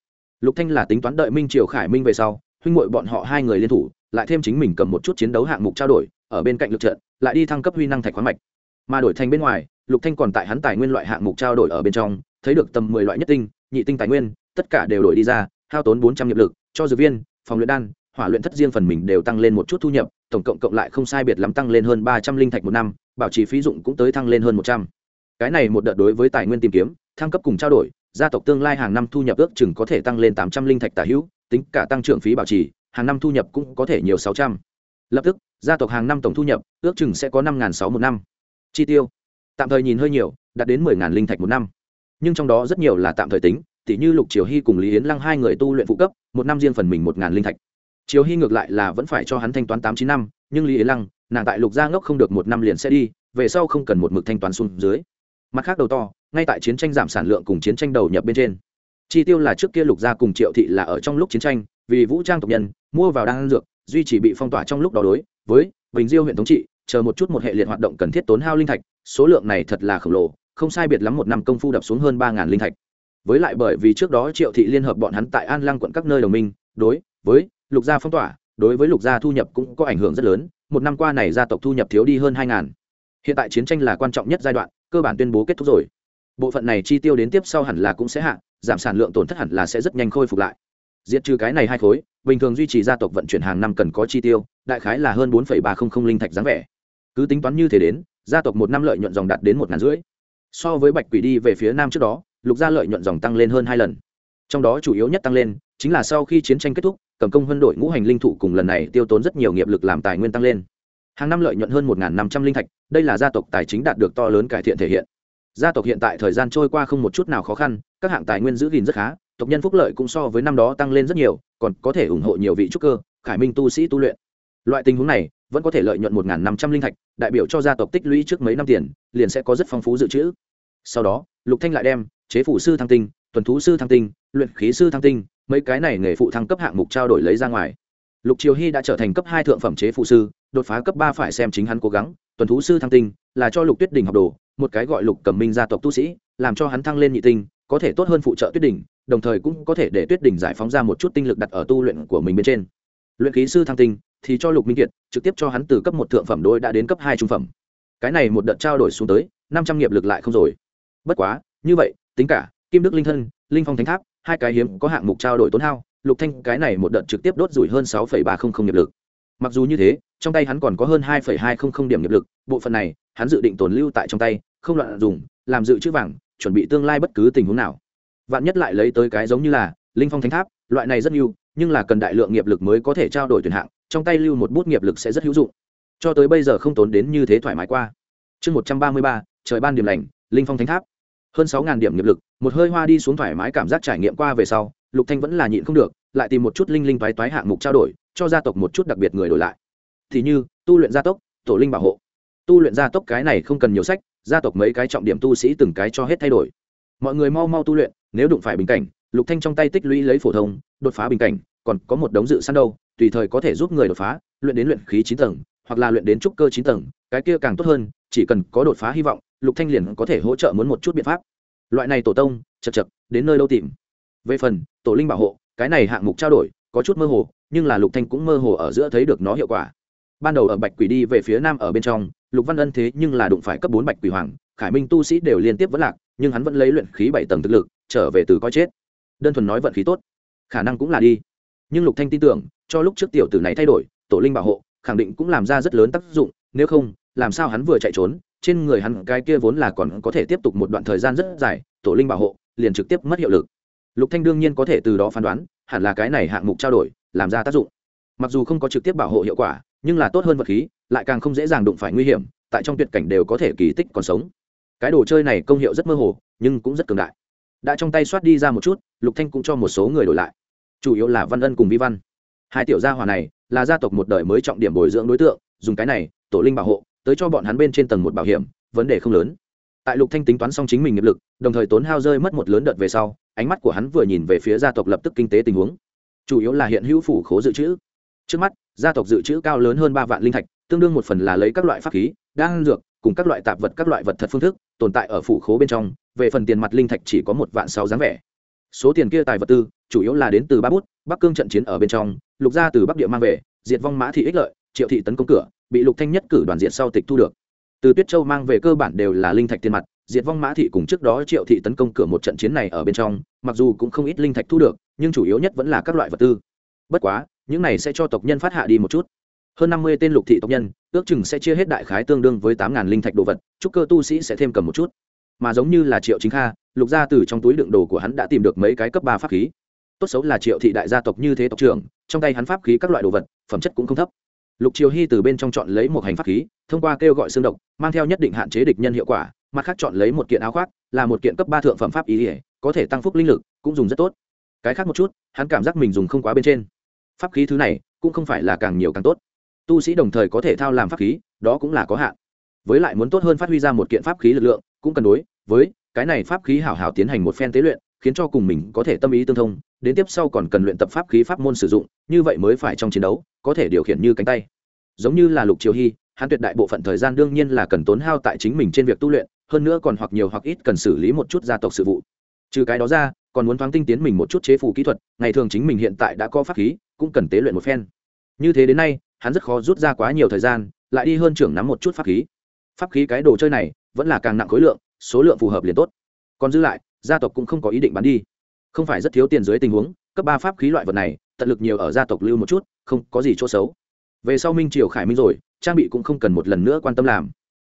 Lục thanh là tính toán đợi minh triều khải minh về sau, huynh muội bọn họ hai người liên thủ, lại thêm chính mình cầm một chút chiến đấu hạng mục trao đổi, ở bên cạnh lực trận, lại đi thăng cấp huy năng thạch khoáng mạch. Mà đổi thành bên ngoài, lục thanh còn tại hắn tài nguyên loại hạng mục trao đổi ở bên trong thấy được tầm mười loại nhất tinh, nhị tinh tài nguyên, tất cả đều đổi đi ra, hao tốn bốn trăm nghiệp lực, cho dược viên, phòng luyện đan, hỏa luyện thất riêng phần mình đều tăng lên một chút thu nhập, tổng cộng cộng lại không sai biệt lắm tăng lên hơn ba trăm linh thạch một năm, bảo trì phí dụng cũng tới thăng lên hơn một trăm. Cái này một đợt đối với tài nguyên tìm kiếm, thăng cấp cùng trao đổi, gia tộc tương lai hàng năm thu nhập ước chừng có thể tăng lên tám trăm linh thạch tả hữu, tính cả tăng trưởng phí bảo trì, hàng năm thu nhập cũng có thể nhiều sáu trăm. Lập tức, gia tộc hàng năm tổng thu nhập ước chừng sẽ có năm sáu một năm. Chi tiêu, tạm thời nhìn hơi nhiều, đạt đến mười linh thạch một năm nhưng trong đó rất nhiều là tạm thời tính, tỉ như lục triều hy cùng lý yến lăng hai người tu luyện phụ cấp, một năm riêng phần mình một ngàn linh thạch. Triều hy ngược lại là vẫn phải cho hắn thanh toán tám chín năm, nhưng lý yến lăng, nàng tại lục gia ngốc không được một năm liền sẽ đi, về sau không cần một mực thanh toán xuống dưới. Mặt khác đầu to, ngay tại chiến tranh giảm sản lượng cùng chiến tranh đầu nhập bên trên. Chi tiêu là trước kia lục gia cùng triệu thị là ở trong lúc chiến tranh, vì vũ trang tộc nhân, mua vào đan dược, duy trì bị phong tỏa trong lúc đó đối với bình diêu huyện thống trị, chờ một chút một hệ liệt hoạt động cần thiết tốn hao linh thạch, số lượng này thật là khổng lồ không sai biệt lắm một năm công phu đập xuống hơn ba ngàn linh thạch. Với lại bởi vì trước đó triệu thị liên hợp bọn hắn tại an lăng quận các nơi đồng minh, đối với lục gia phong tỏa, đối với lục gia thu nhập cũng có ảnh hưởng rất lớn, một năm qua này gia tộc thu nhập thiếu đi hơn hai ngàn. Hiện tại chiến tranh là quan trọng nhất giai đoạn, cơ bản tuyên bố kết thúc rồi. Bộ phận này chi tiêu đến tiếp sau hẳn là cũng sẽ hạ, giảm sản lượng tổn thất hẳn là sẽ rất nhanh khôi phục lại. Diệt trừ cái này hai khối, bình thường duy trì gia tộc vận chuyển hàng năm cần có chi tiêu, đại khái là hơn bốn ba trăm linh linh thạch dáng vẻ. Cứ tính toán như thế đến, gia tộc một năm lợi nhuận dòng đạt đến một ngàn rưỡi so với bạch quỷ đi về phía nam trước đó, lục gia lợi nhuận dòng tăng lên hơn hai lần. Trong đó chủ yếu nhất tăng lên, chính là sau khi chiến tranh kết thúc, cầm công hơn đội ngũ hành linh thụ cùng lần này tiêu tốn rất nhiều nghiệp lực làm tài nguyên tăng lên. Hàng năm lợi nhuận hơn một năm trăm linh thạch, đây là gia tộc tài chính đạt được to lớn cải thiện thể hiện. Gia tộc hiện tại thời gian trôi qua không một chút nào khó khăn, các hạng tài nguyên giữ gìn rất khá, tộc nhân phúc lợi cũng so với năm đó tăng lên rất nhiều, còn có thể ủng hộ nhiều vị trúc cơ, khải minh tu sĩ tu luyện loại tình huống này vẫn có thể lợi nhuận một năm trăm linh thạch, đại biểu cho gia tộc tích lũy trước mấy năm tiền, liền sẽ có rất phong phú dự trữ. Sau đó, lục thanh lại đem chế phủ sư thăng tinh, tuần thú sư thăng tinh, luyện khí sư thăng tinh, mấy cái này nghề phụ thăng cấp hạng mục trao đổi lấy ra ngoài. Lục triều hy đã trở thành cấp hai thượng phẩm chế phụ sư, đột phá cấp ba phải xem chính hắn cố gắng. Tuần thú sư thăng tinh là cho lục tuyết đình học đồ, một cái gọi lục cầm minh gia tộc tu sĩ, làm cho hắn thăng lên nhị tinh, có thể tốt hơn phụ trợ tuyết đình, đồng thời cũng có thể để tuyết đình giải phóng ra một chút tinh lực đặt ở tu luyện của mình bên trên. Luyện khí sư thăng tinh thì cho lục minh kiệt, trực tiếp cho hắn từ cấp một thượng phẩm đôi đã đến cấp hai trung phẩm. Cái này một đợt trao đổi xuống tới, năm trăm nghiệp lực lại không rồi. Bất quá, như vậy, tính cả, kim đức linh thân, linh phong thánh tháp, hai cái hiếm có hạng mục trao đổi tốn hao, lục thanh cái này một đợt trực tiếp đốt rủi hơn sáu ba trăm linh nghiệp lực. Mặc dù như thế, trong tay hắn còn có hơn hai hai trăm linh điểm nghiệp lực, bộ phận này, hắn dự định tồn lưu tại trong tay, không loạn dùng, làm dự trữ vàng, chuẩn bị tương lai bất cứ tình huống nào. Vạn nhất lại lấy tới cái giống như là linh phong thánh tháp, loại này rất nhiều nhưng là cần đại lượng nghiệp lực mới có thể trao đổi tuyển hạng, trong tay lưu một bút nghiệp lực sẽ rất hữu dụng. Cho tới bây giờ không tốn đến như thế thoải mái qua. Chương một trăm ba mươi ba, trời ban điểm lành, linh phong thánh tháp. Hơn sáu điểm nghiệp lực, một hơi hoa đi xuống thoải mái cảm giác trải nghiệm qua về sau, lục thanh vẫn là nhịn không được, lại tìm một chút linh linh toái toái hạng mục trao đổi, cho gia tộc một chút đặc biệt người đổi lại. Thì như, tu luyện gia tốc, tổ linh bảo hộ. Tu luyện gia tốc cái này không cần nhiều sách, gia tộc mấy cái trọng điểm tu sĩ từng cái cho hết thay đổi. Mọi người mau mau tu luyện, nếu đụng phải bình cảnh lục thanh trong tay tích lũy lấy phổ thông, đột phá bình cảnh, còn có một đống dự sẵn đâu, tùy thời có thể giúp người đột phá, luyện đến luyện khí chín tầng, hoặc là luyện đến trúc cơ chín tầng, cái kia càng tốt hơn, chỉ cần có đột phá hy vọng, lục thanh liền có thể hỗ trợ muốn một chút biện pháp. Loại này tổ tông, chật chật, đến nơi đâu tìm. Về phần, tổ linh bảo hộ, cái này hạng mục trao đổi, có chút mơ hồ, nhưng là lục thanh cũng mơ hồ ở giữa thấy được nó hiệu quả. Ban đầu ở bạch quỷ đi về phía nam ở bên trong, lục văn ân thế nhưng là đụng phải cấp bốn bạch quỷ hoàng, khải minh tu sĩ đều liên tiếp vẫn lạc, nhưng hắn vẫn lấy luyện khí bảy tầng thực lực, trở về từ coi chết đơn thuần nói vận khí tốt. Khả năng cũng là đi. Nhưng lục thanh tin tưởng, cho lúc trước tiểu tử này thay đổi, tổ linh bảo hộ, khẳng định cũng làm ra rất lớn tác dụng, nếu không, làm sao hắn vừa chạy trốn, trên người hắn cái kia vốn là còn có thể tiếp tục một đoạn thời gian rất dài, tổ linh bảo hộ, liền trực tiếp mất hiệu lực. Lục thanh đương nhiên có thể từ đó phán đoán, hẳn là cái này hạng mục trao đổi, làm ra tác dụng. Mặc dù không có trực tiếp bảo hộ hiệu quả, nhưng là tốt hơn vật khí, lại càng không dễ dàng đụng phải nguy hiểm, tại trong tuyệt cảnh đều có thể kỳ tích còn sống. Cái đồ chơi này công hiệu rất mơ hồ, nhưng cũng rất cường đại đã trong tay soát đi ra một chút, lục thanh cũng cho một số người đổi lại. Chủ yếu là văn ân cùng vi văn. Hai tiểu gia hỏa này là gia tộc một đời mới trọng điểm bồi dưỡng đối tượng, dùng cái này, tổ linh bảo hộ, tới cho bọn hắn bên trên tầng một bảo hiểm, vấn đề không lớn. Tại lục thanh tính toán xong chính mình nghiệp lực, đồng thời tốn hao rơi mất một lớn đợt về sau, ánh mắt của hắn vừa nhìn về phía gia tộc lập tức kinh tế tình huống. Chủ yếu là hiện hữu phủ khố dự trữ. Trước mắt, gia tộc dự trữ cao lớn hơn ba vạn linh thạch, tương đương một phần là lấy các loại pháp khí, đan dược, cùng các loại tạp vật, các loại vật thật phương thức tồn tại ở phủ khố bên trong, về phần tiền mặt linh thạch chỉ có một vạn sáu dáng vẻ. Số tiền kia tài vật tư, chủ yếu là đến từ ba bút, bắc cương trận chiến ở bên trong, lục gia từ bắc địa mang về, diệt vong mã thị ích lợi, triệu thị tấn công cửa, bị lục thanh nhất cử đoàn diện sau tịch thu được. Từ tuyết châu mang về cơ bản đều là linh thạch tiền mặt, diệt vong mã thị cùng trước đó triệu thị tấn công cửa một trận chiến này ở bên trong, mặc dù cũng không ít linh thạch thu được, nhưng chủ yếu nhất vẫn là các loại vật tư. Bất quá, những này sẽ cho tộc nhân phát hạ đi một chút hơn năm mươi tên lục thị tộc nhân, ước chừng sẽ chia hết đại khái tương đương với tám ngàn linh thạch đồ vật, chúc cơ tu sĩ sẽ thêm cầm một chút. Mà giống như là triệu chính kha, lục gia từ trong túi đựng đồ của hắn đã tìm được mấy cái cấp ba pháp khí. Tốt xấu là triệu thị đại gia tộc như thế tộc trưởng, trong tay hắn pháp khí các loại đồ vật, phẩm chất cũng không thấp. Lục triều hy từ bên trong chọn lấy một hành pháp khí, thông qua kêu gọi xương độc, mang theo nhất định hạn chế địch nhân hiệu quả, mặt khác chọn lấy một kiện áo khoác, là một kiện cấp ba thượng phẩm pháp ý ỉa có thể tăng phúc linh lực, cũng dùng rất tốt. Cái khác một chút, hắn cảm giác mình dùng không quá bên trên. Pháp khí thứ này, cũng không phải là càng nhiều càng tốt tu sĩ đồng thời có thể thao làm pháp khí, đó cũng là có hạn. Với lại muốn tốt hơn phát huy ra một kiện pháp khí lực lượng, cũng cần đối với cái này pháp khí hảo hảo tiến hành một phen tế luyện, khiến cho cùng mình có thể tâm ý tương thông, đến tiếp sau còn cần luyện tập pháp khí pháp môn sử dụng, như vậy mới phải trong chiến đấu, có thể điều khiển như cánh tay. Giống như là lục triều hy, hắn tuyệt đại bộ phận thời gian đương nhiên là cần tốn hao tại chính mình trên việc tu luyện, hơn nữa còn hoặc nhiều hoặc ít cần xử lý một chút gia tộc sự vụ. Trừ cái đó ra, còn muốn thoáng tinh tiến mình một chút chế phủ kỹ thuật, ngày thường chính mình hiện tại đã có pháp khí, cũng cần tế luyện một phen. Như thế đến nay hắn rất khó rút ra quá nhiều thời gian, lại đi hơn trưởng nắm một chút pháp khí. Pháp khí cái đồ chơi này, vẫn là càng nặng khối lượng, số lượng phù hợp liền tốt. Còn dư lại, gia tộc cũng không có ý định bán đi. Không phải rất thiếu tiền dưới tình huống, cấp ba pháp khí loại vật này, tận lực nhiều ở gia tộc lưu một chút, không có gì chỗ xấu. Về sau minh triều khải minh rồi, trang bị cũng không cần một lần nữa quan tâm làm.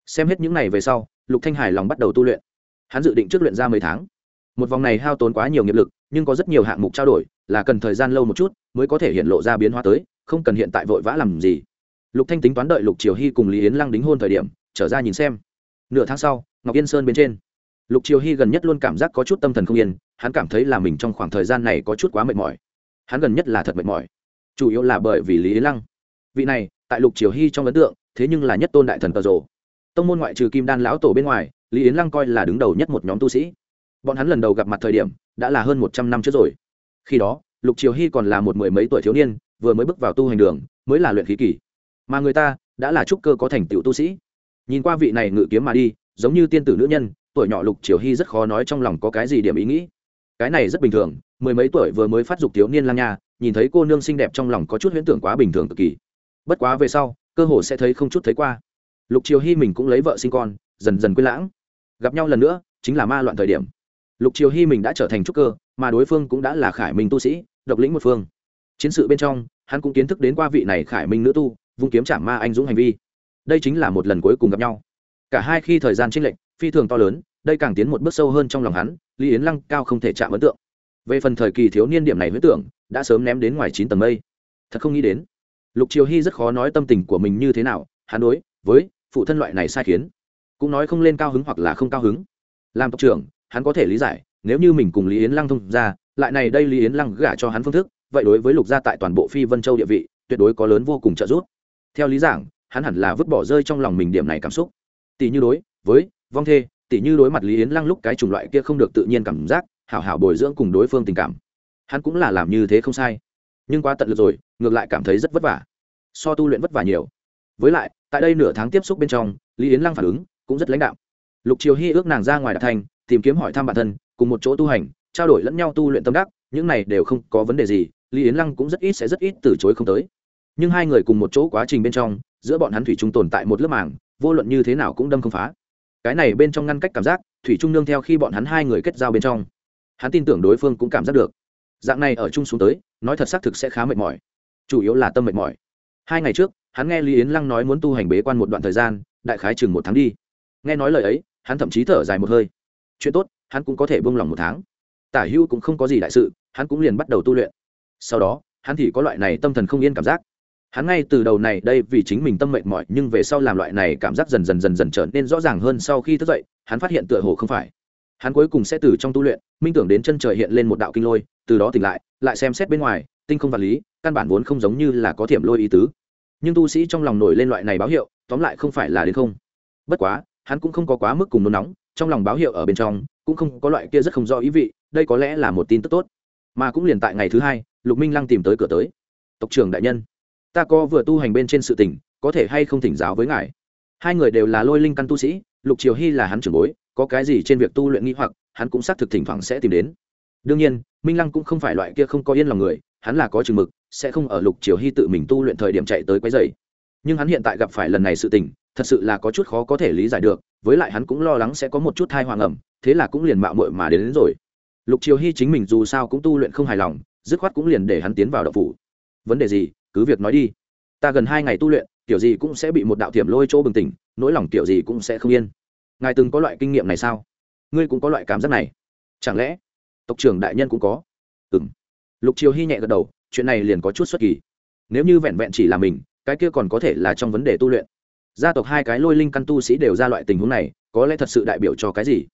Xem hết những n à y về sau, lục thanh hải lòng bắt đầu tu luyện. Hắn dự định trước luyện ra mấy tháng. Một vòng này hao tốn quá nhiều nghiệp lực, nhưng có rất nhiều hạng mục trao đổi, là cần thời gian lâu một chút, mới có thể hiện lộ ra biến hóa tới không cần hiện tại vội vã làm gì. Lục thanh tính toán đợi lục triều hy cùng lý yến lăng đính hôn thời điểm, trở ra nhìn xem. Nửa tháng sau, ngọc yên sơn bên trên. Lục triều hy gần nhất luôn cảm giác có chút tâm thần không yên, hắn cảm thấy là mình trong khoảng thời gian này có chút quá mệt mỏi. Hắn gần nhất là thật mệt mỏi. Chủ yếu là bởi vì lý yến lăng. Vị này, tại lục triều hy trong ấn tượng, thế nhưng là nhất tôn đại thần tờ rồ. Tông môn ngoại trừ kim đan lão tổ bên ngoài, lý yến lăng coi là đứng đầu nhất một nhóm tu sĩ. Bọn hắn lần đầu gặp mặt thời điểm, đã là hơn một trăm năm trước rồi. Khi đó, lục triều hy còn là một mười mấy tuổi thiếu niên vừa mới bước vào tu hành đường, mới là luyện khí kỳ. Mà người ta đã là trúc cơ có thành tựu tu sĩ. Nhìn qua vị này ngự kiếm mà đi, giống như tiên tử nữ nhân, tuổi nhỏ lục triều hy rất khó nói trong lòng có cái gì điểm ý nghĩ. Cái này rất bình thường, mười mấy tuổi vừa mới phát dục thiếu niên lang nha, nhìn thấy cô nương xinh đẹp trong lòng có chút huyễn tưởng quá bình thường cực kỳ. Bất quá về sau, cơ hồ sẽ thấy không chút thấy qua. Lục triều hy mình cũng lấy vợ sinh con, dần dần quên lãng. Gặp nhau lần nữa, chính là ma loạn thời điểm. Lục triều hy mình đã trở thành trúc cơ, mà đối phương cũng đã là khải minh tu sĩ, độc lĩnh một phương chiến sự bên trong, hắn cũng kiến thức đến qua vị này khải minh nữ tu, vung kiếm chạm ma anh dũng hành vi. Đây chính là một lần cuối cùng gặp nhau. Cả hai khi thời gian tranh lệch, phi thường to lớn, đây càng tiến một bước sâu hơn trong lòng hắn, lý yến lăng cao không thể chạm ấn tượng. Về phần thời kỳ thiếu niên điểm này huyết tưởng, đã sớm ném đến ngoài chín tầng mây. Thật không nghĩ đến, lục triều hy rất khó nói tâm tình của mình như thế nào, hắn đối với phụ thân loại này sai khiến, cũng nói không lên cao hứng hoặc là không cao hứng. Làm tộc trưởng, hắn có thể lý giải, nếu như mình cùng lý yến lăng thông ra lại này đây lý yến lăng gả cho hắn phương thức vậy đối với lục gia tại toàn bộ phi vân châu địa vị, tuyệt đối có lớn vô cùng trợ giúp. Theo lý giảng, hắn hẳn là vứt bỏ rơi trong lòng mình điểm này cảm xúc. Tỷ như đối với vong thê, tỷ như đối mặt lý yến lăng lúc cái chủng loại kia không được tự nhiên cảm giác, hảo hảo bồi dưỡng cùng đối phương tình cảm. Hắn cũng là làm như thế không sai. Nhưng quá tận lực rồi, ngược lại cảm thấy rất vất vả. So tu luyện vất vả nhiều. Với lại, tại đây nửa tháng tiếp xúc bên trong, lý yến lăng phản ứng cũng rất lãnh đạo lục triều hy ước nàng ra ngoài đạt thành, tìm kiếm hỏi thăm bản thân, cùng một chỗ tu hành, trao đổi lẫn nhau tu luyện tâm đắc, những này đều không có vấn đề gì lý yến lăng cũng rất ít sẽ rất ít từ chối không tới. Nhưng hai người cùng một chỗ quá trình bên trong, giữa bọn hắn thủy chung tồn tại một lớp màng, vô luận như thế nào cũng đâm không phá. Cái này bên trong ngăn cách cảm giác, thủy trung nương theo khi bọn hắn hai người kết giao bên trong. Hắn tin tưởng đối phương cũng cảm giác được. Dạng này ở chung xuống tới, nói thật xác thực sẽ khá mệt mỏi. Chủ yếu là tâm mệt mỏi. Hai ngày trước, hắn nghe lý yến lăng nói muốn tu hành bế quan một đoạn thời gian, đại khái chừng một tháng đi. Nghe nói lời ấy, hắn thậm chí thở dài một hơi. Chuyện tốt, hắn cũng có thể buông lòng một tháng. Tả hữu cũng không có gì đại sự, hắn cũng liền bắt đầu tu luyện sau đó, hắn thì có loại này tâm thần không yên cảm giác. Hắn ngay từ đầu này, đây vì chính mình tâm mệt mỏi, nhưng về sau làm loại này cảm giác dần dần dần dần trở nên rõ ràng hơn sau khi thức dậy, hắn phát hiện tựa hồ không phải. Hắn cuối cùng sẽ từ trong tu luyện, minh tưởng đến chân trời hiện lên một đạo kinh lôi, từ đó tỉnh lại lại xem xét bên ngoài, tinh không vật lý, căn bản vốn không giống như là có thiểm lôi ý tứ. Nhưng tu sĩ trong lòng nổi lên loại này báo hiệu, tóm lại không phải là đến không. Bất quá, hắn cũng không có quá mức cùng nôn nóng, trong lòng báo hiệu ở bên trong, cũng không có loại kia rất không rõ ý vị, đây có lẽ là một tin tức tốt. Mà cũng liền tại ngày thứ hai lục minh lăng tìm tới cửa tới. Tộc trưởng đại nhân ta có vừa tu hành bên trên sự tình có thể hay không thỉnh giáo với ngài? Hai người đều là lôi linh căn tu sĩ lục triều hy là hắn trưởng bối có cái gì trên việc tu luyện nghi hoặc hắn cũng xác thực thỉnh thoảng sẽ tìm đến. Đương nhiên minh lăng cũng không phải loại kia không có yên lòng người hắn là có chừng mực sẽ không ở lục triều hy tự mình tu luyện thời điểm chạy tới quấy dày nhưng hắn hiện tại gặp phải lần này sự tình thật sự là có chút khó có thể lý giải được với lại hắn cũng lo lắng sẽ có một chút thai hoàng ẩm thế là cũng liền mạo mội mà đến, đến rồi. Lục triều hy chính mình dù sao cũng tu luyện không hài lòng dứt khoát cũng liền để hắn tiến vào đậu phủ. Vấn đề gì? Cứ việc nói đi. Ta gần hai ngày tu luyện, kiểu gì cũng sẽ bị một đạo thiểm lôi chỗ bừng tỉnh, nỗi lòng kiểu gì cũng sẽ không yên. Ngài từng có loại kinh nghiệm này sao? Ngươi cũng có loại cảm giác này. Chẳng lẽ tộc trưởng đại nhân cũng có? Ừ m lục triều hy nhẹ gật đầu, chuyện này liền có chút xuất kỳ. Nếu như vẹn vẹn chỉ là mình, cái kia còn có thể là trong vấn đề tu luyện. Gia tộc hai cái lôi linh căn tu sĩ đều ra loại tình huống này, có lẽ thật sự đại biểu cho cái gì?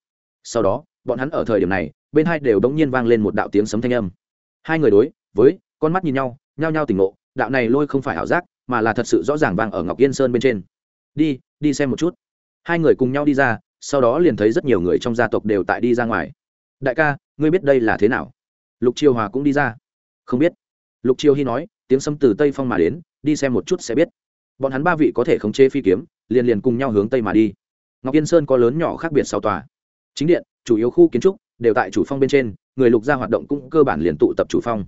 Sau đó, bọn hắn ở thời điểm này, bên hai đều đống nhiên vang lên một đạo tiếng sấm thanh âm hai người đối, với, con mắt nhìn nhau, nhao nhao tỉnh ngộ, đạo này lôi không phải ảo giác, mà là thật sự rõ ràng vàng ở ngọc yên sơn bên trên. Đi đi xem một chút. Hai người cùng nhau đi ra, sau đó liền thấy rất nhiều người trong gia tộc đều tại đi ra ngoài. Đại ca, ngươi biết đây là thế nào? Lục triều hòa cũng đi ra. Không biết. Lục triều hy nói, tiếng sấm từ tây phong mà đến, đi xem một chút sẽ biết. Bọn hắn ba vị có thể khống chế phi kiếm, liền liền cùng nhau hướng tây mà đi. Ngọc yên sơn có lớn nhỏ khác biệt sau tòa. Chính điện, chủ yếu khu kiến trúc, đều tại chủ phong bên trên người lục gia hoạt động cũng cơ bản liền tụ tập chủ phong.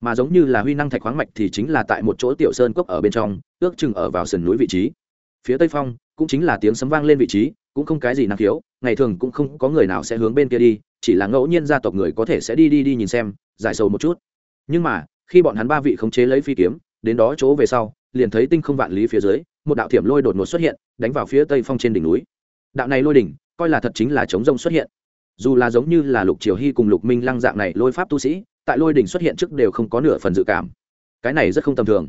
Mà giống như là huy năng thạch khoáng mạch thì chính là tại một chỗ tiểu sơn cốc ở bên trong, ước chừng ở vào sườn núi vị trí. Phía tây phong cũng chính là tiếng sấm vang lên vị trí, cũng không cái gì năng khiếu, ngày thường cũng không có người nào sẽ hướng bên kia đi, chỉ là ngẫu nhiên gia tộc người có thể sẽ đi đi đi nhìn xem, giải sầu một chút. Nhưng mà, khi bọn hắn ba vị khống chế lấy phi kiếm, đến đó chỗ về sau, liền thấy tinh không vạn lý phía dưới, một đạo thiểm lôi đột ngột xuất hiện, đánh vào phía tây phong trên đỉnh núi. Đạo này lôi đỉnh, coi là thật chính là chống rông xuất hiện dù là giống như là lục triều hy cùng lục minh lăng dạng này lôi pháp tu sĩ, tại lôi đỉnh xuất hiện trước đều không có nửa phần dự cảm. Cái này rất không tầm thường.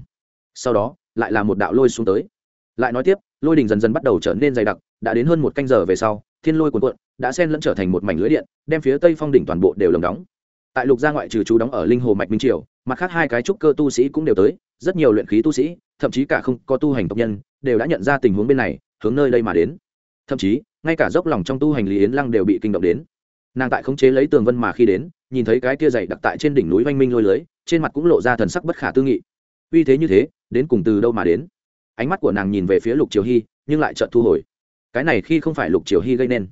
Sau đó, lại là một đạo lôi xuống tới. Lại nói tiếp, lôi đỉnh dần dần bắt đầu trở nên dày đặc, đã đến hơn một canh giờ về sau, thiên lôi cuồn cuộn, đã xen lẫn trở thành một mảnh lưới điện, đem phía tây phong đỉnh toàn bộ đều lồng đóng. Tại lục gia ngoại trừ chú đóng ở linh hồ mạch minh triều, mặt khác hai cái trúc cơ tu sĩ cũng đều tới, rất nhiều luyện khí tu sĩ, thậm chí cả không có tu hành tộc nhân, đều đã nhận ra tình huống bên này, hướng nơi đây mà đến. Thậm chí, ngay cả dốc lòng trong tu hành lý yến lăng đều bị kinh động đến nàng tại khống chế lấy tường vân mà khi đến, nhìn thấy cái kia dày đặc tại trên đỉnh núi oanh minh lôi lưới, trên mặt cũng lộ ra thần sắc bất khả tư nghị. Uy thế như thế, đến cùng từ đâu mà đến? Ánh mắt của nàng nhìn về phía lục triều hy, nhưng lại chợt thu hồi. Cái này khi không phải lục triều hy gây nên.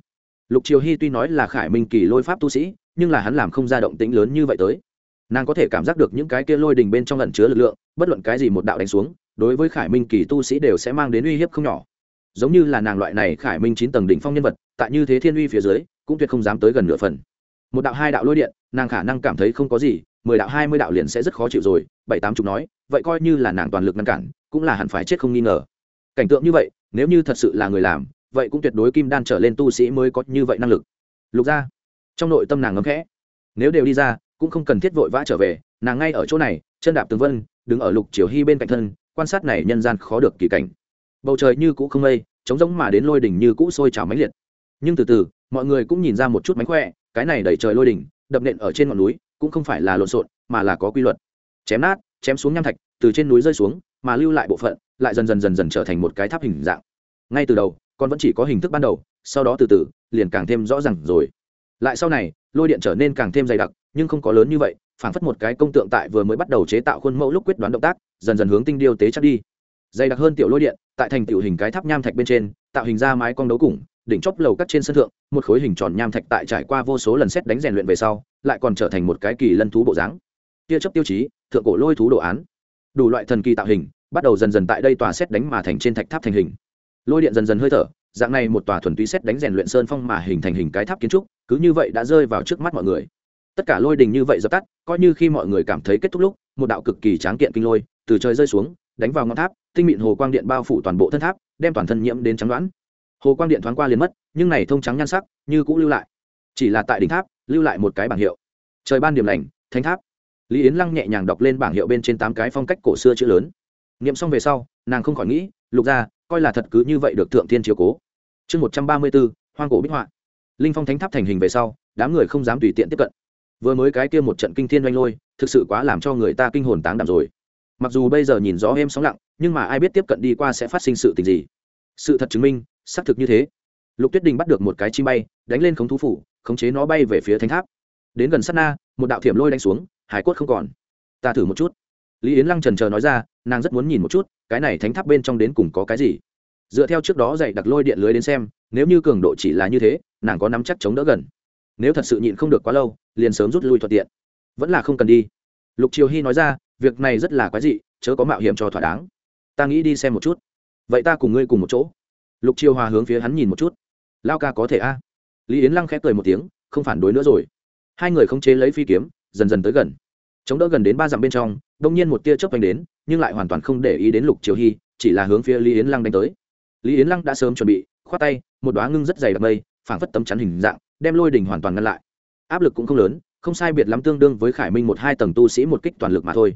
Lục triều hy tuy nói là khải minh kỳ lôi pháp tu sĩ, nhưng là hắn làm không ra động tĩnh lớn như vậy tới. Nàng có thể cảm giác được những cái kia lôi đình bên trong lẩn chứa lực lượng, bất luận cái gì một đạo đánh xuống, đối với khải minh kỳ tu sĩ đều sẽ mang đến uy hiếp không nhỏ. Giống như là nàng loại này khải minh chín tầng đỉnh phong nhân vật, tại như thế thiên uy phía dưới cũng tuyệt không dám tới gần nửa phần. Một đạo hai đạo lôi điện, nàng khả năng cảm thấy không có gì, mười đạo hai mươi đạo liền sẽ rất khó chịu rồi, bảy tám chục nói, vậy coi như là nàng toàn lực ngăn cản, cũng là hẳn phải chết không nghi ngờ. Cảnh tượng như vậy, nếu như thật sự là người làm, vậy cũng tuyệt đối kim đan trở lên tu sĩ mới có như vậy năng lực. Lục ra trong nội tâm nàng ngấm khẽ. Nếu đều đi ra, cũng không cần thiết vội vã trở về, nàng ngay ở chỗ này, chân đạp tường vân, đứng ở lục triều hy bên cạnh thân, quan sát này nhân gian khó được kỳ cảnh. Bầu trời như cũ không mây, trống rỗng mà đến lôi đỉnh như cũ sôi trào mãnh liệt. Nhưng từ từ mọi người cũng nhìn ra một chút mánh khỏe, cái này đẩy trời lôi đỉnh, đập nện ở trên ngọn núi, cũng không phải là lộn xộn, mà là có quy luật. Chém nát, chém xuống nham thạch, từ trên núi rơi xuống, mà lưu lại bộ phận, lại dần dần dần dần trở thành một cái tháp hình dạng. Ngay từ đầu còn vẫn chỉ có hình thức ban đầu, sau đó từ từ, liền càng thêm rõ ràng rồi. Lại sau này, lôi điện trở nên càng thêm dày đặc, nhưng không có lớn như vậy, phảng phất một cái công tượng tại vừa mới bắt đầu chế tạo khuôn mẫu lúc quyết đoán động tác, dần dần hướng tinh điêu tế chắc đi. Dày đặc hơn tiểu lôi điện, tại thành tiểu hình cái tháp nham thạch bên trên, tạo hình ra mái cong đấu củng đỉnh chóp lầu cắt trên sân thượng, một khối hình tròn nham thạch tại trải qua vô số lần xét đánh rèn luyện về sau, lại còn trở thành một cái kỳ lân thú bộ dáng. Tia chấp tiêu chí, thượng cổ lôi thú đồ án. Đủ loại thần kỳ tạo hình, bắt đầu dần dần tại đây tòa xét đánh mà thành trên thạch tháp thành hình. Lôi điện dần dần hơi thở, dạng này một tòa thuần túy xét đánh rèn luyện sơn phong mà hình thành hình cái tháp kiến trúc, cứ như vậy đã rơi vào trước mắt mọi người. Tất cả lôi đình như vậy dập tắt, coi như khi mọi người cảm thấy kết thúc lúc, một đạo cực kỳ tráng kiện kinh lôi từ trời rơi xuống, đánh vào ngọn tháp, tinh mịn hồ quang điện bao phủ toàn bộ thân tháp, đem toàn thân nhiễm đến trắng đoán hồ quang điện thoáng qua liền mất, nhưng này thông trắng nhan sắc như cũng lưu lại. Chỉ là tại đỉnh tháp, lưu lại một cái bảng hiệu. Trời ban điểm lành, thánh tháp. Lý yến lăng nhẹ nhàng đọc lên bảng hiệu bên trên tám cái phong cách cổ xưa chữ lớn. Nghiệm xong về sau, nàng không khỏi nghĩ, lục ra, coi là thật cứ như vậy được thượng thiên chiếu cố. Chương một trăm ba mươi bốn, hoang cổ bích họa. Linh phong thánh tháp thành hình về sau, đám người không dám tùy tiện tiếp cận. Vừa mới cái kia một trận kinh thiên oanh lôi, thực sự quá làm cho người ta kinh hồn táng đạm rồi. Mặc dù bây giờ nhìn rõ êm sóng lặng, nhưng mà ai biết tiếp cận đi qua sẽ phát sinh sự tình gì. Sự thật chứng minh xác thực như thế. Lục tuyết đình bắt được một cái chim bay, đánh lên khống thú phủ, khống chế nó bay về phía thánh tháp. Đến gần sát na, một đạo thiểm lôi đánh xuống, hải quất không còn. Ta thử một chút. Lý yến lăng trần chờ nói ra, nàng rất muốn nhìn một chút, cái này thánh tháp bên trong đến cùng có cái gì. Dựa theo trước đó dạy đặt lôi điện lưới đến xem, nếu như cường độ chỉ là như thế, nàng có nắm chắc chống đỡ gần. Nếu thật sự nhịn không được quá lâu, liền sớm rút lui thuận tiện. Vẫn là không cần đi. Lục triều hy nói ra, việc này rất là quái dị, chớ có mạo hiểm cho thỏa đáng. Ta nghĩ đi xem một chút. Vậy ta cùng ngươi cùng một chỗ lục chiêu hòa hướng phía hắn nhìn một chút. Lao ca có thể a? Lý yến lăng khép cười một tiếng, không phản đối nữa rồi. Hai người không chế lấy phi kiếm, dần dần tới gần. Chống đỡ gần đến ba dặm bên trong, đông nhiên một tia chớp vành đến, nhưng lại hoàn toàn không để ý đến lục triều hy chỉ là hướng phía lý yến lăng đánh tới. Lý yến lăng đã sớm chuẩn bị, khoát tay, một đoá ngưng rất dày đặc mây, phảng phất tấm chắn hình dạng, đem lôi đỉnh hoàn toàn ngăn lại. Áp lực cũng không lớn, không sai biệt lắm tương đương với khải minh một hai tầng tu sĩ một kích toàn lực mà thôi.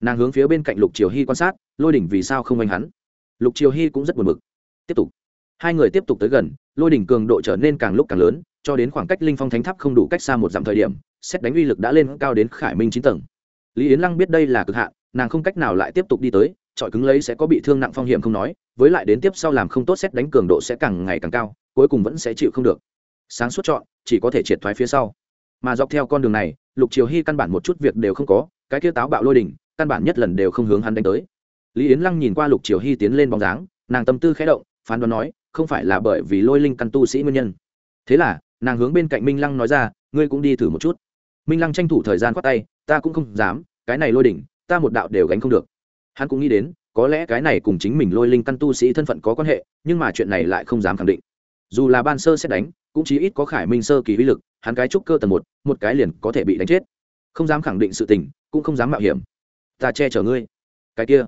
Nàng hướng phía bên cạnh lục triều hy quan sát, lôi đỉnh vì sao không oanh hắn. Lục triều hy cũng rất buồn bực. Tiếp tục hai người tiếp tục tới gần, lôi đỉnh cường độ trở nên càng lúc càng lớn, cho đến khoảng cách linh phong thánh tháp không đủ cách xa một dặm thời điểm, xét đánh uy lực đã lên cao đến khải minh chín tầng. Lý yến lăng biết đây là cực hạn, nàng không cách nào lại tiếp tục đi tới trọi cứng lấy sẽ có bị thương nặng phong hiểm không nói, với lại đến tiếp sau làm không tốt xét đánh cường độ sẽ càng ngày càng cao, cuối cùng vẫn sẽ chịu không được. Sáng suốt chọn, chỉ có thể triệt thoái phía sau. Mà dọc theo con đường này, lục triều hy căn bản một chút việc đều không có, cái kia táo bạo lôi đỉnh, căn bản nhất lần đều không hướng hắn đánh tới. Lý yến lăng nhìn qua lục triều hy tiến lên bóng dáng, nàng tâm tư khẽ động, phán đoán nói không phải là bởi vì lôi linh căn tu sĩ nguyên nhân. Thế là, nàng hướng bên cạnh minh lăng nói ra, ngươi cũng đi thử một chút. Minh lăng tranh thủ thời gian khoát tay, ta cũng không dám, cái này lôi đỉnh, ta một đạo đều gánh không được. Hắn cũng nghĩ đến, có lẽ cái này cùng chính mình lôi linh căn tu sĩ thân phận có quan hệ, nhưng mà chuyện này lại không dám khẳng định. Dù là ban sơ xét đánh, cũng chí ít có khải minh sơ kỳ uy lực, hắn cái trúc cơ tầng một một cái liền có thể bị đánh chết. Không dám khẳng định sự tình, cũng không dám mạo hiểm. Ta che chở ngươi. Cái kia.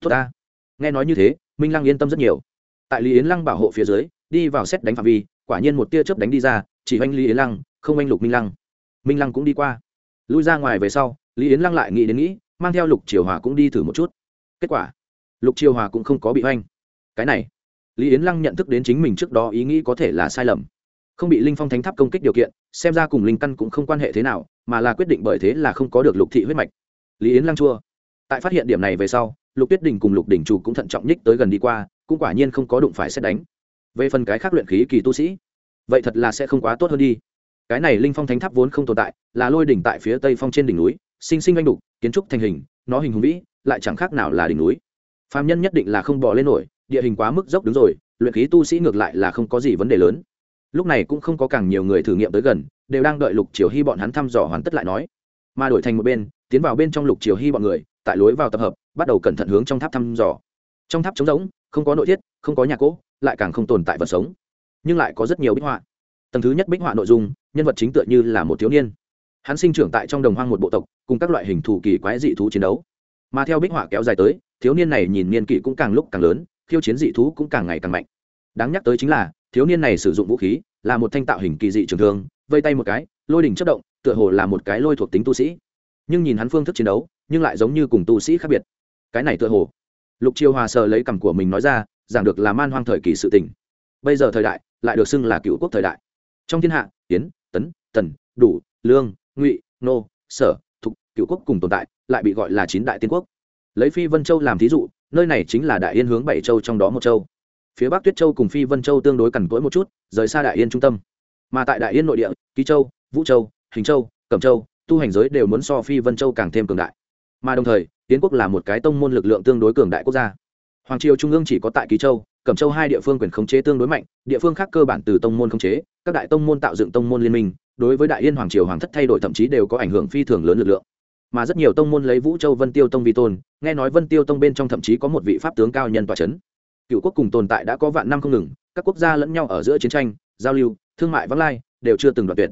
Tốt ta. Nghe nói như thế, minh lăng yên tâm rất nhiều tại lý yến lăng bảo hộ phía dưới, đi vào xét đánh phạm vi, quả nhiên một tia chớp đánh đi ra, chỉ oanh lý yến lăng, không oanh lục minh lăng. Minh lăng cũng đi qua. Lui ra ngoài về sau, lý yến lăng lại nghĩ đến nghĩ, mang theo lục triều hòa cũng đi thử một chút. Kết quả, lục triều hòa cũng không có bị oanh cái này, lý yến lăng nhận thức đến chính mình trước đó ý nghĩ có thể là sai lầm. Không bị linh phong thánh tháp công kích điều kiện, xem ra cùng linh căn cũng không quan hệ thế nào, mà là quyết định bởi thế là không có được lục thị huyết mạch. Lý yến lăng chua. Tại phát hiện điểm này về sau, lục tuyết đình cùng lục đỉnh chủ cũng thận trọng nhích tới gần đi qua cũng quả nhiên không có đụng phải xét đánh. Về phần cái khác luyện khí kỳ tu sĩ, vậy thật là sẽ không quá tốt hơn đi. Cái này linh phong thánh tháp vốn không tồn tại, là lôi đỉnh tại phía tây phong trên đỉnh núi, sinh sinh anh đục, kiến trúc thành hình, nó hình hùng vĩ, lại chẳng khác nào là đỉnh núi. Phạm nhân nhất định là không bỏ lên nổi, địa hình quá mức dốc đứng rồi, luyện khí tu sĩ ngược lại là không có gì vấn đề lớn. Lúc này cũng không có càng nhiều người thử nghiệm tới gần, đều đang đợi lục triều hy bọn hắn thăm dò hoàn tất lại nói. Mà đổi thành một bên, tiến vào bên trong lục triều hy bọn người, tại lối vào tập hợp, bắt đầu cẩn thận hướng trong tháp thăm dò. Trong tháp trống rỗng không có nội thiết, không có nhà cỗ, lại càng không tồn tại vật sống. Nhưng lại có rất nhiều bích họa. Tầng thứ nhất bích họa nội dung, nhân vật chính tựa như là một thiếu niên. Hắn sinh trưởng tại trong đồng hoang một bộ tộc, cùng các loại hình thù kỳ quái dị thú chiến đấu. Mà theo bích họa kéo dài tới, thiếu niên này nhìn niên kỷ cũng càng lúc càng lớn, khiêu chiến dị thú cũng càng ngày càng mạnh. Đáng nhắc tới chính là, thiếu niên này sử dụng vũ khí, là một thanh tạo hình kỳ dị trường thương, vây tay một cái, lôi đỉnh chất động, tựa hồ là một cái lôi thuộc tính tu sĩ. Nhưng nhìn hắn phương thức chiến đấu, nhưng lại giống như cùng tu sĩ khác biệt. Cái này tựa hồ lục chiêu hòa sờ lấy cằm của mình nói ra, giảng được là man hoang thời kỳ sự tình. Bây giờ thời đại, lại được xưng là cựu quốc thời đại. Trong thiên hạ tiến tấn, tần, đủ, lương, ngụy, nô, sở, thục, cựu quốc cùng tồn tại, lại bị gọi là chín đại tiên quốc. Lấy phi vân châu làm thí dụ, nơi này chính là đại yên hướng bảy châu trong đó một châu. Phía bắc tuyết châu cùng phi vân châu tương đối cằn cỗi một chút, rời xa đại yên trung tâm. Mà tại đại yên nội địa, ký châu, vũ châu, hình châu, cẩm châu, tu hành giới đều muốn so phi vân châu càng thêm cường đại. Mà đồng thời tiến quốc là một cái tông môn lực lượng tương đối cường đại quốc gia. Hoàng triều trung ương chỉ có tại ký châu, cẩm châu hai địa phương quyền khống chế tương đối mạnh, địa phương khác cơ bản từ tông môn khống chế, các đại tông môn tạo dựng tông môn liên minh, đối với đại yên hoàng triều hoàng thất thay đổi thậm chí đều có ảnh hưởng phi thường lớn lực lượng. Mà rất nhiều tông môn lấy vũ châu vân tiêu tông vi tôn, nghe nói vân tiêu tông bên trong thậm chí có một vị pháp tướng cao nhân tòa c h ấ n cựu quốc cùng tồn tại đã có vạn năm không ngừng, các quốc gia lẫn nhau ở giữa chiến tranh, giao lưu, thương mại vắng lai, đều chưa từng đoạt tuyệt.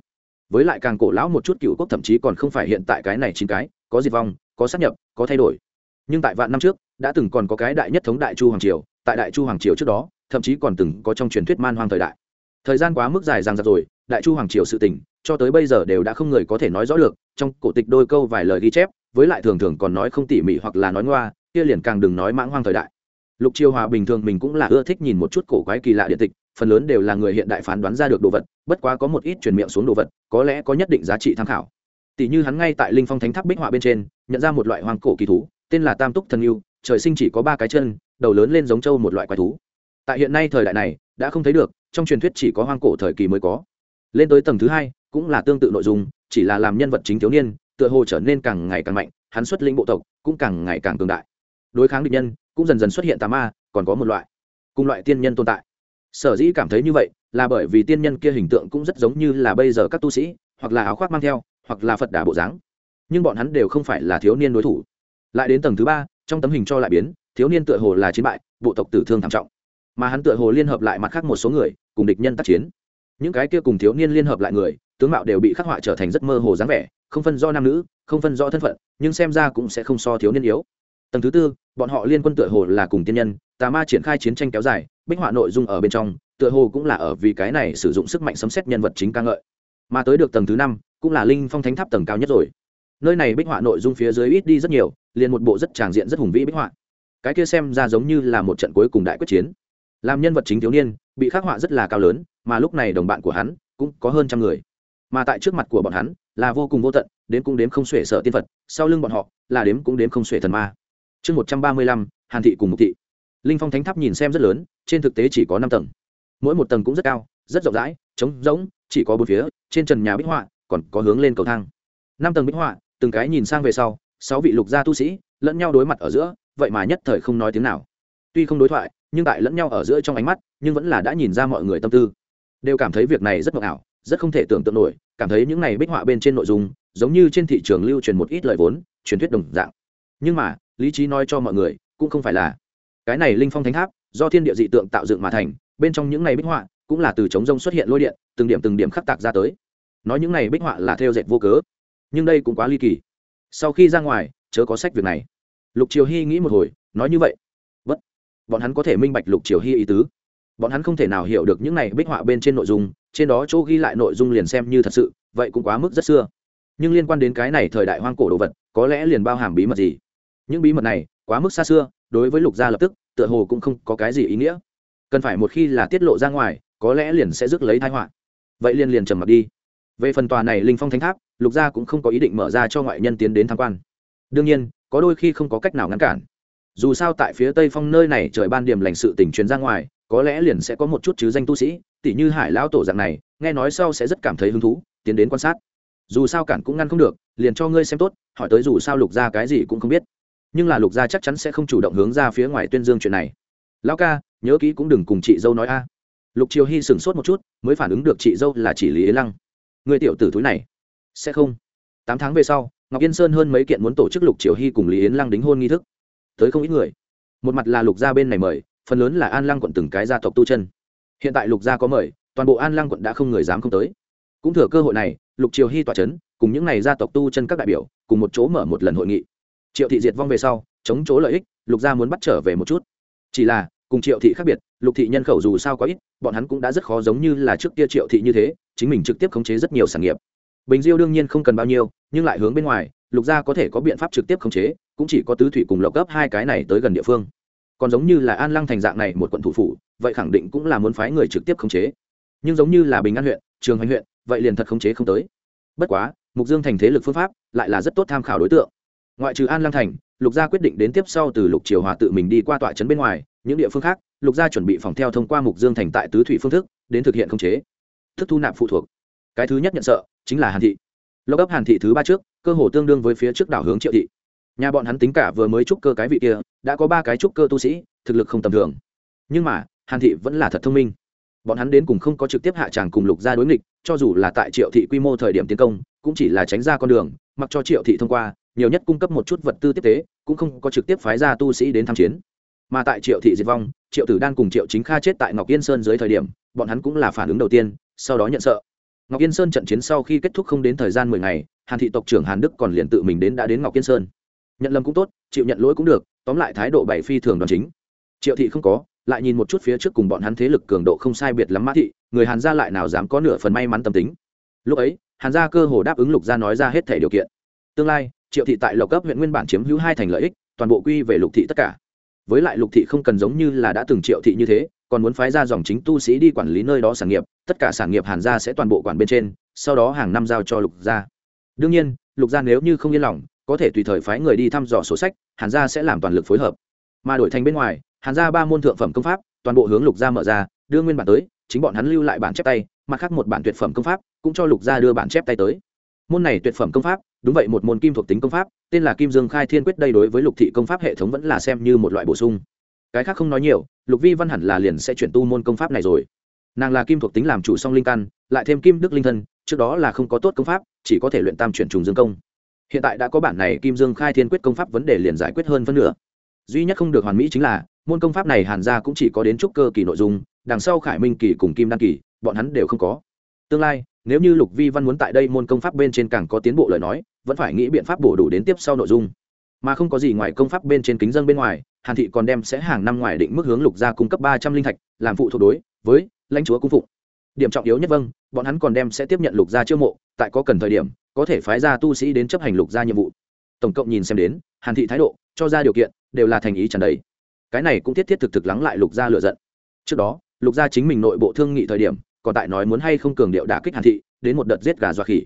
Với lại càng cổ lão một chút cựu quốc thậm chí còn không phải hiện tại cái này chín cái, có diệt vong có sát nhập, có thay đổi. Nhưng tại vạn năm trước, đã từng còn có cái đại nhất thống đại chu hoàng triều, tại đại chu hoàng triều trước đó, thậm chí còn từng có trong truyền thuyết man hoang thời đại. Thời gian quá mức dài dằng dặc rồi, đại chu hoàng triều sự tình, cho tới bây giờ đều đã không người có thể nói rõ được, trong cổ tịch đôi câu vài lời ghi chép, với lại thường thường còn nói không tỉ mỉ hoặc là nói ngoa, kia liền càng đừng nói mãng hoang thời đại. Lục chiêu hòa bình thường mình cũng là ưa thích nhìn một chút cổ quái kỳ lạ điện tịch, phần lớn đều là người hiện đại phán đoán ra được đồ vật, bất quá có một ít truyền miệng xuống đồ vật, có lẽ có nhất định giá trị tham khảo. Tỷ như hắn ngay tại linh phong thánh tháp bích họa bên trên nhận ra một loại hoang cổ kỳ thú, tên là tam túc thần yêu, trời sinh chỉ có ba cái chân, đầu lớn lên giống trâu một loại quái thú. Tại hiện nay thời đại này, đã không thấy được, trong truyền thuyết chỉ có hoang cổ thời kỳ mới có. Lên tới tầng thứ hai, cũng là tương tự nội dung, chỉ là làm nhân vật chính thiếu niên, tựa hồ trở nên càng ngày càng mạnh, hắn xuất linh bộ tộc, cũng càng ngày càng cường đại. Đối kháng địch nhân, cũng dần dần xuất hiện tà ma, còn có một loại, cùng loại tiên nhân tồn tại. Sở dĩ cảm thấy như vậy, là bởi vì tiên nhân kia hình tượng cũng rất giống như là bây giờ các tu sĩ, hoặc là áo khoác mang theo, hoặc là phật đà bộ dáng nhưng bọn hắn đều không phải là thiếu niên đối thủ. Lại đến tầng thứ ba, trong tấm hình cho lại biến, thiếu niên tựa hồ là chiến bại, bộ tộc tử thương thảm trọng. Mà hắn tựa hồ liên hợp lại mặt khác một số người, cùng địch nhân tác chiến. Những cái kia cùng thiếu niên liên hợp lại người, tướng mạo đều bị khắc họa trở thành rất mơ hồ dáng vẻ, không phân do nam nữ, không phân do thân phận, nhưng xem ra cũng sẽ không so thiếu niên yếu. Tầng thứ tư, bọn họ liên quân tựa hồ là cùng tiên nhân, tà ma triển khai chiến tranh kéo dài, bích họa nội dung ở bên trong, tựa hồ cũng là ở vì cái này sử dụng sức mạnh sấm xét nhân vật chính ca ngợi. Mà tới được tầng thứ năm, cũng là linh phong thánh tháp tầng cao nhất rồi nơi này bích họa nội dung phía dưới ít đi rất nhiều, liền một bộ rất tràng diện rất hùng vĩ bích họa. Cái kia xem ra giống như là một trận cuối cùng đại quyết chiến. Làm nhân vật chính thiếu niên, bị khắc họa rất là cao lớn, mà lúc này đồng bạn của hắn cũng có hơn trăm người. Mà tại trước mặt của bọn hắn là vô cùng vô tận đến cũng đếm không xuể sợ tiên phật, sau lưng bọn họ là đếm cũng đếm không xuể thần ma. Chương một trăm ba mươi lăm, hàn thị cùng mục thị. Linh phong thánh tháp nhìn xem rất lớn, trên thực tế chỉ có năm tầng. Mỗi một tầng cũng rất cao, rất rộng rãi, trống rỗng, chỉ có bốn phía, trên trần nhà bích họa còn có hướng lên cầu thang. Năm tầng bích họa từng cái nhìn sang về sau, sáu vị lục gia tu sĩ lẫn nhau đối mặt ở giữa, vậy mà nhất thời không nói tiếng nào. Tuy không đối thoại, nhưng tại lẫn nhau ở giữa trong ánh mắt, nhưng vẫn là đã nhìn ra mọi người tâm tư. Đều cảm thấy việc này rất mộng ảo, rất không thể tưởng tượng nổi, cảm thấy những này bích họa bên trên nội dung, giống như trên thị trường lưu truyền một ít lời vốn, truyền thuyết đồng dạng. Nhưng mà, lý trí nói cho mọi người, cũng không phải là. Cái này linh phong thánh tháp, do thiên địa dị tượng tạo dựng mà thành, bên trong những này bích họa cũng là từ chống rông xuất hiện lôi điện, từng điểm từng điểm khắc tạc ra tới. Nói những này bích họa là theo dệt vô cớ nhưng đây cũng quá ly kỳ. Sau khi ra ngoài, chớ có sách việc này. Lục triều hy nghĩ một hồi, nói như vậy. Bất bọn hắn có thể minh bạch lục triều hy ý tứ. Bọn hắn không thể nào hiểu được những này bích họa bên trên nội dung, trên đó chỗ ghi lại nội dung liền xem như thật sự, vậy cũng quá mức rất xưa. Nhưng liên quan đến cái này thời đại hoang cổ đồ vật, có lẽ liền bao hàm bí mật gì? Những bí mật này, quá mức xa xưa, đối với lục gia lập tức, tựa hồ cũng không có cái gì ý nghĩa. Cần phải một khi là tiết lộ ra ngoài, có lẽ liền sẽ rước lấy thái họa. Vậy liền liền trầm mặc đi. Về phần tòa này linh phong thánh tháp lục gia cũng không có ý định mở ra cho ngoại nhân tiến đến tham quan. Đương nhiên, có đôi khi không có cách nào ngăn cản. Dù sao tại phía tây phong nơi này trời ban điểm lành sự tỉnh truyền ra ngoài, có lẽ liền sẽ có một chút chứ danh tu sĩ tỷ như hải lão tổ dạng này, nghe nói sau sẽ rất cảm thấy hứng thú, tiến đến quan sát. Dù sao cản cũng ngăn không được, liền cho ngươi xem tốt, hỏi tới dù sao lục gia cái gì cũng không biết. Nhưng là lục gia chắc chắn sẽ không chủ động hướng ra phía ngoài tuyên dương chuyện này. Lão ca, nhớ kỹ cũng đừng cùng chị dâu nói a. Lục triều hy sửng sốt một chút, mới phản ứng được chị dâu là chỉ lý yến lăng. Người tiểu tử thúi này sẽ không. Tám tháng về sau, ngọc yên sơn hơn mấy kiện muốn tổ chức lục triều hy cùng lý yến lăng đính hôn nghi thức. Tới không ít người. Một mặt là lục gia bên này mời, phần lớn là an lăng quận từng cái gia tộc tu chân. Hiện tại lục gia có mời, toàn bộ an lăng quận đã không người dám không tới. Cũng thừa cơ hội này, lục triều hy tỏa c h ấ n cùng những n à y gia tộc tu chân các đại biểu, cùng một chỗ mở một lần hội nghị. Triệu thị diệt vong về sau, chống chỗ lợi ích, lục gia muốn bắt trở về một chút. Chỉ là, cùng triệu thị khác biệt, lục thị nhân khẩu dù sao có ít, bọn hắn cũng đã rất khó giống như là trước kia triệu thị như thế, chính mình trực tiếp khống chế rất nhiều sản nghiệp bình diêu đương nhiên không cần bao nhiêu, nhưng lại hướng bên ngoài, lục gia có thể có biện pháp trực tiếp khống chế, cũng chỉ có tứ thủy cùng lộc cấp hai cái này tới gần địa phương. Còn giống như là an lăng thành dạng này một quận thủ phủ, vậy khẳng định cũng là muốn phái người trực tiếp khống chế. Nhưng giống như là bình an huyện, trường hành huyện, vậy liền thật khống chế không tới. Bất quá, mục dương thành thế lực phương pháp lại là rất tốt tham khảo đối tượng. Ngoại trừ an lăng thành, lục gia quyết định đến tiếp sau từ lục triều hòa tự mình đi qua tọa trấn bên ngoài, những địa phương khác, lục gia chuẩn bị phòng theo thông qua mục dương thành tại tứ thủy phương thức, đến thực hiện khống chế. Thức thu nạp phụ thuộc. Cái thứ nhất nhận sợ chính là hàn thị. Lộc ấp hàn thị thứ ba trước, cơ hồ tương đương với phía trước đảo hướng triệu thị. Nhà bọn hắn tính cả vừa mới trúc cơ cái vị kia, đã có ba cái trúc cơ tu sĩ, thực lực không tầm thường. Nhưng mà, hàn thị vẫn là thật thông minh. Bọn hắn đến cùng không có trực tiếp hạ tràng cùng lục gia đối nghịch, cho dù là tại triệu thị quy mô thời điểm tiến công, cũng chỉ là tránh ra con đường, mặc cho triệu thị thông qua, nhiều nhất cung cấp một chút vật tư tiếp tế, cũng không có trực tiếp phái ra tu sĩ đến tham chiến. Mà tại triệu thị diệt vong, triệu tử đan cùng triệu chính kha chết tại ngọc yên sơn dưới thời điểm, bọn hắn cũng là phản ứng đầu tiên, sau đó nhận sợ ngọc yên sơn trận chiến sau khi kết thúc không đến thời gian mười ngày, hàn thị tộc trưởng hàn đức còn liền tự mình đến đã đến ngọc yên sơn. Nhận lầm cũng tốt, chịu nhận lỗi cũng được, tóm lại thái độ bảy phi thường đoàn chính. Triệu thị không có, lại nhìn một chút phía trước cùng bọn hắn thế lực cường độ không sai biệt lắm mã thị, người hàn gia lại nào dám có nửa phần may mắn tâm tính. Lúc ấy, hàn gia cơ hồ đáp ứng lục gia nói ra hết thể điều kiện. Tương lai, triệu thị tại lộc cấp huyện nguyên bản chiếm hữu hai thành lợi ích, toàn bộ quy về lục thị tất cả. Với lại lục thị không cần giống như là đã từng triệu thị như thế còn muốn phái ra dòng chính tu sĩ đi quản lý nơi đó sản nghiệp, tất cả sản nghiệp hàn gia sẽ toàn bộ quản bên trên, sau đó hàng năm giao cho lục gia. Đương nhiên, lục gia nếu như không yên lòng, có thể tùy thời phái người đi thăm dò sổ sách, hàn gia sẽ làm toàn lực phối hợp. Mà đổi thành bên ngoài, hàn gia ba môn thượng phẩm công pháp, toàn bộ hướng lục gia mở ra, đưa nguyên bản tới, chính bọn hắn lưu lại bản chép tay, mặt khác một bản tuyệt phẩm công pháp cũng cho lục gia đưa bản chép tay tới. Môn này tuyệt phẩm công pháp, đúng vậy một môn kim thuộc tính công pháp, tên là kim dương khai thiên quyết đây đối với lục thị công pháp hệ thống vẫn là xem như một loại bổ sung cái khác không nói nhiều, lục vi văn hẳn là liền sẽ chuyển tu môn công pháp này rồi. Nàng là kim thuộc tính làm chủ song linh căn, lại thêm kim đức linh thân, trước đó là không có tốt công pháp, chỉ có thể luyện tam chuyển trùng dương công. Hiện tại đã có bản này kim dương khai thiên quyết công pháp vấn đề liền giải quyết hơn phân nửa. Duy nhất không được hoàn mỹ chính là, môn công pháp này hàn ra cũng chỉ có đến trúc cơ kỳ nội dung, đằng sau khải minh kỳ cùng kim đăng kỳ, bọn hắn đều không có. Tương lai, nếu như lục vi văn muốn tại đây môn công pháp bên trên càng có tiến bộ lời nói, vẫn phải nghĩ biện pháp bổ đủ đến tiếp sau nội dung. Mà không có gì ngoài công pháp bên trên kính dân bên ngoài hàn thị còn đem sẽ hàng năm ngoài định mức hướng lục gia cung cấp ba trăm linh thạch, làm phụ thuộc đối với lãnh chúa cung phụng. Điểm trọng yếu nhất vâng bọn hắn còn đem sẽ tiếp nhận lục gia chiêu mộ, tại có cần thời điểm, có thể phái ra tu sĩ đến chấp hành lục gia nhiệm vụ. Tổng cộng nhìn xem đến, hàn thị thái độ, cho ra điều kiện, đều là thành ý trần đấy cái này cũng thiết thiết thực thực lắng lại lục gia lựa giận. Trước đó, lục gia chính mình nội bộ thương nghị thời điểm, còn tại nói muốn hay không cường điệu đả kích hàn thị, đến một đợt giết gà dọa khỉ.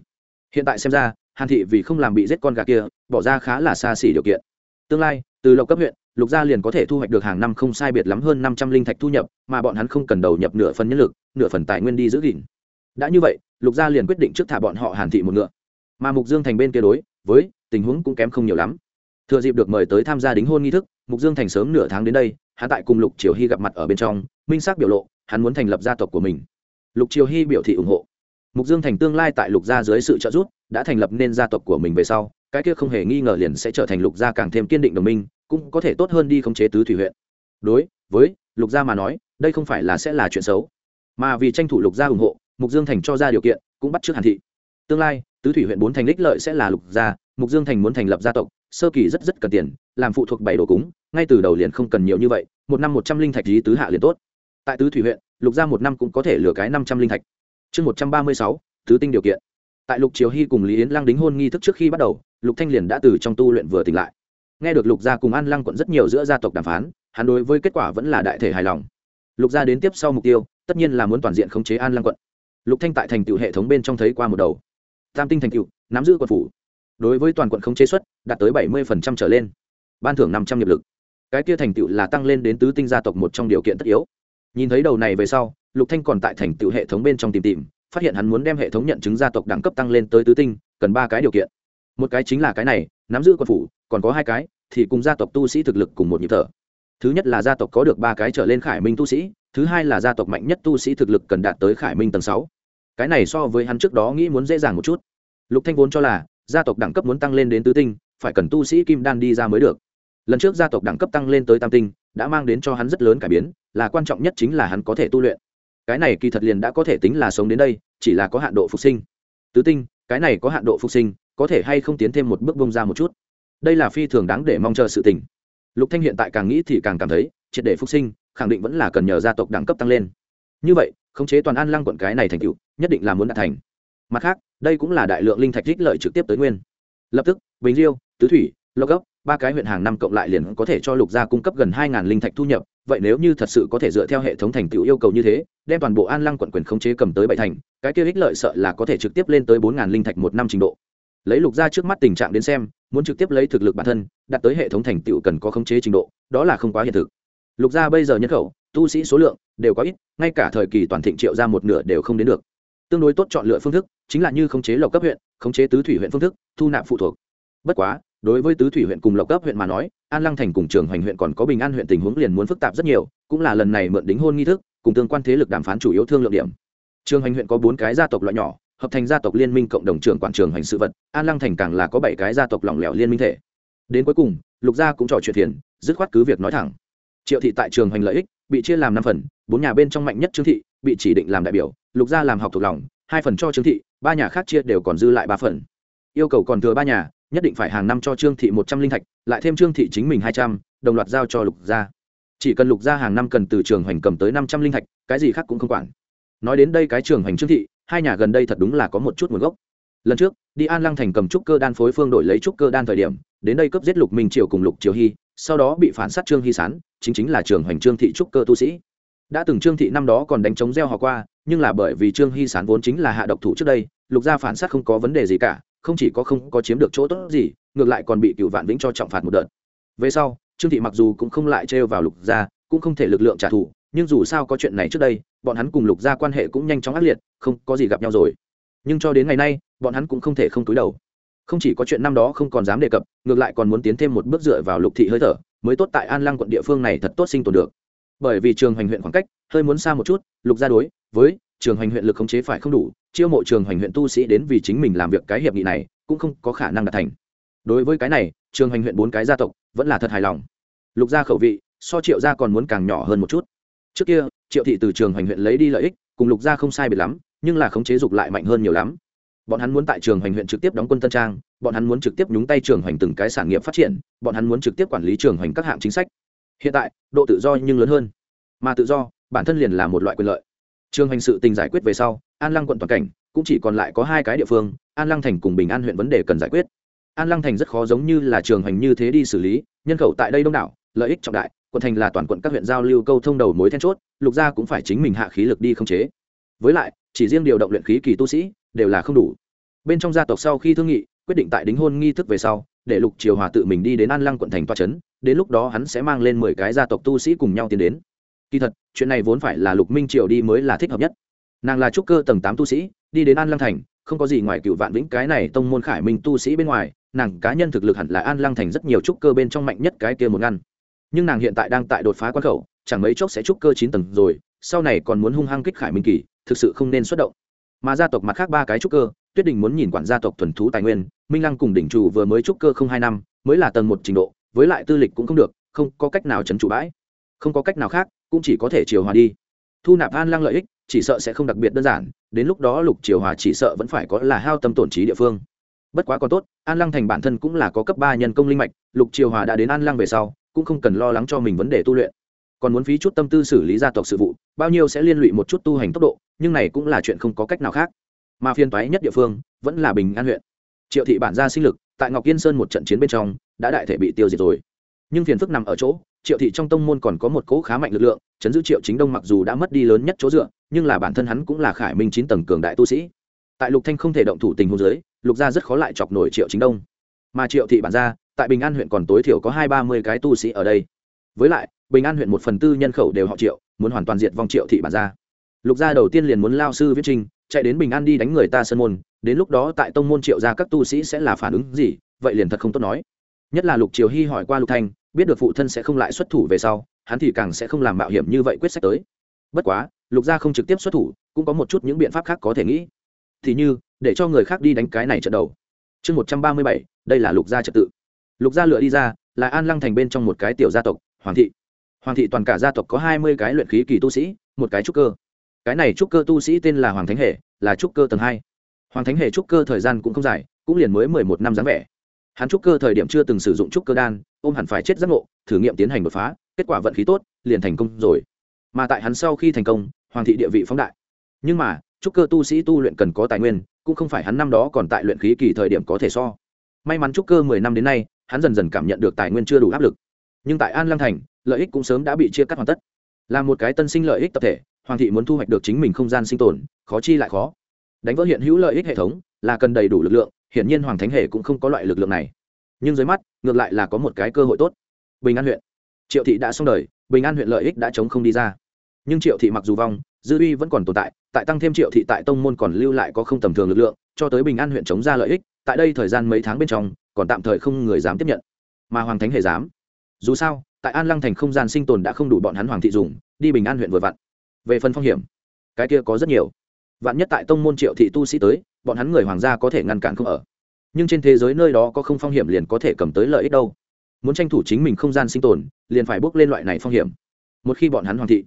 Hiện tại xem ra, hàn thị vì không làm bị giết con gà kia, bỏ ra khá là xa xỉ điều kiện. Tương lai, từ lộc cấp huyện lục gia liền có thể thu hoạch được hàng năm không sai biệt lắm hơn năm trăm linh thạch thu nhập, mà bọn hắn không cần đầu nhập nửa phần nhân lực, nửa phần tài nguyên đi giữ gìn. Đã như vậy, lục gia liền quyết định trước thả bọn họ hàn thị một ngựa. Mà mục dương thành bên kia đối với tình huống cũng kém không nhiều lắm. Thừa dịp được mời tới tham gia đính hôn nghi thức, mục dương thành sớm nửa tháng đến đây, hắn tại cùng lục triều hy gặp mặt ở bên trong, minh xác biểu lộ, hắn muốn thành lập gia tộc của mình. Lục triều hy biểu thị ủng hộ. Mục dương thành tương lai tại lục gia dưới sự trợ giúp, đã thành lập nên gia tộc của mình về sau, cái kia không hề nghi ngờ liền sẽ trở thành lục gia càng thêm kiên định đồng minh cũng có thể tốt hơn đi khống chế tứ thủy huyện. Đối với lục gia mà nói, đây không phải là sẽ là chuyện xấu, mà vì tranh thủ lục gia ủng hộ, mục dương thành cho ra điều kiện, cũng bắt trước hàn thị. Tương lai, tứ thủy huyện bốn thành đích lợi sẽ là lục gia, mục dương thành muốn thành lập gia tộc, sơ kỳ rất rất cần tiền, làm phụ thuộc bảy đồ cúng, ngay từ đầu liền không cần nhiều như vậy, một năm một trăm linh thạch lý tứ hạ liền tốt. Tại tứ thủy huyện, lục gia một năm cũng có thể lừa cái năm trăm linh thạch. Chương một trăm ba mươi sáu, tứ tinh điều kiện. Tại lục triều hy cùng lý yến lang đính hôn nghi thức trước khi bắt đầu, lục thanh liền đã từ trong tu luyện vừa tỉnh lại nghe được lục gia cùng an lăng quận rất nhiều giữa gia tộc đàm phán, hắn đối với kết quả vẫn là đại thể hài lòng. Lục gia đến tiếp sau mục tiêu, tất nhiên là muốn toàn diện khống chế an lăng quận. Lục thanh tại thành tựu hệ thống bên trong thấy qua một đầu. Tam tinh thành tựu, nắm giữ quận phủ. Đối với toàn quận khống chế suất, đạt tới bảy mươi trở lên. Ban thưởng năm trăm nghiệp lực. Cái kia thành tựu là tăng lên đến tứ tinh gia tộc một trong điều kiện tất yếu. Nhìn thấy đầu này về sau, lục thanh còn tại thành tựu hệ thống bên trong tìm tìm, phát hiện hắn muốn đem hệ thống nhận chứng gia tộc đẳng cấp tăng lên tới tứ tinh, cần ba cái điều kiện. Một cái chính là cái này nắm giữ quan phủ, còn có hai cái, thì cùng gia tộc tu sĩ thực lực cùng một nhịp thở. Thứ nhất là gia tộc có được ba cái trở lên khải minh tu sĩ, thứ hai là gia tộc mạnh nhất tu sĩ thực lực cần đạt tới khải minh tầng sáu. Cái này so với hắn trước đó nghĩ muốn dễ dàng một chút. Lục thanh vốn cho là, gia tộc đẳng cấp muốn tăng lên đến tứ tinh, phải cần tu sĩ kim đan đi ra mới được. Lần trước gia tộc đẳng cấp tăng lên tới tam tinh, đã mang đến cho hắn rất lớn cải biến, là quan trọng nhất chính là hắn có thể tu luyện. Cái này kỳ thật liền đã có thể tính là sống đến đây, chỉ là có hạn độ phục sinh. Tứ tinh, cái này có hạn độ phục sinh có thể hay không tiến thêm một bước bông ra một chút. Đây là phi thường đáng để mong chờ sự tình. Lục thanh hiện tại càng nghĩ thì càng cảm thấy, triệt để phục sinh, khẳng định vẫn là cần nhờ gia tộc đẳng cấp tăng lên. Như vậy, khống chế toàn an lăng quận cái này thành tựu, nhất định là muốn đạt thành. Mặt khác, đây cũng là đại lượng linh thạch rích lợi trực tiếp tới nguyên. Lập tức, bình diêu, tứ thủy, lộc gốc, ba cái huyện hàng năm cộng lại liền có thể cho lục gia cung cấp gần hai linh thạch thu nhập, vậy nếu như thật sự có thể dựa theo hệ thống thành tựu yêu cầu như thế, đem toàn bộ an lăng quận quyền khống chế cầm tới bảy thành, cái kia ích lợi sợ là có thể trực tiếp lên tới bốn linh thạch một năm trình độ lấy lục gia trước mắt tình trạng đến xem, muốn trực tiếp lấy thực lực bản thân đặt tới hệ thống thành tựu cần có khống chế trình độ, đó là không quá hiện thực. Lục gia bây giờ nhân khẩu, tu sĩ số lượng đều có ít, ngay cả thời kỳ toàn thịnh triệu ra một nửa đều không đến được. Tương đối tốt chọn lựa phương thức chính là như khống chế lộc cấp huyện, khống chế tứ thủy huyện phương thức, thu nạp phụ thuộc. Bất quá, đối với tứ thủy huyện cùng lộc cấp huyện mà nói, an lăng thành cùng trường hoành huyện còn có bình an huyện tình huống liền muốn phức tạp rất nhiều, cũng là lần này mượn đính hôn nghi thức, cùng tương quan thế lực đàm phán chủ yếu thương lượng điểm. Trường hoành huyện có bốn cái gia tộc loại nhỏ hợp thành gia tộc liên minh cộng đồng trưởng quản trường hành sự vật, an lăng thành càng là có bảy cái gia tộc lỏng lẻo liên minh thể. Đến cuối cùng, lục gia cũng trò chuyện tiền dứt khoát cứ việc nói thẳng. Triệu thị tại trường hành lợi ích, bị chia làm năm phần, bốn nhà bên trong mạnh nhất trương thị, bị chỉ định làm đại biểu, lục gia làm học thuộc lòng, hai phần cho trương thị, ba nhà khác chia đều còn dư lại ba phần. Yêu cầu còn thừa ba nhà, nhất định phải hàng năm cho trương thị một trăm linh thạch, lại thêm trương thị chính mình hai trăm, đồng loạt giao cho lục gia. Chỉ cần lục gia hàng năm cần từ trường hoành cầm tới năm trăm linh thạch, cái gì khác cũng không quản. Nói đến đây cái trường hoành trương thị hai nhà gần đây thật đúng là có một chút nguồn gốc. Lần trước, đi an lăng thành cầm trúc cơ đan phối phương đổi lấy trúc cơ đan thời điểm, đến đây cấp giết lục minh triều cùng lục triều hy, sau đó bị phản sát trương hy sán, chính chính là trường hoành trương thị trúc cơ tu sĩ. Đã từng trương thị năm đó còn đánh chống gieo họ qua, nhưng là bởi vì trương hy sán vốn chính là hạ độc thủ trước đây, lục gia phản sát không có vấn đề gì cả, không chỉ có không có chiếm được chỗ tốt gì, ngược lại còn bị cựu vạn vĩnh cho trọng phạt một đợt. Về sau, trương thị mặc dù cũng không lại trêu vào lục gia, cũng không thể lực lượng trả thù nhưng dù sao có chuyện này trước đây, bọn hắn cùng lục gia quan hệ cũng nhanh chóng ác liệt, không có gì gặp nhau rồi. Nhưng cho đến ngày nay, bọn hắn cũng không thể không túi đầu. Không chỉ có chuyện năm đó không còn dám đề cập, ngược lại còn muốn tiến thêm một bước dựa vào lục thị hơi thở, mới tốt tại an lăng quận địa phương này thật tốt sinh tồn được. Bởi vì trường hoành huyện khoảng cách, hơi muốn xa một chút, lục gia đối với trường hoành huyện lực khống chế phải không đủ, chiêu mộ trường hoành huyện tu sĩ đến vì chính mình làm việc cái hiệp nghị này, cũng không có khả năng đạt thành. Đối với cái này, trường hoành huyện bốn cái gia tộc vẫn là thật hài lòng. Lục gia khẩu vị, so triệu gia còn muốn càng nhỏ hơn một chút trước kia, triệu thị từ trường hoành huyện lấy đi lợi ích, cùng lục gia không sai biệt lắm, nhưng là khống chế dục lại mạnh hơn nhiều lắm. Bọn hắn muốn tại trường hoành huyện trực tiếp đóng quân tân trang, bọn hắn muốn trực tiếp nhúng tay trường hoành từng cái sản nghiệp phát triển, bọn hắn muốn trực tiếp quản lý trường hoành các hạng chính sách. Hiện tại, độ tự do nhưng lớn hơn. Mà tự do, bản thân liền là một loại quyền lợi. Trường hoành sự tình giải quyết về sau, an lăng quận toàn cảnh, cũng chỉ còn lại có hai cái địa phương, an lăng thành cùng bình an huyện vấn đề cần giải quyết. An lăng thành rất khó giống như là trường hoành như thế đi xử lý, nhân khẩu tại đây đông đảo, lợi ích trọng đại quận thành là toàn quận các huyện giao lưu câu thông đầu mối then chốt, lục gia cũng phải chính mình hạ khí lực đi không chế. Với lại, chỉ riêng điều động luyện khí kỳ tu sĩ, đều là không đủ. Bên trong gia tộc sau khi thương nghị, quyết định tại đính hôn nghi thức về sau, để lục triều hòa tự mình đi đến an lăng quận thành toa trấn, đến lúc đó hắn sẽ mang lên mười cái gia tộc tu sĩ cùng nhau tiến đến. Kỳ thật, chuyện này vốn phải là lục minh triều đi mới là thích hợp nhất. Nàng là trúc cơ tầng tám tu sĩ, đi đến an lăng thành, không có gì ngoài cựu vạn vĩnh cái này tông môn khải minh tu sĩ bên ngoài, nàng cá nhân thực lực hẳn là an lăng thành rất nhiều trúc cơ bên trong mạnh nhất cái kia một ngăn nhưng nàng hiện tại đang tại đột phá quan khẩu, chẳng mấy chốc sẽ trúc cơ chín tầng rồi, sau này còn muốn hung hăng kích khải minh kỳ, thực sự không nên xuất động. Mà gia tộc mặt khác ba cái trúc cơ, tuyết đình muốn nhìn quản gia tộc thuần thú tài nguyên, minh lăng cùng đỉnh chủ vừa mới trúc cơ không hai năm, mới là tầng một trình độ, với lại tư lịch cũng không được, không có cách nào trấn trụ bãi. Không có cách nào khác, cũng chỉ có thể chiều hòa đi. Thu nạp an lăng lợi ích, chỉ sợ sẽ không đặc biệt đơn giản, đến lúc đó lục triều hòa chỉ sợ vẫn phải có là hao tâm tổn trí địa phương. Bất quá còn tốt, an lăng thành bản thân cũng là có cấp ba nhân công linh mạch, lục triều hòa đã đến an lăng về sau cũng không cần lo lắng cho mình vấn đề tu luyện. Còn muốn phí chút tâm tư xử lý gia tộc sự vụ, bao nhiêu sẽ liên lụy một chút tu hành tốc độ, nhưng này cũng là chuyện không có cách nào khác. Mà phiên toái nhất địa phương, vẫn là bình an huyện. Triệu thị bản gia sinh lực, tại ngọc yên sơn một trận chiến bên trong, đã đại thể bị tiêu diệt rồi. Nhưng phiền phức nằm ở chỗ, triệu thị trong tông môn còn có một cỗ khá mạnh lực lượng, chấn giữ triệu chính đông mặc dù đã mất đi lớn nhất chỗ dựa, nhưng là bản thân hắn cũng là khải minh chín tầng cường đại tu sĩ. Tại lục thanh không thể động thủ tình hôn giới lục gia rất khó lại chọc nổi triệu chính đông. Mà triệu thị bản gia tại bình an huyện còn tối thiểu có hai ba mươi cái tu sĩ ở đây. Với lại, bình an huyện một phần tư nhân khẩu đều họ triệu, muốn hoàn toàn diệt vong triệu thị bản gia. Lục gia đầu tiên liền muốn lao sư viết trinh chạy đến bình an đi đánh người ta sân môn, đến lúc đó tại tông môn triệu gia các tu sĩ sẽ là phản ứng gì, vậy liền thật không tốt nói. Nhất là lục triều hy hỏi qua lục thanh, biết được phụ thân sẽ không lại xuất thủ về sau, hắn thì càng sẽ không làm mạo hiểm như vậy quyết sách tới. Bất quá, lục gia không trực tiếp xuất thủ, cũng có một chút những biện pháp khác có thể nghĩ. Thì như, để cho người khác đi đánh cái này trận đầu. Chương một trăm ba mươi bảy, đây là lục gia trật tự lục gia lựa đi ra, là an lăng thành bên trong một cái tiểu gia tộc, hoàng thị. Hoàng thị toàn cả gia tộc có hai mươi cái luyện khí kỳ tu sĩ, một cái trúc cơ. Cái này trúc cơ tu sĩ tên là hoàng thánh hệ là trúc cơ tầng hai. Hoàng thánh hệ trúc cơ thời gian cũng không dài, cũng liền mới mười một năm dáng vẻ. Hắn trúc cơ thời điểm chưa từng sử dụng trúc cơ đan, ôm hẳn phải chết giác ngộ, thử nghiệm tiến hành đột phá, kết quả vận khí tốt, liền thành công rồi. Mà tại hắn sau khi thành công, hoàng thị địa vị phóng đại. Nhưng mà, trúc cơ tu sĩ tu luyện cần có tài nguyên, cũng không phải hắn năm đó còn tại luyện khí kỳ thời điểm có thể so. May mắn trúc cơ mười năm đến nay hắn dần dần cảm nhận được tài nguyên chưa đủ áp lực. Nhưng tại an lăng thành, lợi ích cũng sớm đã bị chia cắt hoàn tất. Là một cái tân sinh lợi ích tập thể, hoàng thị muốn thu hoạch được chính mình không gian sinh tồn, khó chi lại khó. Đánh vỡ hiện hữu lợi ích hệ thống, là cần đầy đủ lực lượng, hiển nhiên hoàng thánh hệ cũng không có loại lực lượng này. Nhưng dưới mắt, ngược lại là có một cái cơ hội tốt. Bình an huyện. Triệu thị đã xong đời, bình an huyện lợi ích đã chống không đi ra. Nhưng triệu thị mặc dù vong, dư uy vẫn còn tồn tại tại tăng thêm triệu thị tại tông môn còn lưu lại có không tầm thường lực lượng, cho tới bình an huyện chống ra lợi ích, tại đây thời gian mấy tháng bên trong còn tạm thời không người dám tiếp nhận. Mà hoàng thánh hề dám. Dù sao, tại an lăng thành không gian sinh tồn đã không đủ bọn hắn hoàng thị dùng, đi bình an huyện vừa vặn. Về phần phong hiểm, cái kia có rất nhiều. Vạn nhất tại tông môn triệu thị tu sĩ tới, bọn hắn người hoàng gia có thể ngăn cản không ở. Nhưng trên thế giới nơi đó có không phong hiểm liền có thể cầm tới lợi ích đâu. Muốn tranh thủ chính mình không gian sinh tồn, liền phải bước lên loại này phong hiểm. Một khi bọn hắn hoàng thị,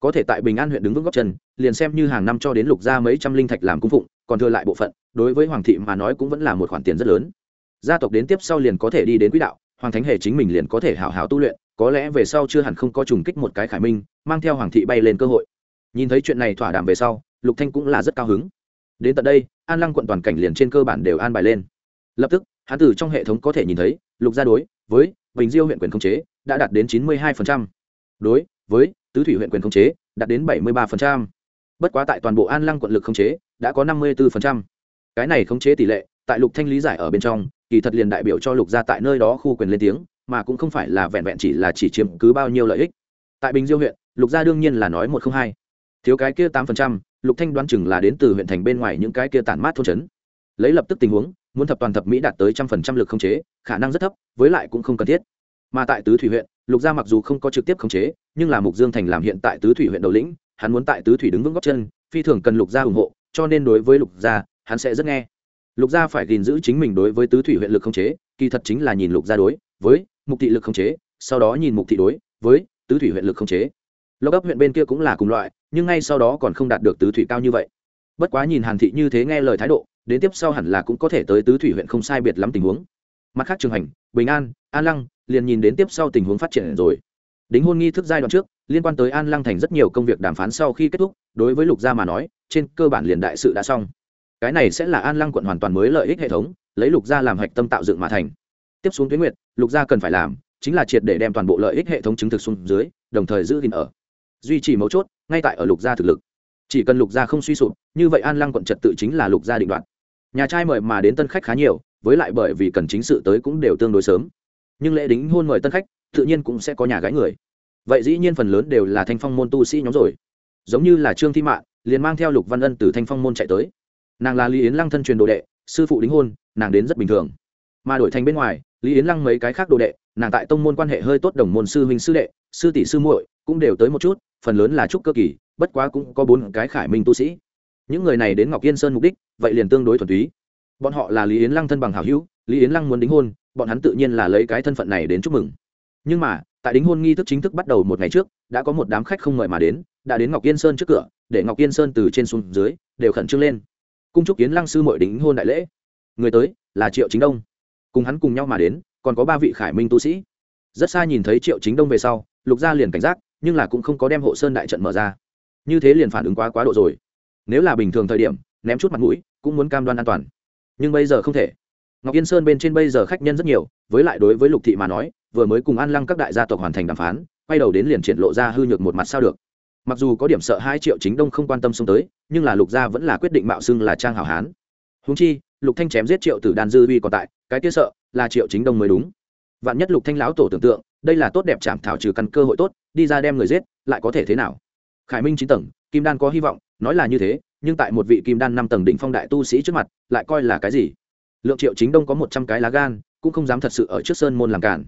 có thể tại bình an huyện đứng vững góc chân, liền xem như hàng năm cho đến lục gia mấy trăm linh thạch làm cung phụng, còn thừa lại bộ phận, đối với hoàng thị mà nói cũng vẫn là một khoản tiền rất lớn gia tộc đến tiếp sau liền có thể đi đến quỹ đạo, hoàng thánh hề chính mình liền có thể hảo hảo tu luyện, có lẽ về sau chưa hẳn không có trùng kích một cái khải minh, mang theo hoàng thị bay lên cơ hội nhìn thấy chuyện này thỏa đàm về sau, lục thanh cũng là rất cao hứng đến tận đây, an lăng quận toàn cảnh liền trên cơ bản đều an bài lên lập tức, hắn từ trong hệ thống có thể nhìn thấy, lục gia đối với bình diêu huyện quyền khống chế đã đạt đến chín mươi 92%. đối với tứ thủy huyện quyền khống chế đạt đến bảy mươi 73%. bất quá tại toàn bộ an lăng quận lực khống chế đã có năm mươi 54%. cái này khống chế tỷ lệ, tại lục thanh lý giải ở bên trong kỳ thật liền đại biểu cho lục gia tại nơi đó khu quyền lên tiếng, mà cũng không phải là vẹn vẹn chỉ là chỉ chiếm cứ bao nhiêu lợi ích. Tại bình diêu huyện, lục gia đương nhiên là nói một không hai. Thiếu cái kia tám phần trăm, lục thanh đoán chừng là đến từ huyện thành bên ngoài những cái kia tản mát thôn trấn. Lấy lập tức tình huống, muốn thập toàn thập mỹ đạt tới trăm phần trăm lực không chế, khả năng rất thấp, với lại cũng không cần thiết. Mà tại tứ thủy huyện, lục gia mặc dù không có trực tiếp khống chế, nhưng là mục dương thành làm hiện tại tứ thủy huyện đầu lĩnh, hắn muốn tại tứ thủy đứng vững góc chân, phi thường cần lục gia ủng hộ, cho nên đối với lục gia, hắn sẽ rất nghe lục gia phải gìn giữ chính mình đối với tứ thủy huyện lực không chế, kỳ thật chính là nhìn lục gia đối với mục thị lực không chế, sau đó nhìn mục thị đối với tứ thủy huyện lực không chế. Lộc ấp huyện bên kia cũng là cùng loại, nhưng ngay sau đó còn không đạt được tứ thủy cao như vậy. Bất quá nhìn hàn thị như thế nghe lời thái độ, đến tiếp sau hẳn là cũng có thể tới tứ thủy huyện không sai biệt lắm tình huống. Mặt khác trường hành, bình an an lăng, liền nhìn đến tiếp sau tình huống phát triển rồi. Đính hôn nghi thức giai đoạn trước, liên quan tới an lăng thành rất nhiều công việc đàm phán sau khi kết thúc, đối với lục gia mà nói, trên cơ bản liền đại sự đã xong cái này sẽ là an lăng quận hoàn toàn mới lợi ích hệ thống, lấy lục gia làm hạch tâm tạo dựng mà thành. Tiếp xuống tuyến nguyệt, lục gia cần phải làm chính là triệt để đem toàn bộ lợi ích hệ thống chứng thực xuống dưới, đồng thời giữ gìn ở. Duy trì mấu chốt, ngay tại ở lục gia thực lực. Chỉ cần lục gia không suy sụp, như vậy an lăng quận trật tự chính là lục gia định đoạt. Nhà trai mời mà đến tân khách khá nhiều, với lại bởi vì cần chính sự tới cũng đều tương đối sớm. Nhưng lễ đính hôn mời tân khách, tự nhiên cũng sẽ có nhà gái người. Vậy dĩ nhiên phần lớn đều là thanh phong môn tu sĩ nhóm rồi. Giống như là trương thi mạn, liền mang theo lục văn ân từ thanh phong môn chạy tới nàng là lý yến lăng thân truyền đồ đệ, sư phụ đính hôn, nàng đến rất bình thường. Mà đổi thành bên ngoài, lý yến lăng mấy cái khác đồ đệ, nàng tại tông môn quan hệ hơi tốt đồng môn sư huynh sư đệ, sư tỷ sư muội cũng đều tới một chút, phần lớn là trúc cơ kỳ, bất quá cũng có bốn cái khải minh tu sĩ. Những người này đến ngọc yên sơn mục đích, vậy liền tương đối thuần túy. Bọn họ là lý yến lăng thân bằng hảo hữu, lý yến lăng muốn đính hôn, bọn hắn tự nhiên là lấy cái thân phận này đến chúc mừng. Nhưng mà, tại đính hôn nghi thức chính thức bắt đầu một ngày trước, đã có một đám khách không mời mà đến, đã đến ngọc yên sơn trước cửa, để ngọc yên sơn từ trên xuống dưới, đều khẩn trương lên cung trúc kiến lăng sư mội đính hôn đại lễ. Người tới là triệu chính đông. Cùng hắn cùng nhau mà đến, còn có ba vị khải minh tu sĩ. Rất xa nhìn thấy triệu chính đông về sau, lục gia liền cảnh giác, nhưng là cũng không có đem hộ sơn đại trận mở ra. Như thế liền phản ứng quá quá độ rồi. Nếu là bình thường thời điểm, ném chút mặt mũi, cũng muốn cam đoan an toàn. Nhưng bây giờ không thể. Ngọc yên sơn bên trên bây giờ khách nhân rất nhiều, với lại đối với lục thị mà nói, vừa mới cùng an lăng các đại gia tộc hoàn thành đàm phán, quay đầu đến liền triển lộ ra hư nhược một mặt sao được mặc dù có điểm sợ hai triệu chính đông không quan tâm xông tới, nhưng là lục gia vẫn là quyết định mạo xưng là trang hảo hán. Húng chi, lục thanh chém giết triệu tử đàn dư uy còn tại, cái kia sợ là triệu chính đông mới đúng. Vạn nhất lục thanh lão tổ tưởng tượng, đây là tốt đẹp chạm thảo trừ căn cơ hội tốt, đi ra đem người giết, lại có thể thế nào? Khải minh chín tầng, kim đan có hy vọng, nói là như thế, nhưng tại một vị kim đan năm tầng đỉnh phong đại tu sĩ trước mặt, lại coi là cái gì? Lượng triệu chính đông có một trăm cái lá gan, cũng không dám thật sự ở trước sơn môn làm cản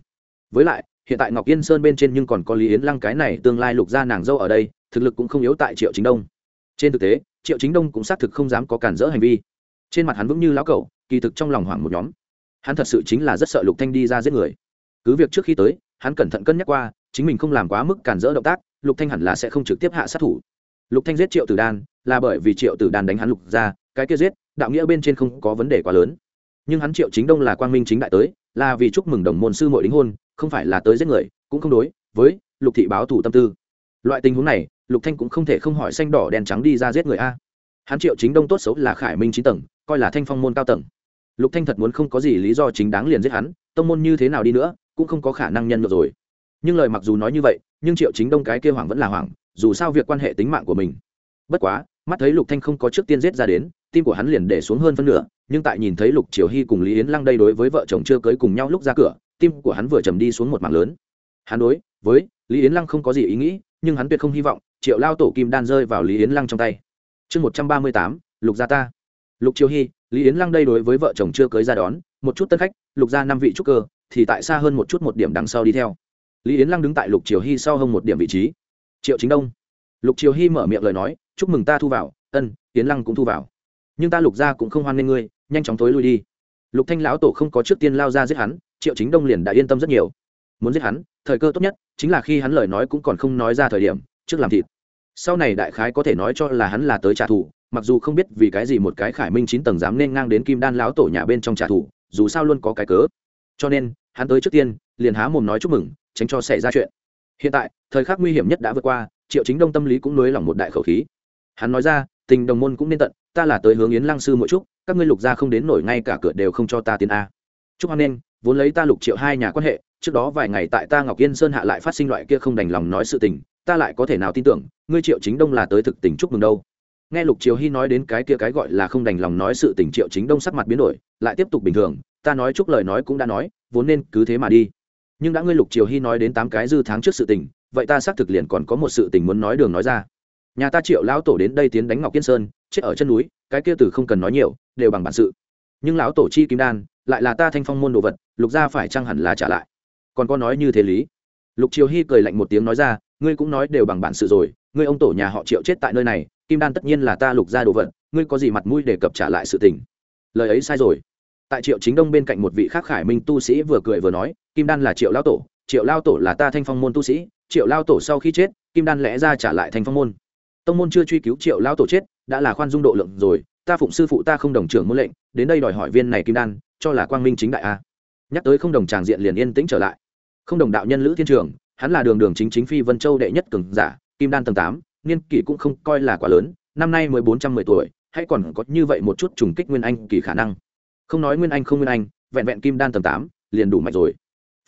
với lại hiện tại ngọc yên sơn bên trên nhưng còn có lý yến lăng cái này tương lai lục gia nàng dâu ở đây, thực lực cũng không yếu tại triệu chính đông. Trên thực tế, triệu chính đông cũng xác thực không dám có cản rỡ hành vi. Trên mặt hắn vững như lão cẩu, kỳ thực trong lòng hoảng một nhóm. Hắn thật sự chính là rất sợ lục thanh đi ra giết người. Cứ việc trước khi tới, hắn cẩn thận cân nhắc qua, chính mình không làm quá mức cản rỡ động tác, lục thanh hẳn là sẽ không trực tiếp hạ sát thủ. Lục thanh giết triệu tử đan, là bởi vì triệu tử đan đánh hắn lục ra cái kia giết, đạo nghĩa bên trên không có vấn đề quá lớn. Nhưng hắn triệu chính đông là quang minh chính đại tới, là vì chúc mừng đồng môn sư muội đính hôn không phải là tới giết người, cũng không đối với lục thị báo thủ tâm tư. Loại tình huống này, lục thanh cũng không thể không hỏi xanh đỏ đen trắng đi ra giết người a. Hắn triệu chính đông tốt xấu là khải minh chín tầng, coi là thanh phong môn cao tầng. Lục thanh thật muốn không có gì lý do chính đáng liền giết hắn, tông môn như thế nào đi nữa, cũng không có khả năng nhân được rồi. Nhưng lời mặc dù nói như vậy, nhưng triệu chính đông cái kia hoàng vẫn là hoàng dù sao việc quan hệ tính mạng của mình. Bất quá, mắt thấy lục thanh không có trước tiên giết ra đến, tim của hắn liền để xuống hơn phân nửa, nhưng tại nhìn thấy lục triều hy cùng lý yến lăng đây đối với vợ chồng chưa cưới cùng nhau lúc ra cửa tim của hắn vừa trầm đi xuống một mảng lớn. Hắn đối với lý yến lăng không có gì ý nghĩ, nhưng hắn tuyệt không hy vọng triệu lao tổ kim đan rơi vào lý yến lăng trong tay. Chương một trăm ba mươi tám, lục gia ta. Lục triều hy, lý yến lăng đây đối với vợ chồng chưa cưới ra đón, một chút tân khách, lục gia năm vị trúc cơ, thì tại xa hơn một chút một điểm đằng sau đi theo. Lý yến lăng đứng tại lục triều hy sau hơn một điểm vị trí. Triệu chính đông. Lục triều hy mở miệng lời nói, chúc mừng ta thu vào, ân, yến lăng cũng thu vào. Nhưng ta lục gia cũng không hoan nghênh ngươi, nhanh chóng tối lui đi. Lục thanh lão tổ không có trước tiên lao ra giết hắn triệu chính đông liền đã yên tâm rất nhiều. Muốn giết hắn thời cơ tốt nhất chính là khi hắn lời nói cũng còn không nói ra thời điểm trước làm thịt. Sau này đại khái có thể nói cho là hắn là tới trả thù mặc dù không biết vì cái gì một cái khải minh chín tầng dám nên ngang đến kim đan lão tổ nhà bên trong trả thù dù sao luôn có cái cớ. Cho nên hắn tới trước tiên liền há mồm nói chúc mừng tránh cho xảy ra chuyện. Hiện tại thời khắc nguy hiểm nhất đã vượt qua triệu chính đông tâm lý cũng nới lỏng một đại khẩu khí. Hắn nói ra tình đồng môn cũng nên tận ta là tới hướng yến lăng sư mỗi chút, các ngươi lục gia không đến nổi ngay cả cửa đều không cho ta tiến a chúc hoan nên vốn lấy ta lục triệu hai nhà quan hệ, trước đó vài ngày tại ta ngọc yên sơn hạ lại phát sinh loại kia không đành lòng nói sự tình, ta lại có thể nào tin tưởng, ngươi triệu chính đông là tới thực tình chúc mừng đâu. Nghe lục triều hy nói đến cái kia cái gọi là không đành lòng nói sự tình triệu chính đông sắc mặt biến đổi, lại tiếp tục bình thường, ta nói chúc lời nói cũng đã nói, vốn nên cứ thế mà đi. Nhưng đã ngươi lục triều hy nói đến tám cái dư tháng trước sự tình, vậy ta xác thực liền còn có một sự tình muốn nói đường nói ra. Nhà ta triệu lão tổ đến đây tiến đánh ngọc yên sơn, chết ở chân núi, cái kia từ không cần nói nhiều, đều bằng bản sự nhưng lão tổ chi kim đan lại là ta thanh phong môn đồ vật, lục gia phải chăng hẳn là trả lại? Còn có nói như thế lý. Lục triều hy cười lạnh một tiếng nói ra, ngươi cũng nói đều bằng bản sự rồi, ngươi ông tổ nhà họ triệu chết tại nơi này, kim đan tất nhiên là ta lục gia đồ vật, ngươi có gì mặt mũi để cập trả lại sự tình? Lời ấy sai rồi. Tại triệu chính đông bên cạnh một vị khác khải minh tu sĩ vừa cười vừa nói, kim đan là triệu lao tổ, triệu lao tổ là ta thanh phong môn tu sĩ, triệu lao tổ sau khi chết, kim đan lẽ ra trả lại thanh phong môn. Tông môn chưa truy cứu triệu lao tổ chết, đã là khoan dung độ lượng rồi ta phụng sư phụ ta không đồng trưởng môn lệnh, đến đây đòi hỏi viên này kim đan, cho là quang minh chính đại a. Nhắc tới không đồng tràng diện liền yên tĩnh trở lại. Không đồng đạo nhân lữ thiên trường, hắn là đường đường chính chính phi vân châu đệ nhất cường giả, kim đan tầng tám, niên kỷ cũng không coi là quá lớn, năm nay mới bốn trăm mười tuổi hay còn có như vậy một chút trùng kích nguyên anh kỳ khả năng. Không nói nguyên anh không nguyên anh, vẹn vẹn kim đan tầng tám, liền đủ mạnh rồi.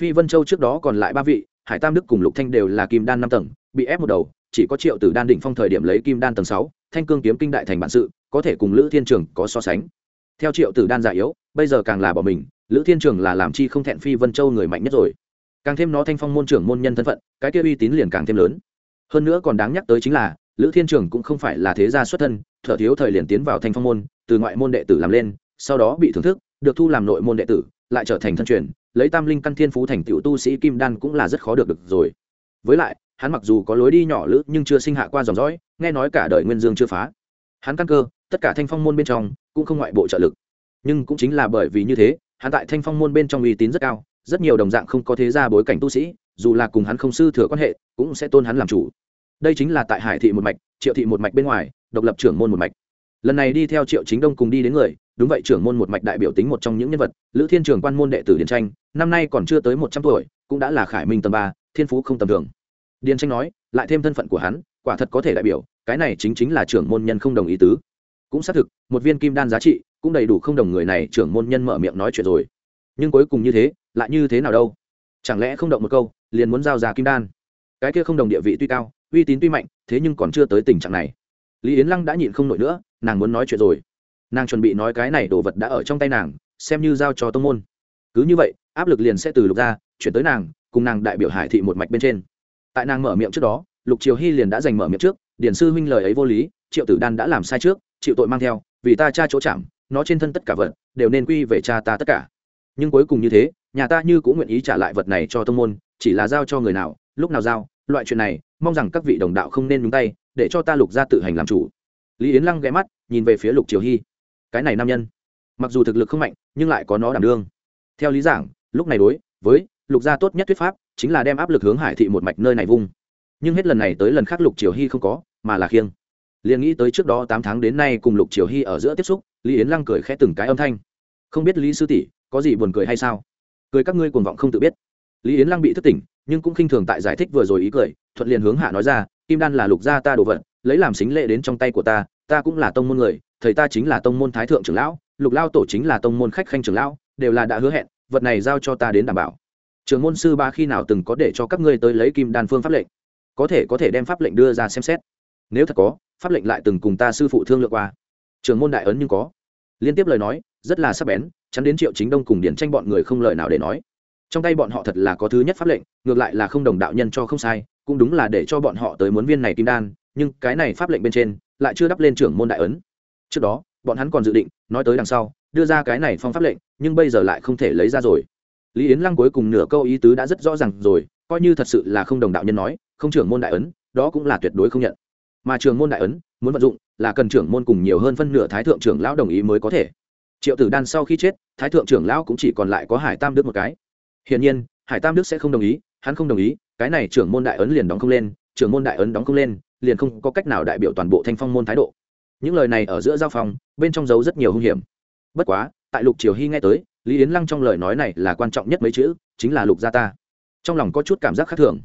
Phi vân châu trước đó còn lại ba vị, hải tam đức cùng lục thanh đều là kim đan năm tầng, bị ép một đầu, chỉ có triệu tử đan đỉnh phong thời điểm lấy kim đan tầng sáu, thanh cương kiếm kinh đại thành bản sự có thể cùng lữ thiên trường có so sánh. Theo triệu tử đan già yếu, bây giờ càng là bỏ mình, lữ thiên trường là làm chi không thẹn phi vân châu người mạnh nhất rồi. Càng thêm nó thanh phong môn trưởng môn nhân thân phận, cái kia uy tín liền càng thêm lớn. Hơn nữa còn đáng nhắc tới chính là, lữ thiên trường cũng không phải là thế gia xuất thân, thở thiếu thời liền tiến vào thanh phong môn, từ ngoại môn đệ tử làm lên, sau đó bị thưởng thức, được thu làm nội môn đệ tử, lại trở thành thân truyền, lấy tam linh căn thiên phú thành tựu tu sĩ kim đan cũng là rất khó được được rồi. Với lại, hắn mặc dù có lối đi nhỏ lữ nhưng chưa sinh hạ qua dòng dõi, nghe nói cả đời nguyên dương chưa phá. Hắn căn cơ tất cả thanh phong môn bên trong cũng không ngoại bộ trợ lực. Nhưng cũng chính là bởi vì như thế, hắn tại thanh phong môn bên trong uy tín rất cao, rất nhiều đồng dạng không có thế ra bối cảnh tu sĩ, dù là cùng hắn không sư thừa quan hệ, cũng sẽ tôn hắn làm chủ. Đây chính là tại hải thị một mạch, triệu thị một mạch bên ngoài, độc lập trưởng môn một mạch. Lần này đi theo triệu chính đông cùng đi đến người, đúng vậy, trưởng môn một mạch đại biểu tính một trong những nhân vật, lữ thiên trường quan môn đệ tử điền tranh, năm nay còn chưa tới một trăm tuổi, cũng đã là khải minh tầm ba, thiên phú không tầm thường. Điền tranh nói, lại thêm thân phận của hắn, quả thật có thể đại biểu, cái này chính chính là trưởng môn nhân không đồng ý tứ cũng xác thực, một viên kim đan giá trị cũng đầy đủ không đồng người này trưởng môn nhân mở miệng nói chuyện rồi. Nhưng cuối cùng như thế, lại như thế nào đâu? Chẳng lẽ không động một câu, liền muốn giao ra kim đan? Cái kia không đồng địa vị tuy cao, uy tín tuy mạnh, thế nhưng còn chưa tới tình trạng này. Lý yến lăng đã nhịn không nổi nữa, nàng muốn nói chuyện rồi. Nàng chuẩn bị nói cái này đồ vật đã ở trong tay nàng, xem như giao cho tông môn. Cứ như vậy, áp lực liền sẽ từ lục ra, chuyển tới nàng, cùng nàng đại biểu hải thị một mạch bên trên. Tại nàng mở miệng trước đó, lục triều hy liền đã giành mở miệng trước điển sư huynh lời ấy vô lý, triệu tử đan đã làm sai trước chịu tội mang theo, vì ta cha chỗ chạm, nó trên thân tất cả vật, đều nên quy về cha ta tất cả. Nhưng cuối cùng như thế, nhà ta như cũng nguyện ý trả lại vật này cho tông môn, chỉ là giao cho người nào, lúc nào giao, loại chuyện này, mong rằng các vị đồng đạo không nên nhúng tay, để cho ta lục ra tự hành làm chủ. Lý yến lăng ghé mắt, nhìn về phía lục triều hy. Cái này nam nhân, mặc dù thực lực không mạnh, nhưng lại có nó đảm đương. Theo lý giảng, lúc này đối với lục gia tốt nhất thuyết pháp, chính là đem áp lực hướng hải thị một mạch nơi này vung. Nhưng hết lần này tới lần khác lục triều hy không có, mà là khiêng liền nghĩ tới trước đó tám tháng đến nay cùng lục triều hy ở giữa tiếp xúc, lý yến lăng cười khẽ từng cái âm thanh. Không biết lý sư tỷ, có gì buồn cười hay sao? Cười các ngươi cuồng vọng không tự biết. Lý yến lăng bị thất tỉnh, nhưng cũng khinh thường tại giải thích vừa rồi ý cười, thuận liền hướng hạ nói ra, kim đan là lục gia ta đồ vật, lấy làm xính lệ đến trong tay của ta ta cũng là tông môn người, thầy ta chính là tông môn thái thượng trưởng lão, lục lao tổ chính là tông môn khách khanh trưởng lão, đều là đã hứa hẹn, vật này giao cho ta đến đảm bảo. Trưởng môn sư ba khi nào từng có để cho các ngươi tới lấy kim đan phương pháp lệnh? Có thể có thể đem pháp lệnh đưa ra xem xét. Nếu thật có pháp lệnh lại từng cùng ta sư phụ thương lượng qua. Trường môn đại ấn nhưng có. Liên tiếp lời nói, rất là sắc bén, chắn đến triệu chính đông cùng điển tranh bọn người không lời nào để nói. Trong tay bọn họ thật là có thứ nhất pháp lệnh, ngược lại là không đồng đạo nhân cho không sai, cũng đúng là để cho bọn họ tới muốn viên này kim đan, nhưng cái này pháp lệnh bên trên lại chưa đắp lên trưởng môn đại ấn. Trước đó, bọn hắn còn dự định, nói tới đằng sau, đưa ra cái này phong pháp lệnh, nhưng bây giờ lại không thể lấy ra rồi. Lý yến lăng cuối cùng nửa câu ý tứ đã rất rõ ràng rồi, coi như thật sự là không đồng đạo nhân nói, không trưởng môn đại ấn, đó cũng là tuyệt đối không nhận mà trường môn đại ấn, muốn vận dụng, là cần trưởng môn cùng nhiều hơn phân nửa thái thượng trưởng lão đồng ý mới có thể. Triệu tử đan sau khi chết, thái thượng trưởng lão cũng chỉ còn lại có hải tam đức một cái. Hiển nhiên, hải tam đức sẽ không đồng ý, hắn không đồng ý, cái này trưởng môn đại ấn liền đóng không lên, trưởng môn đại ấn đóng không lên, liền không có cách nào đại biểu toàn bộ thanh phong môn thái độ. Những lời này ở giữa giao phòng, bên trong giấu rất nhiều hung hiểm. Bất quá, tại lục triều hy nghe tới, lý yến lăng trong lời nói này là quan trọng nhất mấy chữ, chính là lục gia ta. Trong lòng có chút cảm giác khác thường.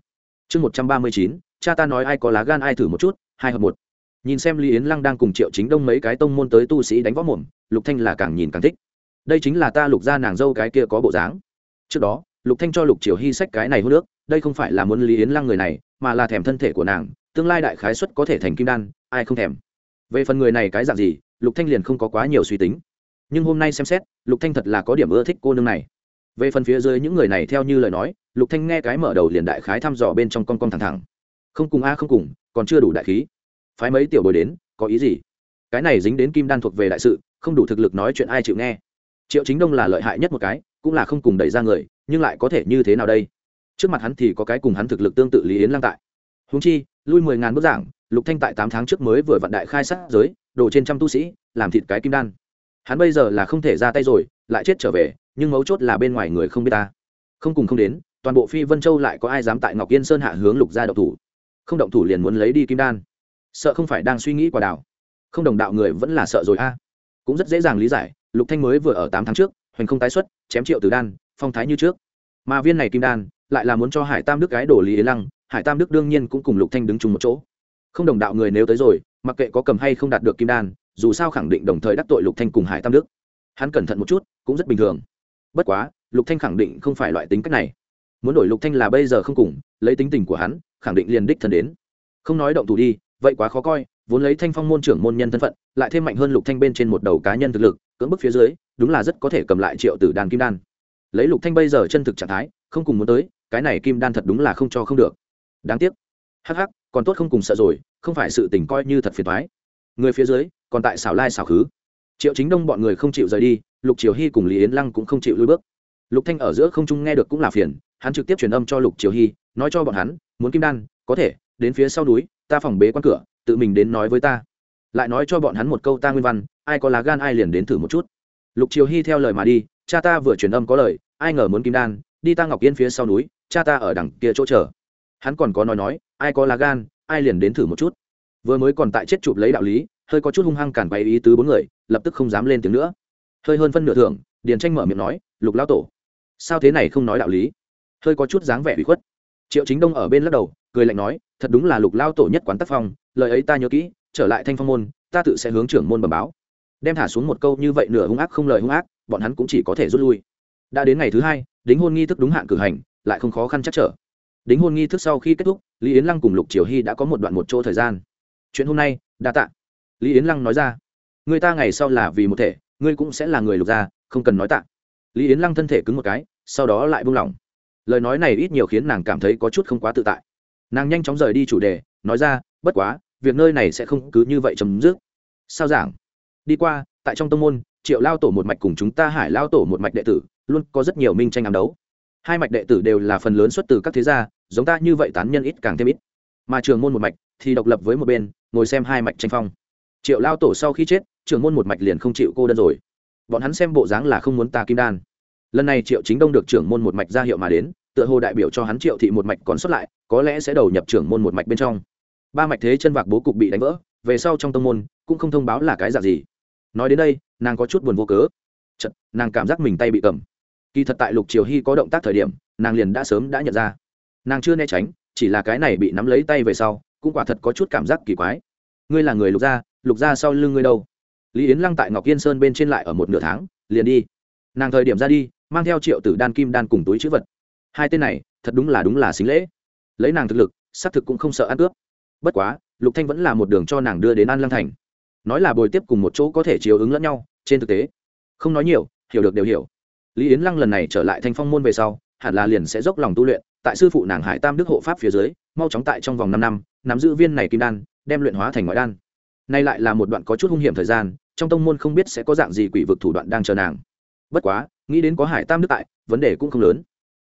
Chương một trăm ba mươi chín, cha ta nói ai có lá gan ai thử một chút hai hợp một. Nhìn xem lý yến lăng đang cùng triệu chính đông mấy cái tông môn tới tu sĩ đánh võ mồm, lục thanh là càng nhìn càng thích. Đây chính là ta lục gia nàng dâu cái kia có bộ dáng. Trước đó, lục thanh cho lục triều hy sách cái này hô nước đây không phải là muốn lý yến lăng người này, mà là thèm thân thể của nàng, tương lai đại khái suất có thể thành kim đan, ai không thèm. Về phần người này cái dạng gì, lục thanh liền không có quá nhiều suy tính. Nhưng hôm nay xem xét, lục thanh thật là có điểm ưa thích cô nương này. Về phần phía dưới những người này theo như lời nói, lục thanh nghe cái mở đầu liền đại khái thăm dò bên trong con con thẳng thẳng. Không cùng a không cùng, còn chưa đủ đại khí phái mấy tiểu bồi đến, có ý gì? Cái này dính đến kim đan thuộc về đại sự, không đủ thực lực nói chuyện ai chịu nghe. Triệu chính đông là lợi hại nhất một cái, cũng là không cùng đẩy ra người, nhưng lại có thể như thế nào đây? Trước mặt hắn thì có cái cùng hắn thực lực tương tự lý yến lang tại. Húng chi, lui mười ngàn bức giảng, lục thanh tại tám tháng trước mới vừa vận đại khai sát giới, đồ trên trăm tu sĩ, làm thịt cái kim đan. Hắn bây giờ là không thể ra tay rồi, lại chết trở về, nhưng mấu chốt là bên ngoài người không biết ta. Không cùng không đến, toàn bộ phi vân châu lại có ai dám tại ngọc yên sơn hạ hướng lục gia động thủ? Không động thủ liền muốn lấy đi kim đan sợ không phải đang suy nghĩ quả đảo. Không đồng đạo người vẫn là sợ rồi a. Cũng rất dễ dàng lý giải, lục thanh mới vừa ở tám tháng trước, hoành không tái xuất, chém triệu tử đan, phong thái như trước. Mà viên này kim đan, lại là muốn cho hải tam đức gái đổ lý yến lăng, hải tam đức đương nhiên cũng cùng lục thanh đứng chung một chỗ. Không đồng đạo người nếu tới rồi, mặc kệ có cầm hay không đạt được kim đan, dù sao khẳng định đồng thời đắc tội lục thanh cùng hải tam đức. Hắn cẩn thận một chút, cũng rất bình thường. Bất quá, lục thanh khẳng định không phải loại tính cách này. Muốn đổi lục thanh là bây giờ không cùng, lấy tính tình của hắn, khẳng định liền đích thân đến. Không nói động thủ đi vậy quá khó coi, vốn lấy thanh phong môn trưởng môn nhân thân phận, lại thêm mạnh hơn lục thanh bên trên một đầu cá nhân thực lực, cưỡng bức phía dưới, đúng là rất có thể cầm lại triệu tử đàn kim đan. Lấy lục thanh bây giờ chân thực trạng thái, không cùng muốn tới, cái này kim đan thật đúng là không cho không được. Đáng tiếc. Hắc hắc, còn tốt không cùng sợ rồi, không phải sự tình coi như thật phiền toái. Người phía dưới, còn tại xảo lai xảo khứ. Triệu chính đông bọn người không chịu rời đi, lục triều hy cùng lý yến lăng cũng không chịu lui bước. Lục thanh ở giữa không trung nghe được cũng là phiền, hắn trực tiếp truyền âm cho lục triều hy, nói cho bọn hắn, muốn kim đan, có thể, đến phía sau núi ta phòng bế quan cửa, tự mình đến nói với ta. Lại nói cho bọn hắn một câu ta nguyên văn, ai có lá gan ai liền đến thử một chút. Lục triều hy theo lời mà đi, cha ta vừa truyền âm có lời, ai ngờ muốn kim đan, đi ta ngọc yên phía sau núi, cha ta ở đằng kia chỗ chờ. Hắn còn có nói nói, ai có lá gan, ai liền đến thử một chút. Vừa mới còn tại chết chụp lấy đạo lý, hơi có chút hung hăng cản bày ý tứ bốn người, lập tức không dám lên tiếng nữa. Hơi hơn phân nửa thưởng, điền tranh mở miệng nói, lục lao tổ, sao thế này không nói đạo lý? Hơi có chút dáng vẻ bị khuất triệu chính đông ở bên lắc đầu, cười lạnh nói, thật đúng là lục lao tổ nhất quán tác phong, lời ấy ta nhớ kỹ, trở lại thanh phong môn, ta tự sẽ hướng trưởng môn bẩm báo. Đem thả xuống một câu như vậy nửa hung ác không lời hung ác, bọn hắn cũng chỉ có thể rút lui. Đã đến ngày thứ hai, đính hôn nghi thức đúng hạn cử hành, lại không khó khăn chắc trở. Đính hôn nghi thức sau khi kết thúc, lý yến lăng cùng lục triều hy đã có một đoạn một chỗ thời gian. Chuyện hôm nay, đa tạ. Lý yến lăng nói ra, người ta ngày sau là vì một thể, ngươi cũng sẽ là người lục gia, không cần nói tạ. Lý yến lăng thân thể cứng một cái, sau đó lại buông lỏng lời nói này ít nhiều khiến nàng cảm thấy có chút không quá tự tại. Nàng nhanh chóng rời đi chủ đề, nói ra, bất quá, việc nơi này sẽ không cứ như vậy chấm dứt. Sao giảng? Đi qua, tại trong tông môn, triệu lao tổ một mạch cùng chúng ta hải lao tổ một mạch đệ tử, luôn có rất nhiều minh tranh ám đấu. Hai mạch đệ tử đều là phần lớn xuất từ các thế gia, giống ta như vậy tán nhân ít càng thêm ít. Mà trường môn một mạch thì độc lập với một bên, ngồi xem hai mạch tranh phong. Triệu lao tổ sau khi chết, trường môn một mạch liền không chịu cô đơn rồi. Bọn hắn xem bộ dáng là không muốn ta kim đan lần này triệu chính đông được trưởng môn một mạch ra hiệu mà đến tựa hồ đại biểu cho hắn triệu thị một mạch còn xuất lại có lẽ sẽ đầu nhập trưởng môn một mạch bên trong. Ba mạch thế chân vạc bố cục bị đánh vỡ về sau trong tông môn cũng không thông báo là cái dạng gì. Nói đến đây nàng có chút buồn vô cớ. Chật, nàng cảm giác mình tay bị cầm. Kỳ thật tại lục triều hy có động tác thời điểm nàng liền đã sớm đã nhận ra. Nàng chưa né tránh chỉ là cái này bị nắm lấy tay về sau cũng quả thật có chút cảm giác kỳ quái. Ngươi là người lục gia lục gia sau lưng ngươi đâu? Lý yến lăng tại ngọc yên sơn bên trên lại ở một nửa tháng liền đi nàng thời điểm ra đi, mang theo triệu tử đan, kim đan cùng túi chữ vật. Hai tên này, thật đúng là đúng là xính lễ. Lấy nàng thực lực, xác thực cũng không sợ ăn cướp bất quá, lục thanh vẫn là một đường cho nàng đưa đến an lăng thành. Nói là bồi tiếp cùng một chỗ có thể chiếu ứng lẫn nhau, trên thực tế, không nói nhiều, hiểu được đều hiểu. Lý yến lăng lần này trở lại thanh phong môn về sau, hẳn là liền sẽ dốc lòng tu luyện, tại sư phụ nàng hải tam đức hộ pháp phía dưới, mau chóng tại trong vòng năm năm, nắm giữ viên này kim đan, đem luyện hóa thành ngoại đan. Nay lại là một đoạn có chút hung hiểm thời gian, trong tông môn không biết sẽ có dạng gì quỷ vực thủ đoạn đang chờ nàng bất quá, nghĩ đến có hải tam đức tại, vấn đề cũng không lớn.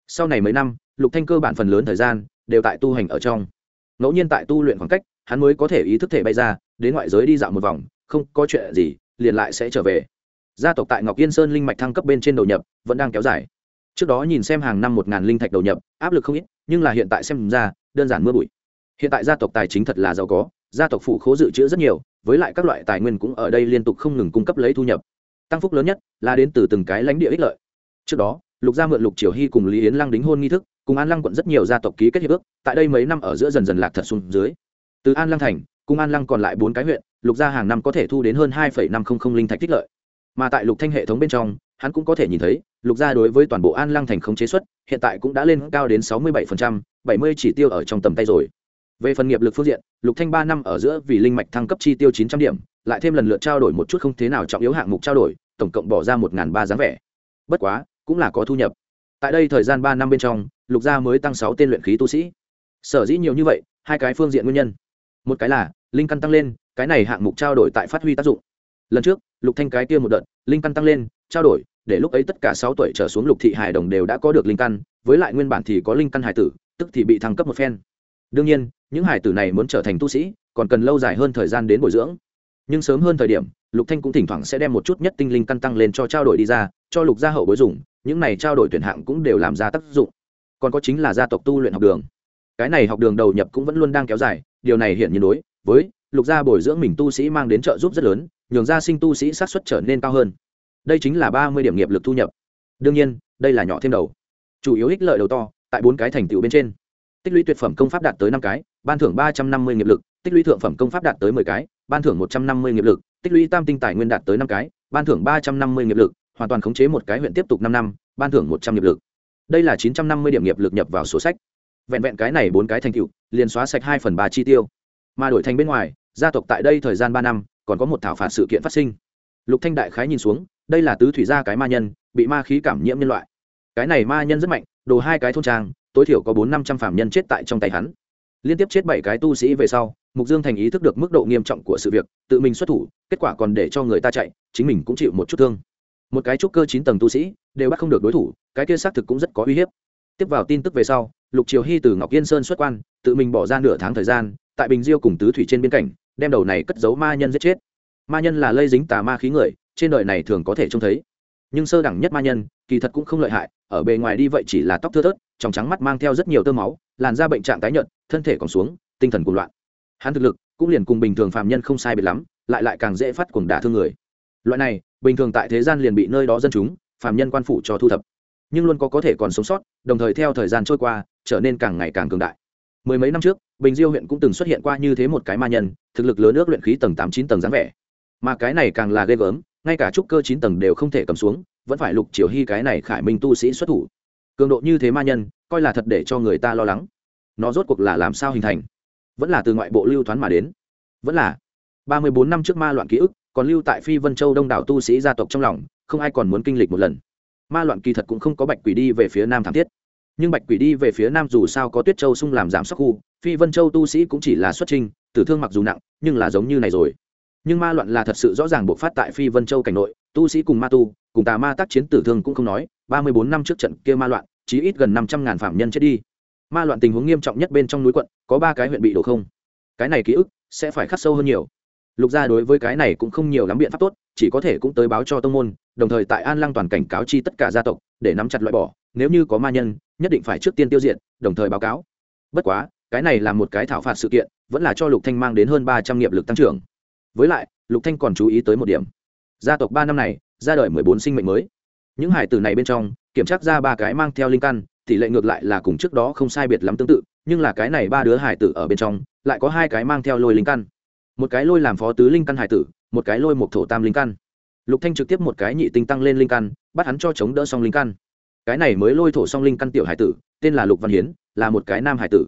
Sau này mấy năm, lục thanh cơ bản phần lớn thời gian đều tại tu hành ở trong. Ngẫu nhiên tại tu luyện khoảng cách, hắn mới có thể ý thức thể bay ra, đến ngoại giới đi dạo một vòng, không có chuyện gì, liền lại sẽ trở về. Gia tộc tại ngọc yên sơn linh mạch thăng cấp bên trên đầu nhập, vẫn đang kéo dài. Trước đó nhìn xem hàng năm một ngàn linh thạch đầu nhập, áp lực không ít, nhưng là hiện tại xem ra, đơn giản mưa bụi. Hiện tại gia tộc tài chính thật là giàu có, gia tộc phụ khố dự trữ rất nhiều, với lại các loại tài nguyên cũng ở đây liên tục không ngừng cung cấp lấy thu nhập tăng phúc lớn nhất là đến từ từng cái lãnh địa ích lợi. Trước đó, lục gia mượn lục triều hy cùng lý yến lăng đính hôn nghi thức, cùng an lăng quận rất nhiều gia tộc ký kết hiệp ước, tại đây mấy năm ở giữa dần dần lạc thật xuống dưới. Từ an lăng thành, cùng an lăng còn lại bốn cái huyện, lục gia hàng năm có thể thu đến hơn hai năm trăm linh linh thạch tích lợi. Mà tại lục thanh hệ thống bên trong, hắn cũng có thể nhìn thấy, lục gia đối với toàn bộ an lăng thành không chế xuất hiện tại cũng đã lên cao đến sáu mươi bảy bảy mươi chỉ tiêu ở trong tầm tay rồi về phần nghiệp lực phương diện, lục thanh ba năm ở giữa vì linh mạch thăng cấp chi tiêu chín trăm điểm, lại thêm lần lượt trao đổi một chút không thế nào trọng yếu hạng mục trao đổi, tổng cộng bỏ ra một ba dáng vẻ. Bất quá, cũng là có thu nhập. Tại đây thời gian ba năm bên trong, lục gia mới tăng sáu tên luyện khí tu sĩ. Sở dĩ nhiều như vậy, hai cái phương diện nguyên nhân. Một cái là, linh căn tăng lên, cái này hạng mục trao đổi tại phát huy tác dụng. Lần trước, lục thanh cái kia một đợt, linh căn tăng lên, trao đổi, để lúc ấy tất cả sáu tuổi trở xuống lục thị hải đồng đều đã có được linh căn, với lại nguyên bản thì có linh căn hải tử, tức thì bị thăng cấp một phen. Đương nhiên những hải tử này muốn trở thành tu sĩ, còn cần lâu dài hơn thời gian đến bồi dưỡng. Nhưng sớm hơn thời điểm, lục thanh cũng thỉnh thoảng sẽ đem một chút nhất tinh linh căn tăng lên cho trao đổi đi ra, cho lục gia hậu bối dùng, những này trao đổi tuyển hạng cũng đều làm ra tác dụng. Còn có chính là gia tộc tu luyện học đường. Cái này học đường đầu nhập cũng vẫn luôn đang kéo dài, điều này hiện nhiên đối với lục gia bồi dưỡng mình tu sĩ mang đến trợ giúp rất lớn, nhường gia sinh tu sĩ sát xuất trở nên cao hơn. Đây chính là ba mươi điểm nghiệp lực thu nhập. Đương nhiên, đây là nhỏ thêm đầu. Chủ yếu ích lợi đầu to, tại bốn cái thành tựu bên trên tích lũy tuyệt phẩm công pháp đạt tới năm cái, ban thưởng ba trăm năm mươi nghiệp lực, tích lũy thượng phẩm công pháp đạt tới mười cái, ban thưởng một trăm năm mươi nghiệp lực, tích lũy tam tinh tài nguyên đạt tới năm cái, ban thưởng ba trăm năm mươi nghiệp lực, hoàn toàn khống chế một cái huyện tiếp tục năm năm, ban thưởng một trăm nghiệp lực. Đây là chín trăm năm mươi điểm nghiệp lực nhập vào sổ sách. Vẹn vẹn cái này bốn cái thành tựu, liền xóa sạch hai phần ba chi tiêu. Mà đổi thành bên ngoài, gia tộc tại đây thời gian ba năm, còn có một thảo phạt sự kiện phát sinh. Lục thanh đại khái nhìn xuống, đây là tứ thủy gia cái ma nhân, bị ma khí cảm nhiễm nhân loại. Cái này ma nhân rất mạnh, đồ hai cái thôn trang tối thiểu có bốn năm trăm phạm nhân chết tại trong tay hắn. Liên tiếp chết bảy cái tu sĩ về sau, mục dương thành ý thức được mức độ nghiêm trọng của sự việc, tự mình xuất thủ, kết quả còn để cho người ta chạy, chính mình cũng chịu một chút thương. Một cái trúc cơ chín tầng tu sĩ, đều bắt không được đối thủ, cái kia xác thực cũng rất có uy hiếp. Tiếp vào tin tức về sau, lục triều hy từ ngọc yên sơn xuất quan, tự mình bỏ ra nửa tháng thời gian, tại bình diêu cùng tứ thủy trên biên cảnh, đem đầu này cất giấu ma nhân giết chết. Ma nhân là lây dính tà ma khí người, trên đời này thường có thể trông thấy nhưng sơ đẳng nhất ma nhân, kỳ thật cũng không lợi hại, ở bề ngoài đi vậy chỉ là tóc thưa thớt, trong trắng mắt mang theo rất nhiều tơ máu, làn da bệnh trạng tái nhợt, thân thể còn xuống, tinh thần cuồng loạn. Hắn thực lực cũng liền cùng bình thường phạm nhân không sai biệt lắm, lại lại càng dễ phát cuồng đả thương người. Loại này, bình thường tại thế gian liền bị nơi đó dân chúng phạm nhân quan phủ cho thu thập. Nhưng luôn có có thể còn sống sót, đồng thời theo thời gian trôi qua, trở nên càng ngày càng cường đại. Mười mấy năm trước, bình diêu huyện cũng từng xuất hiện qua như thế một cái ma nhân, thực lực lớn ước luyện khí tầng tám chín tầng dáng vẻ. Mà cái này càng là ghê gớm ngay cả trúc cơ chín tầng đều không thể cầm xuống, vẫn phải lục triều hy cái này khải minh tu sĩ xuất thủ. Cường độ như thế ma nhân, coi là thật để cho người ta lo lắng. Nó rốt cuộc là làm sao hình thành? Vẫn là từ ngoại bộ lưu thoán mà đến. Vẫn là ba mươi bốn năm trước ma loạn ký ức, còn lưu tại phi vân châu đông đảo tu sĩ gia tộc trong lòng, không ai còn muốn kinh lịch một lần. Ma loạn kỳ thật cũng không có bạch quỷ đi về phía nam thảm thiết. Nhưng bạch quỷ đi về phía nam dù sao có tuyết châu sung làm giảm sắc khu, phi vân châu tu sĩ cũng chỉ là xuất trình, tử thương mặc dù nặng, nhưng là giống như này rồi nhưng ma loạn là thật sự rõ ràng buộc phát tại phi vân châu cảnh nội, tu sĩ cùng ma tu, cùng tà ma tác chiến tử thương cũng không nói, ba mươi bốn năm trước trận kia ma loạn, chí ít gần năm trăm ngàn phạm nhân chết đi. Ma loạn tình huống nghiêm trọng nhất bên trong núi quận, có ba cái huyện bị đổ không? Cái này ký ức sẽ phải khắc sâu hơn nhiều. Lục gia đối với cái này cũng không nhiều lắm biện pháp tốt, chỉ có thể cũng tới báo cho tông môn, đồng thời tại an lăng toàn cảnh cáo chi tất cả gia tộc, để nắm chặt loại bỏ, nếu như có ma nhân, nhất định phải trước tiên tiêu diệt, đồng thời báo cáo. Bất quá, cái này là một cái thảo phạt sự kiện, vẫn là cho lục thanh mang đến hơn ba trăm nghiệp lực tăng trưởng với lại, lục thanh còn chú ý tới một điểm. Gia tộc ba năm này, ra đời mười bốn sinh mệnh mới. Những hải tử này bên trong, kiểm tra ra ba cái mang theo linh căn, tỷ lệ ngược lại là cùng trước đó không sai biệt lắm tương tự, nhưng là cái này ba đứa hải tử ở bên trong, lại có hai cái mang theo lôi linh căn. Một cái lôi làm phó tứ linh căn hải tử, một cái lôi một thổ tam linh căn. Lục thanh trực tiếp một cái nhị tinh tăng lên linh căn, bắt hắn cho chống đỡ song linh căn. Cái này mới lôi thổ song linh căn tiểu hải tử, tên là lục văn hiến, là một cái nam hải tử.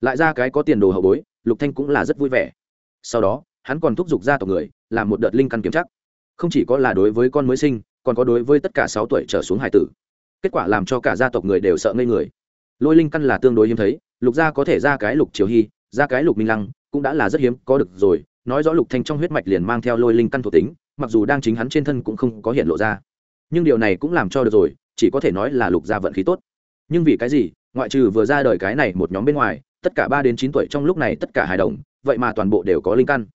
Lại ra cái có tiền đồ hậu bối, lục thanh cũng là rất vui vẻ. Sau đó hắn còn thúc giục gia tộc người làm một đợt linh căn kiểm chắc, không chỉ có là đối với con mới sinh còn có đối với tất cả sáu tuổi trở xuống hải tử. Kết quả làm cho cả gia tộc người đều sợ ngây người. Lôi linh căn là tương đối hiếm thấy lục gia có thể ra cái lục triều hy ra cái lục minh lăng cũng đã là rất hiếm có được rồi. Nói rõ lục thanh trong huyết mạch liền mang theo lôi linh căn thuộc tính mặc dù đang chính hắn trên thân cũng không có hiện lộ ra. Nhưng điều này cũng làm cho được rồi chỉ có thể nói là lục gia vận khí tốt. Nhưng vì cái gì ngoại trừ vừa ra đời cái này một nhóm bên ngoài tất cả ba đến chín tuổi trong lúc này tất cả hài đồng vậy mà toàn bộ đều có linh căn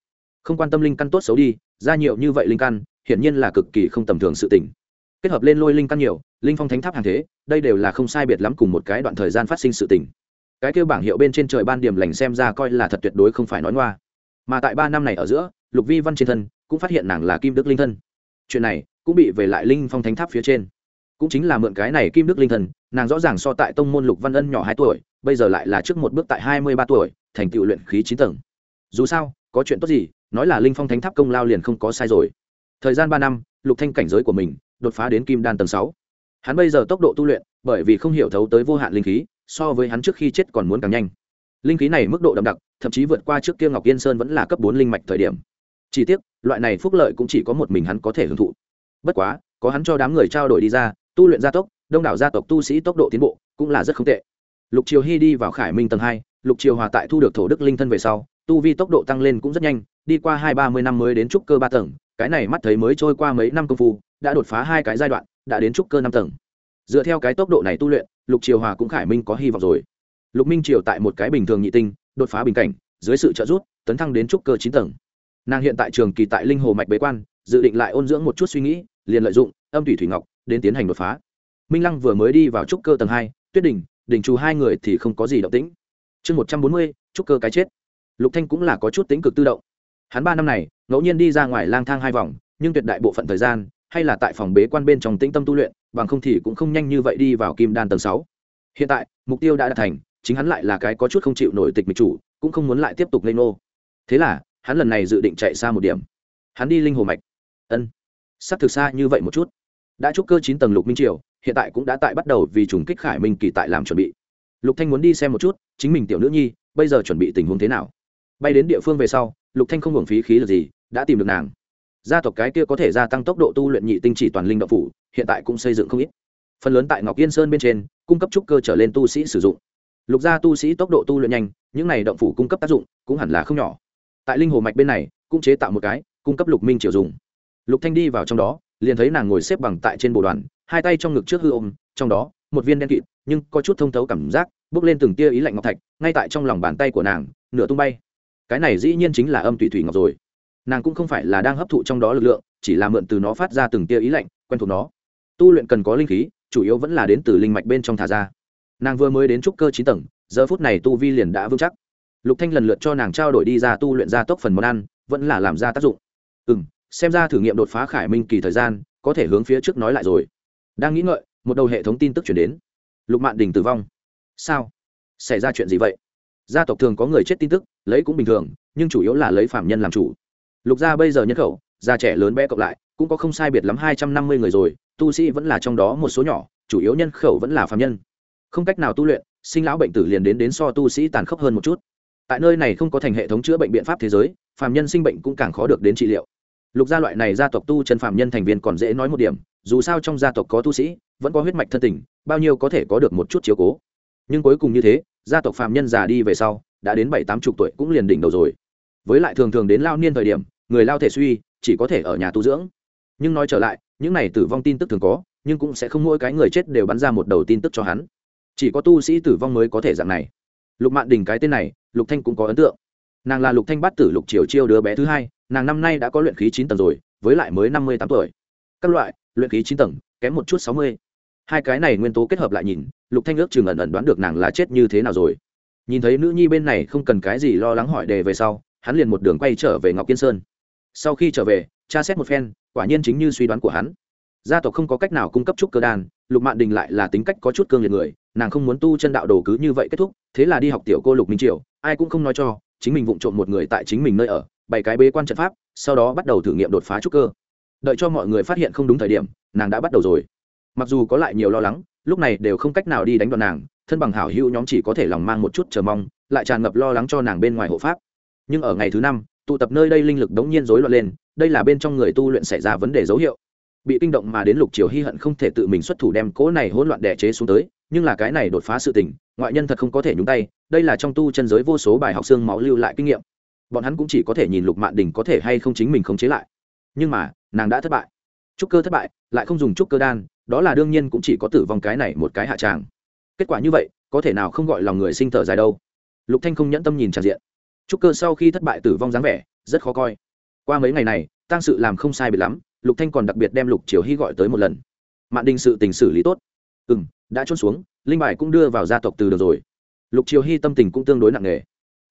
không quan tâm linh căn tốt xấu đi, ra nhiều như vậy linh căn, hiển nhiên là cực kỳ không tầm thường sự tình. Kết hợp lên lôi linh căn nhiều, linh phong thánh tháp hàng thế, đây đều là không sai biệt lắm cùng một cái đoạn thời gian phát sinh sự tình. Cái kêu bảng hiệu bên trên trời ban điểm lành xem ra coi là thật tuyệt đối không phải nói ngoa. Mà tại ba năm này ở giữa, lục vi văn trên thân, cũng phát hiện nàng là kim đức linh thân. Chuyện này, cũng bị về lại linh phong thánh tháp phía trên. Cũng chính là mượn cái này kim đức linh thân, nàng rõ ràng so tại tông môn lục văn ân nhỏ hai tuổi, bây giờ lại là trước một bước tại hai mươi ba tuổi, thành tựu luyện khí chín tầng. Dù sao, có chuyện tốt gì nói là linh phong thánh tháp công lao liền không có sai rồi. Thời gian ba năm, lục thanh cảnh giới của mình đột phá đến kim đan tầng sáu. Hắn bây giờ tốc độ tu luyện, bởi vì không hiểu thấu tới vô hạn linh khí, so với hắn trước khi chết còn muốn càng nhanh. Linh khí này mức độ đậm đặc, thậm chí vượt qua trước kia ngọc yên sơn vẫn là cấp bốn linh mạch thời điểm. Chỉ tiếc, loại này phúc lợi cũng chỉ có một mình hắn có thể hưởng thụ. Bất quá, có hắn cho đám người trao đổi đi ra, tu luyện gia tốc, đông đảo gia tộc tu sĩ tốc độ tiến bộ cũng là rất không tệ. Lục triều hy đi vào khải minh tầng hai, lục triều hòa tại thu được thổ đức linh thân về sau tu vi tốc độ tăng lên cũng rất nhanh, đi qua hai ba mươi năm mới đến trúc cơ ba tầng, cái này mắt thấy mới trôi qua mấy năm công phu, đã đột phá hai cái giai đoạn, đã đến trúc cơ năm tầng. Dựa theo cái tốc độ này tu luyện, lục triều hòa cũng khải minh có hy vọng rồi. Lục minh triều tại một cái bình thường nhị tinh, đột phá bình cảnh, dưới sự trợ giúp, tấn thăng đến trúc cơ chín tầng. Nàng hiện tại trường kỳ tại linh hồ mạch bế quan, dự định lại ôn dưỡng một chút suy nghĩ, liền lợi dụng âm thủy thủy ngọc đến tiến hành đột phá. Minh lăng vừa mới đi vào trúc cơ tầng hai, tuyết đình đình trù hai người thì không có gì động tĩnh. Chương một trăm bốn mươi, trúc cơ cái chết lục thanh cũng là có chút tính cực tự động. Hắn ba năm này, ngẫu nhiên đi ra ngoài lang thang hai vòng, nhưng tuyệt đại bộ phận thời gian, hay là tại phòng bế quan bên trong tĩnh tâm tu luyện, bằng không thì cũng không nhanh như vậy đi vào kim đan tầng sáu. Hiện tại, mục tiêu đã đạt thành, chính hắn lại là cái có chút không chịu nổi tịch mịch chủ, cũng không muốn lại tiếp tục lên nô thế là, hắn lần này dự định chạy xa một điểm. Hắn đi linh hồ mạch. Ân. Sắp thực xa như vậy một chút. Đã trúc cơ chín tầng lục minh triều, hiện tại cũng đã tại bắt đầu vì trùng kích khải minh kỳ tại làm chuẩn bị. Lục thanh muốn đi xem một chút, chính mình tiểu nữ nhi, bây giờ chuẩn bị tình huống thế nào? Bay đến địa phương về sau, lục thanh không hưởng phí khí là gì, đã tìm được nàng. Gia tộc cái kia có thể gia tăng tốc độ tu luyện nhị tinh chỉ toàn linh động phủ, hiện tại cũng xây dựng không ít. Phần lớn tại ngọc yên sơn bên trên, cung cấp trúc cơ trở lên tu sĩ sử dụng. Lục gia tu sĩ tốc độ tu luyện nhanh, những này động phủ cung cấp tác dụng cũng hẳn là không nhỏ. Tại linh hồ mạch bên này, cũng chế tạo một cái, cung cấp lục minh triều dùng. Lục thanh đi vào trong đó, liền thấy nàng ngồi xếp bằng tại trên bộ đoàn, hai tay trong ngực trước hư ôm, trong đó, một viên đen kịt, nhưng có chút thông thấu cảm giác, bước lên từng tia ý lạnh ngọc thạch, ngay tại trong lòng bàn tay của nàng, nửa tung bay cái này dĩ nhiên chính là âm tùy thủy ngọc rồi. Nàng cũng không phải là đang hấp thụ trong đó lực lượng, chỉ là mượn từ nó phát ra từng tia ý lạnh, quen thuộc nó. Tu luyện cần có linh khí, chủ yếu vẫn là đến từ linh mạch bên trong thả ra. Nàng vừa mới đến trúc cơ chín tầng, giờ phút này tu vi liền đã vững chắc. Lục thanh lần lượt cho nàng trao đổi đi ra tu luyện ra tốc phần món ăn, vẫn là làm ra tác dụng. Ừ xem ra thử nghiệm đột phá khải minh kỳ thời gian, có thể hướng phía trước nói lại rồi. Đang nghĩ ngợi, một đầu hệ thống tin tức chuyển đến. Lục mạn đình tử vong. Sao? Xảy ra chuyện gì vậy? Gia tộc thường có người chết tin tức, lấy cũng bình thường, nhưng chủ yếu là lấy phạm nhân làm chủ. Lục gia bây giờ nhân khẩu, già trẻ lớn bé cộng lại, cũng có không sai biệt lắm hai trăm năm mươi người rồi, tu sĩ vẫn là trong đó một số nhỏ, chủ yếu nhân khẩu vẫn là phạm nhân. Không cách nào tu luyện, sinh lão bệnh tử liền đến đến so tu sĩ tàn khốc hơn một chút. Tại nơi này không có thành hệ thống chữa bệnh biện pháp thế giới, phạm nhân sinh bệnh cũng càng khó được đến trị liệu. Lục gia loại này gia tộc tu chân phạm nhân thành viên còn dễ nói một điểm, dù sao trong gia tộc có tu sĩ, vẫn có huyết mạch thân tình, bao nhiêu có thể có được một chút chiếu cố. Nhưng cuối cùng như thế gia tộc phạm nhân già đi về sau, đã đến bảy tám chục tuổi cũng liền đỉnh đầu rồi. Với lại thường thường đến lao niên thời điểm, người lao thể suy, chỉ có thể ở nhà tu dưỡng. Nhưng nói trở lại, những này tử vong tin tức thường có, nhưng cũng sẽ không mỗi cái người chết đều bắn ra một đầu tin tức cho hắn. Chỉ có tu sĩ tử vong mới có thể dạng này. Lục mạn đình cái tên này, lục thanh cũng có ấn tượng. Nàng là lục thanh bát tử lục triều chiêu đứa bé thứ hai, nàng năm nay đã có luyện khí chín tầng rồi, với lại mới năm mươi tám tuổi. Các loại, luyện khí chín tầng, kém một chút sáu mươi. Hai cái này nguyên tố kết hợp lại nhìn lục thanh ước chừng ẩn ẩn đoán được nàng là chết như thế nào rồi. Nhìn thấy nữ nhi bên này không cần cái gì lo lắng hỏi đề về sau, hắn liền một đường quay trở về ngọc kiên sơn. Sau khi trở về, tra xét một phen, quả nhiên chính như suy đoán của hắn. Gia tộc không có cách nào cung cấp trúc cơ đan, lục mạn đình lại là tính cách có chút cương liệt người, nàng không muốn tu chân đạo đồ cứ như vậy kết thúc, thế là đi học tiểu cô lục minh triều, ai cũng không nói cho, chính mình vụng trộm một người tại chính mình nơi ở bảy cái bế quan trận pháp, sau đó bắt đầu thử nghiệm đột phá trúc cơ. Đợi cho mọi người phát hiện không đúng thời điểm, nàng đã bắt đầu rồi mặc dù có lại nhiều lo lắng, lúc này đều không cách nào đi đánh đoạn nàng, thân bằng hảo hữu nhóm chỉ có thể lòng mang một chút chờ mong, lại tràn ngập lo lắng cho nàng bên ngoài hộ pháp. Nhưng ở ngày thứ năm, tụ tập nơi đây linh lực đống nhiên rối loạn lên, đây là bên trong người tu luyện xảy ra vấn đề dấu hiệu. Bị kinh động mà đến lục triều hy hận không thể tự mình xuất thủ đem cỗ này hỗn loạn đẻ chế xuống tới, nhưng là cái này đột phá sự tình, ngoại nhân thật không có thể nhúng tay, đây là trong tu chân giới vô số bài học xương máu lưu lại kinh nghiệm. Bọn hắn cũng chỉ có thể nhìn lục mạn đình có thể hay không chính mình không chế lại. Nhưng mà, nàng đã thất bại. Trúc cơ thất bại, lại không dùng trúc cơ đan đó là đương nhiên cũng chỉ có tử vong cái này một cái hạ tràng. Kết quả như vậy, có thể nào không gọi lòng người sinh thở dài đâu? Lục thanh không nhẫn tâm nhìn tràn diện. Trúc cơ sau khi thất bại tử vong dáng vẻ, rất khó coi. Qua mấy ngày này tăng sự làm không sai biệt lắm, lục thanh còn đặc biệt đem lục triều hy gọi tới một lần. Mạn đình sự tình xử lý tốt. Ừ đã trôn xuống, linh bài cũng đưa vào gia tộc từ được rồi. Lục triều hy tâm tình cũng tương đối nặng nề.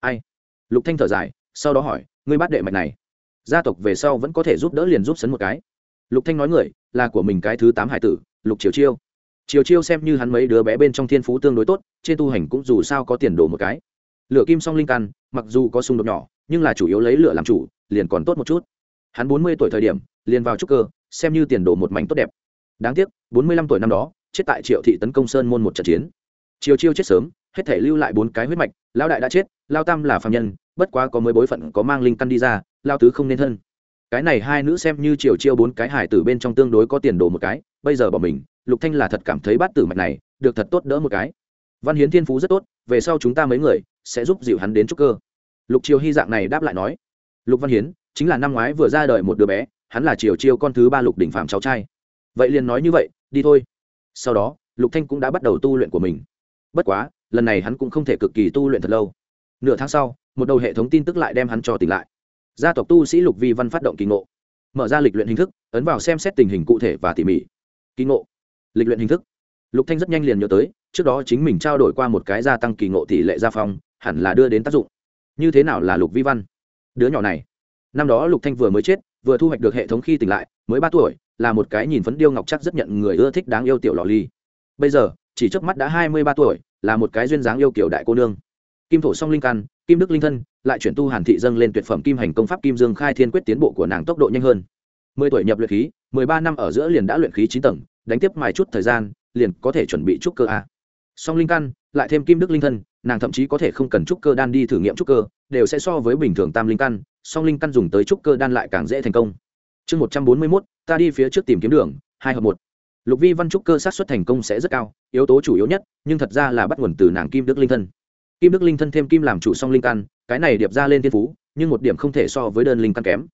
Ai? Lục thanh thở dài, sau đó hỏi, ngươi bắt đệ mạch này, gia tộc về sau vẫn có thể giúp đỡ liền giúp sấn một cái? Lục thanh nói người, là của mình cái thứ tám hải tử, lục triều chiêu. Triều chiêu xem như hắn mấy đứa bé bên trong thiên phú tương đối tốt, trên tu hành cũng dù sao có tiền đồ một cái. Lửa kim song linh căn, mặc dù có xung đột nhỏ, nhưng là chủ yếu lấy lửa làm chủ, liền còn tốt một chút. Hắn bốn mươi tuổi thời điểm, liền vào trúc cơ, xem như tiền đồ một mảnh tốt đẹp. Đáng tiếc, bốn mươi lăm tuổi năm đó, chết tại triệu thị tấn công sơn môn một trận chiến. Triều chiêu chết sớm, hết thể lưu lại bốn cái huyết mạch, lão đại đã chết, lao tam là phạm nhân, bất quá có mới bối phận có mang linh căn đi ra, lao tứ không nên thân cái này hai nữ xem như triều chiêu bốn cái hải tử bên trong tương đối có tiền đồ một cái, bây giờ bỏ mình, lục thanh là thật cảm thấy bát tử mạch này, được thật tốt đỡ một cái. Văn hiến thiên phú rất tốt, về sau chúng ta mấy người, sẽ giúp dịu hắn đến trúc cơ. Lục triều hy dạng này đáp lại nói. Lục văn hiến, chính là năm ngoái vừa ra đời một đứa bé, hắn là triều chiêu con thứ ba lục đỉnh phạm cháu trai. Vậy liền nói như vậy, đi thôi. Sau đó, lục thanh cũng đã bắt đầu tu luyện của mình. Bất quá, lần này hắn cũng không thể cực kỳ tu luyện thật lâu. Nửa tháng sau, một đầu hệ thống tin tức lại đem hắn cho tỉnh lại gia tộc tu sĩ lục vi văn phát động kỳ ngộ. Mở ra lịch luyện hình thức, ấn vào xem xét tình hình cụ thể và tỉ mỉ. Kỳ ngộ. Lịch luyện hình thức. Lục thanh rất nhanh liền nhớ tới, trước đó chính mình trao đổi qua một cái gia tăng kỳ ngộ tỷ lệ gia phong, hẳn là đưa đến tác dụng. Như thế nào là lục vi văn? Đứa nhỏ này. Năm đó lục thanh vừa mới chết, vừa thu hoạch được hệ thống khi tỉnh lại, mới ba tuổi, là một cái nhìn phấn điêu ngọc chắc rất nhận người ưa thích đáng yêu tiểu lọ ly. Bây giờ, chỉ trước mắt đã hai mươi ba tuổi, là một cái duyên dáng yêu kiểu đại cô nương. Kim thổ song linh căn kim đức linh thân, lại chuyển tu hàn thị dâng lên tuyệt phẩm kim hành công pháp kim dương khai thiên quyết tiến bộ của nàng tốc độ nhanh hơn. Mười tuổi nhập luyện khí, mười ba năm ở giữa liền đã luyện khí chín tầng, đánh tiếp mài chút thời gian, liền có thể chuẩn bị trúc cơ a. Song linh căn, lại thêm kim đức linh thân, nàng thậm chí có thể không cần trúc cơ đan đi thử nghiệm trúc cơ, đều sẽ so với bình thường tam linh căn, song linh căn dùng tới trúc cơ đan lại càng dễ thành công. Chương một trăm bốn mươi mốt, ta đi phía trước tìm kiếm đường, hai hợp một. Lục vi văn trúc cơ sát xuất thành công sẽ rất cao, yếu tố chủ yếu nhất, nhưng thật ra là bắt nguồn từ nàng kim đức linh thân kim đức linh thân thêm kim làm chủ song linh căn, cái này điệp ra lên thiên phú, nhưng một điểm không thể so với đơn linh căn kém.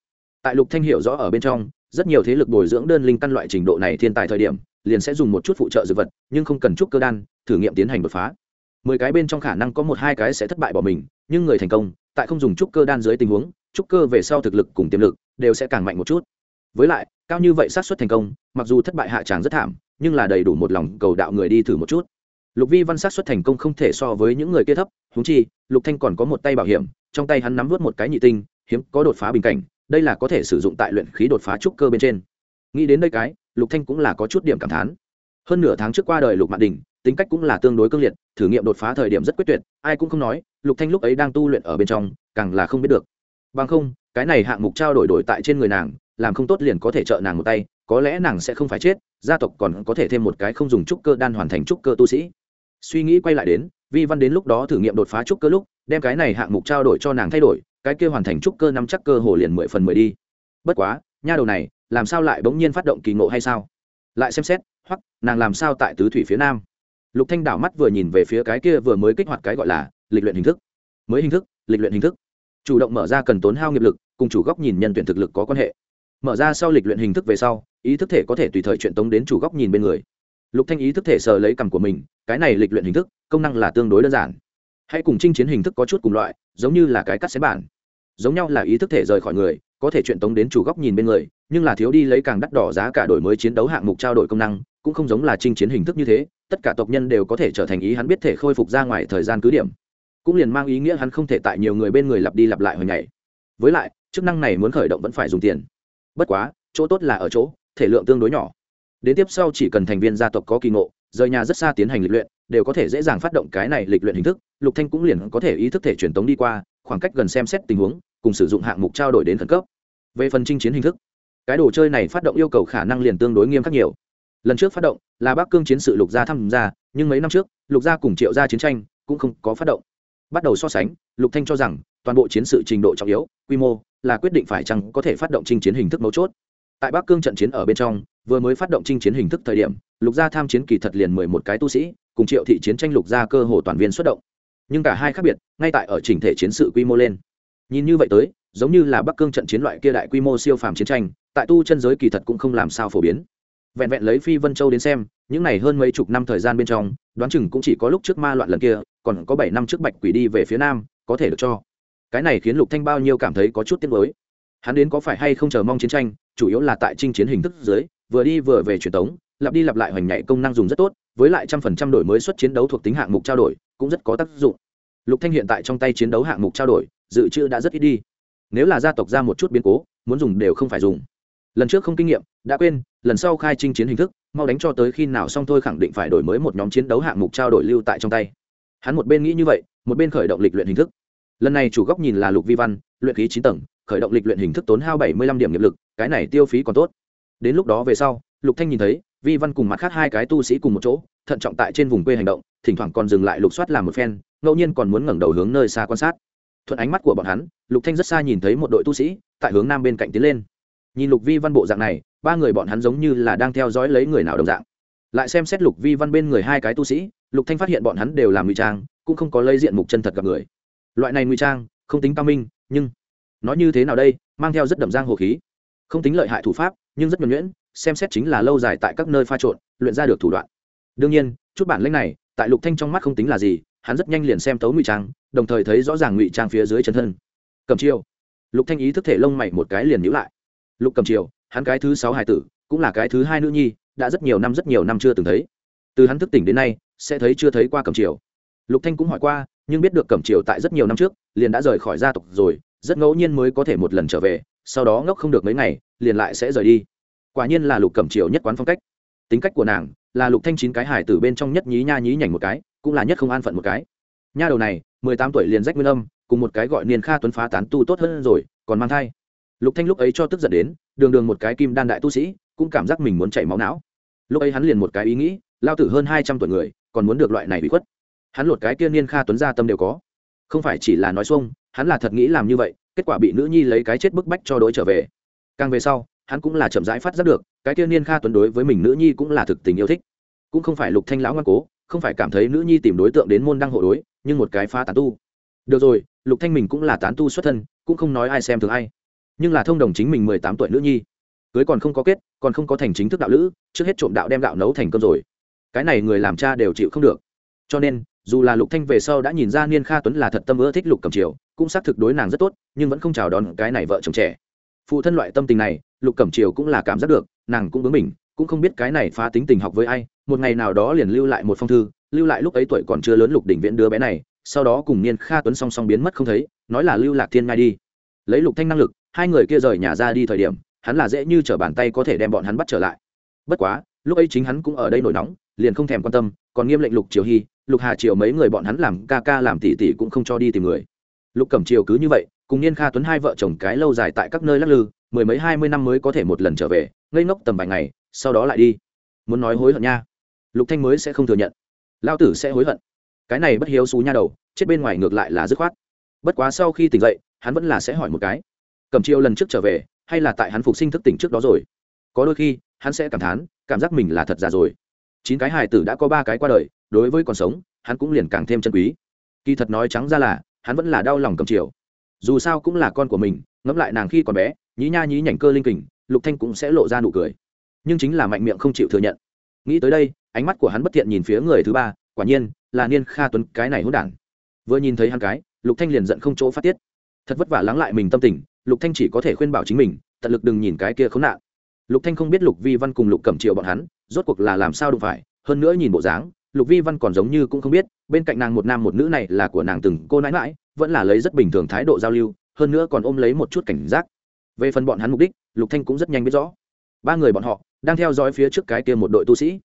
Tại lục thanh hiểu rõ ở bên trong, rất nhiều thế lực bồi dưỡng đơn linh căn loại trình độ này thiên tài thời điểm, liền sẽ dùng một chút phụ trợ dược vật, nhưng không cần chút cơ đan, thử nghiệm tiến hành đột phá. Mười cái bên trong khả năng có một hai cái sẽ thất bại bỏ mình, nhưng người thành công, tại không dùng trúc cơ đan dưới tình huống trúc cơ về sau thực lực cùng tiềm lực, đều sẽ càng mạnh một chút. Với lại, cao như vậy xác suất thành công, mặc dù thất bại hạ tràng rất thảm, nhưng là đầy đủ một lòng cầu đạo người đi thử một chút lục vi văn sát xuất thành công không thể so với những người kia thấp húng chi, lục thanh còn có một tay bảo hiểm, trong tay hắn nắm vớt một cái nhị tinh, hiếm có đột phá bình cảnh, đây là có thể sử dụng tại luyện khí đột phá trúc cơ bên trên. Nghĩ đến đây cái, lục thanh cũng là có chút điểm cảm thán. Hơn nửa tháng trước qua đời lục mạn đình, tính cách cũng là tương đối cương liệt, thử nghiệm đột phá thời điểm rất quyết tuyệt, ai cũng không nói, lục thanh lúc ấy đang tu luyện ở bên trong, càng là không biết được. Bằng không, cái này hạng mục trao đổi đổi tại trên người nàng, làm không tốt liền có thể trợ nàng một tay, có lẽ nàng sẽ không phải chết, gia tộc còn có thể thêm một cái không dùng trúc cơ đan hoàn thành trúc cơ tu sĩ suy nghĩ quay lại đến, vi văn đến lúc đó thử nghiệm đột phá trúc cơ lúc, đem cái này hạng mục trao đổi cho nàng thay đổi, cái kia hoàn thành trúc cơ năm chắc cơ hồ liền mười phần mười đi. Bất quá, nha đầu này, làm sao lại bỗng nhiên phát động kỳ ngộ hay sao? Lại xem xét, hoặc, nàng làm sao tại tứ thủy phía nam? Lục thanh đảo mắt vừa nhìn về phía cái kia vừa mới kích hoạt cái gọi là lịch luyện hình thức. Mới hình thức, lịch luyện hình thức. Chủ động mở ra cần tốn hao nghiệp lực, cùng chủ góc nhìn nhân tuyển thực lực có quan hệ. Mở ra sau lịch luyện hình thức về sau, ý thức thể có thể tùy thời chuyện tống đến chủ góc nhìn bên người lục thanh ý thức thể sờ lấy cằm của mình, cái này lịch luyện hình thức, công năng là tương đối đơn giản. Hãy cùng chinh chiến hình thức có chút cùng loại, giống như là cái cắt xé bản. Giống nhau là ý thức thể rời khỏi người, có thể chuyện tống đến chủ góc nhìn bên người, nhưng là thiếu đi lấy càng đắt đỏ giá cả đổi mới chiến đấu hạng mục trao đổi công năng, cũng không giống là chinh chiến hình thức như thế, tất cả tộc nhân đều có thể trở thành ý hắn biết thể khôi phục ra ngoài thời gian cứ điểm. Cũng liền mang ý nghĩa hắn không thể tại nhiều người bên người lặp đi lặp lại hồi ngày. Với lại, chức năng này muốn khởi động vẫn phải dùng tiền. Bất quá, chỗ tốt là ở chỗ, thể lượng tương đối nhỏ đến tiếp sau chỉ cần thành viên gia tộc có kỳ ngộ, rời nhà rất xa tiến hành lịch luyện, đều có thể dễ dàng phát động cái này lịch luyện hình thức. Lục thanh cũng liền có thể ý thức thể truyền tống đi qua, khoảng cách gần xem xét tình huống, cùng sử dụng hạng mục trao đổi đến khẩn cấp. Về phần chinh chiến hình thức, cái đồ chơi này phát động yêu cầu khả năng liền tương đối nghiêm khắc nhiều. Lần trước phát động là bắc cương chiến sự lục gia tham gia, nhưng mấy năm trước, lục gia cùng triệu gia chiến tranh cũng không có phát động. Bắt đầu so sánh, lục thanh cho rằng toàn bộ chiến sự trình độ trọng yếu, quy mô là quyết định phải chăng có thể phát động chinh chiến hình thức mấu chốt. Tại bắc cương trận chiến ở bên trong vừa mới phát động chinh chiến hình thức thời điểm, lục gia tham chiến kỳ thật liền mười một cái tu sĩ, cùng triệu thị chiến tranh lục gia cơ hồ toàn viên xuất động. Nhưng cả hai khác biệt, ngay tại ở chỉnh thể chiến sự quy mô lên. Nhìn như vậy tới, giống như là bắc cương trận chiến loại kia đại quy mô siêu phàm chiến tranh, tại tu chân giới kỳ thật cũng không làm sao phổ biến. Vẹn vẹn lấy phi vân châu đến xem, những này hơn mấy chục năm thời gian bên trong, đoán chừng cũng chỉ có lúc trước ma loạn lần kia, còn có bảy năm trước bạch quỷ đi về phía nam, có thể được cho. Cái này khiến lục thanh bao nhiêu cảm thấy có chút tiếc nuối. Hắn đến có phải hay không chờ mong chiến tranh, chủ yếu là tại chinh chiến hình thức dưới vừa đi vừa về truyền tống, lặp đi lặp lại hoành nhảy công năng dùng rất tốt, với lại trăm phần trăm đổi mới xuất chiến đấu thuộc tính hạng mục trao đổi, cũng rất có tác dụng. Lục thanh hiện tại trong tay chiến đấu hạng mục trao đổi, dự trữ đã rất ít đi. Nếu là gia tộc ra một chút biến cố, muốn dùng đều không phải dùng. Lần trước không kinh nghiệm, đã quên, lần sau khai trinh chiến hình thức, mau đánh cho tới khi nào xong thôi khẳng định phải đổi mới một nhóm chiến đấu hạng mục trao đổi lưu tại trong tay. Hắn một bên nghĩ như vậy, một bên khởi động lịch luyện hình thức. Lần này chủ góc nhìn là lục vi văn, luyện khí chín tầng, khởi động lịch luyện hình thức tốn hao bảy mươi lăm điểm nghiệp lực, cái này tiêu phí còn tốt đến lúc đó về sau, lục thanh nhìn thấy, vi văn cùng mặt khác hai cái tu sĩ cùng một chỗ, thận trọng tại trên vùng quê hành động, thỉnh thoảng còn dừng lại lục soát làm một phen, ngẫu nhiên còn muốn ngẩng đầu hướng nơi xa quan sát. Thuận ánh mắt của bọn hắn, lục thanh rất xa nhìn thấy một đội tu sĩ, tại hướng nam bên cạnh tiến lên. Nhìn lục vi văn bộ dạng này, ba người bọn hắn giống như là đang theo dõi lấy người nào đồng dạng. Lại xem xét lục vi văn bên người hai cái tu sĩ, lục thanh phát hiện bọn hắn đều làm ngụy trang, cũng không có lấy diện mục chân thật gặp người. Loại này ngụy trang, không tính cao minh, nhưng nói như thế nào đây, mang theo rất đậm giang hồ khí không tính lợi hại thủ pháp, nhưng rất nhuẩn nhuyễn, xem xét chính là lâu dài tại các nơi pha trộn, luyện ra được thủ đoạn. Đương nhiên, chút bản lĩnh này, tại lục thanh trong mắt không tính là gì, hắn rất nhanh liền xem tấu ngụy trang, đồng thời thấy rõ ràng ngụy trang phía dưới chân thân. Cầm chiêu. Lục thanh ý thức thể lông mày một cái liền nhíu lại. Lục cầm chiều hắn cái thứ sáu hải tử, cũng là cái thứ hai nữ nhi, đã rất nhiều năm rất nhiều năm chưa từng thấy. Từ hắn thức tỉnh đến nay, sẽ thấy chưa thấy qua cầm chiều lục thanh cũng hỏi qua, nhưng biết được cẩm triều tại rất nhiều năm trước, liền đã rời khỏi gia tộc rồi, rất ngẫu nhiên mới có thể một lần trở về sau đó ngốc không được mấy ngày, liền lại sẽ rời đi. Quả nhiên là lục cẩm triều nhất quán phong cách. Tính cách của nàng là lục thanh chín cái hải tử bên trong nhất nhí nha nhí nhảnh một cái, cũng là nhất không an phận một cái. Nha đầu này, mười tám tuổi liền rách nguyên âm, cùng một cái gọi niên kha tuấn phá tán tu tốt hơn rồi, còn mang thai. Lục thanh lúc ấy cho tức giận đến, đường đường một cái kim đan đại tu sĩ, cũng cảm giác mình muốn chảy máu não. Lúc ấy hắn liền một cái ý nghĩ, lao tử hơn hai trăm tuổi người, còn muốn được loại này bị khuất. Hắn lột cái kia niên kha tuấn ra tâm đều có. Không phải chỉ là nói xuông hắn là thật nghĩ làm như vậy, kết quả bị nữ nhi lấy cái chết bức bách cho đối trở về. Càng về sau, hắn cũng là chậm rãi phát giác được, cái kia niên kha tuấn đối với mình nữ nhi cũng là thực tình yêu thích. Cũng không phải lục thanh lão ngoan cố, không phải cảm thấy nữ nhi tìm đối tượng đến môn đăng hộ đối, nhưng một cái phá tán tu. Được rồi, lục thanh mình cũng là tán tu xuất thân, cũng không nói ai xem thường ai. Nhưng là thông đồng chính mình mười tám tuổi nữ nhi. Cưới còn không có kết, còn không có thành chính thức đạo lữ, trước hết trộm đạo đem đạo nấu thành cơm rồi. Cái này người làm cha đều chịu không được. Cho nên, dù là lục thanh về sau đã nhìn ra niên kha tuấn là thật tâm ưa thích lục cầm triều cũng xác thực đối nàng rất tốt, nhưng vẫn không chào đón cái này vợ chồng trẻ. Phụ thân loại tâm tình này, lục cẩm triều cũng là cảm giác được, nàng cũng bướng mình cũng không biết cái này phá tính tình học với ai, một ngày nào đó liền lưu lại một phong thư, lưu lại lúc ấy tuổi còn chưa lớn lục đỉnh viễn đứa bé này, sau đó cùng niên kha tuấn song song biến mất không thấy, nói là lưu lạc thiên ngai đi. Lấy lục thanh năng lực, hai người kia rời nhà ra đi thời điểm, hắn là dễ như t r ở bàn tay có thể đem bọn hắn bắt trở lại. Bất quá, lúc ấy chính hắn cũng ở đây nổi nóng, liền không thèm quan tâm, còn nghiêm lệnh lục triều hy lục hà triều mấy người bọn hắn làm ca ca làm tỷ tỷ cũng không cho đi tìm người lục cẩm triều cứ như vậy, cùng niên kha tuấn hai vợ chồng cái lâu dài tại các nơi lắc lư, mười mấy hai mươi năm mới có thể một lần trở về, ngây ngốc tầm vài ngày, sau đó lại đi. Muốn nói hối hận nha. Lục thanh mới sẽ không thừa nhận. Lao tử sẽ hối hận. Cái này bất hiếu xú nha đầu, chết bên ngoài ngược lại là dứt khoát. Bất quá sau khi tỉnh dậy, hắn vẫn là sẽ hỏi một cái. Cẩm Triều lần trước trở về, hay là tại hắn phục sinh thức tỉnh trước đó rồi? Có đôi khi, hắn sẽ cảm thán, cảm giác mình là thật già rồi. Chín cái hài tử đã có ba cái qua đời, đối với còn sống, hắn cũng liền càng thêm chân quý. Kỳ thật nói trắng ra là hắn vẫn là đau lòng cầm chiều. Dù sao cũng là con của mình, ngẫm lại nàng khi còn bé, nhí nha nhí nhảnh cơ linh kình, lục thanh cũng sẽ lộ ra nụ cười. Nhưng chính là mạnh miệng không chịu thừa nhận. Nghĩ tới đây, ánh mắt của hắn bất thiện nhìn phía người thứ ba, quả nhiên là niên kha tuấn, cái này hỗn đản. Vừa nhìn thấy hắn cái, lục thanh liền giận không chỗ phát tiết. Thật vất vả lắng lại mình tâm tình, lục thanh chỉ có thể khuyên bảo chính mình, tận lực đừng nhìn cái kia khốn nạn. Lục thanh không biết lục vi văn cùng lục cẩm triệu bọn hắn, rốt cuộc là làm sao đụng phải, hơn nữa nhìn bộ dáng lục vi văn còn giống như cũng không biết, bên cạnh nàng một nam một nữ này là của nàng từng cô nãi mãi vẫn là lấy rất bình thường thái độ giao lưu, hơn nữa còn ôm lấy một chút cảnh giác. Về phần bọn hắn mục đích, lục thanh cũng rất nhanh biết rõ. Ba người bọn họ đang theo dõi phía trước cái kia một đội tu sĩ.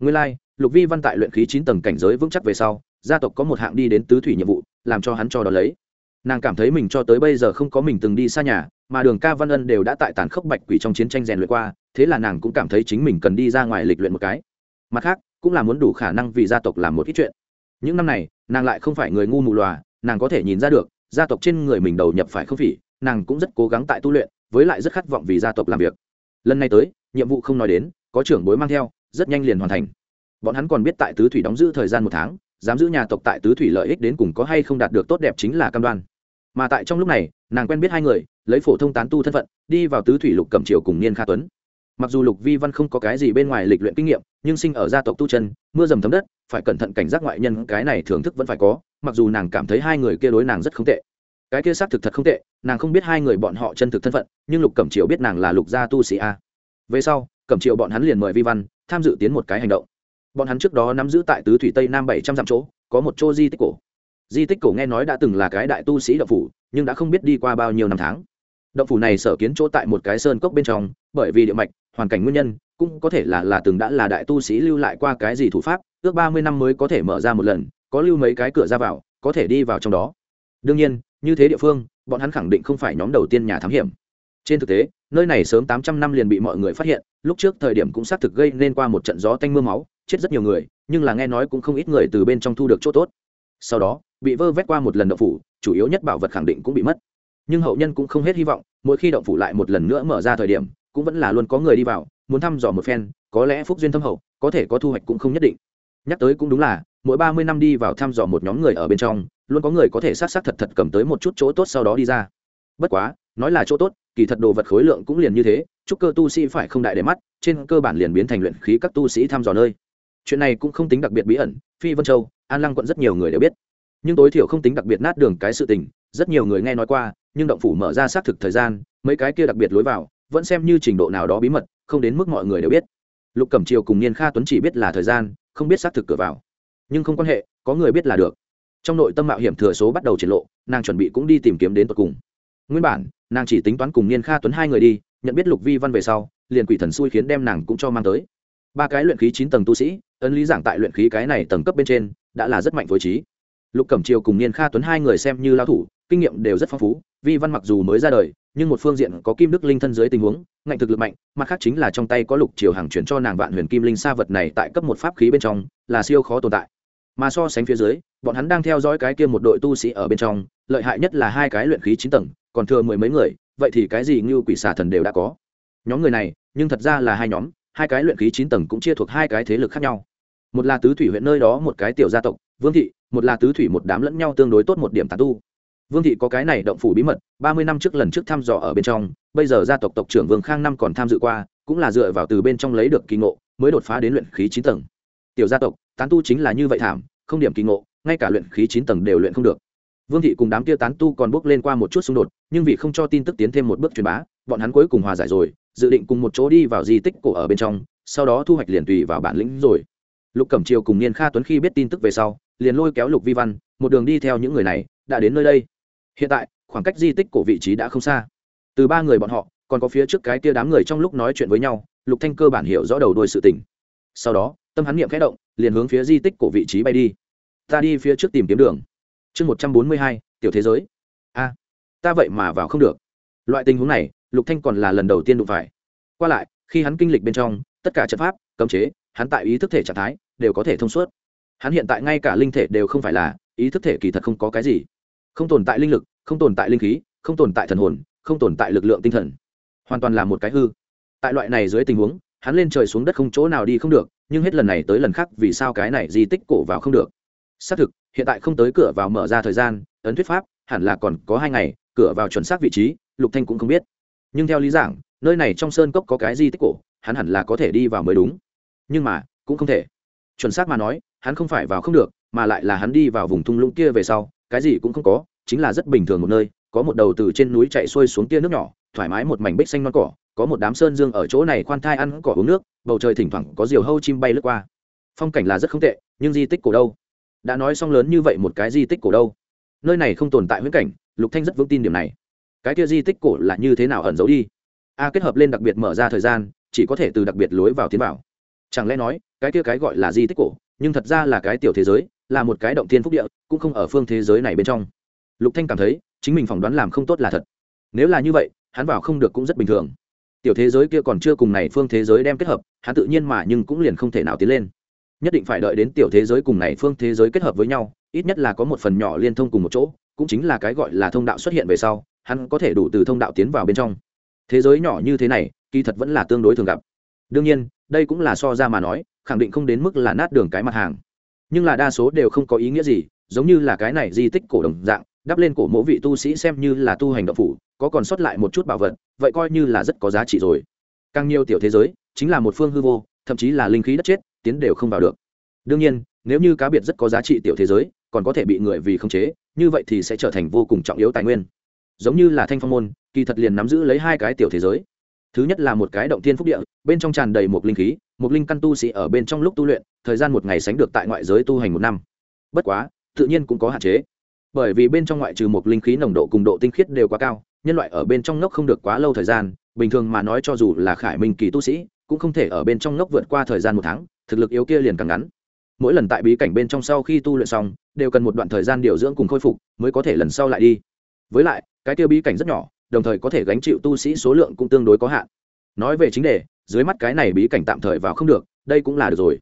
Nguyên lai, lục vi văn tại luyện khí chín tầng cảnh giới vững chắc về sau, gia tộc có một hạng đi đến tứ thủy nhiệm vụ, làm cho hắn cho đó lấy. Nàng cảm thấy mình cho tới bây giờ không có mình từng đi xa nhà, mà đường ca văn ân đều đã tại tàn khốc bạch quỷ trong chiến tranh rèn luyện qua, thế là nàng cũng cảm thấy chính mình cần đi ra ngoài lịch luyện một cái. Mặt khác cũng là muốn đủ khả năng vì gia tộc làm một ít chuyện. Những năm này, nàng lại không phải người ngu mù lòa, nàng có thể nhìn ra được, gia tộc trên người mình đầu nhập phải không phỉ, nàng cũng rất cố gắng tại tu luyện, với lại rất khát vọng vì gia tộc làm việc. Lần này tới, nhiệm vụ không nói đến, có trưởng bối mang theo, rất nhanh liền hoàn thành. Bọn hắn còn biết tại tứ thủy đóng giữ thời gian một tháng dám giữ nhà tộc tại tứ thủy lợi ích đến cùng có hay không đạt được tốt đẹp chính là cam đoan. Mà tại trong lúc này, nàng quen biết hai người, lấy phổ thông tán tu thân phận, đi vào tứ thủy lục cẩm triều cùng niên kha tuấn mặc dù lục vi văn không có cái gì bên ngoài lịch luyện kinh nghiệm, nhưng sinh ở gia tộc tu chân, mưa dầm thấm đất, phải cẩn thận cảnh giác ngoại nhân, cái này thưởng thức vẫn phải có, mặc dù nàng cảm thấy hai người kia đối nàng rất không tệ. Cái kia xác thực thật không tệ, nàng không biết hai người bọn họ chân thực thân phận, nhưng lục cẩm triều biết nàng là lục gia tu sĩ a. Về sau, cẩm triều bọn hắn liền mời vi văn tham dự tiến một cái hành động. Bọn hắn trước đó nắm giữ tại tứ thủy tây nam bảy trăm dặm chỗ, có một chỗ di tích cổ. Di tích cổ nghe nói đã từng là cái đại tu sĩ đậu phủ, nhưng đã không biết đi qua bao nhiêu năm tháng. Động phủ này sở kiến chỗ tại một cái sơn cốc bên trong, bởi vì địa mạch hoàn cảnh nguyên nhân, cũng có thể là là từng đã là đại tu sĩ lưu lại qua cái gì thủ pháp, ước ba mươi năm mới có thể mở ra một lần, có lưu mấy cái cửa ra vào, có thể đi vào trong đó. Đương nhiên, như thế địa phương, bọn hắn khẳng định không phải nhóm đầu tiên nhà thám hiểm. Trên thực tế, nơi này sớm tám trăm năm liền bị mọi người phát hiện, lúc trước thời điểm cũng xác thực gây nên qua một trận gió tanh m ư a máu, chết rất nhiều người, nhưng là nghe nói cũng không ít người từ bên trong thu được chỗ tốt. Sau đó, bị vơ vét qua một lần động phủ, chủ yếu nhất bảo vật khẳng định cũng bị mất. Nhưng hậu nhân cũng không hết hy vọng, mỗi khi động phủ lại một lần nữa mở ra thời điểm cũng vẫn là luôn có người đi vào, muốn thăm dò một phen, có lẽ phúc duyên thâm hậu, có thể có thu hoạch cũng không nhất định. Nhắc tới cũng đúng là, mỗi ba mươi năm đi vào thăm dò một nhóm người ở bên trong, luôn có người có thể s á t s á t thật thật cầm tới một chút chỗ tốt sau đó đi ra. Bất quá, nói là chỗ tốt, kỳ thật đồ vật khối lượng cũng liền như thế, chúc cơ tu sĩ phải không đại để mắt, trên cơ bản liền biến thành luyện khí các tu sĩ thăm dò nơi. Chuyện này cũng không tính đặc biệt bí ẩn, phi vân châu, an lăng quận rất nhiều người đều biết. Nhưng tối thiểu không tính đặc biệt nát đường cái sự tình, rất nhiều người nghe nói qua, nhưng động phủ mở ra xác thực thời gian, mấy cái kia đặc biệt lối vào vẫn xem như trình độ nào đó bí mật, không đến mức mọi người đều biết. Lục cẩm triều cùng niên kha tuấn chỉ biết là thời gian, không biết xác thực cửa vào. Nhưng không quan hệ, có người biết là được. Trong nội tâm mạo hiểm thừa số bắt đầu triển lộ, nàng chuẩn bị cũng đi tìm kiếm đến tận cùng. Nguyên bản, nàng chỉ tính toán cùng niên kha tuấn hai người đi, nhận biết lục vi văn về sau, liền quỷ thần xui khiến đem nàng cũng cho mang tới. Ba cái luyện khí chín tầng tu sĩ, ấn lý giảng tại luyện khí cái này tầng cấp bên trên, đã là rất mạnh với trí. Lục cẩm triều cùng niên kha tuấn hai người xem như lao thủ, kinh nghiệm đều rất phong phú, vi văn mặc dù mới ra đời nhưng một phương diện có kim đức linh thân dưới tình huống, ngạnh thực lực mạnh, mặt khác chính là trong tay có lục triều hàng chuyển cho nàng vạn huyền kim linh sa vật này tại cấp một pháp khí bên trong, là siêu khó tồn tại. Mà so sánh phía dưới, bọn hắn đang theo dõi cái kia một đội tu sĩ ở bên trong, lợi hại nhất là hai cái luyện khí chín tầng, còn thừa mười mấy người, vậy thì cái gì như quỷ xà thần đều đã có. Nhóm người này, nhưng thật ra là hai nhóm, hai cái luyện khí chín tầng cũng chia thuộc hai cái thế lực khác nhau. Một là tứ thủy huyện nơi đó một cái tiểu gia tộc, vương thị, một là tứ thủy một đám lẫn nhau tương đối tốt một điểm tàn tu vương thị có cái này động phủ bí mật, ba mươi năm trước lần trước thăm dò ở bên trong, bây giờ gia tộc tộc trưởng vương khang năm còn tham dự qua, cũng là dựa vào từ bên trong lấy được kỳ ngộ, mới đột phá đến luyện khí chín tầng. Tiểu gia tộc, tán tu chính là như vậy thảm, không điểm kỳ ngộ, ngay cả luyện khí chín tầng đều luyện không được. Vương thị cùng đám kia tán tu còn bước lên qua một chút xung đột, nhưng vì không cho tin tức tiến thêm một bước truyền bá, bọn hắn cuối cùng hòa giải rồi, dự định cùng một chỗ đi vào di tích cổ ở bên trong, sau đó thu hoạch liền tùy vào bản lĩnh rồi. Lục cẩm triều cùng niên kha tuấn khi biết tin tức về sau, liền lôi kéo lục vi văn, một đường đi theo những người này, đã đến nơi đây hiện tại, khoảng cách di tích cổ vị trí đã không xa. Từ ba người bọn họ, còn có phía trước cái tia đám người trong lúc nói chuyện với nhau, lục thanh cơ bản hiểu rõ đầu đuôi sự tình. Sau đó, tâm hắn niệm khẽ động, liền hướng phía di tích cổ vị trí bay đi. Ta đi phía trước tìm kiếm đường. Chương một trăm bốn mươi hai, tiểu thế giới. A, ta vậy mà vào không được. Loại tình huống này, lục thanh còn là lần đầu tiên đụng phải. Qua lại, khi hắn kinh lịch bên trong, tất cả trận pháp, cấm chế, hắn tại ý thức thể trạng thái đều có thể thông suốt. Hắn hiện tại ngay cả linh thể đều không phải là, ý thức thể kỳ thật không có cái gì không tồn tại linh lực, không tồn tại linh khí, không tồn tại thần hồn, không tồn tại lực lượng tinh thần. Hoàn toàn là một cái hư. Tại loại này dưới tình huống, hắn lên trời xuống đất không chỗ nào đi không được, nhưng hết lần này tới lần khác vì sao cái này di tích cổ vào không được? Xác thực, hiện tại không tới cửa vào mở ra thời gian, ấn thuyết pháp, hẳn là còn có hai ngày, cửa vào chuẩn xác vị trí, lục thanh cũng không biết. Nhưng theo lý giảng, nơi này trong sơn cốc có cái di tích cổ, hắn hẳn là có thể đi vào mới đúng. Nhưng mà, cũng không thể. Chuẩn xác mà nói, hắn không phải vào không được, mà lại là hắn đi vào vùng thung lũng kia về sau cái gì cũng không có, chính là rất bình thường một nơi, có một đầu từ trên núi chạy xuôi xuống tia nước nhỏ, thoải mái một mảnh bích xanh non cỏ, có một đám sơn dương ở chỗ này khoan thai ăn cỏ uống nước, bầu trời thỉnh thoảng có diều hâu chim bay lướt qua. Phong cảnh là rất không tệ, nhưng di tích cổ đâu? Đã nói xong lớn như vậy một cái di tích cổ đâu? Nơi này không tồn tại huyễn cảnh, lục thanh rất vững tin điểm này. Cái kia di tích cổ là như thế nào ẩn giấu đi? A, kết hợp lên đặc biệt mở ra thời gian, chỉ có thể từ đặc biệt lối vào tiến vào. Chẳng lẽ nói, cái kia cái gọi là di tích cổ, nhưng thật ra là cái tiểu thế giới là một cái động thiên phúc địa, cũng không ở phương thế giới này bên trong. Lục thanh cảm thấy, chính mình phỏng đoán làm không tốt là thật. Nếu là như vậy, hắn vào không được cũng rất bình thường. Tiểu thế giới kia còn chưa cùng này phương thế giới đem kết hợp, hắn tự nhiên mà nhưng cũng liền không thể nào tiến lên. Nhất định phải đợi đến tiểu thế giới cùng này phương thế giới kết hợp với nhau, ít nhất là có một phần nhỏ liên thông cùng một chỗ, cũng chính là cái gọi là thông đạo xuất hiện về sau, hắn có thể đủ từ thông đạo tiến vào bên trong. Thế giới nhỏ như thế này, kỳ thật vẫn là tương đối thường gặp. Đương nhiên, đây cũng là so ra mà nói, khẳng định không đến mức là nát đường cái mặt hàng nhưng là đa số đều không có ý nghĩa gì, giống như là cái này di tích cổ đồng dạng, đắp lên cổ mỗ vị tu sĩ xem như là tu hành động phủ, có còn sót lại một chút bảo vật, vậy coi như là rất có giá trị rồi. Càng nhiều tiểu thế giới, chính là một phương hư vô, thậm chí là linh khí đất chết, tiến đều không vào được. Đương nhiên, nếu như cá biệt rất có giá trị tiểu thế giới, còn có thể bị người vì khống chế, như vậy thì sẽ trở thành vô cùng trọng yếu tài nguyên. Giống như là thanh phong môn, kỳ thật liền nắm giữ lấy hai cái tiểu thế giới thứ nhất là một cái động thiên phúc địa, bên trong tràn đầy một linh khí một linh căn tu sĩ ở bên trong lúc tu luyện, thời gian một ngày sánh được tại ngoại giới tu hành một năm. Bất quá, tự nhiên cũng có hạn chế. Bởi vì bên trong ngoại trừ một linh khí nồng độ cùng độ tinh khiết đều quá cao, nhân loại ở bên trong ngốc không được quá lâu thời gian, bình thường mà nói cho dù là khải minh kỳ tu sĩ, cũng không thể ở bên trong ngốc vượt qua thời gian một tháng, thực lực yếu kia liền càng ngắn. Mỗi lần tại bí cảnh bên trong sau khi tu luyện xong, đều cần một đoạn thời gian điều dưỡng cùng khôi phục, mới có thể lần sau lại đi. Với lại, cái tiêu bí cảnh rất nhỏ đồng thời có thể gánh chịu tu sĩ số lượng cũng tương đối có hạn. Nói về chính đề, dưới mắt cái này bí cảnh tạm thời vào không được, đây cũng là được rồi.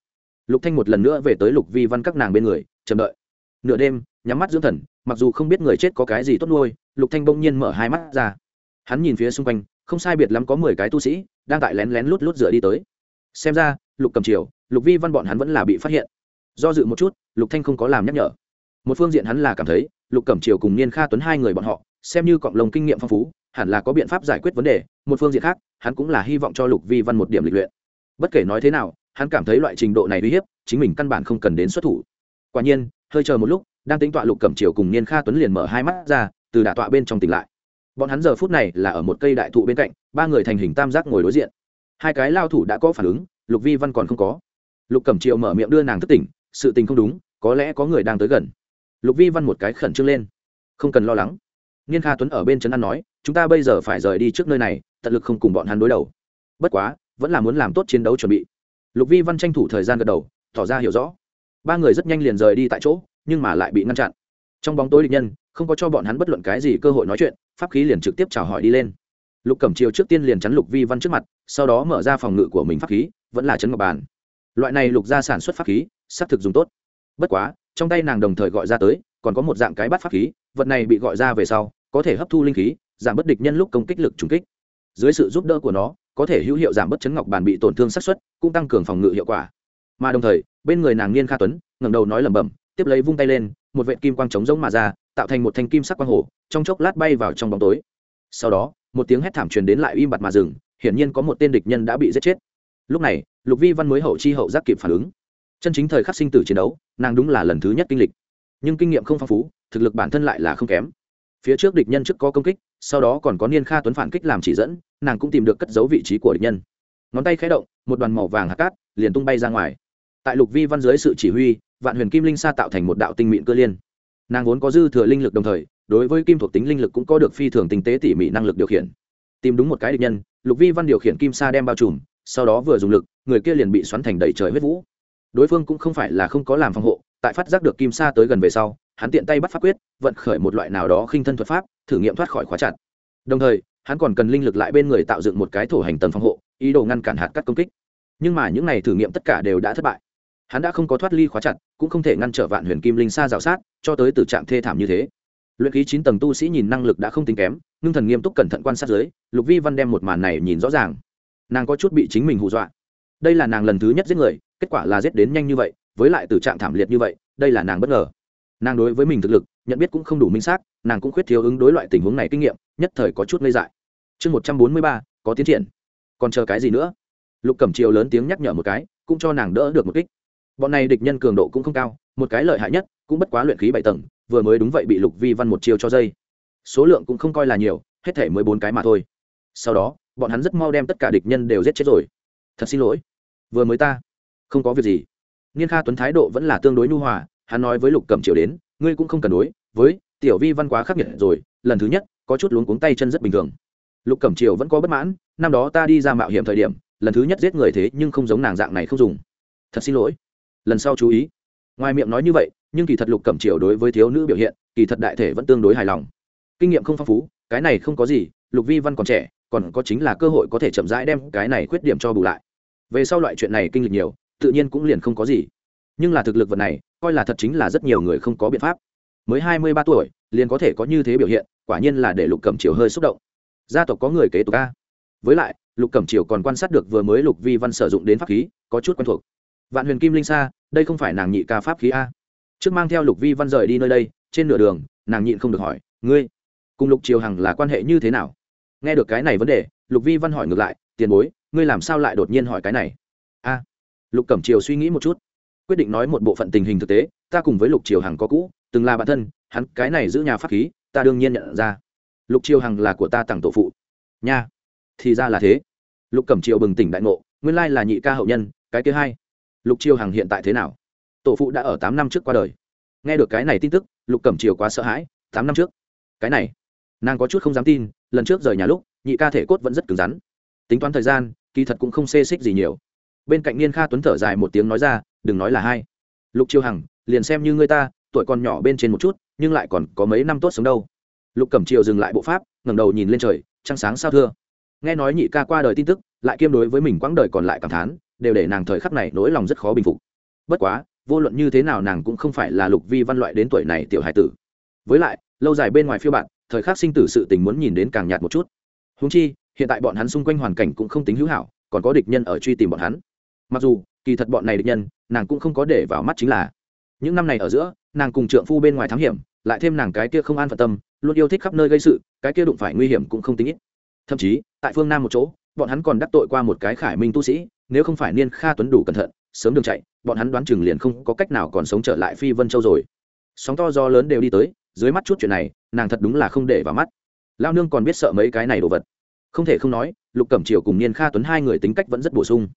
Lục thanh một lần nữa về tới lục vi văn các nàng bên người chờ đợi. Nửa đêm, nhắm mắt dưỡng thần, mặc dù không biết người chết có cái gì tốt nuôi, lục thanh bỗng nhiên mở hai mắt ra. Hắn nhìn phía xung quanh, không sai biệt lắm có mười cái tu sĩ, đang tại lén lén lút lút dựa đi tới. Xem ra, lục cầm triều, lục vi văn bọn hắn vẫn là bị phát hiện. Do dự một chút, lục thanh không có làm nhắc nhở. Một phương diện hắn là cảm thấy, lục cẩm triều cùng niên kha tuấn hai người bọn họ xem như cộng lồng kinh nghiệm phong phú, hẳn là có biện pháp giải quyết vấn đề, một phương diện khác, hắn cũng là hy vọng cho lục vi văn một điểm lịch luyện. Bất kể nói thế nào, hắn cảm thấy loại trình độ này uy hiếp, chính mình căn bản không cần đến xuất thủ. Quả nhiên, hơi chờ một lúc, đang tính tọa lục cẩm triều cùng niên kha tuấn liền mở hai mắt ra, từ đả tọa bên trong tỉnh lại. Bọn hắn giờ phút này là ở một cây đại thụ bên cạnh, ba người thành hình tam giác ngồi đối diện. Hai cái lao thủ đã có phản ứng, lục vi văn còn không có. Lục cẩm triều mở miệng đưa nàng thức tỉnh, sự tình không đúng, có lẽ có người đang tới gần. Lục vi văn một cái khẩn trương lên. Không cần lo lắng niên kha tuấn ở bên trấn an nói, chúng ta bây giờ phải rời đi trước nơi này, tận lực không cùng bọn hắn đối đầu. Bất quá, vẫn là muốn làm tốt chiến đấu chuẩn bị. Lục vi văn tranh thủ thời gian gật đầu, tỏ ra hiểu rõ. Ba người rất nhanh liền rời đi tại chỗ, nhưng mà lại bị ngăn chặn. Trong bóng tối địch nhân, không có cho bọn hắn bất luận cái gì cơ hội nói chuyện, pháp khí liền trực tiếp chào hỏi đi lên. Lục cẩm Chiêu trước tiên liền chắn lục vi văn trước mặt, sau đó mở ra phòng ngự của mình pháp khí, vẫn là chấn ngọc bàn. Loại này lục ra sản xuất pháp khí, xác thực dùng tốt. Bất quá, trong tay nàng đồng thời gọi ra tới, còn có một dạng cái bắt pháp khí vật này bị gọi ra về sau, có thể hấp thu linh khí, giảm bất địch nhân lúc công kích lực trùng kích. Dưới sự giúp đỡ của nó, có thể hữu hiệu giảm bất chấn ngọc bàn bị tổn thương sát xuất cũng tăng cường phòng ngự hiệu quả. Mà đồng thời, bên người nàng niên kha tuấn, ngẩng đầu nói lẩm bẩm, tiếp lấy vung tay lên, một vệ kim quang trống rỗng mà ra, tạo thành một thanh kim sắc quang hổ, trong chốc lát bay vào trong bóng tối. Sau đó, một tiếng hét thảm truyền đến lại im bặt mà dừng, hiển nhiên có một tên địch nhân đã bị giết chết. Lúc này, lục vi văn mới hậu chi hậu giác kịp phản ứng. Chân chính thời khắc sinh tử chiến đấu, nàng đúng là lần thứ nhất kinh lịch nhưng kinh nghiệm không phong phú, thực lực bản thân lại là không kém. Phía trước địch nhân trước có công kích, sau đó còn có niên kha tuấn phản kích làm chỉ dẫn, nàng cũng tìm được cất giấu vị trí của địch nhân. Ngón tay khé động, một đoàn màu vàng hạt cát liền tung bay ra ngoài. Tại lục vi văn dưới sự chỉ huy, vạn huyền kim linh sa tạo thành một đạo tinh mịn cơ liên. Nàng vốn có dư thừa linh lực đồng thời, đối với kim thuộc tính linh lực cũng có được phi thường tinh tế tỉ mỉ năng lực điều khiển. Tìm đúng một cái địch nhân, lục vi văn điều khiển kim sa đem bao trùm, sau đó vừa dùng lực, người kia liền bị xoắn thành đầy trời huyết vũ. Đối phương cũng không phải là không có làm phòng hộ tại phát giác được kim sa tới gần về sau, hắn tiện tay bắt pháp quyết, vận khởi một loại nào đó khinh thân thuật pháp, thử nghiệm thoát khỏi khóa chặt. Đồng thời, hắn còn cần linh lực lại bên người tạo dựng một cái thổ hành tầng phòng hộ, ý đồ ngăn cản hạt cắt công kích. Nhưng mà những n à y thử nghiệm tất cả đều đã thất bại. Hắn đã không có thoát ly khóa chặt, cũng không thể ngăn trở vạn huyền kim linh Sa rào sát, cho tới từ trạng thê thảm như thế. Luyện ký chín tầng tu sĩ nhìn năng lực đã không tính kém, ngưng thần nghiêm túc cẩn thận quan sát giới lục vi văn đem một màn này nhìn rõ ràng. Nàng có chút bị chính mình hù dọa. Đây là nàng lần thứ nhất giết người, kết quả là giết đến nhanh như vậy với lại từ trạng thảm liệt như vậy, đây là nàng bất ngờ. Nàng đối với mình thực lực, nhận biết cũng không đủ minh xác, nàng cũng khuyết thiếu ứng đối loại tình huống này kinh nghiệm, nhất thời có chút ngây dại. Chương một trăm bốn mươi ba, có tiến triển. Còn chờ cái gì nữa? Lục cẩm triều lớn tiếng nhắc nhở một cái, cũng cho nàng đỡ được một kích. Bọn này địch nhân cường độ cũng không cao, một cái lợi hại nhất, cũng bất quá luyện khí bảy tầng, vừa mới đúng vậy bị lục vi văn một chiều cho dây. Số lượng cũng không coi là nhiều, hết thể mới bốn cái mà thôi. Sau đó, bọn hắn rất mau đem tất cả địch nhân đều giết chết rồi. Thật xin lỗi. Vừa mới ta, không có việc gì niên kha tuấn thái độ vẫn là tương đối nhu hòa, hắn nói với lục cẩm triều đến, ngươi cũng không cần đối với tiểu vi văn quá khắc nghiệt rồi, lần thứ nhất, có chút luống cuống tay chân rất bình thường. Lục cẩm triều vẫn có bất mãn, năm đó ta đi ra mạo hiểm thời điểm, lần thứ nhất giết người thế nhưng không giống nàng dạng này không dùng. Thật xin lỗi. Lần sau chú ý. Ngoài miệng nói như vậy, nhưng kỳ thật lục cẩm triều đối với thiếu nữ biểu hiện, kỳ thật đại thể vẫn tương đối hài lòng. Kinh nghiệm không phong phú, cái này không có gì, lục vi văn còn trẻ, còn có chính là cơ hội có thể chậm rãi đem cái này khuyết điểm cho bù lại. Về sau loại chuyện này kinh lịch nhiều tự nhiên cũng liền không có gì. Nhưng là thực lực vật này, coi là thật chính là rất nhiều người không có biện pháp. Mới hai mươi ba tuổi, liền có thể có như thế biểu hiện, quả nhiên là để lục cẩm triều hơi xúc động. Gia tộc có người kế tục ca với lại, lục cẩm triều còn quan sát được vừa mới lục vi văn sử dụng đến pháp khí, có chút quen thuộc. Vạn huyền kim linh sa, đây không phải nàng nhị ca pháp khí a. Trước mang theo lục vi văn rời đi nơi đây, trên nửa đường, nàng nhịn không được hỏi, ngươi, cùng lục triều hằng là quan hệ như thế nào? Nghe được cái này vấn đề, lục vi văn hỏi ngược lại, tiền bối, ngươi làm sao lại đột nhiên hỏi cái này? A lục cẩm triều suy nghĩ một chút, quyết định nói một bộ phận tình hình thực tế, ta cùng với lục triều hằng có cũ, từng là bạn thân, hắn cái này giữ nhà pháp khí, ta đương nhiên nhận ra. Lục triều hằng là của ta tặng tổ phụ. Nha, thì ra là thế. Lục cẩm triều bừng tỉnh đại ngộ, nguyên lai là nhị ca hậu nhân, cái thứ hai. Lục triều hằng hiện tại thế nào? Tổ phụ đã ở tám năm trước qua đời. Nghe được cái này tin tức, lục cẩm triều quá sợ hãi, tám năm trước. Cái này, nàng có chút không dám tin, lần trước rời nhà lúc, nhị ca thể cốt vẫn rất cứng rắn. Tính toán thời gian, kỳ thật cũng không xê xích gì nhiều bên cạnh niên kha tuấn thở dài một tiếng nói ra, đừng nói là hai. Lục chiêu hằng, liền xem như người ta, tuổi còn nhỏ bên trên một chút, nhưng lại còn có mấy năm tốt sống đâu. Lục cẩm triều dừng lại bộ pháp, ngẩng đầu nhìn lên trời, trăng sáng sao thưa? Nghe nói nhị ca qua đời tin tức, lại kiêm đối với mình quãng đời còn lại cảm thán, đều để nàng thời khắc này nỗi lòng rất khó bình phục. Bất quá, vô luận như thế nào nàng cũng không phải là lục vi văn loại đến tuổi này tiểu hải tử. Với lại, lâu dài bên ngoài phiêu bạn thời khắc sinh tử sự tình muốn nhìn đến càng nhạt một chút. Húng chi, hiện tại bọn hắn xung quanh hoàn cảnh cũng không tính hữu hảo, còn có địch nhân ở truy tìm bọn hắn mặc dù, kỳ thật bọn này địch nhân, nàng cũng không có để vào mắt chính là. Những năm này ở giữa, nàng cùng trượng phu bên ngoài thám hiểm, lại thêm nàng cái kia không an phận tâm, luôn yêu thích khắp nơi gây sự, cái kia đụng phải nguy hiểm cũng không tính ít. Thậm chí, tại phương nam một chỗ, bọn hắn còn đắc tội qua một cái khải minh tu sĩ, nếu không phải niên kha tuấn đủ cẩn thận, sớm đường chạy, bọn hắn đoán chừng liền không có cách nào còn sống trở lại phi vân châu rồi. Sóng to do lớn đều đi tới, dưới mắt chút chuyện này, nàng thật đúng là không để vào mắt. Lao nương còn biết sợ mấy cái này đồ vật. Không thể không nói, lục cẩm triều cùng niên kha tuấn hai người tính cách vẫn rất bổ sung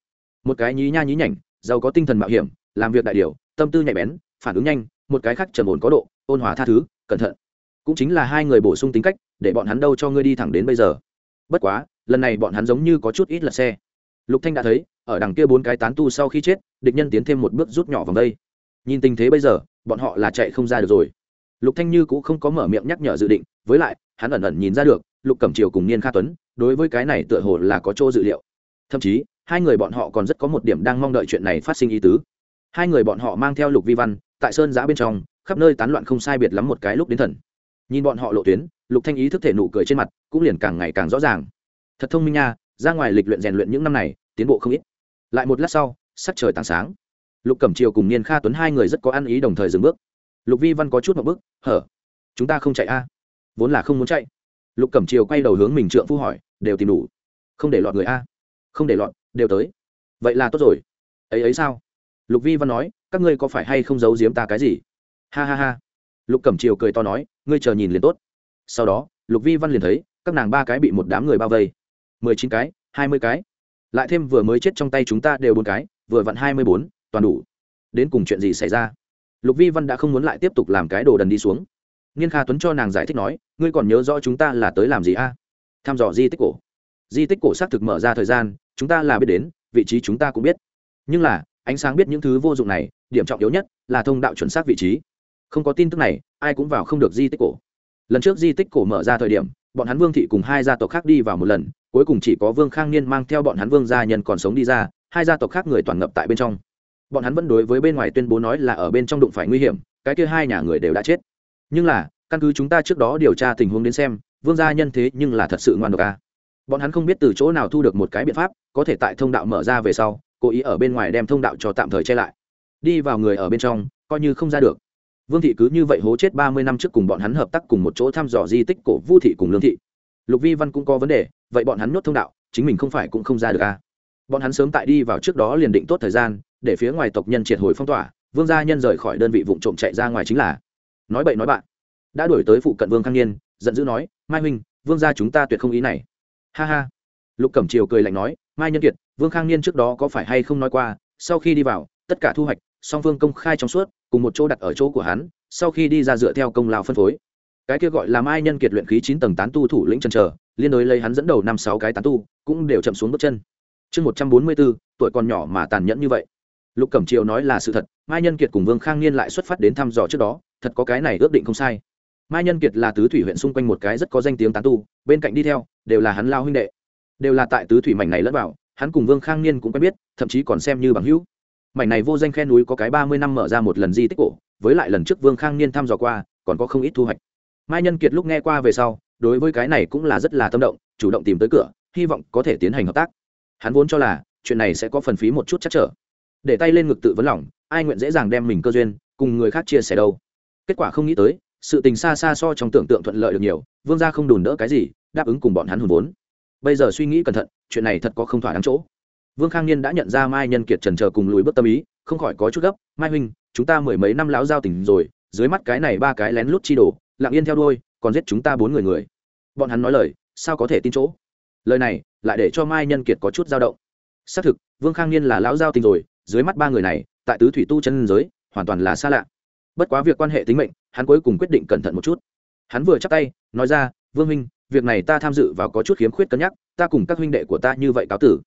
một cái nhí nha nhí nhảnh, giàu có tinh thần mạo hiểm, làm việc đại điều, tâm tư nhạy bén, phản ứng nhanh, một cái khác trầm ổn có độ, ôn hòa tha thứ, cẩn thận. Cũng chính là hai người bổ sung tính cách, để bọn hắn đâu cho ngươi đi thẳng đến bây giờ. Bất quá, lần này bọn hắn giống như có chút ít lật xe. Lục thanh đã thấy, ở đằng kia bốn cái tán tu sau khi chết, địch nhân tiến thêm một bước rút nhỏ vòng đây. Nhìn tình thế bây giờ, bọn họ là chạy không ra được rồi. Lục thanh như cũng không có mở miệng nhắc nhở dự định, với lại, hắn ẩn ẩn nhìn ra được, lục cẩm triều cùng niên kha tuấn, đối với cái này tựa hồ là có chỗ dự liệu. Thậm chí hai người bọn họ còn rất có một điểm đang mong đợi chuyện này phát sinh ý tứ. Hai người bọn họ mang theo lục vi văn, tại sơn giã bên trong, khắp nơi tán loạn không sai biệt lắm một cái lúc đến thần. Nhìn bọn họ lộ tuyến, lục thanh ý thức thể nụ cười trên mặt cũng liền càng ngày càng rõ ràng. Thật thông minh nha, ra ngoài lịch luyện rèn luyện những năm này, tiến bộ không ít. Lại một lát sau, sắc trời tảng sáng. Lục cẩm triều cùng niên kha tuấn hai người rất có ăn ý đồng thời dừng bước. Lục vi văn có chút một bước, hở, chúng ta không chạy a? Vốn là không muốn chạy. Lục cẩm triều quay đầu hướng mình trượng phu hỏi, đều tìm đủ. Không để lọt người a? Không để lọt đều tới. Vậy là tốt rồi. Ấy ấy sao? Lục vi văn nói, các ngươi có phải hay không giấu giếm ta cái gì? Ha ha ha. Lục cẩm triều cười to nói, ngươi chờ nhìn liền tốt. Sau đó, lục vi văn liền thấy, các nàng ba cái bị một đám người bao vây. Mười chín cái, hai mươi cái. Lại thêm vừa mới chết trong tay chúng ta đều bốn cái, vừa vặn hai mươi bốn, toàn đủ. Đến cùng chuyện gì xảy ra? Lục vi văn đã không muốn lại tiếp tục làm cái đồ đần đi xuống. Nghiên kha tuấn cho nàng giải thích nói, ngươi còn nhớ rõ chúng ta là tới làm gì a? À? Tham dò di tích cổ di tích cổ xác thực mở ra thời gian, chúng ta là biết đến, vị trí chúng ta cũng biết. Nhưng là, ánh sáng biết những thứ vô dụng này, điểm trọng yếu nhất là thông đạo chuẩn xác vị trí. Không có tin tức này, ai cũng vào không được di tích cổ. Lần trước di tích cổ mở ra thời điểm, bọn hắn vương thị cùng hai gia tộc khác đi vào một lần, cuối cùng chỉ có vương khang niên mang theo bọn hắn vương gia nhân còn sống đi ra, hai gia tộc khác người toàn ngập tại bên trong. Bọn hắn vẫn đối với bên ngoài tuyên bố nói là ở bên trong đụng phải nguy hiểm, cái kia hai nhà người đều đã chết. Nhưng là, căn cứ chúng ta trước đó điều tra tình huống đến xem, vương gia nhân thế nhưng là thật sự ngoan độc a bọn hắn không biết từ chỗ nào thu được một cái biện pháp, có thể tại thông đạo mở ra về sau, cố ý ở bên ngoài đem thông đạo cho tạm thời che lại. Đi vào người ở bên trong, coi như không ra được. Vương thị cứ như vậy hố chết ba mươi năm trước cùng bọn hắn hợp tác cùng một chỗ thăm dò di tích cổ vu thị cùng lương thị. Lục vi văn cũng có vấn đề, vậy bọn hắn nhốt thông đạo, chính mình không phải cũng không ra được à. bọn hắn sớm tại đi vào trước đó liền định tốt thời gian, để phía ngoài tộc nhân triệt hồi phong tỏa, vương gia nhân rời khỏi đơn vị vụ trộm chạy ra ngoài chính là. Nói bậy nói bạn. Đã đuổi tới phụ cận vương khang niên giận dữ nói, mai huynh, vương gia chúng ta tuyệt không ý này ha ha. Lục cẩm triều cười lạnh nói, mai nhân kiệt, vương khang niên trước đó có phải hay không nói qua, sau khi đi vào, tất cả thu hoạch, song phương công khai trong suốt, cùng một chỗ đặt ở chỗ của hắn, sau khi đi ra dựa theo công lao phân phối. Cái kia gọi là mai nhân kiệt luyện khí chín tầng tán tu thủ lĩnh trần chờ, liên đối lấy hắn dẫn đầu năm sáu cái tán tu, cũng đều chậm xuống bước chân. Chương một trăm bốn mươi bốn, tuổi còn nhỏ mà tàn nhẫn như vậy. Lục cẩm triều nói là sự thật, mai nhân kiệt cùng vương khang niên lại xuất phát đến thăm dò trước đó, thật có cái này ước định không sai mai nhân kiệt là tứ thủy huyện xung quanh một cái rất có danh tiếng tán tu, bên cạnh đi theo, đều là hắn lao huynh đệ. Đều là tại tứ thủy mảnh này lẫn vào, hắn cùng vương khang niên cũng quen biết, thậm chí còn xem như bằng hữu. Mảnh này vô danh khe núi có cái ba mươi năm mở ra một lần di tích cổ, với lại lần trước vương khang niên thăm dò qua, còn có không ít thu hoạch. Mai nhân kiệt lúc nghe qua về sau, đối với cái này cũng là rất là tâm động, chủ động tìm tới cửa, hy vọng có thể tiến hành hợp tác. Hắn vốn cho là, chuyện này sẽ có phần phí một chút chắc trở. Để tay lên ngực tự vấn lòng, ai nguyện dễ dàng đem mình cơ duyên, cùng người khác chia sẻ đâu. Kết quả không nghĩ tới sự tình xa xa so trong tưởng tượng thuận lợi được nhiều, vương gia không đùn đỡ cái gì, đáp ứng cùng bọn hắn hùn vốn. Bây giờ suy nghĩ cẩn thận, chuyện này thật có không thỏa đáng chỗ. Vương khang niên đã nhận ra mai nhân kiệt trần trờ cùng lùi bước tâm ý, không khỏi có chút gấp, mai huynh, chúng ta mười mấy năm lão giao tình rồi, dưới mắt cái này ba cái lén lút chi đổ lặng yên theo đuôi, còn giết chúng ta bốn người người. Bọn hắn nói lời, sao có thể tin chỗ? Lời này lại để cho mai nhân kiệt có chút dao động. Xác thực, vương khang niên là lão giao tình rồi, dưới mắt ba người này, tại tứ thủy tu chân giới, hoàn toàn là xa lạ. Bất quá việc quan hệ tính mệnh hắn cuối cùng quyết định cẩn thận một chút. Hắn vừa chắc tay, nói ra, vương huynh, việc này ta tham dự vào có chút khiếm khuyết cân nhắc, ta cùng các huynh đệ của ta như vậy cáo tử.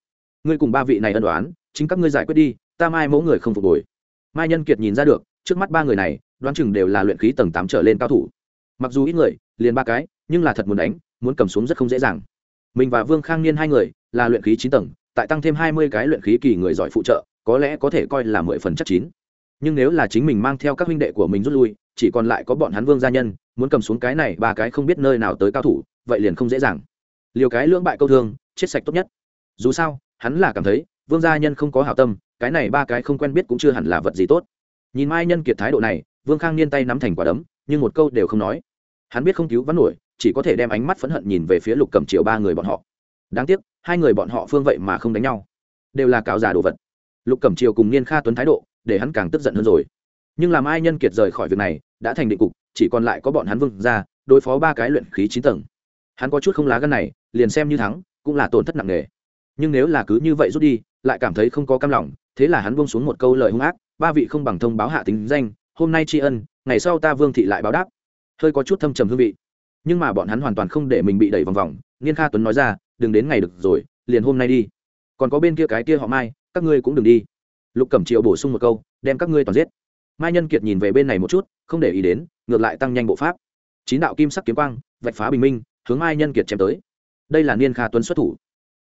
Ngươi cùng ba vị này ân đoán chính các ngươi giải quyết đi, ta mai mẫu người không phục hồi. Mai nhân kiệt nhìn ra được, trước mắt ba người này, đoán chừng đều là luyện khí tầng tám trở lên cao thủ. Mặc dù ít người, liền ba cái, nhưng là thật muốn đánh, muốn cầm xuống rất không dễ dàng. Mình và vương khang niên hai người, là luyện khí chín tầng, tại tăng thêm hai mươi cái luyện khí kỳ người giỏi phụ trợ, có lẽ có thể coi là mười phần chắc chín. Nhưng nếu là chính mình mang theo các huynh đệ của mình rút lui chỉ còn lại có bọn hắn vương gia nhân, muốn cầm xuống cái này ba cái không biết nơi nào tới cao thủ, vậy liền không dễ dàng. Liều cái lưỡng bại câu thương, chết sạch tốt nhất. Dù sao, hắn là cảm thấy, vương gia nhân không có hảo tâm, cái này ba cái không quen biết cũng chưa hẳn là vật gì tốt. Nhìn mai nhân kiệt thái độ này, vương khang niên tay nắm thành quả đấm, nhưng một câu đều không nói. Hắn biết không cứu vắn nổi, chỉ có thể đem ánh mắt phẫn hận nhìn về phía lục cầm triệu ba người bọn họ. Đáng tiếc, hai người bọn họ phương vậy mà không đánh nhau. Đều là cáo giả đồ vật. Lục cẩm triều cùng niên kha tuấn thái độ, để hắn càng tức giận hơn rồi nhưng làm ai nhân kiệt rời khỏi việc này, đã thành định cục, chỉ còn lại có bọn hắn vương ra đối phó ba cái luyện khí chín tầng. Hắn có chút không lá gân này, liền xem như thắng, cũng là tổn thất nặng nề. Nhưng nếu là cứ như vậy rút đi, lại cảm thấy không có cam lòng, thế là hắn buông xuống một câu lời hung ác, ba vị không bằng thông báo hạ tính danh, hôm nay tri ân, ngày sau ta vương thị lại báo đáp. Hơi có chút thâm trầm hương vị. Nhưng mà bọn hắn hoàn toàn không để mình bị đẩy vòng vòng, nghiên kha tuấn nói ra, đừng đến ngày được rồi, liền hôm nay đi. Còn có bên kia cái kia họ mai, các ngươi cũng đừng đi. Lục cẩm triệu bổ sung một câu, đem các ngươi toàn giết mai nhân kiệt nhìn về bên này một chút, không để ý đến, ngược lại tăng nhanh bộ pháp. Chín đạo kim sắc kiếm quang, vạch phá bình minh, hướng mai nhân kiệt chém tới. Đây là niên kha tuấn xuất thủ.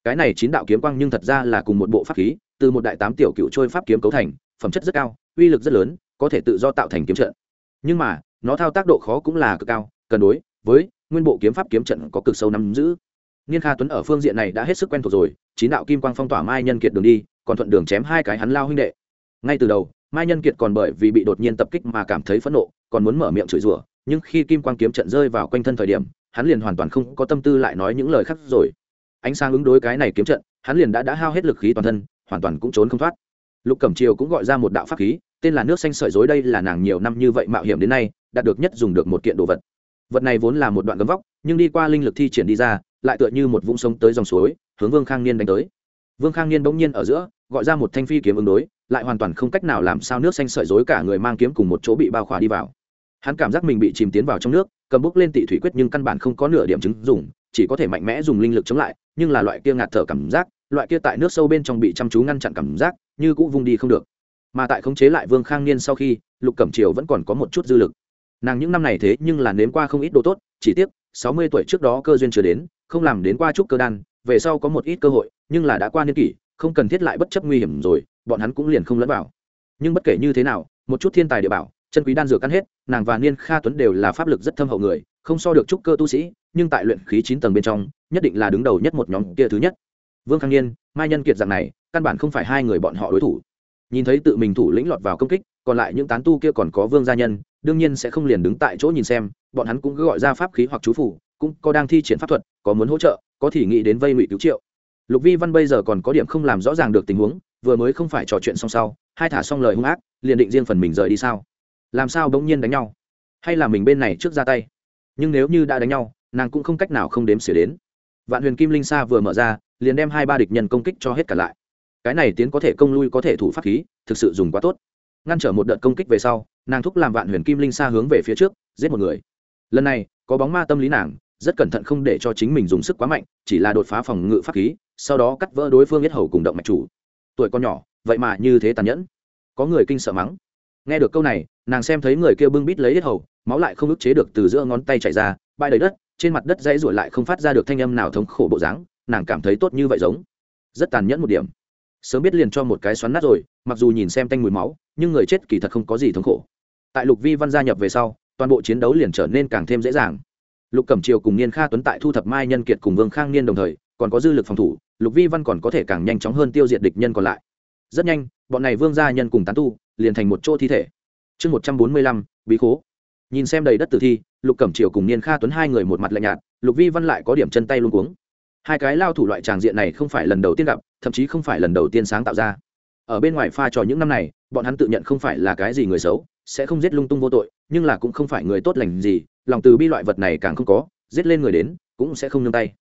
Cái này chín đạo kiếm quang nhưng thật ra là cùng một bộ pháp khí, từ một đại tám tiểu cựu trôi pháp kiếm cấu thành, phẩm chất rất cao, uy lực rất lớn, có thể tự do tạo thành kiếm trận. Nhưng mà, nó thao tác độ khó cũng là cực cao, cân đối với nguyên bộ kiếm pháp kiếm trận có cực sâu nắm giữ. Niên kha tuấn ở phương diện này đã hết sức quen thuộc rồi, chín đạo kim quang phong tỏa mai nhân kiệt đường đi, còn thuận đường chém hai cái hắn lao huynh đệ. Ngay từ đầu mai nhân kiệt còn bởi vì bị đột nhiên tập kích mà cảm thấy phẫn nộ, còn muốn mở miệng chửi rủa, nhưng khi kim quang kiếm trận rơi vào quanh thân thời điểm, hắn liền hoàn toàn không có tâm tư lại nói những lời khác rồi. Ánh sáng ứng đối cái này kiếm trận, hắn liền đã đã hao hết lực khí toàn thân, hoàn toàn cũng trốn không thoát. Lục cẩm triều cũng gọi ra một đạo pháp khí, tên là nước xanh sợi dối đây là nàng nhiều năm như vậy mạo hiểm đến nay, đạt được nhất dùng được một kiện đồ vật. Vật này vốn là một đoạn gấm vóc, nhưng đi qua linh lực thi triển đi ra, lại tựa như một vũng sông tới dòng suối, hướng vương khang niên đánh tới. Vương khang niên bỗng nhiên ở giữa, gọi ra một thanh phi kiếm ứng đối lại hoàn toàn không cách nào làm sao nước xanh sợi dối cả người mang kiếm cùng một chỗ bị bao khỏa đi vào. Hắn cảm giác mình bị chìm tiến vào trong nước, cầm bốc lên tị thủy quyết nhưng căn bản không có nửa điểm chứng dùng chỉ có thể mạnh mẽ dùng linh lực chống lại, nhưng là loại kia ngạt thở cảm giác, loại kia tại nước sâu bên trong bị chăm chú ngăn chặn cảm giác, như cũ vung đi không được. Mà tại khống chế lại vương khang niên sau khi, lục cẩm triều vẫn còn có một chút dư lực. Nàng những năm này thế nhưng là nếm qua không ít đồ tốt, chỉ tiếc, sáu mươi tuổi trước đó cơ duyên chưa đến, không làm đến qua chút cơ đan, về sau có một ít cơ hội, nhưng là đã qua niên kỷ, không cần thiết lại bất chấp nguy hiểm rồi bọn hắn cũng liền không lẫn vào. Nhưng bất kể như thế nào, một chút thiên tài địa bảo, chân quý đan dược ăn hết, nàng và niên kha tuấn đều là pháp lực rất thâm hậu người, không so được trúc cơ tu sĩ, nhưng tại luyện khí chín tầng bên trong, nhất định là đứng đầu nhất một nhóm kia thứ nhất. Vương khang niên, mai nhân kiệt dạng này, căn bản không phải hai người bọn họ đối thủ. Nhìn thấy tự mình thủ lĩnh lọt vào công kích, còn lại những tán tu kia còn có vương gia nhân, đương nhiên sẽ không liền đứng tại chỗ nhìn xem, bọn hắn cũng cứ gọi ra pháp khí hoặc chú phủ, cũng có đang thi triển pháp thuật, có muốn hỗ trợ, có thể nghĩ đến vây ngụy cứu triệu lục vi văn bây giờ còn có điểm không làm rõ ràng được tình huống, vừa mới không phải trò chuyện xong sau, hai thả xong lời hung ác, liền định riêng phần mình rời đi sao? Làm sao bỗng nhiên đánh nhau? Hay là mình bên này trước ra tay? Nhưng nếu như đã đánh nhau, nàng cũng không cách nào không đếm xỉa đến. Vạn huyền kim linh sa vừa mở ra, liền đem hai ba địch nhân công kích cho hết cả lại. Cái này tiến có thể công lui có thể thủ pháp khí, thực sự dùng quá tốt. Ngăn trở một đợt công kích về sau, nàng thúc làm vạn huyền kim linh sa hướng về phía trước, giết một người. Lần này, có bóng ma tâm lý nàng rất cẩn thận không để cho chính mình dùng sức quá mạnh, chỉ là đột phá phòng ngự pháp khí, sau đó cắt vỡ đối phương nhất hầu cùng động mạch chủ. Tuổi con nhỏ, vậy mà như thế tàn nhẫn. Có người kinh sợ mắng. Nghe được câu này, nàng xem thấy người kia bưng bít lấy hết hầu, máu lại không ức chế được từ giữa ngón tay chảy ra bay đầy đất, trên mặt đất dãy ruổi lại không phát ra được thanh âm nào thống khổ bộ dáng, nàng cảm thấy tốt như vậy giống. Rất tàn nhẫn một điểm. Sớm biết liền cho một cái xoắn nát rồi, mặc dù nhìn xem tanh mùi máu, nhưng người chết kỳ thật không có gì thống khổ. Tại lục vi văn gia nhập về sau, toàn bộ chiến đấu liền trở nên càng thêm dễ dàng lục cẩm triều cùng niên kha tuấn tại thu thập mai nhân kiệt cùng vương khang niên đồng thời, còn có dư lực phòng thủ, lục vi văn còn có thể càng nhanh chóng hơn tiêu diệt địch nhân còn lại. Rất nhanh, bọn này vương gia nhân cùng tán tu, liền thành một chỗ thi thể. Chương một trăm bốn mươi lăm, bí khố. Nhìn xem đầy đất tử thi, lục cẩm triều cùng niên kha tuấn hai người một mặt lạnh nhạt, lục vi văn lại có điểm chân tay luôn cuống. Hai cái lao thủ loại tràng diện này không phải lần đầu tiên gặp, thậm chí không phải lần đầu tiên sáng tạo ra. Ở bên ngoài pha trò những năm này, bọn hắn tự nhận không phải là cái gì người xấu, sẽ không giết lung tung vô tội, nhưng là cũng không phải người tốt lành gì lòng từ bi loại vật này càng không có, giết lên người đến, cũng sẽ không nương tay.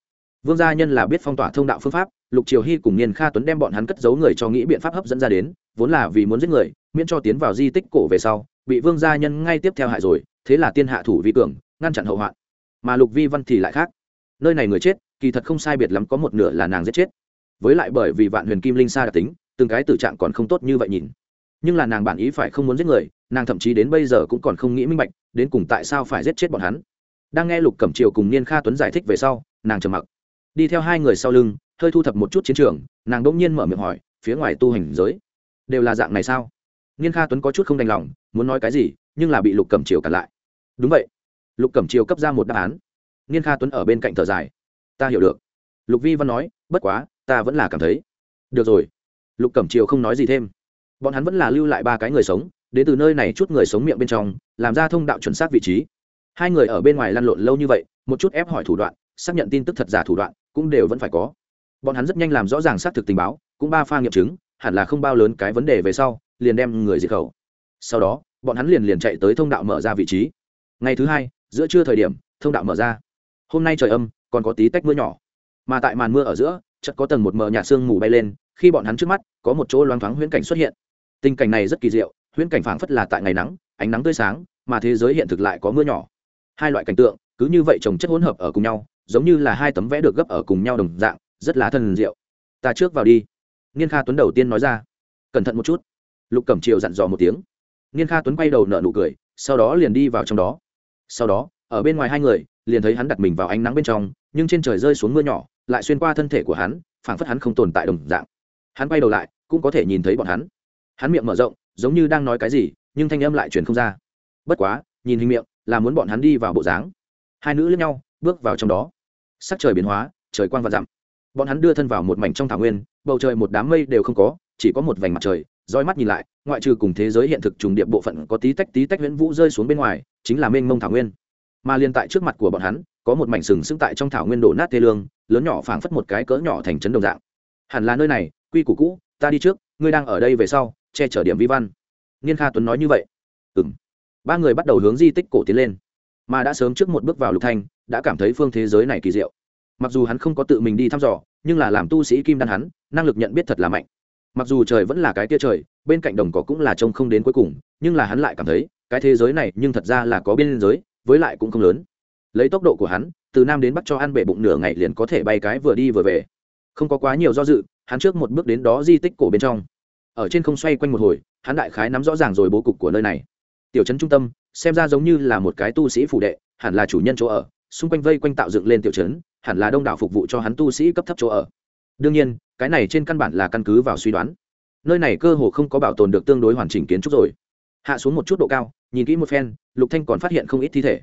Vương gia nhân là biết phong tỏa thông đạo phương pháp, lục triều hy cùng niên kha tuấn đem bọn hắn cất giấu người cho nghĩ biện pháp hấp dẫn ra đến, vốn là vì muốn giết người, miễn cho tiến vào di tích cổ về sau, bị vương gia nhân ngay tiếp theo hại rồi, thế là tiên hạ thủ vi cường, ngăn chặn hậu hoạn. Mà lục vi văn thì lại khác. Nơi này người chết, kỳ thật không sai biệt lắm có một nửa là nàng giết chết. Với lại bởi vì vạn huyền kim linh sa đặc tính, từng cái tử trạng còn không tốt như vậy nhìn. Nhưng là nàng bản ý phải không muốn giết người nàng thậm chí đến bây giờ cũng còn không nghĩ minh bạch, đến cùng tại sao phải giết chết bọn hắn. Đang nghe lục cẩm triều cùng niên kha tuấn giải thích về sau, nàng trầm mặc. Đi theo hai người sau lưng, hơi thu thập một chút chiến trường, nàng đ ỗ n g nhiên mở miệng hỏi, phía ngoài tu hành giới, đều là dạng này sao? Niên kha tuấn có chút không đành lòng, muốn nói cái gì, nhưng là bị lục cẩm triều cặn lại. Đúng vậy. Lục cẩm triều cấp ra một đáp án. Niên kha tuấn ở bên cạnh thở dài. Ta hiểu được. Lục vi văn nói, bất quá, ta vẫn là cảm thấy. Được rồi. Lục cẩm triều không nói gì thêm. Bọn hắn vẫn là lưu lại ba cái người sống đến từ nơi này chút người sống miệng bên trong, làm ra thông đạo chuẩn xác vị trí. Hai người ở bên ngoài lăn lộn lâu như vậy, một chút ép hỏi thủ đoạn, xác nhận tin tức thật giả thủ đoạn, cũng đều vẫn phải có. Bọn hắn rất nhanh làm rõ ràng xác thực tình báo, cũng ba pha nghiệm chứng, hẳn là không bao lớn cái vấn đề về sau, liền đem người diệt khẩu. Sau đó, bọn hắn liền liền chạy tới thông đạo mở ra vị trí. Ngày thứ hai, giữa trưa thời điểm, thông đạo mở ra. Hôm nay trời âm, còn có tí tách mưa nhỏ. Mà tại màn mưa ở giữa, chợt có tầng một mờ nhạt sương mù bay lên, khi bọn hắn trước mắt, có một chỗ loáng thoáng huyễn cảnh xuất hiện. Tình cảnh này rất kỳ diệu huyễn cảnh phảng phất là tại ngày nắng, ánh nắng tươi sáng, mà thế giới hiện thực lại có mưa nhỏ. Hai loại cảnh tượng, cứ như vậy trồng chất hỗn hợp ở cùng nhau, giống như là hai tấm vẽ được gấp ở cùng nhau đồng dạng, rất là thần diệu. Ta trước vào đi. Niên kha tuấn đầu tiên nói ra. Cẩn thận một chút. Lục cẩm triều dặn dò một tiếng. Niên kha tuấn quay đầu nở nụ cười, sau đó liền đi vào trong đó. Sau đó, ở bên ngoài hai người, liền thấy hắn đặt mình vào ánh nắng bên trong, nhưng trên trời rơi xuống mưa nhỏ, lại xuyên qua thân thể của hắn, phảng phất hắn không tồn tại đồng dạng. Hắn quay đầu lại, cũng có thể nhìn thấy bọn hắn. Hắn miệng mở rộng giống như đang nói cái gì, nhưng thanh âm lại truyền không ra. Bất quá, nhìn hình miệng, là muốn bọn hắn đi vào bộ dáng. Hai nữ lẫn nhau, bước vào trong đó. Sắc trời biến hóa, trời quang và dặm. Bọn hắn đưa thân vào một mảnh trong thảo nguyên, bầu trời một đám mây đều không có, chỉ có một vành mặt trời, roi mắt nhìn lại, ngoại trừ cùng thế giới hiện thực trùng điệp bộ phận có tí tách tí tách huyễn vũ rơi xuống bên ngoài, chính là mênh mông thảo nguyên. Mà liên tại trước mặt của bọn hắn, có một mảnh sừng sững tại trong thảo nguyên đổ nát tê lương, lớn nhỏ phảng phất một cái cỡ nhỏ thành trấn đồng dạng. Hẳn là nơi này, quy củ cũ, ta đi trước, ngươi đang ở đây về sau che chở điểm vi văn. Niên kha tuấn nói như vậy. Ừ m ba người bắt đầu hướng di tích cổ tiến lên. Mà đã sớm trước một bước vào lục thanh, đã cảm thấy phương thế giới này kỳ diệu. Mặc dù hắn không có tự mình đi thăm dò, nhưng là làm tu sĩ kim đan hắn, năng lực nhận biết thật là mạnh. Mặc dù trời vẫn là cái tia trời, bên cạnh đồng cỏ cũng là trông không đến cuối cùng, nhưng là hắn lại cảm thấy, cái thế giới này nhưng thật ra là có biên giới, với lại cũng không lớn. Lấy tốc độ của hắn, từ nam đến bắc cho ăn bể bụng nửa ngày liền có thể bay cái vừa đi vừa về. Không có quá nhiều do dự, hắn trước một bước đến đó di tích cổ bên trong ở trên không xoay quanh một hồi, hắn đại khái nắm rõ ràng rồi bố cục của nơi này. Tiểu trấn trung tâm, xem ra giống như là một cái tu sĩ phủ đệ, hẳn là chủ nhân chỗ ở, xung quanh vây quanh tạo dựng lên tiểu trấn, hẳn là đông đảo phục vụ cho hắn tu sĩ cấp thấp chỗ ở. Đương nhiên, cái này trên căn bản là căn cứ vào suy đoán. Nơi này cơ hồ không có bảo tồn được tương đối hoàn chỉnh kiến trúc rồi. Hạ xuống một chút độ cao, nhìn kỹ một phen, lục thanh còn phát hiện không ít thi thể.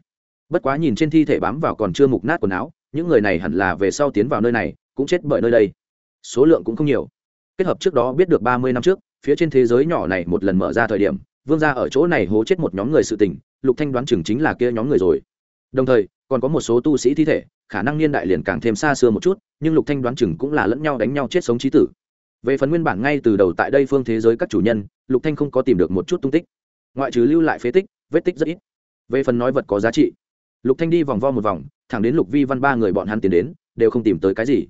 Bất quá nhìn trên thi thể bám vào còn chưa mục nát quần áo, những người này hẳn là về sau tiến vào nơi này, cũng chết bởi nơi đây. Số lượng cũng không nhiều kết hợp trước đó biết được ba mươi năm trước, phía trên thế giới nhỏ này một lần mở ra thời điểm, vương gia ở chỗ này hố chết một nhóm người sự tình, lục thanh đoán chừng chính là kia nhóm người rồi. Đồng thời, còn có một số tu sĩ thi thể, khả năng niên đại liền càng thêm xa xưa một chút, nhưng lục thanh đoán chừng cũng là lẫn nhau đánh nhau chết sống trí tử. Về phần nguyên bản ngay từ đầu tại đây phương thế giới các chủ nhân, lục thanh không có tìm được một chút tung tích. Ngoại trừ lưu lại phế tích, vết tích rất ít. Về phần nói vật có giá trị, lục thanh đi vòng vo một vòng, thẳng đến lục vi văn ba người bọn hắn tiến đến, đều không tìm tới cái gì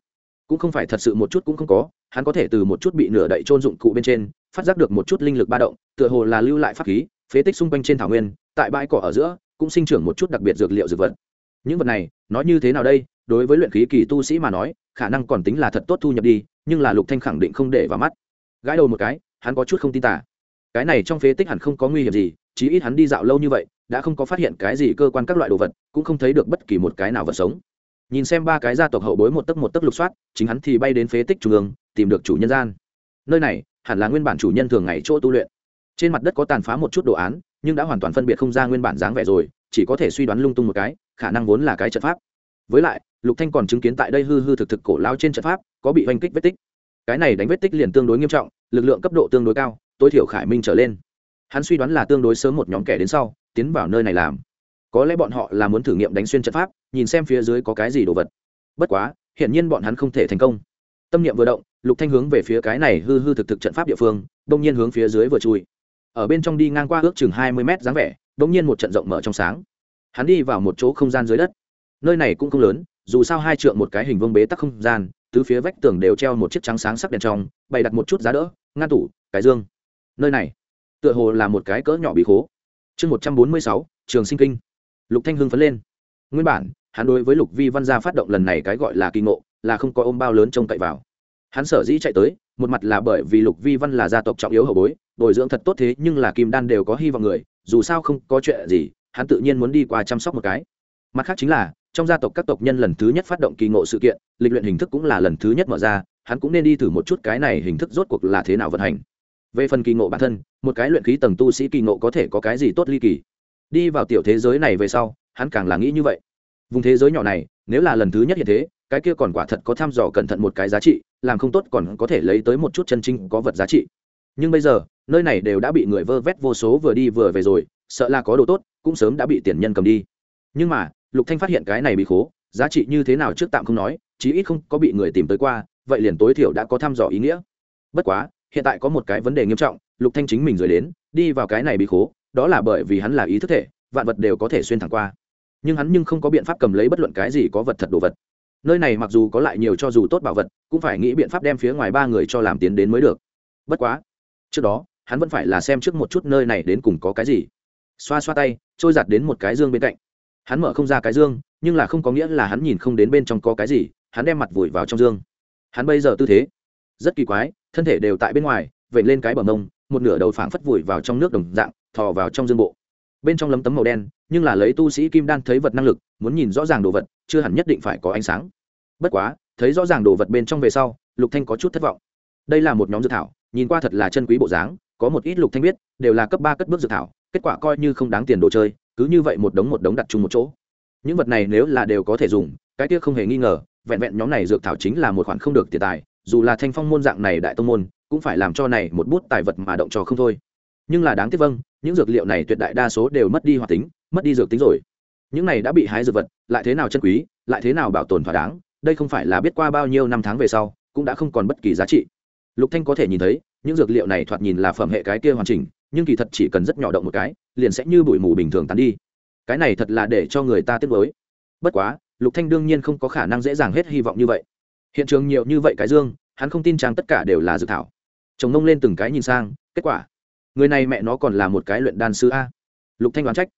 cũng không phải thật sự một chút cũng không có, hắn có thể từ một chút bị nửa đậy trôn dụng cụ bên trên, phát giác được một chút linh lực ba động, tựa hồ là lưu lại pháp khí, phế tích xung quanh trên thảo nguyên, tại bãi cỏ ở giữa, cũng sinh trưởng một chút đặc biệt dược liệu dược vật. Những vật này, nói như thế nào đây? Đối với luyện khí kỳ tu sĩ mà nói, khả năng còn tính là thật tốt thu nhập đi, nhưng là lục thanh khẳng định không để vào mắt. Gãi đầu một cái, hắn có chút không tin tả. Cái này trong phế tích hẳn không có nguy hiểm gì, chí ít hắn đi dạo lâu như vậy, đã không có phát hiện cái gì cơ quan các loại đồ vật, cũng không thấy được bất kỳ một cái nào vật sống nhìn xem ba cái gia tộc hậu bối một tấc một tấc lục soát, chính hắn thì bay đến phế tích trung ương, tìm được chủ nhân gian. Nơi này, hẳn là nguyên bản chủ nhân thường ngày chỗ tu luyện. Trên mặt đất có tàn phá một chút đồ án, nhưng đã hoàn toàn phân biệt không ra nguyên bản dáng vẻ rồi, chỉ có thể suy đoán lung tung một cái, khả năng vốn là cái trận pháp. Với lại, lục thanh còn chứng kiến tại đây hư hư thực thực cổ lao trên trận pháp, có bị oanh kích vết tích. Cái này đánh vết tích liền tương đối nghiêm trọng, lực lượng cấp độ tương đối cao, tối thiểu khải minh trở lên. Hắn suy đoán là tương đối sớm một nhóm kẻ đến sau, tiến vào nơi này làm có lẽ bọn họ là muốn thử nghiệm đánh xuyên trận pháp, nhìn xem phía dưới có cái gì đồ vật. Bất quá, hiển nhiên bọn hắn không thể thành công. Tâm niệm vừa động, lục thanh hướng về phía cái này hư hư thực thực trận pháp địa phương, đông nhiên hướng phía dưới vừa chui. Ở bên trong đi ngang qua ước chừng hai mươi mét dáng vẻ, đông nhiên một trận rộng mở trong sáng. Hắn đi vào một chỗ không gian dưới đất. Nơi này cũng không lớn, dù sao hai trượng một cái hình vương bế tắc không gian, tứ phía vách tường đều treo một chiếc trắng sáng sắc đèn trong, bày đặt một chút giá đỡ, ngăn tủ, cái dương. Nơi này, tựa hồ là một cái cỡ nhỏ bị khố. Chương một trăm bốn mươi sáu, trường sinh kinh lục thanh hưng phấn lên. Nguyên bản, hắn đối với lục vi văn gia phát động lần này cái gọi là kỳ ngộ, là không có ôm bao lớn trông cậy vào. Hắn sở dĩ chạy tới, một mặt là bởi vì lục vi văn là gia tộc trọng yếu hậu bối, bồi dưỡng thật tốt thế nhưng là kim đan đều có hy vọng người, dù sao không có chuyện gì, hắn tự nhiên muốn đi qua chăm sóc một cái. Mặt khác chính là, trong gia tộc các tộc nhân lần thứ nhất phát động kỳ ngộ sự kiện, lịch luyện hình thức cũng là lần thứ nhất mở ra, hắn cũng nên đi thử một chút cái này hình thức rốt cuộc là thế nào vận hành. Về phần kỳ ngộ bản thân, một cái luyện khí tầng tu sĩ kỳ ngộ có thể có cái gì tốt ly kỳ? Đi vào tiểu thế giới này về sau, hắn càng là nghĩ như vậy. Vùng thế giới nhỏ này, nếu là lần thứ nhất hiện thế, cái kia còn quả thật có thăm dò cẩn thận một cái giá trị, làm không tốt còn có thể lấy tới một chút chân trinh có vật giá trị. Nhưng bây giờ, nơi này đều đã bị người vơ vét vô số vừa đi vừa về rồi, sợ là có đồ tốt, cũng sớm đã bị tiền nhân cầm đi. Nhưng mà, lục thanh phát hiện cái này bị khố, giá trị như thế nào trước tạm không nói, chí ít không có bị người tìm tới qua, vậy liền tối thiểu đã có thăm dò ý nghĩa. Bất quá, hiện tại có một cái vấn đề nghiêm trọng, lục thanh chính mình rời đến, đi vào cái này bị khố đó là bởi vì hắn là ý thức thể, vạn vật đều có thể xuyên thẳng qua. Nhưng hắn nhưng không có biện pháp cầm lấy bất luận cái gì có vật thật đồ vật. Nơi này mặc dù có lại nhiều cho dù tốt bảo vật, cũng phải nghĩ biện pháp đem phía ngoài ba người cho làm tiến đến mới được. Bất quá, trước đó, hắn vẫn phải là xem trước một chút nơi này đến cùng có cái gì. Xoa xoa tay, trôi giặt đến một cái dương bên cạnh. Hắn mở không ra cái dương, nhưng là không có nghĩa là hắn nhìn không đến bên trong có cái gì, hắn đem mặt vùi vào trong dương. Hắn bây giờ tư thế, rất kỳ quái, thân thể đều tại bên ngoài vậy lên cái bờ mông một nửa đầu phảng phất vùi vào trong nước đồng dạng, thò vào trong dương bộ. Bên trong lấm tấm màu đen, nhưng là lấy tu sĩ kim đan thấy vật năng lực, muốn nhìn rõ ràng đồ vật, chưa hẳn nhất định phải có ánh sáng. Bất quá, thấy rõ ràng đồ vật bên trong về sau, lục thanh có chút thất vọng. Đây là một nhóm dược thảo, nhìn qua thật là chân quý bộ dáng, có một ít lục thanh biết, đều là cấp ba cất bước dược thảo, kết quả coi như không đáng tiền đồ chơi, cứ như vậy một đống một đống đặt chung một chỗ. Những vật này nếu là đều có thể dùng, cái kia không hề nghi ngờ, vẹn vẹn nhóm này dược thảo chính là một khoản không được tiền tài dù là thanh phong môn dạng này đại tông môn, cũng phải làm cho này một bút tài vật mà động trò không thôi. Nhưng là đáng tiếc vâng những dược liệu này tuyệt đại đa số đều mất đi hoạt tính, mất đi dược tính rồi. Những này đã bị hái dược vật, lại thế nào chân quý, lại thế nào bảo tồn thỏa đáng, đây không phải là biết qua bao nhiêu năm tháng về sau, cũng đã không còn bất kỳ giá trị. Lục thanh có thể nhìn thấy, những dược liệu này thoạt nhìn là phẩm hệ cái kia hoàn chỉnh, nhưng kỳ thật chỉ cần rất nhỏ động một cái, liền sẽ như bụi mù bình thường tán đi. Cái này thật là để cho người ta tiếc nuối. Bất quá, lục thanh đương nhiên không có khả năng dễ dàng hết hy vọng như vậy hiện trường nhiều như vậy cái dương, hắn không tin trang tất cả đều là dự thảo. Chồng nông lên từng cái nhìn sang, kết quả, người này mẹ nó còn là một cái luyện đan sư a. Lục thanh đoán trách,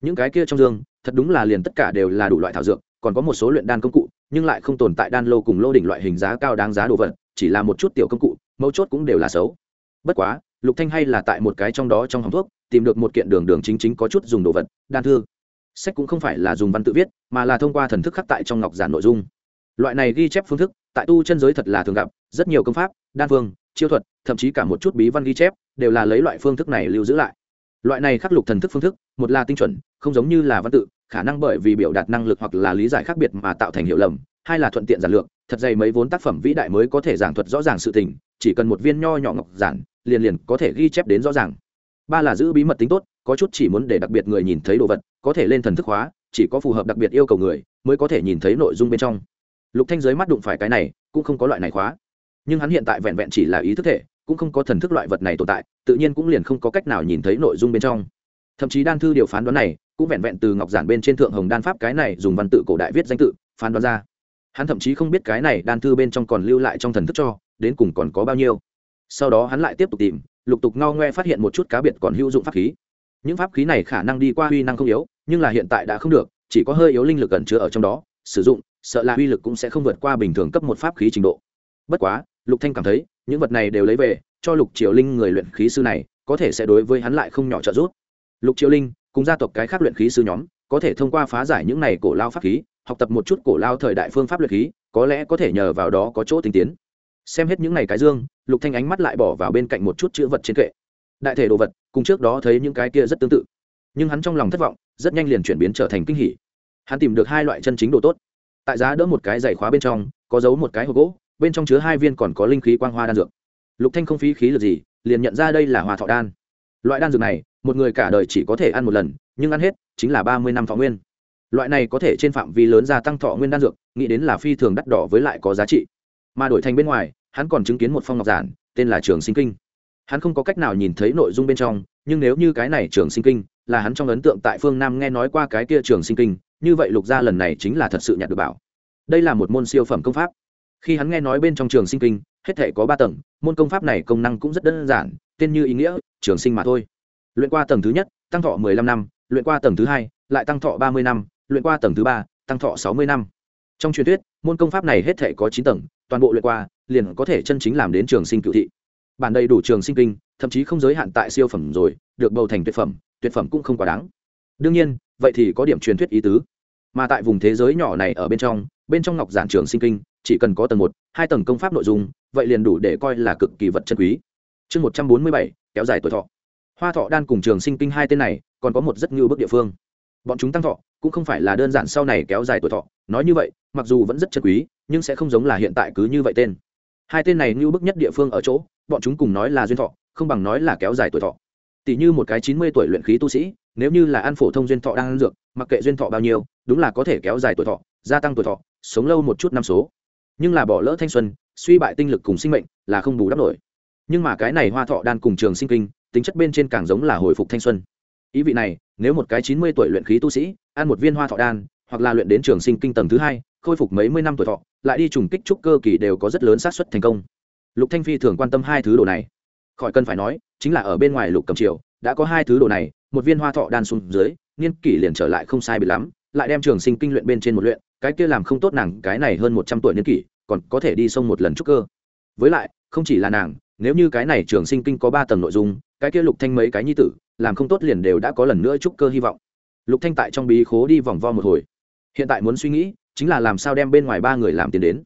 những cái kia trong dương, thật đúng là liền tất cả đều là đủ loại thảo dược, còn có một số luyện đan công cụ, nhưng lại không tồn tại đan lô cùng lô đỉnh loại hình giá cao đáng giá đồ vật, chỉ là một chút tiểu công cụ, mấu chốt cũng đều là xấu. Bất quá, lục thanh hay là tại một cái trong đó trong hòm thuốc, tìm được một kiện đường đường chính chính có chút dùng đồ vật, đan thư. Sách cũng không phải là dùng văn tự viết, mà là thông qua thần thức khắc tại trong ngọc giản nội dung. Loại này ghi chép phương thức tại tu chân giới thật là thường gặp, rất nhiều công pháp, đan phương, chiêu thuật, thậm chí cả một chút bí văn ghi chép, đều là lấy loại phương thức này lưu giữ lại. Loại này khắc lục thần thức phương thức, một là tinh chuẩn, không giống như là văn tự, khả năng bởi vì biểu đạt năng lực hoặc là lý giải khác biệt mà tạo thành hiệu lầm, hai là thuận tiện giản lược, thật dày mấy vốn tác phẩm vĩ đại mới có thể giảng thuật rõ ràng sự tình, chỉ cần một viên nho nhỏ ngọc giản, liền liền có thể ghi chép đến rõ ràng. Ba là giữ bí mật tính tốt, có chút chỉ muốn để đặc biệt người nhìn thấy đồ vật, có thể lên thần thức hóa, chỉ có phù hợp đặc biệt yêu cầu người, mới có thể nhìn thấy nội dung bên trong lục thanh giới mắt đụng phải cái này, cũng không có loại này khóa. Nhưng hắn hiện tại vẹn vẹn chỉ là ý thức thể, cũng không có thần thức loại vật này tồn tại, tự nhiên cũng liền không có cách nào nhìn thấy nội dung bên trong. Thậm chí đan thư điều phán đoán này, cũng vẹn vẹn từ ngọc giản bên trên thượng hồng đan pháp cái này dùng văn tự cổ đại viết danh tự, phán đoán ra. Hắn thậm chí không biết cái này đan thư bên trong còn lưu lại trong thần thức cho, đến cùng còn có bao nhiêu. Sau đó hắn lại tiếp tục tìm, lục tục ngao ngoe phát hiện một chút cá biệt còn hữu dụng pháp khí. Những pháp khí này khả năng đi qua huy năng không yếu, nhưng là hiện tại đã không được, chỉ có hơi yếu linh lực gần chứa ở trong đó, sử dụng sợ là uy lực cũng sẽ không vượt qua bình thường cấp một pháp khí trình độ. Bất quá, lục thanh cảm thấy, những vật này đều lấy về, cho lục triều linh người luyện khí sư này, có thể sẽ đối với hắn lại không nhỏ trợ giúp. Lục triều linh, cùng gia tộc cái khác luyện khí sư nhóm, có thể thông qua phá giải những này cổ lao pháp khí, học tập một chút cổ lao thời đại phương pháp luyện khí, có lẽ có thể nhờ vào đó có chỗ tinh tiến. Xem hết những này cái dương, lục thanh ánh mắt lại bỏ vào bên cạnh một chút chữ vật trên kệ. Đại thể đồ vật, cùng trước đó thấy những cái kia rất tương tự. Nhưng hắn trong lòng thất vọng, rất nhanh liền chuyển biến trở thành kinh hỉ. Hắn tìm được hai loại chân chính đồ tốt tại giá đỡ một cái giày khóa bên trong, có giấu một cái hộp gỗ, bên trong chứa hai viên còn có linh khí quang hoa đan dược. Lục thanh không phí khí lực gì, liền nhận ra đây là hòa thọ đan. Loại đan dược này, một người cả đời chỉ có thể ăn một lần, nhưng ăn hết, chính là ba mươi năm thọ nguyên. Loại này có thể trên phạm vi lớn gia tăng thọ nguyên đan dược, nghĩ đến là phi thường đắt đỏ với lại có giá trị. Mà đổi thành bên ngoài, hắn còn chứng kiến một phong ngọc giản, tên là trường sinh kinh. Hắn không có cách nào nhìn thấy nội dung bên trong, nhưng nếu như cái này trường sinh kinh là hắn trong ấn tượng tại phương nam nghe nói qua cái kia trường sinh kinh, như vậy lục gia lần này chính là thật sự nhặt được bảo. Đây là một môn siêu phẩm công pháp. Khi hắn nghe nói bên trong trường sinh kinh, hết thể có ba tầng, môn công pháp này công năng cũng rất đơn giản, tên như ý nghĩa, trường sinh mà thôi. Luyện qua tầng thứ nhất, tăng thọ mười lăm năm, luyện qua tầng thứ hai, lại tăng thọ ba mươi năm, luyện qua tầng thứ ba, tăng thọ sáu mươi năm. Trong truyền thuyết, môn công pháp này hết thể có chín tầng, toàn bộ luyện qua, liền có thể chân chính làm đến trường sinh cựu thị. Bản đầy đủ trường sinh kinh, thậm chí không giới hạn tại siêu phẩm rồi, được bầu thành tuyệt phẩm tuyệt phẩm cũng không quá đáng. Đương nhiên, vậy thì có điểm truyền thuyết ý tứ. Mà tại vùng thế giới nhỏ này ở bên trong bên trong ngọc giản trường sinh kinh, chỉ cần có tầng một, hai tầng công pháp nội dung, vậy liền đủ để coi là cực kỳ vật chân quý. Chương một trăm bốn mươi bảy, kéo dài tuổi thọ. Hoa thọ đan cùng trường sinh kinh hai tên này, còn có một rất ngưu bức địa phương. Bọn chúng tăng thọ, cũng không phải là đơn giản sau này kéo dài tuổi thọ. Nói như vậy, mặc dù vẫn rất chân quý, nhưng sẽ không giống là hiện tại cứ như vậy tên. Hai tên này ngưu bức nhất địa phương ở chỗ, bọn chúng cùng nói là duyên thọ, không bằng nói là kéo dài tuổi thọ tỷ như một cái chín mươi tuổi luyện khí tu sĩ, nếu như là ăn phổ thông duyên thọ đang ăn dược, mặc kệ duyên thọ bao nhiêu, đúng là có thể kéo dài tuổi thọ, gia tăng tuổi thọ, sống lâu một chút năm số. Nhưng là bỏ lỡ thanh xuân, suy bại tinh lực cùng sinh mệnh là không bù đắp nổi. Nhưng mà cái này hoa thọ đan cùng trường sinh kinh, tính chất bên trên càng giống là hồi phục thanh xuân. Ý vị này, nếu một cái chín mươi tuổi luyện khí tu sĩ, ăn một viên hoa thọ đan, hoặc là luyện đến trường sinh kinh tầng thứ hai, khôi phục mấy mươi năm tuổi thọ, lại đi trùng kích trúc cơ kỳ đều có rất lớn xác suất thành công. Lục thanh phi thường quan tâm hai thứ đồ này khỏi cần phải nói, chính là ở bên ngoài lục cầm triều, đã có hai thứ đồ này, một viên hoa thọ đan xuống dưới, niên kỷ liền trở lại không sai bị lắm, lại đem trường sinh kinh luyện bên trên một luyện, cái kia làm không tốt nàng, cái này hơn một trăm tuổi niên kỷ, còn có thể đi sông một lần trúc cơ. Với lại, không chỉ là nàng, nếu như cái này trường sinh kinh có ba tầng nội dung, cái kia lục thanh mấy cái nhi tử, làm không tốt liền đều đã có lần nữa trúc cơ hy vọng. Lục thanh tại trong bí khố đi vòng vo một hồi. Hiện tại muốn suy nghĩ, chính là làm sao đem bên ngoài ba người làm tiến đến.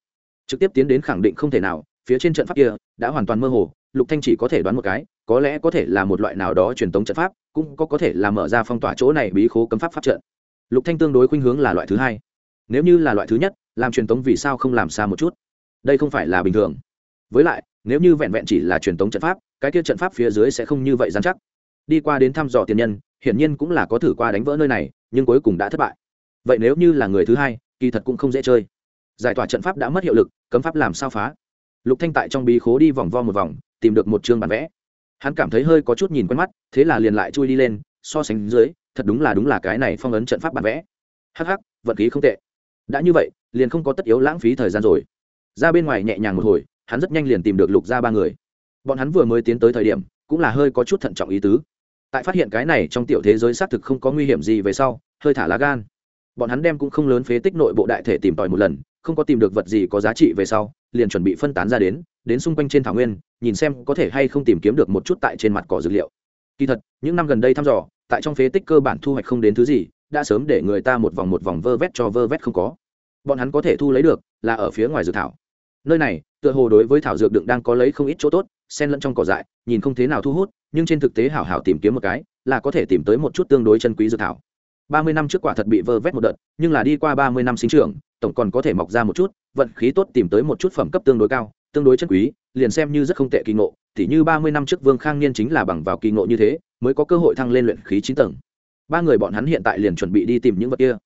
Trực tiếp tiến đến khẳng định không thể nào phía trên trận pháp kia đã hoàn toàn mơ hồ, lục thanh chỉ có thể đoán một cái, có lẽ có thể là một loại nào đó truyền tống trận pháp, cũng có có thể là mở ra phong tỏa chỗ này bí khố cấm pháp pháp trận. Lục thanh tương đối khuynh hướng là loại thứ hai. Nếu như là loại thứ nhất, làm truyền tống vì sao không làm xa một chút? Đây không phải là bình thường. Với lại, nếu như vẹn vẹn chỉ là truyền tống trận pháp, cái kia trận pháp phía dưới sẽ không như vậy dán chắc. Đi qua đến thăm dò tiền nhân, hiển nhiên cũng là có thử qua đánh vỡ nơi này, nhưng cuối cùng đã thất bại. Vậy nếu như là người thứ hai, kỳ thật cũng không dễ chơi. Giải tỏa trận pháp đã mất hiệu lực, cấm pháp làm sao phá? Lục thanh tại trong bí khố đi vòng vo một vòng, tìm được một chương bản vẽ. Hắn cảm thấy hơi có chút nhìn quen mắt, thế là liền lại chui đi lên, so sánh dưới, thật đúng là đúng là cái này phong ấn trận pháp bản vẽ. Hắc hắc, vận khí không tệ. Đã như vậy, liền không có tất yếu lãng phí thời gian rồi. Ra bên ngoài nhẹ nhàng một hồi, hắn rất nhanh liền tìm được lục ra ba người. Bọn hắn vừa mới tiến tới thời điểm, cũng là hơi có chút thận trọng ý tứ. Tại phát hiện cái này trong tiểu thế giới xác thực không có nguy hiểm gì về sau, hơi thả lá gan. Bọn hắn đem cũng không lớn phế tích nội bộ đại thể tìm tòi một lần không có tìm được vật gì có giá trị về sau, liền chuẩn bị phân tán ra đến đến xung quanh trên thảo nguyên, nhìn xem có thể hay không tìm kiếm được một chút tại trên mặt cỏ dược liệu. Kỳ thật, những năm gần đây thăm dò, tại trong phế tích cơ bản thu hoạch không đến thứ gì, đã sớm để người ta một vòng một vòng vơ vét cho vơ vét không có. Bọn hắn có thể thu lấy được là ở phía ngoài dược thảo. Nơi này, tựa hồ đối với thảo dược đựng đang có lấy không ít chỗ tốt, xen lẫn trong cỏ dại, nhìn không thế nào thu hút, nhưng trên thực tế hảo hảo tìm kiếm một cái, là có thể tìm tới một chút tương đối chân quý dược thảo ba mươi năm trước quả thật bị vơ vét một đợt, nhưng là đi qua ba mươi năm sinh trưởng, tổng còn có thể mọc ra một chút, vận khí tốt tìm tới một chút phẩm cấp tương đối cao, tương đối chân quý, liền xem như rất không tệ kỳ ngộ. Thì như ba mươi năm trước vương khang niên chính là bằng vào kỳ ngộ như thế, mới có cơ hội thăng lên luyện khí chín tầng. Ba người bọn hắn hiện tại liền chuẩn bị đi tìm những vật kia.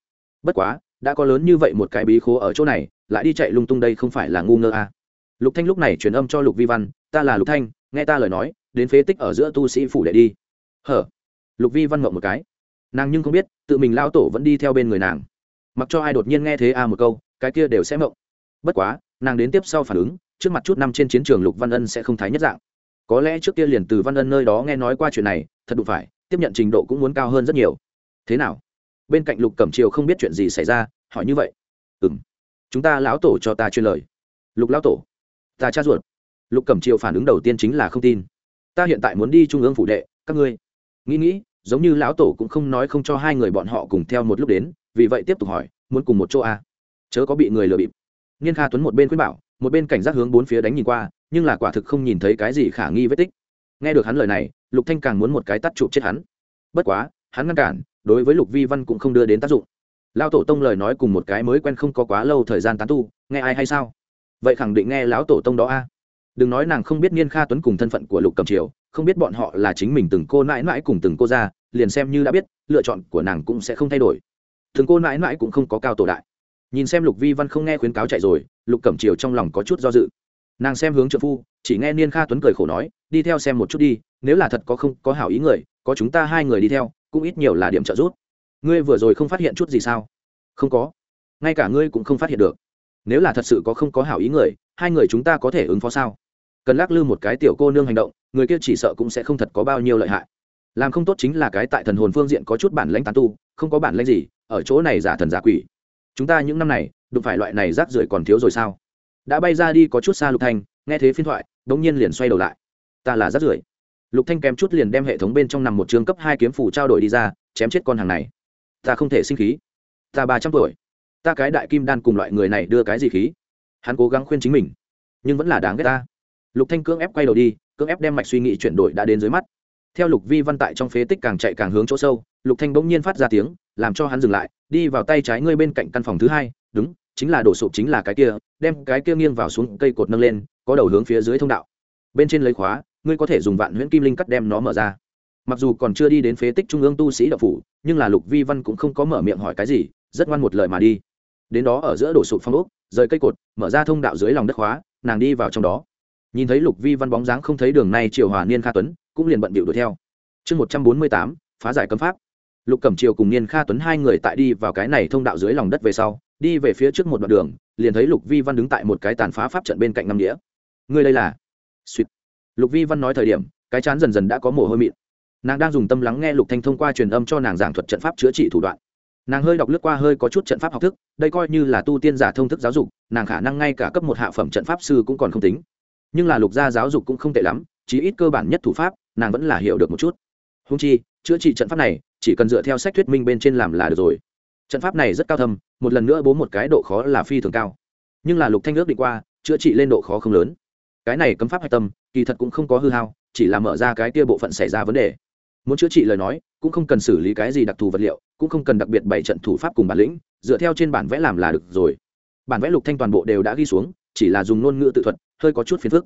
Bất quá, đã có lớn như vậy một cái bí khố ở chỗ này, lại đi chạy lung tung đây không phải là ngu ngơ à. lục thanh lúc này truyền âm cho lục vi văn, ta là lục thanh, nghe ta lời nói, đến phế tích ở giữa tu sĩ phủ để đi. Hở? Lục vi văn ngậm một cái nàng nhưng không biết, tự mình lao tổ vẫn đi theo bên người nàng. Mặc cho ai đột nhiên nghe thế a à một câu, cái kia đều sẽ mộng. Bất quá, nàng đến tiếp sau phản ứng, trước mặt chút năm trên chiến trường lục văn ân sẽ không thái nhất dạng. Có lẽ trước kia liền từ văn ân nơi đó nghe nói qua chuyện này, thật đụng phải, tiếp nhận trình độ cũng muốn cao hơn rất nhiều. Thế nào? Bên cạnh lục cẩm triều không biết chuyện gì xảy ra, hỏi như vậy. Ừ m chúng ta lão tổ cho ta truyền lời. Lục lão tổ. Ta cha ruột. Lục cẩm triều phản ứng đầu tiên chính là không tin. Ta hiện tại muốn đi trung ương phủ đệ, các ngươi. Nghĩ nghĩ giống như lão tổ cũng không nói không cho hai người bọn họ cùng theo một lúc đến, vì vậy tiếp tục hỏi, muốn cùng một chỗ à? chớ có bị người lừa bịp. Niên kha tuấn một bên khuyên bảo, một bên cảnh giác hướng bốn phía đánh nhìn qua, nhưng là quả thực không nhìn thấy cái gì khả nghi vết tích. Nghe được hắn lời này, lục thanh càng muốn một cái tắt chụp chết hắn. Bất quá, hắn ngăn cản, đối với lục vi văn cũng không đưa đến tác dụng. Lão tổ tông lời nói cùng một cái mới quen không có quá lâu thời gian tán tu, nghe ai hay sao? Vậy khẳng định nghe lão tổ tông đó a. Đừng nói nàng không biết niên kha tuấn cùng thân phận của lục cầm triều không biết bọn họ là chính mình từng cô nãi nãi cùng từng cô ra, liền xem như đã biết, lựa chọn của nàng cũng sẽ không thay đổi. Từng cô nãi nãi cũng không có cao tổ đại. Nhìn xem lục vi văn không nghe khuyến cáo chạy rồi, lục cẩm triều trong lòng có chút do dự. Nàng xem hướng trợ phu, chỉ nghe niên kha tuấn cười khổ nói, đi theo xem một chút đi, nếu là thật có không, có hảo ý người, có chúng ta hai người đi theo, cũng ít nhiều là điểm trợ giúp. Ngươi vừa rồi không phát hiện chút gì sao? Không có. Ngay cả ngươi cũng không phát hiện được. Nếu là thật sự có không có hảo ý người, hai người chúng ta có thể ứng phó sao? Cần lắc lư một cái tiểu cô nương hành động, người kia chỉ sợ cũng sẽ không thật có bao nhiêu lợi hại. Làm không tốt chính là cái tại thần hồn phương diện có chút bản lãnh tán tu, không có bản lãnh gì, ở chỗ này giả thần giả quỷ. Chúng ta những năm này, đụng phải loại này rác rưởi còn thiếu rồi sao? Đã bay ra đi có chút xa lục thanh, nghe thế phiên thoại, đống nhiên liền xoay đầu lại. Ta là rác rưởi. Lục thanh kém chút liền đem hệ thống bên trong nằm một trường cấp hai kiếm phủ trao đổi đi ra, chém chết con hàng này. Ta không thể sinh khí. Ta ba trăm tuổi. Ta cái đại kim đan cùng loại người này đưa cái gì khí? Hắn cố gắng khuyên chính mình, nhưng vẫn là đáng ghét ta lục thanh cưỡng ép quay đầu đi, cưỡng ép đem mạch suy nghĩ chuyển đổi đã đến dưới mắt. Theo lục vi văn tại trong phế tích càng chạy càng hướng chỗ sâu, lục thanh bỗng nhiên phát ra tiếng, làm cho hắn dừng lại, đi vào tay trái ngươi bên cạnh căn phòng thứ hai, đúng, chính là đổ sụp chính là cái kia, đem cái kia nghiêng vào xuống cây cột nâng lên, có đầu hướng phía dưới thông đạo. Bên trên lấy khóa, ngươi có thể dùng vạn huyễn kim linh cắt đem nó mở ra. Mặc dù còn chưa đi đến phế tích trung ương tu sĩ đạo phủ, nhưng là lục vi văn cũng không có mở miệng hỏi cái gì, rất ngoan một lời mà đi. Đến đó ở giữa đổ sụp phong ốc, rời cây cột, mở ra thông đạo dưới lòng đất khóa, nàng đi vào trong đó nhìn thấy lục vi văn bóng dáng không thấy đường này, triều hòa niên kha tuấn cũng liền bận bịu đuổi theo. Chương một trăm bốn mươi tám, phá giải cấm pháp. Lục cẩm triều cùng niên kha tuấn hai người tại đi vào cái này thông đạo dưới lòng đất về sau, đi về phía trước một đoạn đường, liền thấy lục vi văn đứng tại một cái tàn phá pháp trận bên cạnh năm đĩa ngươi đây là? Suýt lục vi văn nói thời điểm, cái chán dần dần đã có mồ hôi mịn. Nàng đang dùng tâm lắng nghe lục thanh thông qua truyền âm cho nàng giảng thuật trận pháp chữa trị thủ đoạn. Nàng hơi đọc lướt qua hơi có chút trận pháp học thức, đây coi như là tu tiên giả thông thức giáo dục, nàng khả năng ngay cả cấp một hạ phẩm trận pháp sư cũng còn không tính nhưng là lục gia giáo dục cũng không tệ lắm, chí ít cơ bản nhất thủ pháp, nàng vẫn là hiểu được một chút. Húng chi, chữa trị trận pháp này, chỉ cần dựa theo sách thuyết minh bên trên làm là được rồi. Trận pháp này rất cao thâm, một lần nữa bố một cái độ khó là phi thường cao. Nhưng là lục thanh ước định qua, chữa trị lên độ khó không lớn. Cái này cấm pháp hạch tâm, kỳ thật cũng không có hư hao, chỉ là mở ra cái kia bộ phận xảy ra vấn đề. Muốn chữa trị lời nói, cũng không cần xử lý cái gì đặc thù vật liệu, cũng không cần đặc biệt bày trận thủ pháp cùng bản lĩnh, dựa theo trên bản vẽ làm là được rồi. Bản vẽ lục thanh toàn bộ đều đã ghi xuống, chỉ là dùng ngôn ngữ tự thuật hơi có chút phiền phức.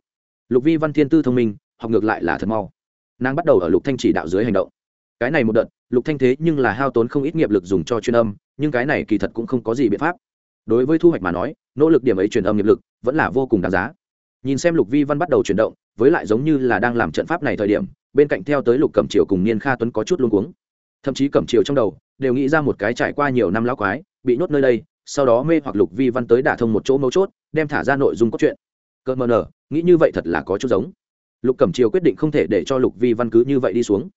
Lục vi văn thiên tư thông minh, học ngược lại là thật mau. Nàng bắt đầu ở lục thanh chỉ đạo dưới hành động. Cái này một đợt, lục thanh thế nhưng là hao tốn không ít nghiệp lực dùng cho chuyên âm, nhưng cái này kỳ thật cũng không có gì biện pháp. Đối với thu hoạch mà nói, nỗ lực điểm ấy truyền âm nghiệp lực vẫn là vô cùng đáng giá. Nhìn xem lục vi văn bắt đầu chuyển động, với lại giống như là đang làm trận pháp này thời điểm, bên cạnh theo tới lục cẩm triều cùng niên kha tuấn có chút luống cuống. Thậm chí cẩm triều trong đầu đều nghĩ ra một cái trải qua nhiều năm lão quái, bị nhốt nơi đây, sau đó mê hoặc lục vi văn tới đả thông một chỗ mấu chốt, đem thả ra nội dung cốt truyện cơ mờ nở nghĩ như vậy thật là có chút giống. Lục cẩm triều quyết định không thể để cho lục vi văn cứ như vậy đi xuống.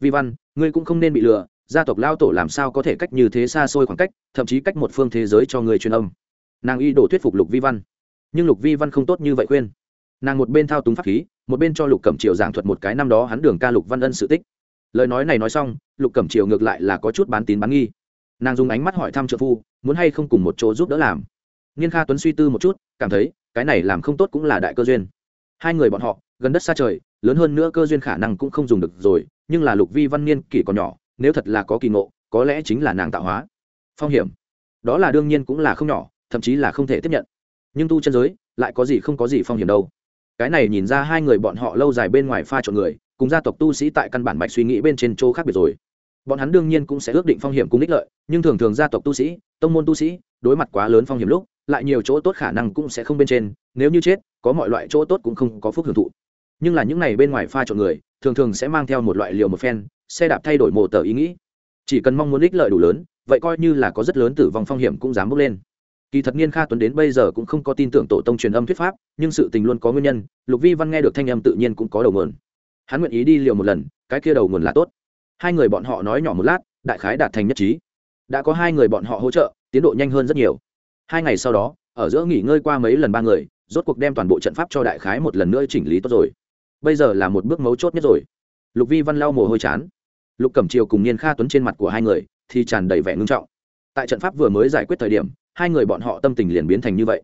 Vi văn, ngươi cũng không nên bị lừa, gia tộc lao tổ làm sao có thể cách như thế xa xôi khoảng cách, thậm chí cách một phương thế giới cho người truyền âm. Nàng y đổ thuyết phục lục vi văn. Nhưng lục vi văn không tốt như vậy khuyên. Nàng một bên thao túng pháp khí, một bên cho lục cẩm triều giảng thuật một cái năm đó hắn đường ca lục văn ân sự tích. Lời nói này nói xong, lục cẩm triều ngược lại là có chút bán tín bán nghi. Nàng dùng ánh mắt hỏi thăm trợ phu, muốn hay không cùng một chỗ giúp đỡ làm niên kha tuấn suy tư một chút, cảm thấy, cái này làm không tốt cũng là đại cơ duyên. Hai người bọn họ, gần đất xa trời, lớn hơn nữa cơ duyên khả năng cũng không dùng được rồi, nhưng là lục vi văn niên kỷ còn nhỏ, nếu thật là có kỳ ngộ, có lẽ chính là nàng tạo hóa. Phong hiểm. Đó là đương nhiên cũng là không nhỏ, thậm chí là không thể tiếp nhận. Nhưng tu chân giới, lại có gì không có gì phong hiểm đâu. Cái này nhìn ra hai người bọn họ lâu dài bên ngoài pha trộn người, cùng gia tộc tu sĩ tại căn bản mạch suy nghĩ bên trên chỗ khác biệt rồi. Bọn hắn đương nhiên cũng sẽ ước định phong hiểm cùng ích lợi, nhưng thường thường gia tộc tu sĩ, tông môn tu sĩ, đối mặt quá lớn phong hiểm lúc lại nhiều chỗ tốt khả năng cũng sẽ không bên trên, nếu như chết, có mọi loại chỗ tốt cũng không có phúc hưởng thụ. Nhưng là những này bên ngoài pha chọn người, thường thường sẽ mang theo một loại liều một phen, xe đạp thay đổi mồ tờ ý nghĩ. Chỉ cần mong muốn ích lợi đủ lớn, vậy coi như là có rất lớn tử vong phong hiểm cũng dám bước lên. Kỳ thật niên kha tuấn đến bây giờ cũng không có tin tưởng tổ tông truyền âm thuyết pháp, nhưng sự tình luôn có nguyên nhân, lục vi văn nghe được thanh âm tự nhiên cũng có đầu nguồn. Hắn nguyện ý đi liều một lần, cái kia đầu nguồn là tốt. Hai người bọn họ nói nhỏ một lát, đại khái đạt thành nhất trí. Đã có hai người bọn họ hỗ trợ, tiến độ nhanh hơn rất nhiều hai ngày sau đó, ở giữa nghỉ ngơi qua mấy lần ba người, rốt cuộc đem toàn bộ trận pháp cho đại khái một lần nữa chỉnh lý tốt rồi. Bây giờ là một bước mấu chốt nhất rồi. Lục vi văn lau mồ hôi chán. Lục cẩm triều cùng niên kha tuấn trên mặt của hai người thì tràn đầy vẻ ngưng trọng. Tại trận pháp vừa mới giải quyết thời điểm, hai người bọn họ tâm tình liền biến thành như vậy.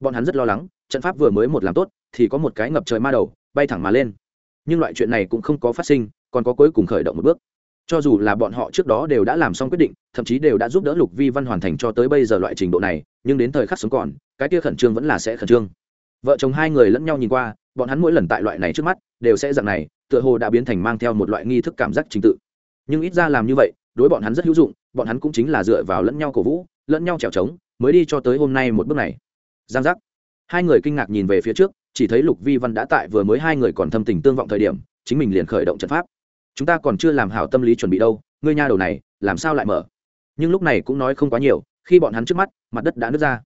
Bọn hắn rất lo lắng, trận pháp vừa mới một làm tốt thì có một cái ngập trời ma đầu bay thẳng mà lên. Nhưng loại chuyện này cũng không có phát sinh, còn có cuối cùng khởi động một bước cho dù là bọn họ trước đó đều đã làm xong quyết định, thậm chí đều đã giúp đỡ lục vi văn hoàn thành cho tới bây giờ loại trình độ này, nhưng đến thời khắc sống còn, cái kia khẩn trương vẫn là sẽ khẩn trương. Vợ chồng hai người lẫn nhau nhìn qua, bọn hắn mỗi lần tại loại này trước mắt, đều sẽ dạng này, tựa hồ đã biến thành mang theo một loại nghi thức cảm giác trình tự. Nhưng ít ra làm như vậy, đối bọn hắn rất hữu dụng, bọn hắn cũng chính là dựa vào lẫn nhau cổ vũ, lẫn nhau trèo trống mới đi cho tới hôm nay một bước này. Giang giác. Hai người kinh ngạc nhìn về phía trước, chỉ thấy lục vi văn đã tại vừa mới hai người còn thâm tình tương vọng thời điểm, chính mình liền khởi động trận pháp chúng ta còn chưa làm hảo tâm lý chuẩn bị đâu, ngươi nha đầu này, làm sao lại mở? Nhưng lúc này cũng nói không quá nhiều, khi bọn hắn trước mắt, mặt đất đã nứt ra.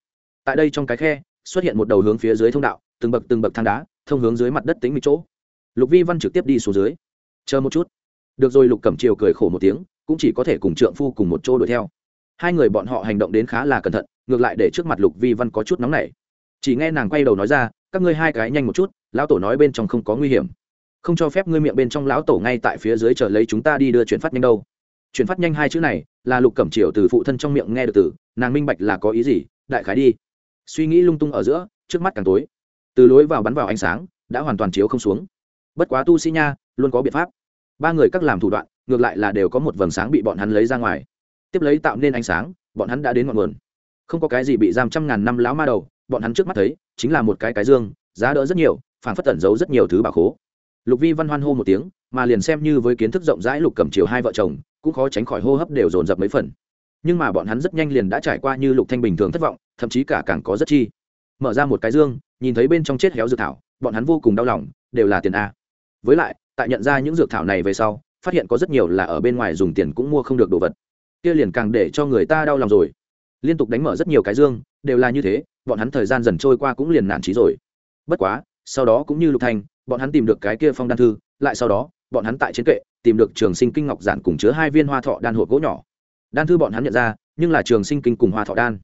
Tại đây trong cái khe, xuất hiện một đầu hướng phía dưới thông đạo, từng bậc từng bậc thang đá, thông hướng dưới mặt đất tính mịch chỗ. Lục vi văn trực tiếp đi xuống dưới. Chờ một chút. Được rồi, lục cẩm triều cười khổ một tiếng, cũng chỉ có thể cùng trượng phu cùng một chỗ đuổi theo. Hai người bọn họ hành động đến khá là cẩn thận, ngược lại để trước mặt lục vi văn có chút nóng nảy. Chỉ nghe nàng quay đầu nói ra, các ngươi hai cái nhanh một chút, lão tổ nói bên trong không có nguy hiểm không cho phép ngươi miệng bên trong lão tổ ngay tại phía dưới chờ lấy chúng ta đi đưa chuyển phát nhanh đâu. chuyển phát nhanh hai chữ này là lục cẩm triều từ phụ thân trong miệng nghe được từ, nàng minh bạch là có ý gì, đại khái đi. suy nghĩ lung tung ở giữa, trước mắt càng tối. từ lối vào bắn vào ánh sáng, đã hoàn toàn chiếu không xuống. bất quá tu sĩ nha, luôn có biện pháp. ba người các làm thủ đoạn, ngược lại là đều có một vầng sáng bị bọn hắn lấy ra ngoài. tiếp lấy tạo nên ánh sáng, bọn hắn đã đến ngọn nguồn. không có cái gì bị giam trăm ngàn năm lão ma đầu, bọn hắn trước mắt thấy, chính là một cái cái dương, giá đỡ rất nhiều phản phất tẩn giấu rất nhiều thứ bà khố lục vi văn hoan hô một tiếng, mà liền xem như với kiến thức rộng rãi lục cầm chiều hai vợ chồng, cũng khó tránh khỏi hô hấp đều dồn dập mấy phần. Nhưng mà bọn hắn rất nhanh liền đã trải qua như lục thanh bình thường thất vọng, thậm chí cả càng có rất chi. Mở ra một cái dương, nhìn thấy bên trong chết héo dược thảo, bọn hắn vô cùng đau lòng, đều là tiền a. Với lại, tại nhận ra những dược thảo này về sau, phát hiện có rất nhiều là ở bên ngoài dùng tiền cũng mua không được đồ vật. Kia liền càng để cho người ta đau lòng rồi. Liên tục đánh mở rất nhiều cái dương, đều là như thế, bọn hắn thời gian dần trôi qua cũng liền nản trí rồi. Bất quá, sau đó cũng như lục thanh bọn hắn tìm được cái kia phong đan thư, lại sau đó, bọn hắn tại chiến kệ, tìm được trường sinh kinh ngọc giản cùng chứa hai viên hoa thọ đan hộp gỗ nhỏ. Đan thư bọn hắn nhận ra, nhưng là trường sinh kinh cùng hoa thọ đan.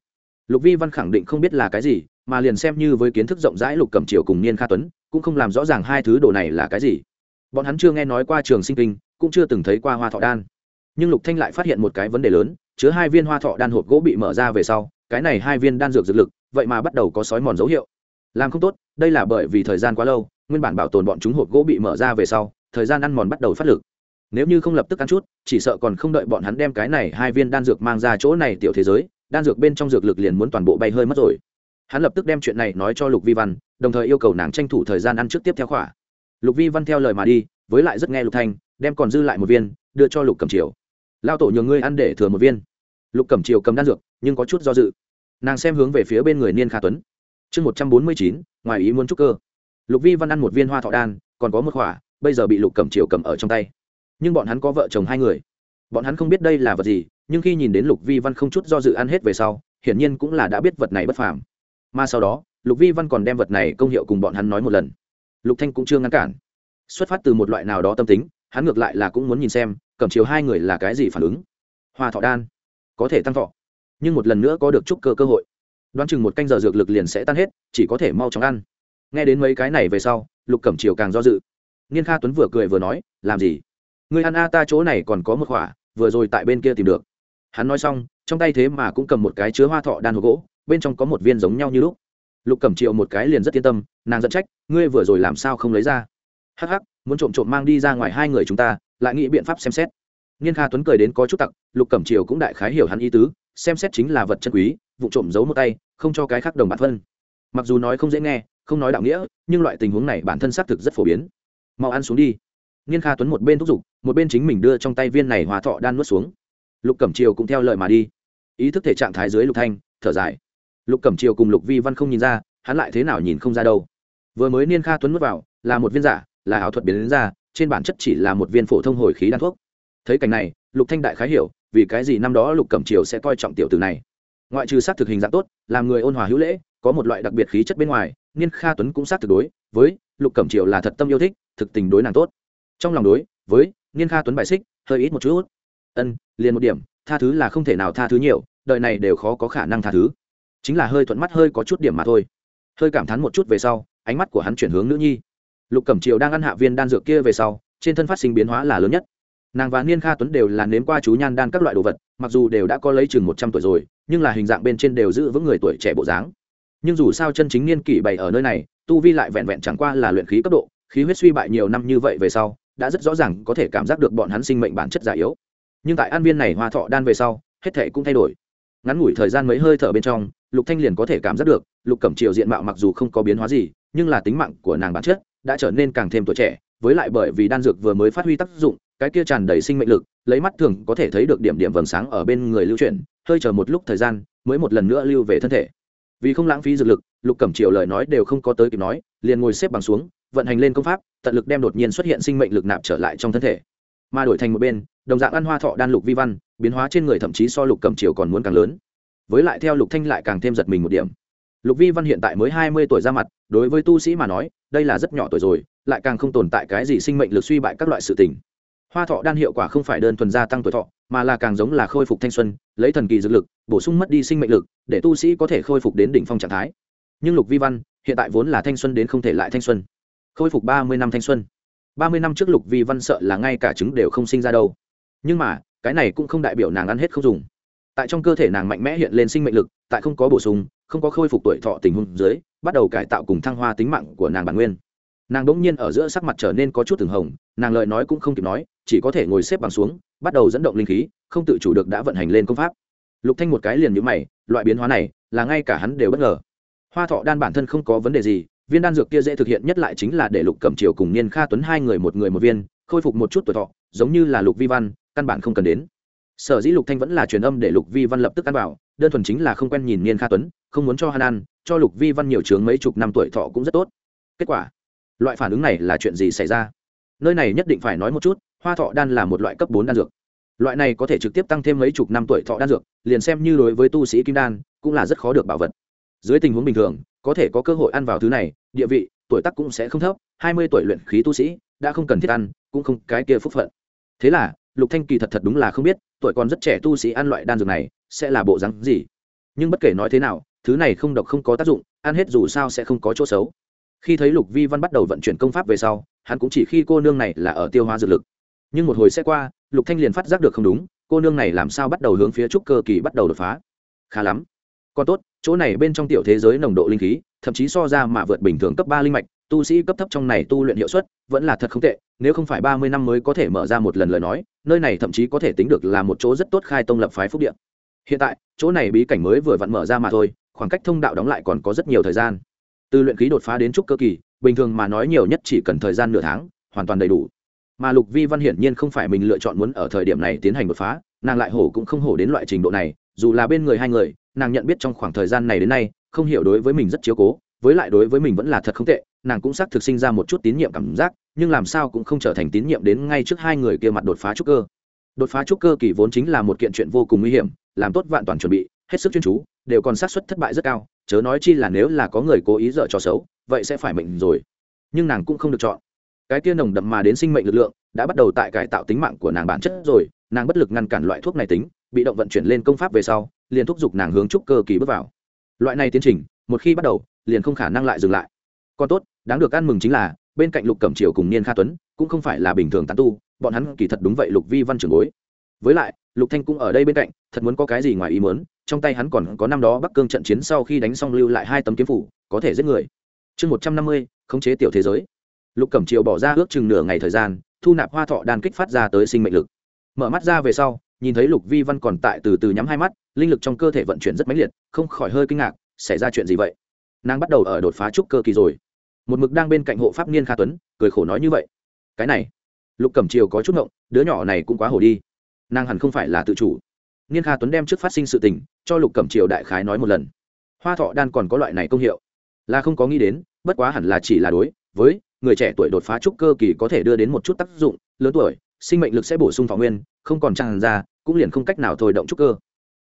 Lục vi văn khẳng định không biết là cái gì, mà liền xem như với kiến thức rộng rãi lục cẩm triều cùng niên kha tuấn, cũng không làm rõ ràng hai thứ đồ này là cái gì. Bọn hắn chưa nghe nói qua trường sinh kinh, cũng chưa từng thấy qua hoa thọ đan. Nhưng lục thanh lại phát hiện một cái vấn đề lớn, chứa hai viên hoa thọ đan hộp gỗ bị mở ra về sau, cái này hai viên đan dược dược lực, vậy mà bắt đầu có sói mòn dấu hiệu. Làm không tốt, đây là bởi vì thời gian quá lâu nguyên bản bảo tồn bọn chúng hộp gỗ bị mở ra về sau, thời gian ăn mòn bắt đầu phát lực. Nếu như không lập tức ăn chút, chỉ sợ còn không đợi bọn hắn đem cái này hai viên đan dược mang ra chỗ này tiểu thế giới, đan dược bên trong dược lực liền muốn toàn bộ bay hơi mất rồi. Hắn lập tức đem chuyện này nói cho lục vi văn, đồng thời yêu cầu nàng tranh thủ thời gian ăn trước tiếp theo khỏa. Lục vi văn theo lời mà đi, với lại rất nghe lục thanh, đem còn dư lại một viên, đưa cho lục cẩm triều. Lao tổ nhường ngươi ăn để thừa một viên. Lục cẩm triều cầm đan dược, nhưng có chút do dự. Nàng xem hướng về phía bên người niên kha tuấn. Chương một trăm bốn mươi chín, ngoài ý muốn trúc cơ lục vi văn ăn một viên hoa thọ đan, còn có một khỏa bây giờ bị lục cẩm triều cầm ở trong tay. Nhưng bọn hắn có vợ chồng hai người. Bọn hắn không biết đây là vật gì, nhưng khi nhìn đến lục vi văn không chút do dự ăn hết về sau, hiển nhiên cũng là đã biết vật này bất phàm. Mà sau đó, lục vi văn còn đem vật này công hiệu cùng bọn hắn nói một lần. Lục thanh cũng chưa ngăn cản. Xuất phát từ một loại nào đó tâm tính, hắn ngược lại là cũng muốn nhìn xem, cẩm chiều hai người là cái gì phản ứng. Hoa thọ đan, có thể tăng thọ, nhưng một lần nữa có được chút cơ cơ hội. Đoán chừng một canh giờ dược lực liền sẽ tan hết, chỉ có thể mau chóng ăn nghe đến mấy cái này về sau, lục cẩm triều càng do dự. Niên kha tuấn vừa cười vừa nói, làm gì? Người ăn a, ta chỗ này còn có một khỏa vừa rồi tại bên kia tìm được. Hắn nói xong, trong tay thế mà cũng cầm một cái chứa hoa thọ đan hộp gỗ, bên trong có một viên giống nhau như lúc. Lục cẩm triệu một cái liền rất yên tâm, nàng dẫn trách, ngươi vừa rồi làm sao không lấy ra? Hắc hắc, muốn trộm trộm mang đi ra ngoài hai người chúng ta, lại nghĩ biện pháp xem xét. Niên kha tuấn cười đến có chút tặc, lục cẩm triều cũng đại khái hiểu hắn ý tứ, xem xét chính là vật chân quý, vụ trộm giấu một tay, không cho cái khác đồng bản phân. Mặc dù nói không dễ nghe không nói đạo nghĩa, nhưng loại tình huống này bản thân xác thực rất phổ biến. Mau ăn xuống đi. Niên kha tuấn một bên thúc giục, một bên chính mình đưa trong tay viên này hòa thọ đan nuốt xuống. Lục cẩm triều cũng theo lời mà đi. Ý thức thể trạng thái dưới lục thanh, thở dài. Lục cẩm triều cùng lục vi văn không nhìn ra, hắn lại thế nào nhìn không ra đâu. Vừa mới niên kha tuấn nuốt vào, là một viên giả, là ảo thuật biến đến ra, trên bản chất chỉ là một viên phổ thông hồi khí đan thuốc. Thấy cảnh này, lục thanh đại khái hiểu, vì cái gì năm đó lục cẩm triều sẽ coi trọng tiểu tử này. Ngoại trừ sát thực hình dạng tốt, làm người ôn hòa hữu lễ, có một loại đặc biệt khí chất bên ngoài niên kha tuấn cũng sát thực đối với lục cẩm triều là thật tâm yêu thích, thực tình đối nàng tốt. Trong lòng đối với niên kha tuấn bài xích, hơi ít một chút. Ân, liền một điểm, tha thứ là không thể nào tha thứ nhiều, đời này đều khó có khả năng tha thứ. Chính là hơi thuận mắt hơi có chút điểm mà thôi. Hơi cảm thán một chút về sau, ánh mắt của hắn chuyển hướng nữ nhi. Lục cẩm triều đang ăn hạ viên đan dược kia về sau, trên thân phát sinh biến hóa là lớn nhất. Nàng và niên kha tuấn đều là nếm qua chú nhan đan các loại đồ vật, mặc dù đều đã có lấy chừng một trăm tuổi rồi, nhưng là hình dạng bên trên đều giữ vững người tuổi trẻ bộ dáng nhưng dù sao chân chính niên kỷ bày ở nơi này, tu vi lại vẹn vẹn chẳng qua là luyện khí cấp độ, khí huyết suy bại nhiều năm như vậy về sau, đã rất rõ ràng có thể cảm giác được bọn hắn sinh mệnh bản chất già yếu. Nhưng tại an viên này hoa thọ đan về sau, hết thể cũng thay đổi. Ngắn ngủi thời gian mấy hơi thở bên trong, lục thanh liền có thể cảm giác được, lục cẩm triều diện mạo mặc dù không có biến hóa gì, nhưng là tính mạng của nàng bản chất đã trở nên càng thêm tuổi trẻ, với lại bởi vì đan dược vừa mới phát huy tác dụng, cái kia tràn đầy sinh mệnh lực, lấy mắt thường có thể thấy được điểm điểm vầng sáng ở bên người lưu chuyển, hơi chờ một lúc thời gian, mới một lần nữa lưu về thân thể vì không lãng phí dược lực, lục cẩm triều lời nói đều không có tới kịp nói, liền ngồi xếp bằng xuống, vận hành lên công pháp, tận lực đem đột nhiên xuất hiện sinh mệnh lực nạp trở lại trong thân thể. Mà đổi thành một bên, đồng dạng ăn hoa thọ đan lục vi văn, biến hóa trên người thậm chí so lục cẩm triều còn muốn càng lớn. Với lại theo lục thanh lại càng thêm giật mình một điểm. Lục vi văn hiện tại mới hai mươi tuổi ra mặt, đối với tu sĩ mà nói, đây là rất nhỏ tuổi rồi, lại càng không tồn tại cái gì sinh mệnh lực suy bại các loại sự tình. Hoa thọ đan hiệu quả không phải đơn thuần gia tăng tuổi thọ mà là càng giống là khôi phục thanh xuân, lấy thần kỳ dược lực, bổ sung mất đi sinh mệnh lực, để tu sĩ có thể khôi phục đến đỉnh phong trạng thái. Nhưng lục vi văn, hiện tại vốn là thanh xuân đến không thể lại thanh xuân. Khôi phục ba mươi năm thanh xuân. ba mươi năm trước lục vi văn sợ là ngay cả trứng đều không sinh ra đâu. Nhưng mà, cái này cũng không đại biểu nàng ăn hết không dùng. Tại trong cơ thể nàng mạnh mẽ hiện lên sinh mệnh lực, tại không có bổ sung, không có khôi phục tuổi thọ tình huống dưới, bắt đầu cải tạo cùng thăng hoa tính mạng của nàng bản nguyên. Nàng đ ỗ n g nhiên ở giữa sắc mặt trở nên có chút từng hồng, nàng lời nói cũng không kịp nói, chỉ có thể ngồi xếp bằng xuống bắt đầu dẫn động linh khí, không tự chủ được đã vận hành lên công pháp. Lục thanh một cái liền nhíu mày, loại biến hóa này là ngay cả hắn đều bất ngờ. Hoa thọ đan bản thân không có vấn đề gì, viên đan dược kia dễ thực hiện nhất lại chính là để lục cẩm triều cùng niên kha tuấn hai người một người một viên, khôi phục một chút tuổi thọ, giống như là lục vi văn, căn bản không cần đến. Sở dĩ lục thanh vẫn là truyền âm để lục vi văn lập tức ăn vào, đơn thuần chính là không quen nhìn niên kha tuấn, không muốn cho hắn ăn, cho lục vi văn nhiều chướng mấy chục năm tuổi thọ cũng rất tốt. Kết quả, loại phản ứng này là chuyện gì xảy ra? Nơi này nhất định phải nói một chút hoa thọ đan là một loại cấp bốn đan dược. Loại này có thể trực tiếp tăng thêm mấy chục năm tuổi thọ đan dược, liền xem như đối với tu sĩ kim đan, cũng là rất khó được bảo vật. Dưới tình huống bình thường, có thể có cơ hội ăn vào thứ này, địa vị, tuổi tác cũng sẽ không thấp, hai mươi tuổi luyện khí tu sĩ, đã không cần thiết ăn, cũng không cái kia phúc phận. Thế là, lục thanh kỳ thật thật đúng là không biết, tuổi còn rất trẻ tu sĩ ăn loại đan dược này, sẽ là bộ rắn gì. Nhưng bất kể nói thế nào, thứ này không độc không có tác dụng, ăn hết dù sao sẽ không có chỗ xấu. Khi thấy lục vi văn bắt đầu vận chuyển công pháp về sau, hắn cũng chỉ khi cô nương này là ở tiêu hóa dược lực nhưng một hồi sẽ qua, lục thanh liền phát giác được không đúng, cô nương này làm sao bắt đầu hướng phía trúc cơ kỳ bắt đầu đột phá. Khá lắm. Còn tốt, chỗ này bên trong tiểu thế giới nồng độ linh khí, thậm chí so ra mà vượt bình thường cấp ba linh mạch, tu sĩ cấp thấp trong này tu luyện hiệu suất vẫn là thật không tệ, nếu không phải ba mươi năm mới có thể mở ra một lần lời nói, nơi này thậm chí có thể tính được là một chỗ rất tốt khai tông lập phái phúc điện hiện tại, chỗ này bí cảnh mới vừa vặn mở ra mà thôi, khoảng cách thông đạo đóng lại còn có rất nhiều thời gian. Từ luyện khí đột phá đến trúc cơ kỳ, bình thường mà nói nhiều nhất chỉ cần thời gian nửa tháng, hoàn toàn đầy đủ mà lục vi văn hiển nhiên không phải mình lựa chọn muốn ở thời điểm này tiến hành đột phá, nàng lại hổ cũng không hổ đến loại trình độ này, dù là bên người hai người, nàng nhận biết trong khoảng thời gian này đến nay, không hiểu đối với mình rất chiếu cố, với lại đối với mình vẫn là thật không tệ, nàng cũng xác thực sinh ra một chút tín nhiệm cảm giác, nhưng làm sao cũng không trở thành tín nhiệm đến ngay trước hai người kia mặt đột phá trúc cơ. Đột phá trúc cơ kỳ vốn chính là một kiện chuyện vô cùng nguy hiểm, làm tốt vạn toàn chuẩn bị, hết sức chuyên chú, đều còn xác suất thất bại rất cao, chớ nói chi là nếu là có người cố ý dở trò xấu, vậy sẽ phải mệnh rồi. Nhưng nàng cũng không được chọn cái tia nồng đậm mà đến sinh mệnh lực lượng đã bắt đầu tại cải tạo tính mạng của nàng bản chất rồi. Nàng bất lực ngăn cản loại thuốc này tính, bị động vận chuyển lên công pháp về sau, liền thúc giục nàng hướng trúc cơ kỳ bước vào. Loại này tiến trình, một khi bắt đầu, liền không khả năng lại dừng lại. Còn tốt, đáng được ăn mừng chính là, bên cạnh lục cẩm triều cùng niên kha tuấn, cũng không phải là bình thường tán tu, bọn hắn kỳ thật đúng vậy lục vi văn trưởng bối. Với lại, lục thanh cũng ở đây bên cạnh, thật muốn có cái gì ngoài ý muốn, trong tay hắn còn có năm đó bắc cương trận chiến sau khi đánh xong lưu lại hai tấm kiếm phủ, có thể giết người. Chương một trăm năm mươi, khống chế tiểu thế giới lục cẩm triều bỏ ra ước chừng nửa ngày thời gian, thu nạp hoa thọ đan kích phát ra tới sinh mệnh lực. Mở mắt ra về sau, nhìn thấy lục vi văn còn tại từ từ nhắm hai mắt, linh lực trong cơ thể vận chuyển rất mãnh liệt, không khỏi hơi kinh ngạc, xảy ra chuyện gì vậy? Nàng bắt đầu ở đột phá trúc cơ kỳ rồi. Một mực đang bên cạnh hộ pháp niên kha tuấn, cười khổ nói như vậy. Cái này, lục cẩm triều có chút ngộng, đứa nhỏ này cũng quá hổ đi. Nàng hẳn không phải là tự chủ. Niên kha tuấn đem trước phát sinh sự tình, cho lục cẩm triều đại khái nói một lần. Hoa thọ đan còn có loại này công hiệu. Là không có nghĩ đến, bất quá hẳn là chỉ là đối với người trẻ tuổi đột phá trúc cơ kỳ có thể đưa đến một chút tác dụng, lớn tuổi, sinh mệnh lực sẽ bổ sung thọ nguyên, không còn tràn ra, cũng liền không cách nào thôi động trúc cơ.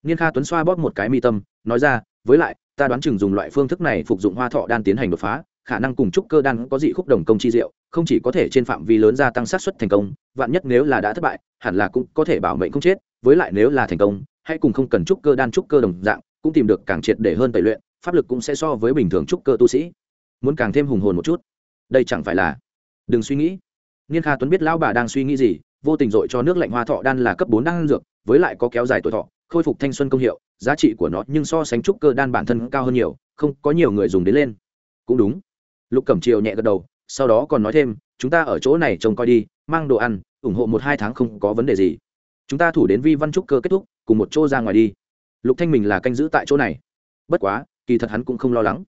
Niên kha tuấn xoa bóp một cái mi tâm, nói ra, với lại, ta đoán chừng dùng loại phương thức này phục dụng hoa thọ đan tiến hành đột phá, khả năng cùng trúc cơ đan có dị khúc đồng công chi diệu, không chỉ có thể trên phạm vi lớn gia tăng sát xuất thành công, vạn nhất nếu là đã thất bại, hẳn là cũng có thể bảo mệnh không chết, với lại nếu là thành công, hãy cùng không cần trúc cơ đan trúc cơ đồng dạng, cũng tìm được càng triệt để hơn tẩy luyện, pháp lực cũng sẽ so với bình thường trúc cơ tu sĩ. Muốn càng thêm hùng hồn một chút đây chẳng phải là đừng suy nghĩ. Niên kha tuấn biết lão bà đang suy nghĩ gì, vô tình dội cho nước lạnh hoa thọ đan là cấp bốn đan dược, với lại có kéo dài tuổi thọ, khôi phục thanh xuân công hiệu, giá trị của nó nhưng so sánh trúc cơ đan bản thân cao hơn nhiều, không có nhiều người dùng đến lên. Cũng đúng. Lục cẩm triều nhẹ gật đầu, sau đó còn nói thêm, chúng ta ở chỗ này trông coi đi, mang đồ ăn, ủng hộ một hai tháng không có vấn đề gì. Chúng ta thủ đến vi văn trúc cơ kết thúc, cùng một chỗ ra ngoài đi. Lục thanh mình là canh giữ tại chỗ này. Bất quá, kỳ thật hắn cũng không lo lắng.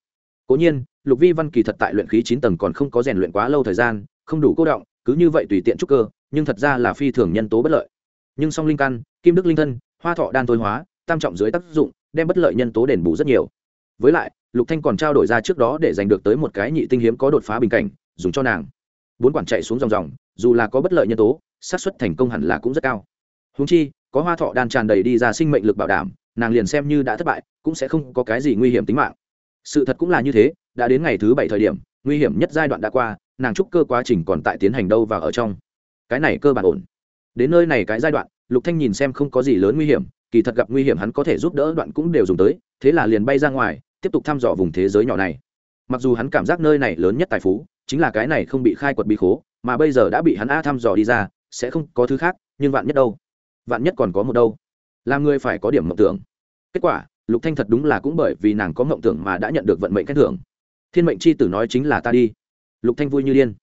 Cố nhiên lục vi văn kỳ thật tại luyện khí chín tầng còn không có rèn luyện quá lâu thời gian, không đủ cố động, cứ như vậy tùy tiện trúc cơ, nhưng thật ra là phi thường nhân tố bất lợi. Nhưng song linh căn, kim đức linh thân, hoa thọ đan tối hóa, tam trọng dưới tác dụng, đem bất lợi nhân tố đền bù rất nhiều. Với lại, lục thanh còn trao đổi ra trước đó để giành được tới một cái nhị tinh hiếm có đột phá bình cảnh, dùng cho nàng. Bốn quản chạy xuống dòng dòng, dù là có bất lợi nhân tố, xác suất thành công hẳn là cũng rất cao. Húng chi, có hoa thọ đan tràn đầy đi ra sinh mệnh lực bảo đảm, nàng liền xem như đã thất bại, cũng sẽ không có cái gì nguy hiểm tính mạng sự thật cũng là như thế, đã đến ngày thứ bảy thời điểm, nguy hiểm nhất giai đoạn đã qua, nàng trúc cơ quá trình còn tại tiến hành đâu và ở trong. Cái này cơ bản ổn. Đến nơi này cái giai đoạn, lục thanh nhìn xem không có gì lớn nguy hiểm, kỳ thật gặp nguy hiểm hắn có thể giúp đỡ đoạn cũng đều dùng tới, thế là liền bay ra ngoài, tiếp tục thăm dò vùng thế giới nhỏ này. Mặc dù hắn cảm giác nơi này lớn nhất tài phú, chính là cái này không bị khai quật bí khố, mà bây giờ đã bị hắn a thăm dò đi ra, sẽ không có thứ khác, nhưng vạn nhất đâu? Vạn nhất còn có một đâu? Làm người phải có điểm mộng tưởng. Kết quả lục thanh thật đúng là cũng bởi vì nàng có mộng tưởng mà đã nhận được vận mệnh khen thưởng. Thiên mệnh chi tử nói chính là ta đi. Lục thanh vui như điên.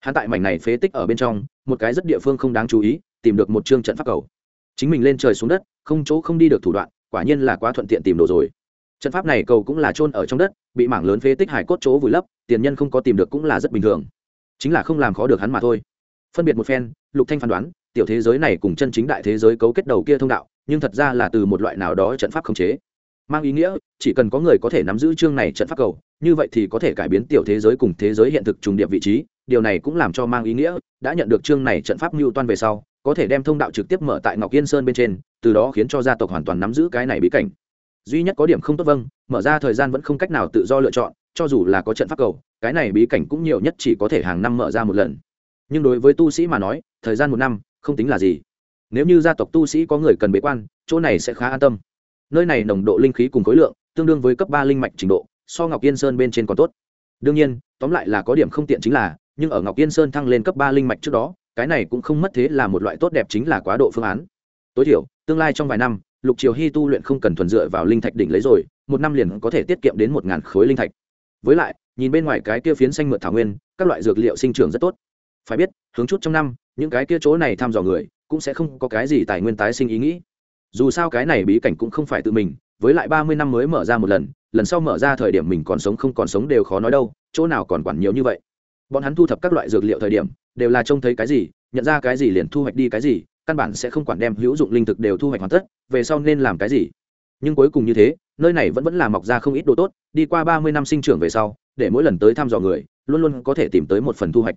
Hắn tại mảnh này phế tích ở bên trong, một cái rất địa phương không đáng chú ý, tìm được một chương trận pháp cầu. Chính mình lên trời xuống đất, không chỗ không đi được thủ đoạn, quả nhiên là quá thuận tiện tìm đồ rồi. Trận pháp này cầu cũng là trôn ở trong đất, bị mảng lớn phế tích hải cốt chỗ vùi lấp, tiền nhân không có tìm được cũng là rất bình thường. Chính là không làm khó được hắn mà thôi. Phân biệt một phen, lục thanh phán đoán, tiểu thế giới này cùng chân chính đại thế giới cấu kết đầu kia thông đạo, nhưng thật ra là từ một loại nào đó trận pháp khống chế mang ý nghĩa, chỉ cần có người có thể nắm giữ chương này trận pháp cầu, như vậy thì có thể cải biến tiểu thế giới cùng thế giới hiện thực trùng điệp vị trí. Điều này cũng làm cho mang ý nghĩa đã nhận được chương này trận pháp mưu toan về sau, có thể đem thông đạo trực tiếp mở tại ngọc yên sơn bên trên, từ đó khiến cho gia tộc hoàn toàn nắm giữ cái này bí cảnh. Duy nhất có điểm không tốt vâng mở ra thời gian vẫn không cách nào tự do lựa chọn, cho dù là có trận pháp cầu, cái này bí cảnh cũng nhiều nhất chỉ có thể hàng năm mở ra một lần. Nhưng đối với tu sĩ mà nói, thời gian một năm không tính là gì. Nếu như gia tộc tu sĩ có người cần bế quan, chỗ này sẽ khá an tâm nơi này nồng độ linh khí cùng khối lượng, tương đương với cấp ba linh mạch trình độ, so ngọc yên sơn bên trên còn tốt. Đương nhiên, tóm lại là có điểm không tiện chính là, nhưng ở ngọc yên sơn thăng lên cấp ba linh mạch trước đó, cái này cũng không mất thế là một loại tốt đẹp chính là quá độ phương án. Tối thiểu, tương lai trong vài năm, lục triều hy tu luyện không cần thuần dựa vào linh thạch đỉnh lấy rồi, một năm liền có thể tiết kiệm đến một ngàn khối linh thạch. Với lại, nhìn bên ngoài cái kia phiến xanh mượt thảo nguyên, các loại dược liệu sinh trưởng rất tốt. Phải biết, hướng chút trong năm, những cái kia chỗ này thăm dò người, cũng sẽ không có cái gì tài nguyên tái sinh ý nghĩ dù sao cái này bí cảnh cũng không phải tự mình, với lại ba mươi năm mới mở ra một lần lần sau mở ra thời điểm mình còn sống không còn sống đều khó nói đâu, chỗ nào còn quản nhiều như vậy. Bọn hắn thu thập các loại dược liệu thời điểm, đều là trông thấy cái gì, nhận ra cái gì liền thu hoạch đi cái gì, căn bản sẽ không quản đem hữu dụng linh thực đều thu hoạch hoàn tất, về sau nên làm cái gì. Nhưng cuối cùng như thế, nơi này vẫn vẫn là mọc ra không ít đồ tốt, đi qua ba mươi năm sinh trưởng về sau, để mỗi lần tới thăm dò người, luôn luôn có thể tìm tới một phần thu hoạch.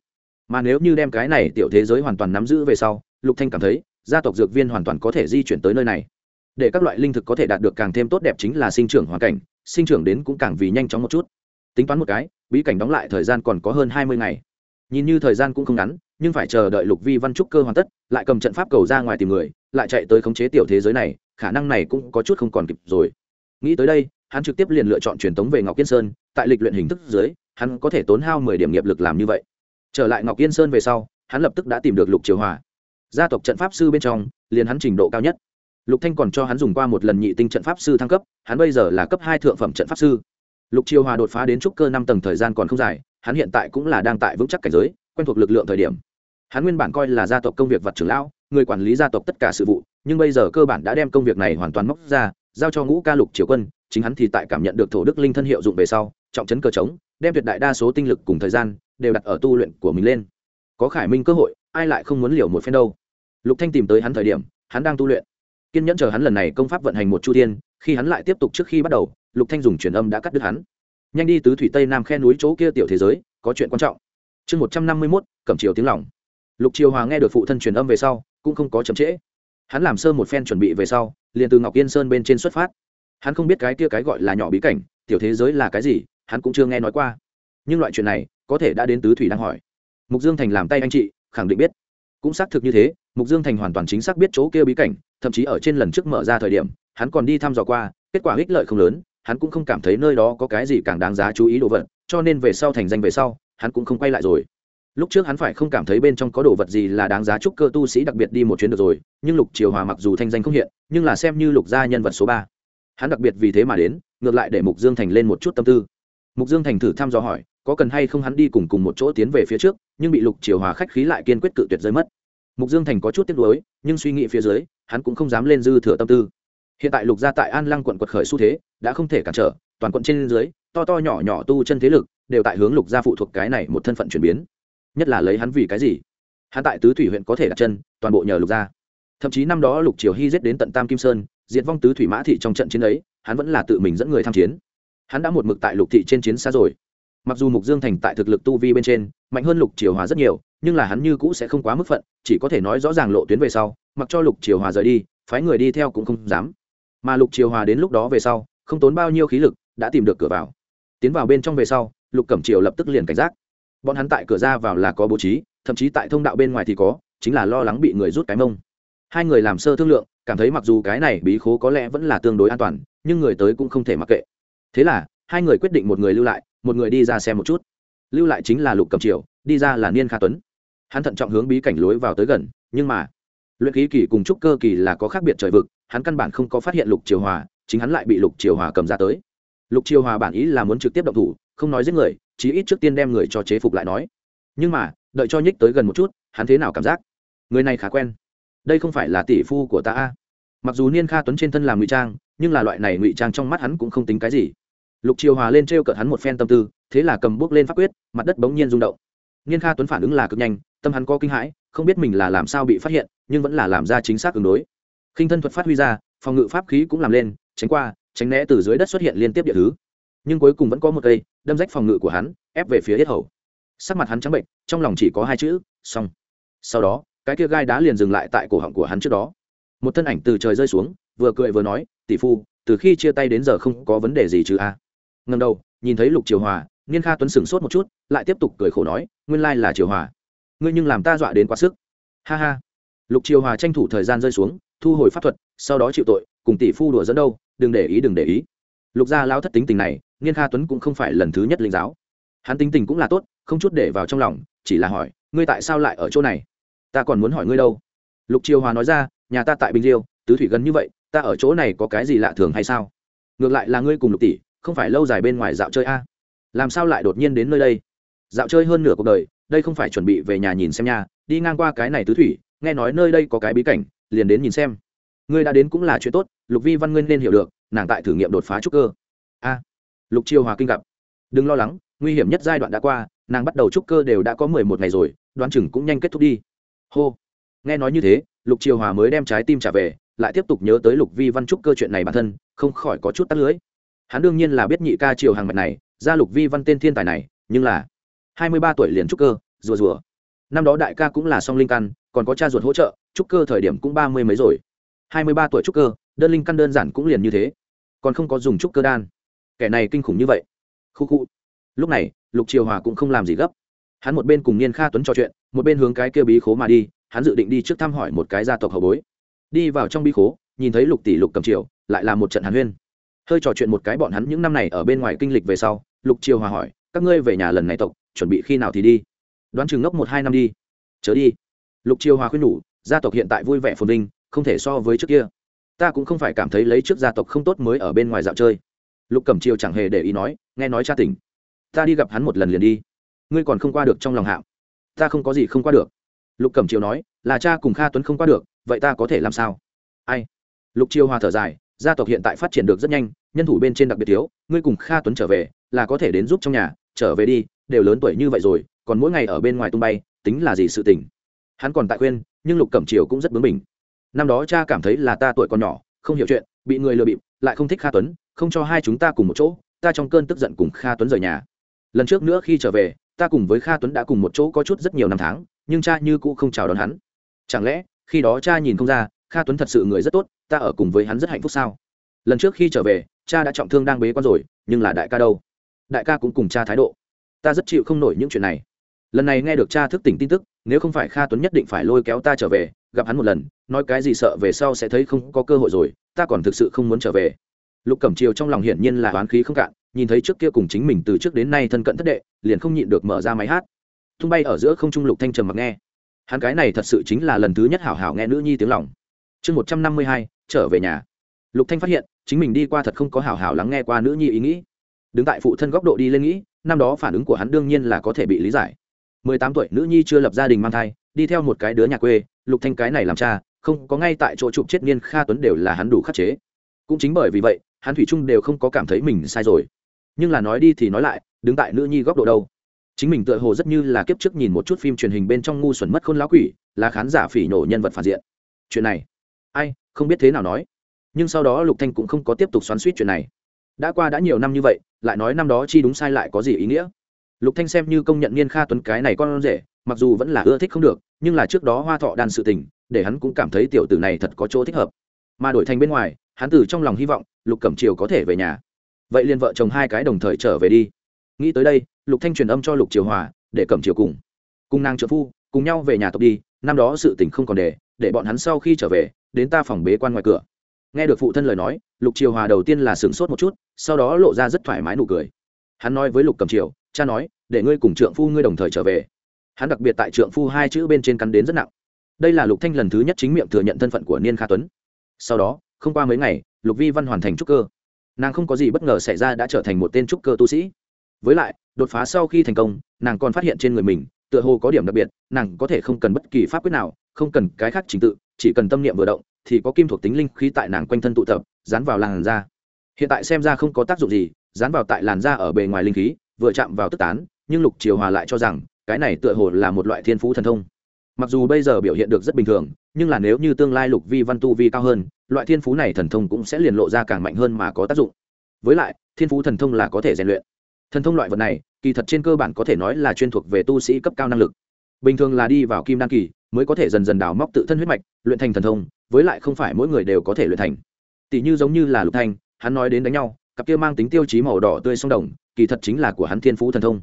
Mà nếu như đem cái này tiểu thế giới hoàn toàn nắm giữ về sau, lục thanh cảm thấy gia tộc dược viên hoàn toàn có thể di chuyển tới nơi này. Để các loại linh thực có thể đạt được càng thêm tốt đẹp chính là sinh trưởng hoàn cảnh, sinh trưởng đến cũng càng vì nhanh chóng một chút. Tính toán một cái, bí cảnh đóng lại thời gian còn có hơn hai mươi ngày. Nhìn như thời gian cũng không ngắn, nhưng phải chờ đợi lục vi văn trúc cơ hoàn tất, lại cầm trận pháp cầu ra ngoài tìm người, lại chạy tới khống chế tiểu thế giới này, khả năng này cũng có chút không còn kịp rồi. Nghĩ tới đây, hắn trực tiếp liền lựa chọn truyền tống về ngọc yên sơn, tại lịch luyện hình thức dưới, hắn có thể tốn hao mười điểm nghiệp lực làm như vậy. Trở lại ngọc yên sơn về sau, hắn lập tức đã tìm được lục triều hòa gia tộc trận pháp sư bên trong, liền hắn trình độ cao nhất. Lục thanh còn cho hắn dùng qua một lần nhị tinh trận pháp sư thăng cấp, hắn bây giờ là cấp hai thượng phẩm trận pháp sư. Lục triều hòa đột phá đến trúc cơ năm tầng thời gian còn không dài, hắn hiện tại cũng là đang tại vững chắc cảnh giới, quen thuộc lực lượng thời điểm. Hắn nguyên bản coi là gia tộc công việc vật trưởng lão, người quản lý gia tộc tất cả sự vụ, nhưng bây giờ cơ bản đã đem công việc này hoàn toàn móc ra, giao cho ngũ ca lục triều quân, chính hắn thì tại cảm nhận được thổ đức linh thân hiệu dụng về sau, trọng chấn cơ trống, đem tuyệt đại đa số tinh lực cùng thời gian, đều đặt ở tu luyện của mình lên. Có khải minh cơ hội, ai lại không muốn liều một phen đâu? Lục thanh tìm tới hắn thời điểm, hắn đang tu luyện. Kiên nhẫn chờ hắn lần này công pháp vận hành một chu thiên, khi hắn lại tiếp tục trước khi bắt đầu, lục thanh dùng truyền âm đã cắt đứt hắn. Nhanh đi tứ thủy tây nam khe núi chỗ kia tiểu thế giới, có chuyện quan trọng. Chương một trăm năm mươi mốt, cẩm triều tiếng lòng. Lục triều hòa nghe được phụ thân truyền âm về sau, cũng không có chậm trễ. Hắn làm sơ một phen chuẩn bị về sau, liền từ ngọc yên sơn bên trên xuất phát. Hắn không biết cái kia cái gọi là nhỏ bí cảnh, tiểu thế giới là cái gì, hắn cũng chưa nghe nói qua. Nhưng loại chuyện này, có thể đã đến tứ thủy đang hỏi. Mục dương thành làm tay anh chị, khẳng định biết. Cũng xác thực như thế mục dương thành hoàn toàn chính xác biết chỗ kia bí cảnh, thậm chí ở trên lần trước mở ra thời điểm, hắn còn đi thăm dò qua, kết quả ích lợi không lớn, hắn cũng không cảm thấy nơi đó có cái gì càng đáng giá chú ý đồ vật, cho nên về sau thành danh về sau, hắn cũng không quay lại rồi. Lúc trước hắn phải không cảm thấy bên trong có đồ vật gì là đáng giá chúc cơ tu sĩ đặc biệt đi một chuyến được rồi, nhưng lục triều hòa mặc dù thanh danh không hiện, nhưng là xem như lục gia nhân vật số ba. Hắn đặc biệt vì thế mà đến, ngược lại để mục dương thành lên một chút tâm tư. Mục dương thành thử thăm dò hỏi, có cần hay không hắn đi cùng cùng một chỗ tiến về phía trước, nhưng bị lục triều hòa khách khí lại kiên quyết cự tuyệt rơi mất mục dương thành có chút tiếc nuối, nhưng suy nghĩ phía dưới, hắn cũng không dám lên dư thừa tâm tư. Hiện tại lục gia tại an lăng quận quật khởi xu thế, đã không thể cản trở, toàn quận trên dưới, to to nhỏ nhỏ tu chân thế lực, đều tại hướng lục gia phụ thuộc cái này một thân phận chuyển biến. Nhất là lấy hắn vì cái gì? Hắn tại tứ thủy huyện có thể đặt chân, toàn bộ nhờ lục gia. Thậm chí năm đó lục triều hy giết đến tận tam kim sơn, diệt vong tứ thủy mã thị trong trận chiến ấy, hắn vẫn là tự mình dẫn người tham chiến. Hắn đã một mực tại lục thị trên chiến xa rồi mặc dù mục dương thành tại thực lực tu vi bên trên, mạnh hơn lục triều hòa rất nhiều, nhưng là hắn như cũ sẽ không quá mức phận, chỉ có thể nói rõ ràng lộ tuyến về sau, mặc cho lục triều hòa rời đi, phái người đi theo cũng không dám. Mà lục triều hòa đến lúc đó về sau, không tốn bao nhiêu khí lực, đã tìm được cửa vào. Tiến vào bên trong về sau, lục cẩm triều lập tức liền cảnh giác. Bọn hắn tại cửa ra vào là có bố trí, thậm chí tại thông đạo bên ngoài thì có, chính là lo lắng bị người rút cái mông. Hai người làm sơ thương lượng, cảm thấy mặc dù cái này bí khố có lẽ vẫn là tương đối an toàn, nhưng người tới cũng không thể mặc kệ. Thế là, hai người quyết định một người lưu lại một người đi ra xem một chút. Lưu lại chính là lục cầm triều, đi ra là niên kha tuấn. Hắn thận trọng hướng bí cảnh lối vào tới gần, nhưng mà, luyện khí kỳ cùng trúc cơ kỳ là có khác biệt trời vực, hắn căn bản không có phát hiện lục triều hòa, chính hắn lại bị lục triều hòa cầm ra tới. Lục triều hòa bản ý là muốn trực tiếp động thủ, không nói giết người, chí ít trước tiên đem người cho chế phục lại nói. Nhưng mà, đợi cho nhích tới gần một chút, hắn thế nào cảm giác? Người này khá quen. Đây không phải là tỷ phu của ta a. Mặc dù niên kha tuấn trên thân làm ngụy trang, nhưng là loại này ngụy trang trong mắt hắn cũng không tính cái gì lục triều hòa lên t r e o cợt hắn một phen tâm tư, thế là cầm bước lên pháp quyết, mặt đất bỗng nhiên rung động. Niên kha tuấn phản ứng là cực nhanh, tâm hắn có kinh hãi, không biết mình là làm sao bị phát hiện, nhưng vẫn là làm ra chính xác ứng đối. Khinh thân thuật phát huy ra, phòng ngự pháp khí cũng làm lên, tránh qua, tránh né từ dưới đất xuất hiện liên tiếp địa thứ. Nhưng cuối cùng vẫn có một cây, đâm rách phòng ngự của hắn, ép về phía hết hầu. Sắc mặt hắn trắng bệnh, trong lòng chỉ có hai chữ, xong. Sau đó, cái kia gai đá liền dừng lại tại cổ họng của hắn trước đó. Một thân ảnh từ trời rơi xuống, vừa cười vừa nói, tỷ phu, từ khi chia tay đến giờ không có vấn đề gì chứ a? à? Ngầm đầu, nhìn thấy lục triều hòa, niên kha tuấn sửng sốt một chút, lại tiếp tục cười khổ nói, nguyên lai là triều hòa. Ngươi nhưng làm ta dọa đến quá sức. Ha ha. Lục triều hòa tranh thủ thời gian rơi xuống, thu hồi pháp thuật, sau đó chịu tội, cùng tỷ phu đùa dẫn đâu, đừng để ý, đừng để ý. Lục gia lao thất tính tình này, niên kha tuấn cũng không phải lần thứ nhất linh giáo. Hắn tính tình cũng là tốt, không chút để vào trong lòng, chỉ là hỏi, ngươi tại sao lại ở chỗ này? Ta còn muốn hỏi ngươi đâu? Lục triều hòa nói ra, nhà ta tại bình liêu, tứ thủy gần như vậy, ta ở chỗ này có cái gì lạ thường hay sao? Ngược lại là ngươi cùng lục tỷ không phải lâu dài bên ngoài dạo chơi a. À? làm sao lại đột nhiên đến nơi đây? Dạo chơi hơn nửa cuộc đời, đây không phải chuẩn bị về nhà nhìn xem nhà đi ngang qua cái này tứ thủy, nghe nói nơi đây có cái bí cảnh, liền đến nhìn xem. Ngươi đã đến cũng là chuyện tốt, lục vi văn nguyên nên hiểu được, nàng tại thử nghiệm đột phá trúc cơ. A, lục chiêu hòa kinh gặp. Đừng lo lắng, nguy hiểm nhất giai đoạn đã qua, nàng bắt đầu trúc cơ đều đã có mười một ngày rồi, đoán chừng cũng nhanh kết thúc đi. Hô. Nghe nói như thế, lục chiêu hòa mới đem trái tim trả về, lại tiếp tục nhớ tới lục vi văn trúc cơ chuyện này bản thân, không khỏi có chút tắt lưới hắn đương nhiên là biết nhị ca triều hàng mạch này, gia lục vi văn tên thiên tài này, nhưng là hai mươi ba tuổi liền trúc cơ, rùa rùa. Năm đó đại ca cũng là song linh căn, còn có cha ruột hỗ trợ, trúc cơ thời điểm cũng ba mươi mấy rồi. hai mươi ba tuổi trúc cơ, đơn linh căn đơn giản cũng liền như thế. Còn không có dùng trúc cơ đan. Kẻ này kinh khủng như vậy. Khu khu. Lúc này, lục triều hòa cũng không làm gì gấp. Hắn một bên cùng niên kha tuấn trò chuyện, một bên hướng cái kia bí khố mà đi, hắn dự định đi trước thăm hỏi một cái gia tộc hậu bối. Đi vào trong bí khố, nhìn thấy lục tỷ lục cầm triều, lại là một trận hàn huyên hơi trò chuyện một cái bọn hắn những năm này ở bên ngoài kinh lịch về sau lục triều hòa hỏi các ngươi về nhà lần này tộc chuẩn bị khi nào thì đi? Đoán chừng ngốc một hai năm đi. Chớ đi. Lục triều hòa khuyên nhủ gia tộc hiện tại vui vẻ phồn vinh không thể so với trước kia. Ta cũng không phải cảm thấy lấy trước gia tộc không tốt mới ở bên ngoài dạo chơi. Lục cẩm triều chẳng hề để ý nói nghe nói cha tỉnh. Ta đi gặp hắn một lần liền đi. Ngươi còn không qua được trong lòng hạo, ta không có gì không qua được. Lục cẩm triều nói là cha cùng kha tuấn không qua được vậy ta có thể làm sao? Ai? Lục triều hòa thở dài gia tộc hiện tại phát triển được rất nhanh, nhân thủ bên trên đặc biệt thiếu, ngươi cùng kha tuấn trở về, là có thể đến giúp trong nhà, trở về đi, đều lớn tuổi như vậy rồi, còn mỗi ngày ở bên ngoài tung bay, tính là gì sự tình? Hắn còn tại khuyên, nhưng lục cẩm triều cũng rất bướng bỉnh. Năm đó cha cảm thấy là ta tuổi còn nhỏ, không hiểu chuyện, bị người lừa bịp, lại không thích kha tuấn, không cho hai chúng ta cùng một chỗ, ta trong cơn tức giận cùng kha tuấn rời nhà. Lần trước nữa khi trở về, ta cùng với kha tuấn đã cùng một chỗ có chút rất nhiều năm tháng, nhưng cha như cũ không chào đón hắn. Chẳng lẽ, khi đó cha nhìn không ra, kha tuấn thật sự người rất tốt ta ở cùng với hắn rất hạnh phúc sao? Lần trước khi trở về, cha đã trọng thương đang bế quan rồi, nhưng là đại ca đâu? Đại ca cũng cùng cha thái độ. Ta rất chịu không nổi những chuyện này. Lần này nghe được cha thức tỉnh tin tức, nếu không phải kha tuấn nhất định phải lôi kéo ta trở về, gặp hắn một lần, nói cái gì sợ về sau sẽ thấy không có cơ hội rồi, ta còn thực sự không muốn trở về. Lục cẩm triều trong lòng hiển nhiên là oán khí không cạn, nhìn thấy trước kia cùng chính mình từ trước đến nay thân cận thất đệ, liền không nhịn được mở ra máy hát. Tung bay ở giữa không trung lục thanh trầm mặc nghe. Hắn cái này thật sự chính là lần thứ nhất hảo hảo nghe nữ nhi tiếng lòng chương một trăm năm mươi hai, trở về nhà. Lục thanh phát hiện, chính mình đi qua thật không có hảo hảo lắng nghe qua nữ nhi ý nghĩ. Đứng tại phụ thân góc độ đi lên nghĩ, năm đó phản ứng của hắn đương nhiên là có thể bị lý giải. Mười tám tuổi, nữ nhi chưa lập gia đình mang thai, đi theo một cái đứa nhà quê, lục thanh cái này làm cha, không có ngay tại chỗ chụp chết niên kha tuấn đều là hắn đủ khắc chế. Cũng chính bởi vì vậy, hắn thủy trung đều không có cảm thấy mình sai rồi. Nhưng là nói đi thì nói lại, đứng tại nữ nhi góc độ đâu? Chính mình tựa hồ rất như là kiếp trước nhìn một chút phim truyền hình bên trong ngu xuẩn mất khôn lão quỷ, là khán giả phỉ nổ nhân vật phản diện. Chuyện này ai, không biết thế nào nói. Nhưng sau đó lục thanh cũng không có tiếp tục xoắn suýt chuyện này. Đã qua đã nhiều năm như vậy, lại nói năm đó chi đúng sai lại có gì ý nghĩa? Lục thanh xem như công nhận niên kha tuấn cái này con rể, mặc dù vẫn là ưa thích không được, nhưng là trước đó hoa thọ đan sự tình, để hắn cũng cảm thấy tiểu tử này thật có chỗ thích hợp. Mà đổi thành bên ngoài, hắn từ trong lòng hy vọng, lục cẩm triều có thể về nhà. Vậy liền vợ chồng hai cái đồng thời trở về đi. Nghĩ tới đây, lục thanh truyền âm cho lục triều hòa, để cẩm triều cùng cùng nàng trợ phu, cùng nhau về nhà tộc đi, năm đó sự tình không còn để để bọn hắn sau khi trở về, đến ta phòng bế quan ngoài cửa. Nghe được phụ thân lời nói, lục triều hòa đầu tiên là sửng sốt một chút, sau đó lộ ra rất thoải mái nụ cười. Hắn nói với lục cẩm triều, cha nói, để ngươi cùng trượng phu ngươi đồng thời trở về. Hắn đặc biệt tại trượng phu hai chữ bên trên cắn đến rất nặng. Đây là lục thanh lần thứ nhất chính miệng thừa nhận thân phận của niên kha tuấn. Sau đó, không qua mấy ngày, lục vi văn hoàn thành trúc cơ. Nàng không có gì bất ngờ xảy ra đã trở thành một tên trúc cơ tu sĩ. Với lại, đột phá sau khi thành công, nàng còn phát hiện trên người mình, tựa hồ có điểm đặc biệt, nàng có thể không cần bất kỳ pháp quyết nào không cần cái khác trình tự, chỉ cần tâm niệm vừa động, thì có kim thuộc tính linh khí tại nàng quanh thân tụ tập, dán vào làn da. Hiện tại xem ra không có tác dụng gì, dán vào tại làn da ở bề ngoài linh khí, vừa chạm vào tức tán, nhưng lục triều hòa lại cho rằng, cái này tựa hồ là một loại thiên phú thần thông. Mặc dù bây giờ biểu hiện được rất bình thường, nhưng là nếu như tương lai lục vi văn tu vi cao hơn, loại thiên phú này thần thông cũng sẽ liền lộ ra càng mạnh hơn mà có tác dụng. Với lại, thiên phú thần thông là có thể rèn luyện. Thần thông loại vật này, kỳ thật trên cơ bản có thể nói là chuyên thuộc về tu sĩ cấp cao năng lực bình thường là đi vào kim đan kỳ mới có thể dần dần đào móc tự thân huyết mạch luyện thành thần thông với lại không phải mỗi người đều có thể luyện thành. Tỷ như giống như là lục thanh hắn nói đến đánh nhau cặp kia mang tính tiêu chí màu đỏ tươi sông đồng kỳ thật chính là của hắn thiên phú thần thông.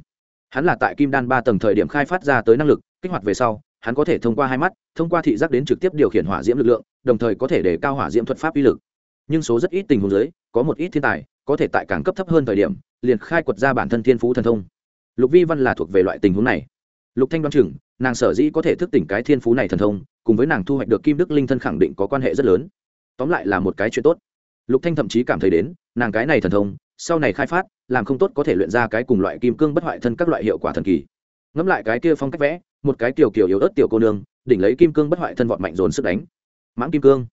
Hắn là tại kim đan ba tầng thời điểm khai phát ra tới năng lực kích hoạt về sau hắn có thể thông qua hai mắt thông qua thị giác đến trực tiếp điều khiển hỏa diễm lực lượng đồng thời có thể để cao hỏa diễm thuật pháp uy lực. Nhưng số rất ít tình huống dưới, có một ít thiên tài có thể tại càng cấp thấp hơn thời điểm liền khai quật ra bản thân thiên phú thần thông. Lục vi văn là thuộc về loại tình huống này lục thanh đoán chừng, nàng sở dĩ có thể thức tỉnh cái thiên phú này thần thông, cùng với nàng thu hoạch được kim đức linh thân khẳng định có quan hệ rất lớn. Tóm lại là một cái chuyện tốt. Lục thanh thậm chí cảm thấy đến, nàng cái này thần thông, sau này khai phát, làm không tốt có thể luyện ra cái cùng loại kim cương bất hoại thân các loại hiệu quả thần kỳ. Ngẫm lại cái kia phong cách vẽ, một cái tiểu kiểu yếu ớt tiểu cô nương, đỉnh lấy kim cương bất hoại thân vọt mạnh dồn sức đánh. Mãng kim cương.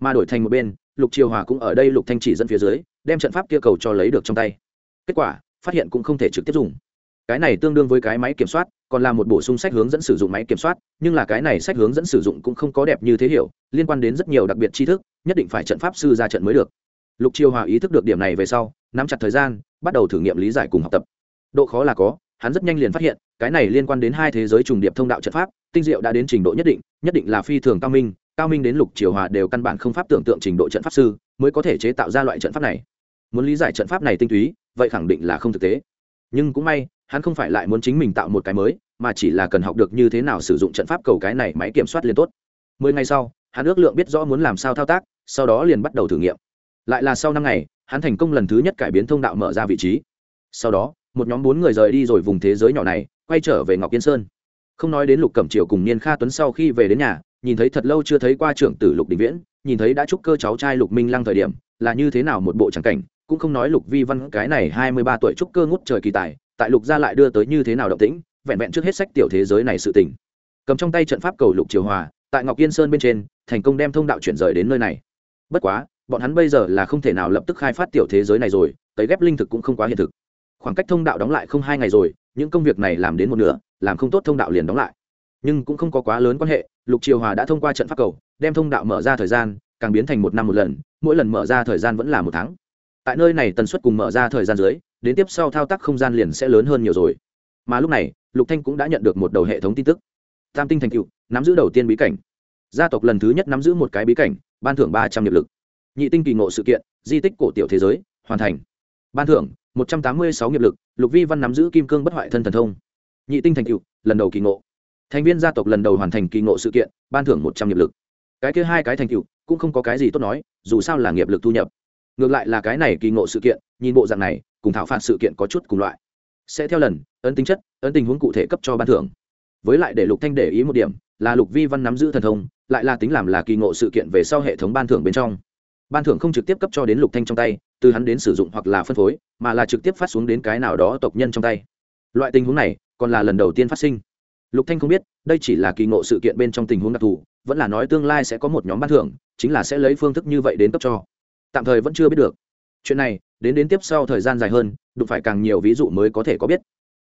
Mà đổi thành một bên, lục triều hòa cũng ở đây lục thanh chỉ dẫn phía dưới, đem trận pháp kia cầu cho lấy được trong tay. Kết quả, phát hiện cũng không thể trực tiếp dùng. Cái này tương đương với cái máy kiểm soát còn là một bổ sung sách hướng dẫn sử dụng máy kiểm soát, nhưng là cái này sách hướng dẫn sử dụng cũng không có đẹp như thế hiểu, liên quan đến rất nhiều đặc biệt tri thức, nhất định phải trận pháp sư ra trận mới được. Lục triều hòa ý thức được điểm này về sau, nắm chặt thời gian, bắt đầu thử nghiệm lý giải cùng học tập. Độ khó là có, hắn rất nhanh liền phát hiện, cái này liên quan đến hai thế giới trùng điệp thông đạo trận pháp, tinh diệu đã đến trình độ nhất định nhất định là phi thường cao minh cao minh đến lục triều hòa đều căn bản không pháp tưởng tượng trình độ trận pháp sư mới có thể chế tạo ra loại trận pháp này. Muốn lý giải trận pháp này tinh túy, vậy khẳng định là không thực tế. Nhưng cũng may hắn không phải lại muốn chính mình tạo một cái mới, mà chỉ là cần học được như thế nào sử dụng trận pháp cầu cái này máy kiểm soát liên tốt. Mười ngày sau, hắn ước lượng biết rõ muốn làm sao thao tác, sau đó liền bắt đầu thử nghiệm. Lại là sau năm ngày, hắn thành công lần thứ nhất cải biến thông đạo mở ra vị trí. Sau đó, một nhóm bốn người rời đi rồi vùng thế giới nhỏ này, quay trở về ngọc yên sơn. Không nói đến lục cẩm triều cùng niên kha tuấn sau khi về đến nhà, nhìn thấy thật lâu chưa thấy qua trưởng tử lục đình viễn, nhìn thấy đã chúc cơ cháu trai lục minh lăng thời điểm, là như thế nào một bộ tràng cảnh, cũng không nói lục vi văn cái này hai mươi ba tuổi chúc cơ ngút trời kỳ tài tại lục gia lại đưa tới như thế nào động tĩnh, vẹn vẹn trước hết sách tiểu thế giới này sự tình. Cầm trong tay trận pháp cầu lục triều hòa, tại ngọc yên sơn bên trên, thành công đem thông đạo chuyển rời đến nơi này. Bất quá, bọn hắn bây giờ là không thể nào lập tức khai phát tiểu thế giới này rồi tới ghép linh thực cũng không quá hiện thực. Khoảng cách thông đạo đóng lại không hai ngày rồi, những công việc này làm đến một nửa, làm không tốt thông đạo liền đóng lại. Nhưng cũng không có quá lớn quan hệ, lục triều hòa đã thông qua trận pháp cầu, đem thông đạo mở ra thời gian, càng biến thành một năm một lần, mỗi lần mở ra thời gian vẫn là một tháng. Tại nơi này tần suất cùng mở ra thời gian dưới đến tiếp sau thao tác không gian liền sẽ lớn hơn nhiều rồi. Mà lúc này, lục thanh cũng đã nhận được một đầu hệ thống tin tức. Tam tinh thành cựu, nắm giữ đầu tiên bí cảnh. Gia tộc lần thứ nhất nắm giữ một cái bí cảnh, ban thưởng ba trăm nghiệp lực. Nhị tinh kỳ ngộ sự kiện, di tích cổ tiểu thế giới, hoàn thành. Ban thưởng, một trăm tám mươi sáu nghiệp lực, lục vi văn nắm giữ kim cương bất hoại thân thần thông. Nhị tinh thành cựu, lần đầu kỳ ngộ. Thành viên gia tộc lần đầu hoàn thành kỳ ngộ sự kiện, ban thưởng một trăm nghiệp lực. Cái kia hai cái thành cựu, cũng không có cái gì tốt nói, dù sao là nghiệp lực thu nhập ngược lại là cái này kỳ ngộ sự kiện, nhìn bộ dạng này, cùng thảo phạt sự kiện có chút cùng loại. Sẽ theo lần, ấn tính chất, ấn tình huống cụ thể cấp cho ban thưởng. Với lại để lục thanh để ý một điểm, là lục vi văn nắm giữ thần thông, lại là tính làm là kỳ ngộ sự kiện về sau hệ thống ban thưởng bên trong. Ban thưởng không trực tiếp cấp cho đến lục thanh trong tay, từ hắn đến sử dụng hoặc là phân phối, mà là trực tiếp phát xuống đến cái nào đó tộc nhân trong tay. Loại tình huống này, còn là lần đầu tiên phát sinh. Lục thanh không biết, đây chỉ là kỳ ngộ sự kiện bên trong tình huống đặc thù, vẫn là nói tương lai sẽ có một nhóm ban thưởng, chính là sẽ lấy phương thức như vậy đến cấp cho tạm thời vẫn chưa biết được. Chuyện này, đến đến tiếp sau thời gian dài hơn, đụng phải càng nhiều ví dụ mới có thể có biết.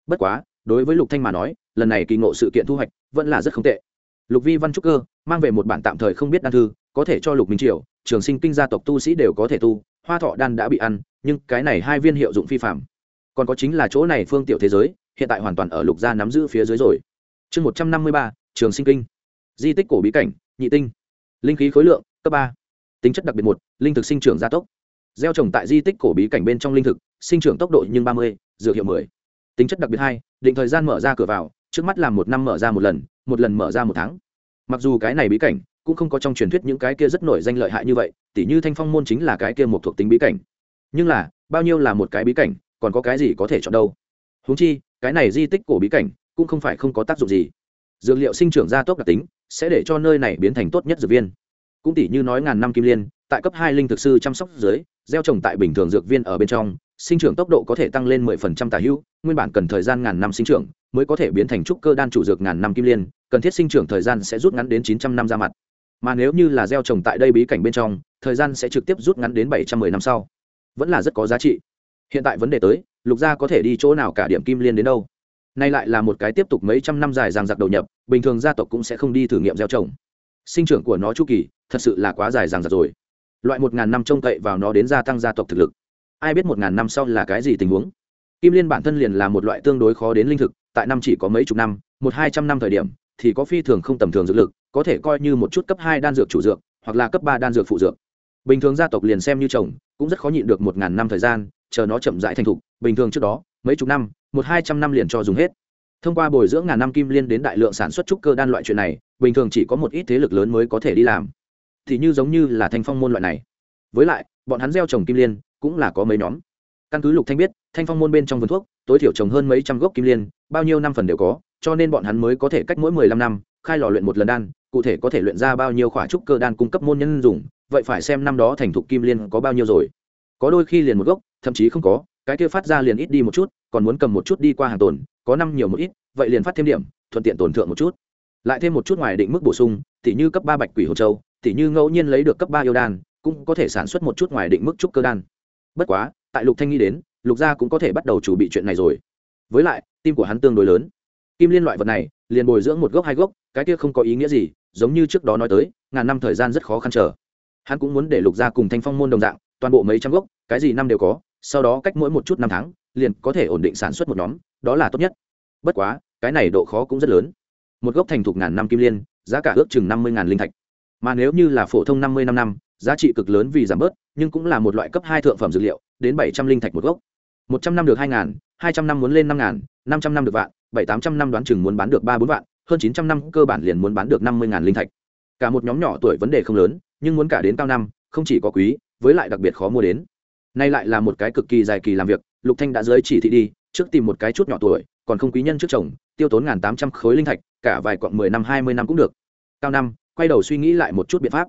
Bất quá, đối với lục thanh mà nói, lần này kỳ ngộ sự kiện thu hoạch vẫn là rất không tệ. Lục vi văn trúc cơ mang về một bản tạm thời không biết đan thư, có thể cho lục minh triều, trường sinh kinh gia tộc tu sĩ đều có thể tu, hoa thọ đan đã bị ăn, nhưng cái này hai viên hiệu dụng phi phạm còn có chính là chỗ này phương tiểu thế giới, hiện tại hoàn toàn ở lục gia nắm giữ phía dưới rồi. Chương một trăm năm mươi ba, trường sinh kinh. Di tích cổ bí cảnh, nhị tinh. Linh khí khối lượng, cấp ba tính chất đặc biệt một, linh thực sinh trưởng gia tốc. Gieo trồng tại di tích cổ bí cảnh bên trong linh thực, sinh trưởng tốc độ nhưng ba mươi, dược hiệu mười. Tính chất đặc biệt hai, định thời gian mở ra cửa vào, trước mắt là một năm mở ra một lần một lần mở ra một tháng. Mặc dù cái này bí cảnh cũng không có trong truyền thuyết những cái kia rất nổi danh lợi hại như vậy, tỉ như thanh phong môn chính là cái kia một thuộc tính bí cảnh. Nhưng là, bao nhiêu là một cái bí cảnh, còn có cái gì có thể chọn đâu? Húng chi, cái này di tích cổ bí cảnh cũng không phải không có tác dụng gì. Dược liệu sinh trưởng gia tốc đặc tính sẽ để cho nơi này biến thành tốt nhất dược viên cũng tỉ như nói ngàn năm kim liên, tại cấp hai linh thực sư chăm sóc dưới, gieo trồng tại bình thường dược viên ở bên trong, sinh trưởng tốc độ có thể tăng lên mười phần trăm tả hữu, nguyên bản cần thời gian ngàn năm sinh trưởng, mới có thể biến thành trúc cơ đan chủ dược ngàn năm kim liên, cần thiết sinh trưởng thời gian sẽ rút ngắn đến chín trăm năm ra mặt. Mà nếu như là gieo trồng tại đây bí cảnh bên trong, thời gian sẽ trực tiếp rút ngắn đến bảy trăm mười năm sau. Vẫn là rất có giá trị. Hiện tại vấn đề tới, lục gia có thể đi chỗ nào cả điểm kim liên đến đâu? Nay lại là một cái tiếp tục mấy trăm năm dài ràng giặc đầu nhập, bình thường gia tộc cũng sẽ không đi thử nghiệm gieo trồng sinh trưởng của nó chu kỳ thật sự là quá dài dằng dặc rồi. Loại một ngàn năm trông cậy vào nó đến gia tăng gia tộc thực lực. Ai biết một ngàn năm sau là cái gì tình huống? Kim liên bản thân liền là một loại tương đối khó đến linh thực, tại năm chỉ có mấy chục năm, một hai trăm năm thời điểm, thì có phi thường không tầm thường dược lực, có thể coi như một chút cấp hai đan dược chủ dược, hoặc là cấp ba đan dược phụ dược. Bình thường gia tộc liền xem như chồng, cũng rất khó nhịn được một ngàn năm thời gian, chờ nó chậm rãi thành thục. Bình thường trước đó, mấy chục năm, một hai trăm năm liền cho dùng hết thông qua bồi dưỡng ngàn năm kim liên đến đại lượng sản xuất trúc cơ đan loại chuyện này, bình thường chỉ có một ít thế lực lớn mới có thể đi làm. Thì như giống như là thanh phong môn loại này. Với lại, bọn hắn gieo trồng kim liên, cũng là có mấy nhóm. Căn cứ lục thanh biết, thanh phong môn bên trong vườn thuốc, tối thiểu trồng hơn mấy trăm gốc kim liên, bao nhiêu năm phần đều có, cho nên bọn hắn mới có thể cách mỗi mười lăm năm, khai lò luyện một lần đan, cụ thể có thể luyện ra bao nhiêu khỏa trúc cơ đan cung cấp môn nhân dùng, vậy phải xem năm đó thành thục kim liên có bao nhiêu rồi. Có đôi khi liền một gốc, thậm chí không có, cái kia phát ra liền ít đi một chút, còn muốn cầm một chút đi qua hàng tồn có năm nhiều một ít, vậy liền phát thêm điểm, thuận tiện tổn thượng một chút. Lại thêm một chút ngoài định mức bổ sung, tỉ như cấp ba bạch quỷ hồ châu, tỉ như ngẫu nhiên lấy được cấp ba yêu đan, cũng có thể sản xuất một chút ngoài định mức trúc cơ đan. Bất quá, tại lục thanh nghĩ đến, lục gia cũng có thể bắt đầu chuẩn bị chuyện này rồi. Với lại, tim của hắn tương đối lớn. Kim liên loại vật này, liền bồi dưỡng một gốc hai gốc, cái kia không có ý nghĩa gì, giống như trước đó nói tới, ngàn năm thời gian rất khó khăn chờ. Hắn cũng muốn để lục gia cùng thanh phong môn đồng dạng, toàn bộ mấy trăm gốc, cái gì năm đều có, sau đó cách mỗi một chút năm tháng liền có thể ổn định sản xuất một nhóm, đó là tốt nhất. Bất quá, cái này độ khó cũng rất lớn. Một gốc thành thục ngàn năm kim liên, giá cả ước chừng năm mươi ngàn linh thạch. Mà nếu như là phổ thông năm mươi năm năm, giá trị cực lớn vì giảm bớt, nhưng cũng là một loại cấp hai thượng phẩm dược liệu, đến bảy trăm linh thạch một gốc. một trăm năm được hai ngàn, hai trăm năm muốn lên năm ngàn, năm trăm năm được vạn, bảy tám trăm năm đoán chừng muốn bán được ba bốn vạn, hơn chín trăm năm cơ bản liền muốn bán được năm mươi ngàn linh thạch. Cả một nhóm nhỏ tuổi vấn đề không lớn, nhưng muốn cả đến cao năm, không chỉ có quý, với lại đặc biệt khó mua đến. Nay lại là một cái cực kỳ dài kỳ làm việc lục thanh đã dưới chỉ thị đi, trước tìm một cái chút nhỏ tuổi, còn không quý nhân trước chồng, tiêu tốn ngàn tám trăm khối linh thạch, cả vài quặng mười năm, hai mươi năm cũng được. Cao năm, quay đầu suy nghĩ lại một chút biện pháp.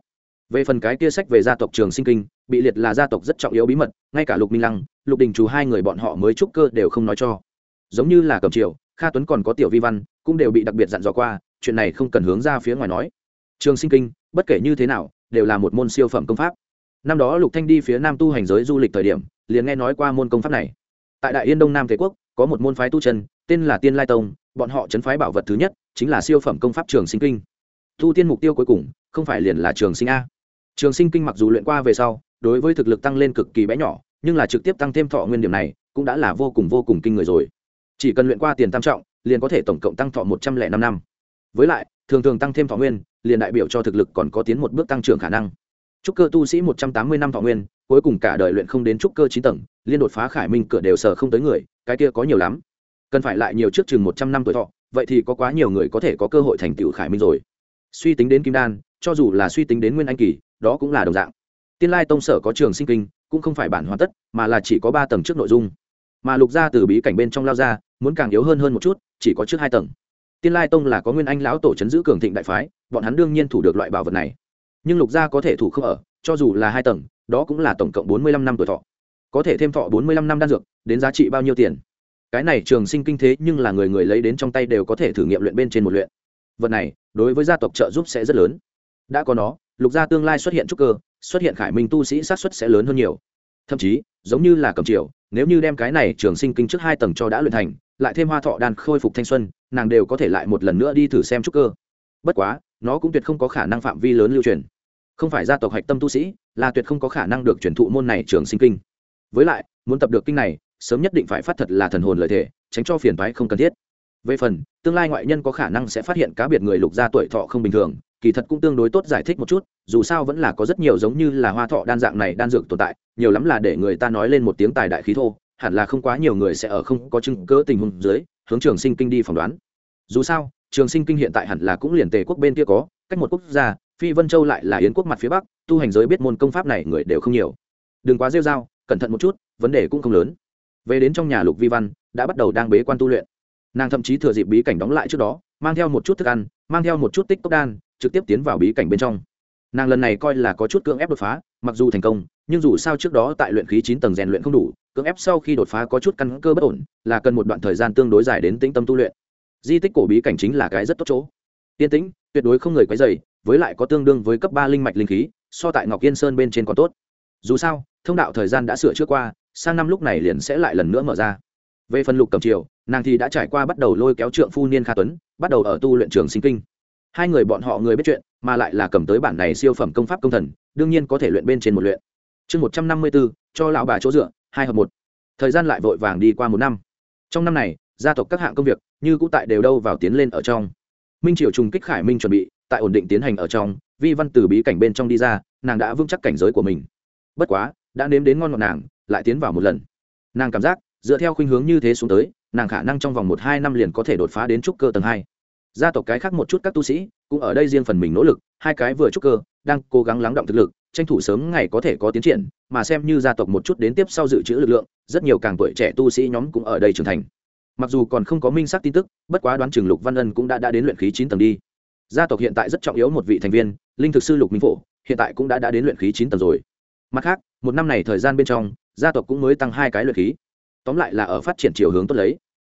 Về phần cái kia sách về gia tộc trường sinh kinh, bị liệt là gia tộc rất trọng yếu bí mật, ngay cả lục minh lăng, lục đình chú hai người bọn họ mới trúc cơ đều không nói cho. Giống như là cầm triều, kha tuấn còn có tiểu vi văn, cũng đều bị đặc biệt dặn dò qua, chuyện này không cần hướng ra phía ngoài nói. Trường sinh kinh, bất kể như thế nào, đều là một môn siêu phẩm công pháp. Năm đó lục thanh đi phía nam tu hành giới du lịch thời điểm, liền nghe nói qua môn công pháp này tại đại yên đông nam thế quốc, có một môn phái tu chân, tên là tiên lai tông, bọn họ chấn phái bảo vật thứ nhất, chính là siêu phẩm công pháp trường sinh kinh. Tu tiên mục tiêu cuối cùng, không phải liền là trường sinh a. Trường sinh kinh mặc dù luyện qua về sau, đối với thực lực tăng lên cực kỳ bé nhỏ, nhưng là trực tiếp tăng thêm thọ nguyên điểm này, cũng đã là vô cùng vô cùng kinh người rồi. Chỉ cần luyện qua tiền tam trọng, liền có thể tổng cộng tăng thọ một trăm lẻ năm năm. Với lại, thường thường tăng thêm thọ nguyên, liền đại biểu cho thực lực còn có tiến một bước tăng trưởng khả năng. Trúc cơ tu sĩ một trăm tám mươi năm thọ nguyên cuối cùng cả đời luyện không đến trúc cơ chín tầng, liên đột phá khải minh cửa đều sờ không tới người, cái kia có nhiều lắm. Cần phải lại nhiều trước chừng một trăm năm tuổi thọ, vậy thì có quá nhiều người có thể có cơ hội thành tựu khải minh rồi. Suy tính đến kim đan, cho dù là suy tính đến nguyên anh kỳ, đó cũng là đồng dạng. Tiên lai tông sở có trường sinh kinh, cũng không phải bản hoàn tất, mà là chỉ có ba tầng trước nội dung. Mà lục gia từ bí cảnh bên trong lao ra, muốn càng yếu hơn hơn một chút, chỉ có trước hai tầng. Tiên lai tông là có nguyên anh lão tổ c h ấ n giữ cường thịnh đại phái, bọn hắn đương nhiên thủ được loại bảo vật này. Nhưng lục gia có thể thủ không ở, cho dù là hai tầng đó cũng là tổng cộng bốn mươi lăm năm tuổi thọ. Có thể thêm thọ bốn mươi lăm năm đan dược, đến giá trị bao nhiêu tiền? Cái này trường sinh kinh thế nhưng là người người lấy đến trong tay đều có thể thử nghiệm luyện bên trên một luyện. Vật này, đối với gia tộc trợ giúp sẽ rất lớn. Đã có nó, lục gia tương lai xuất hiện trúc cơ, xuất hiện khải minh tu sĩ sát xuất sẽ lớn hơn nhiều. Thậm chí, giống như là cầm triều, nếu như đem cái này trường sinh kinh trước hai tầng cho đã luyện thành, lại thêm hoa thọ đan khôi phục thanh xuân, nàng đều có thể lại một lần nữa đi thử xem trúc cơ. Bất quá, nó cũng tuyệt không có khả năng phạm vi lớn lưu truyền không phải gia tộc hạch tâm tu sĩ, là tuyệt không có khả năng được truyền thụ môn này trường sinh kinh. Với lại, muốn tập được kinh này, sớm nhất định phải phát thật là thần hồn lợi thể, tránh cho phiền thoái không cần thiết. Về phần, tương lai ngoại nhân có khả năng sẽ phát hiện cá biệt người lục gia tuổi thọ không bình thường, kỳ thật cũng tương đối tốt giải thích một chút, dù sao vẫn là có rất nhiều giống như là hoa thọ đan dạng này đan dược tồn tại, nhiều lắm là để người ta nói lên một tiếng tài đại khí thô, hẳn là không quá nhiều người sẽ ở không có chứng cớ tình huống dưới, hướng trường sinh kinh đi phỏng đoán. Dù sao, trường sinh kinh hiện tại hẳn là cũng liền tề quốc bên kia có, cách một quốc gia phi vân châu lại là yến quốc mặt phía bắc, tu hành giới biết môn công pháp này người đều không nhiều. Đừng quá rêu r a o cẩn thận một chút, vấn đề cũng không lớn. Về đến trong nhà lục vi văn, đã bắt đầu đang bế quan tu luyện. Nàng thậm chí thừa dịp bí cảnh đóng lại trước đó, mang theo một chút thức ăn, mang theo một chút tích cốc đan, trực tiếp tiến vào bí cảnh bên trong. Nàng lần này coi là có chút cưỡng ép đột phá, mặc dù thành công, nhưng dù sao trước đó tại luyện khí chín tầng rèn luyện không đủ, cưỡng ép sau khi đột phá có chút căn cơ bất ổn, là cần một đoạn thời gian tương đối dài đến tĩnh tâm tu luyện. Di tích cổ bí cảnh chính là cái rất tốt chỗ. Yên tĩnh, tuyệt đối không người quấy dày với lại có tương đương với cấp ba linh mạch linh khí, so tại ngọc yên sơn bên trên còn tốt. Dù sao, thông đạo thời gian đã sửa trước qua, sang năm lúc này liền sẽ lại lần nữa mở ra. Về phần lục cầm triều, nàng thì đã trải qua bắt đầu lôi kéo trượng phu niên kha tuấn, bắt đầu ở tu luyện trường sinh kinh. Hai người bọn họ người biết chuyện, mà lại là cầm tới bản này siêu phẩm công pháp công thần, đương nhiên có thể luyện bên trên một luyện. Chương một trăm năm mươi b ố cho lão bà chỗ dựa, hai hợp một. Thời gian lại vội vàng đi qua một năm. Trong năm này, gia tộc các hạng công việc, như cũ tại đều đâu vào tiến lên ở trong minh triều trùng kích khải minh chuẩn bị, tại ổn định tiến hành ở trong, vi văn từ bí cảnh bên trong đi ra, nàng đã vững chắc cảnh giới của mình. Bất quá, đã nếm đến ngon ngọt nàng, lại tiến vào một lần. Nàng cảm giác, dựa theo khuynh hướng như thế xuống tới, nàng khả năng trong vòng một hai năm liền có thể đột phá đến trúc cơ tầng hai. Gia tộc cái khác một chút các tu sĩ, cũng ở đây riêng phần mình nỗ lực, hai cái vừa trúc cơ, đang cố gắng lắng động thực lực, tranh thủ sớm ngày có thể có tiến triển, mà xem như gia tộc một chút đến tiếp sau dự trữ lực lượng, rất nhiều càng tuổi trẻ tu sĩ nhóm cũng ở đây trưởng thành mặc dù còn không có minh xác tin tức bất quá đoán chừng lục văn ân cũng đã, đã đến luyện khí chín tầng đi. Gia tộc hiện tại rất trọng yếu một vị thành viên linh thực sư lục minh phổ hiện tại cũng đã, đã đến luyện khí chín tầng rồi. Mặt khác một năm này thời gian bên trong gia tộc cũng mới tăng hai cái luyện khí. Tóm lại là ở phát triển chiều hướng tốt lấy.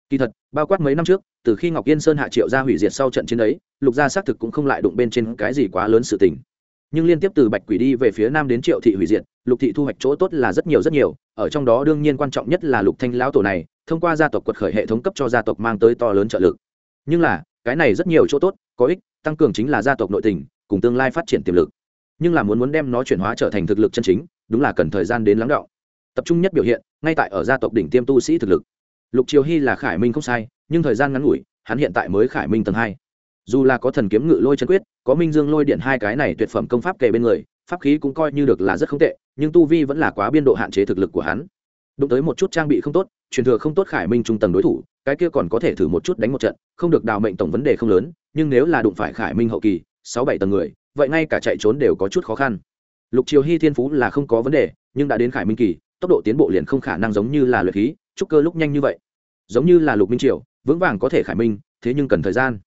Kỳ thật bao quát mấy năm trước từ khi ngọc yên sơn hạ triệu ra hủy diệt sau trận chiến ấy lục gia xác thực cũng không lại đụng bên trên cái gì quá lớn sự tình nhưng liên tiếp từ bạch quỷ đi về phía nam đến triệu thị hủy diệt, lục thị thu hoạch chỗ tốt là rất nhiều rất nhiều, ở trong đó đương nhiên quan trọng nhất là lục thanh lão tổ này, thông qua gia tộc quật khởi hệ thống cấp cho gia tộc mang tới to lớn trợ lực. Nhưng là, cái này rất nhiều chỗ tốt, có ích, tăng cường chính là gia tộc nội tình, cùng tương lai phát triển tiềm lực. Nhưng là muốn muốn đem nó chuyển hóa trở thành thực lực chân chính, đúng là cần thời gian đến lắng đọng. Tập trung nhất biểu hiện, ngay tại ở gia tộc đỉnh tiêm tu sĩ thực lực. Lục triều hy là khải minh không sai, nhưng thời gian ngắn ngủi, hắn hiện tại mới khải minh tầng hai dù là có thần kiếm ngự lôi chân quyết, có minh dương lôi điện hai cái này tuyệt phẩm công pháp kề bên người, pháp khí cũng coi như được là rất không tệ, nhưng tu vi vẫn là quá biên độ hạn chế thực lực của hắn. Đụng tới một chút trang bị không tốt, truyền thừa không tốt khải minh trung tầng đối thủ, cái kia còn có thể thử một chút đánh một trận, không được đào mệnh tổng vấn đề không lớn, nhưng nếu là đụng phải khải minh hậu kỳ, sáu bảy tầng người, vậy ngay cả chạy trốn đều có chút khó khăn. Lục triều hy thiên phú là không có vấn đề, nhưng đã đến khải minh kỳ, tốc độ tiến bộ liền không khả năng giống như là luyện khí, trúc cơ lúc nhanh như vậy. Giống như là lục minh triều, vững vàng có thể khải minh, thế nhưng cần thời gian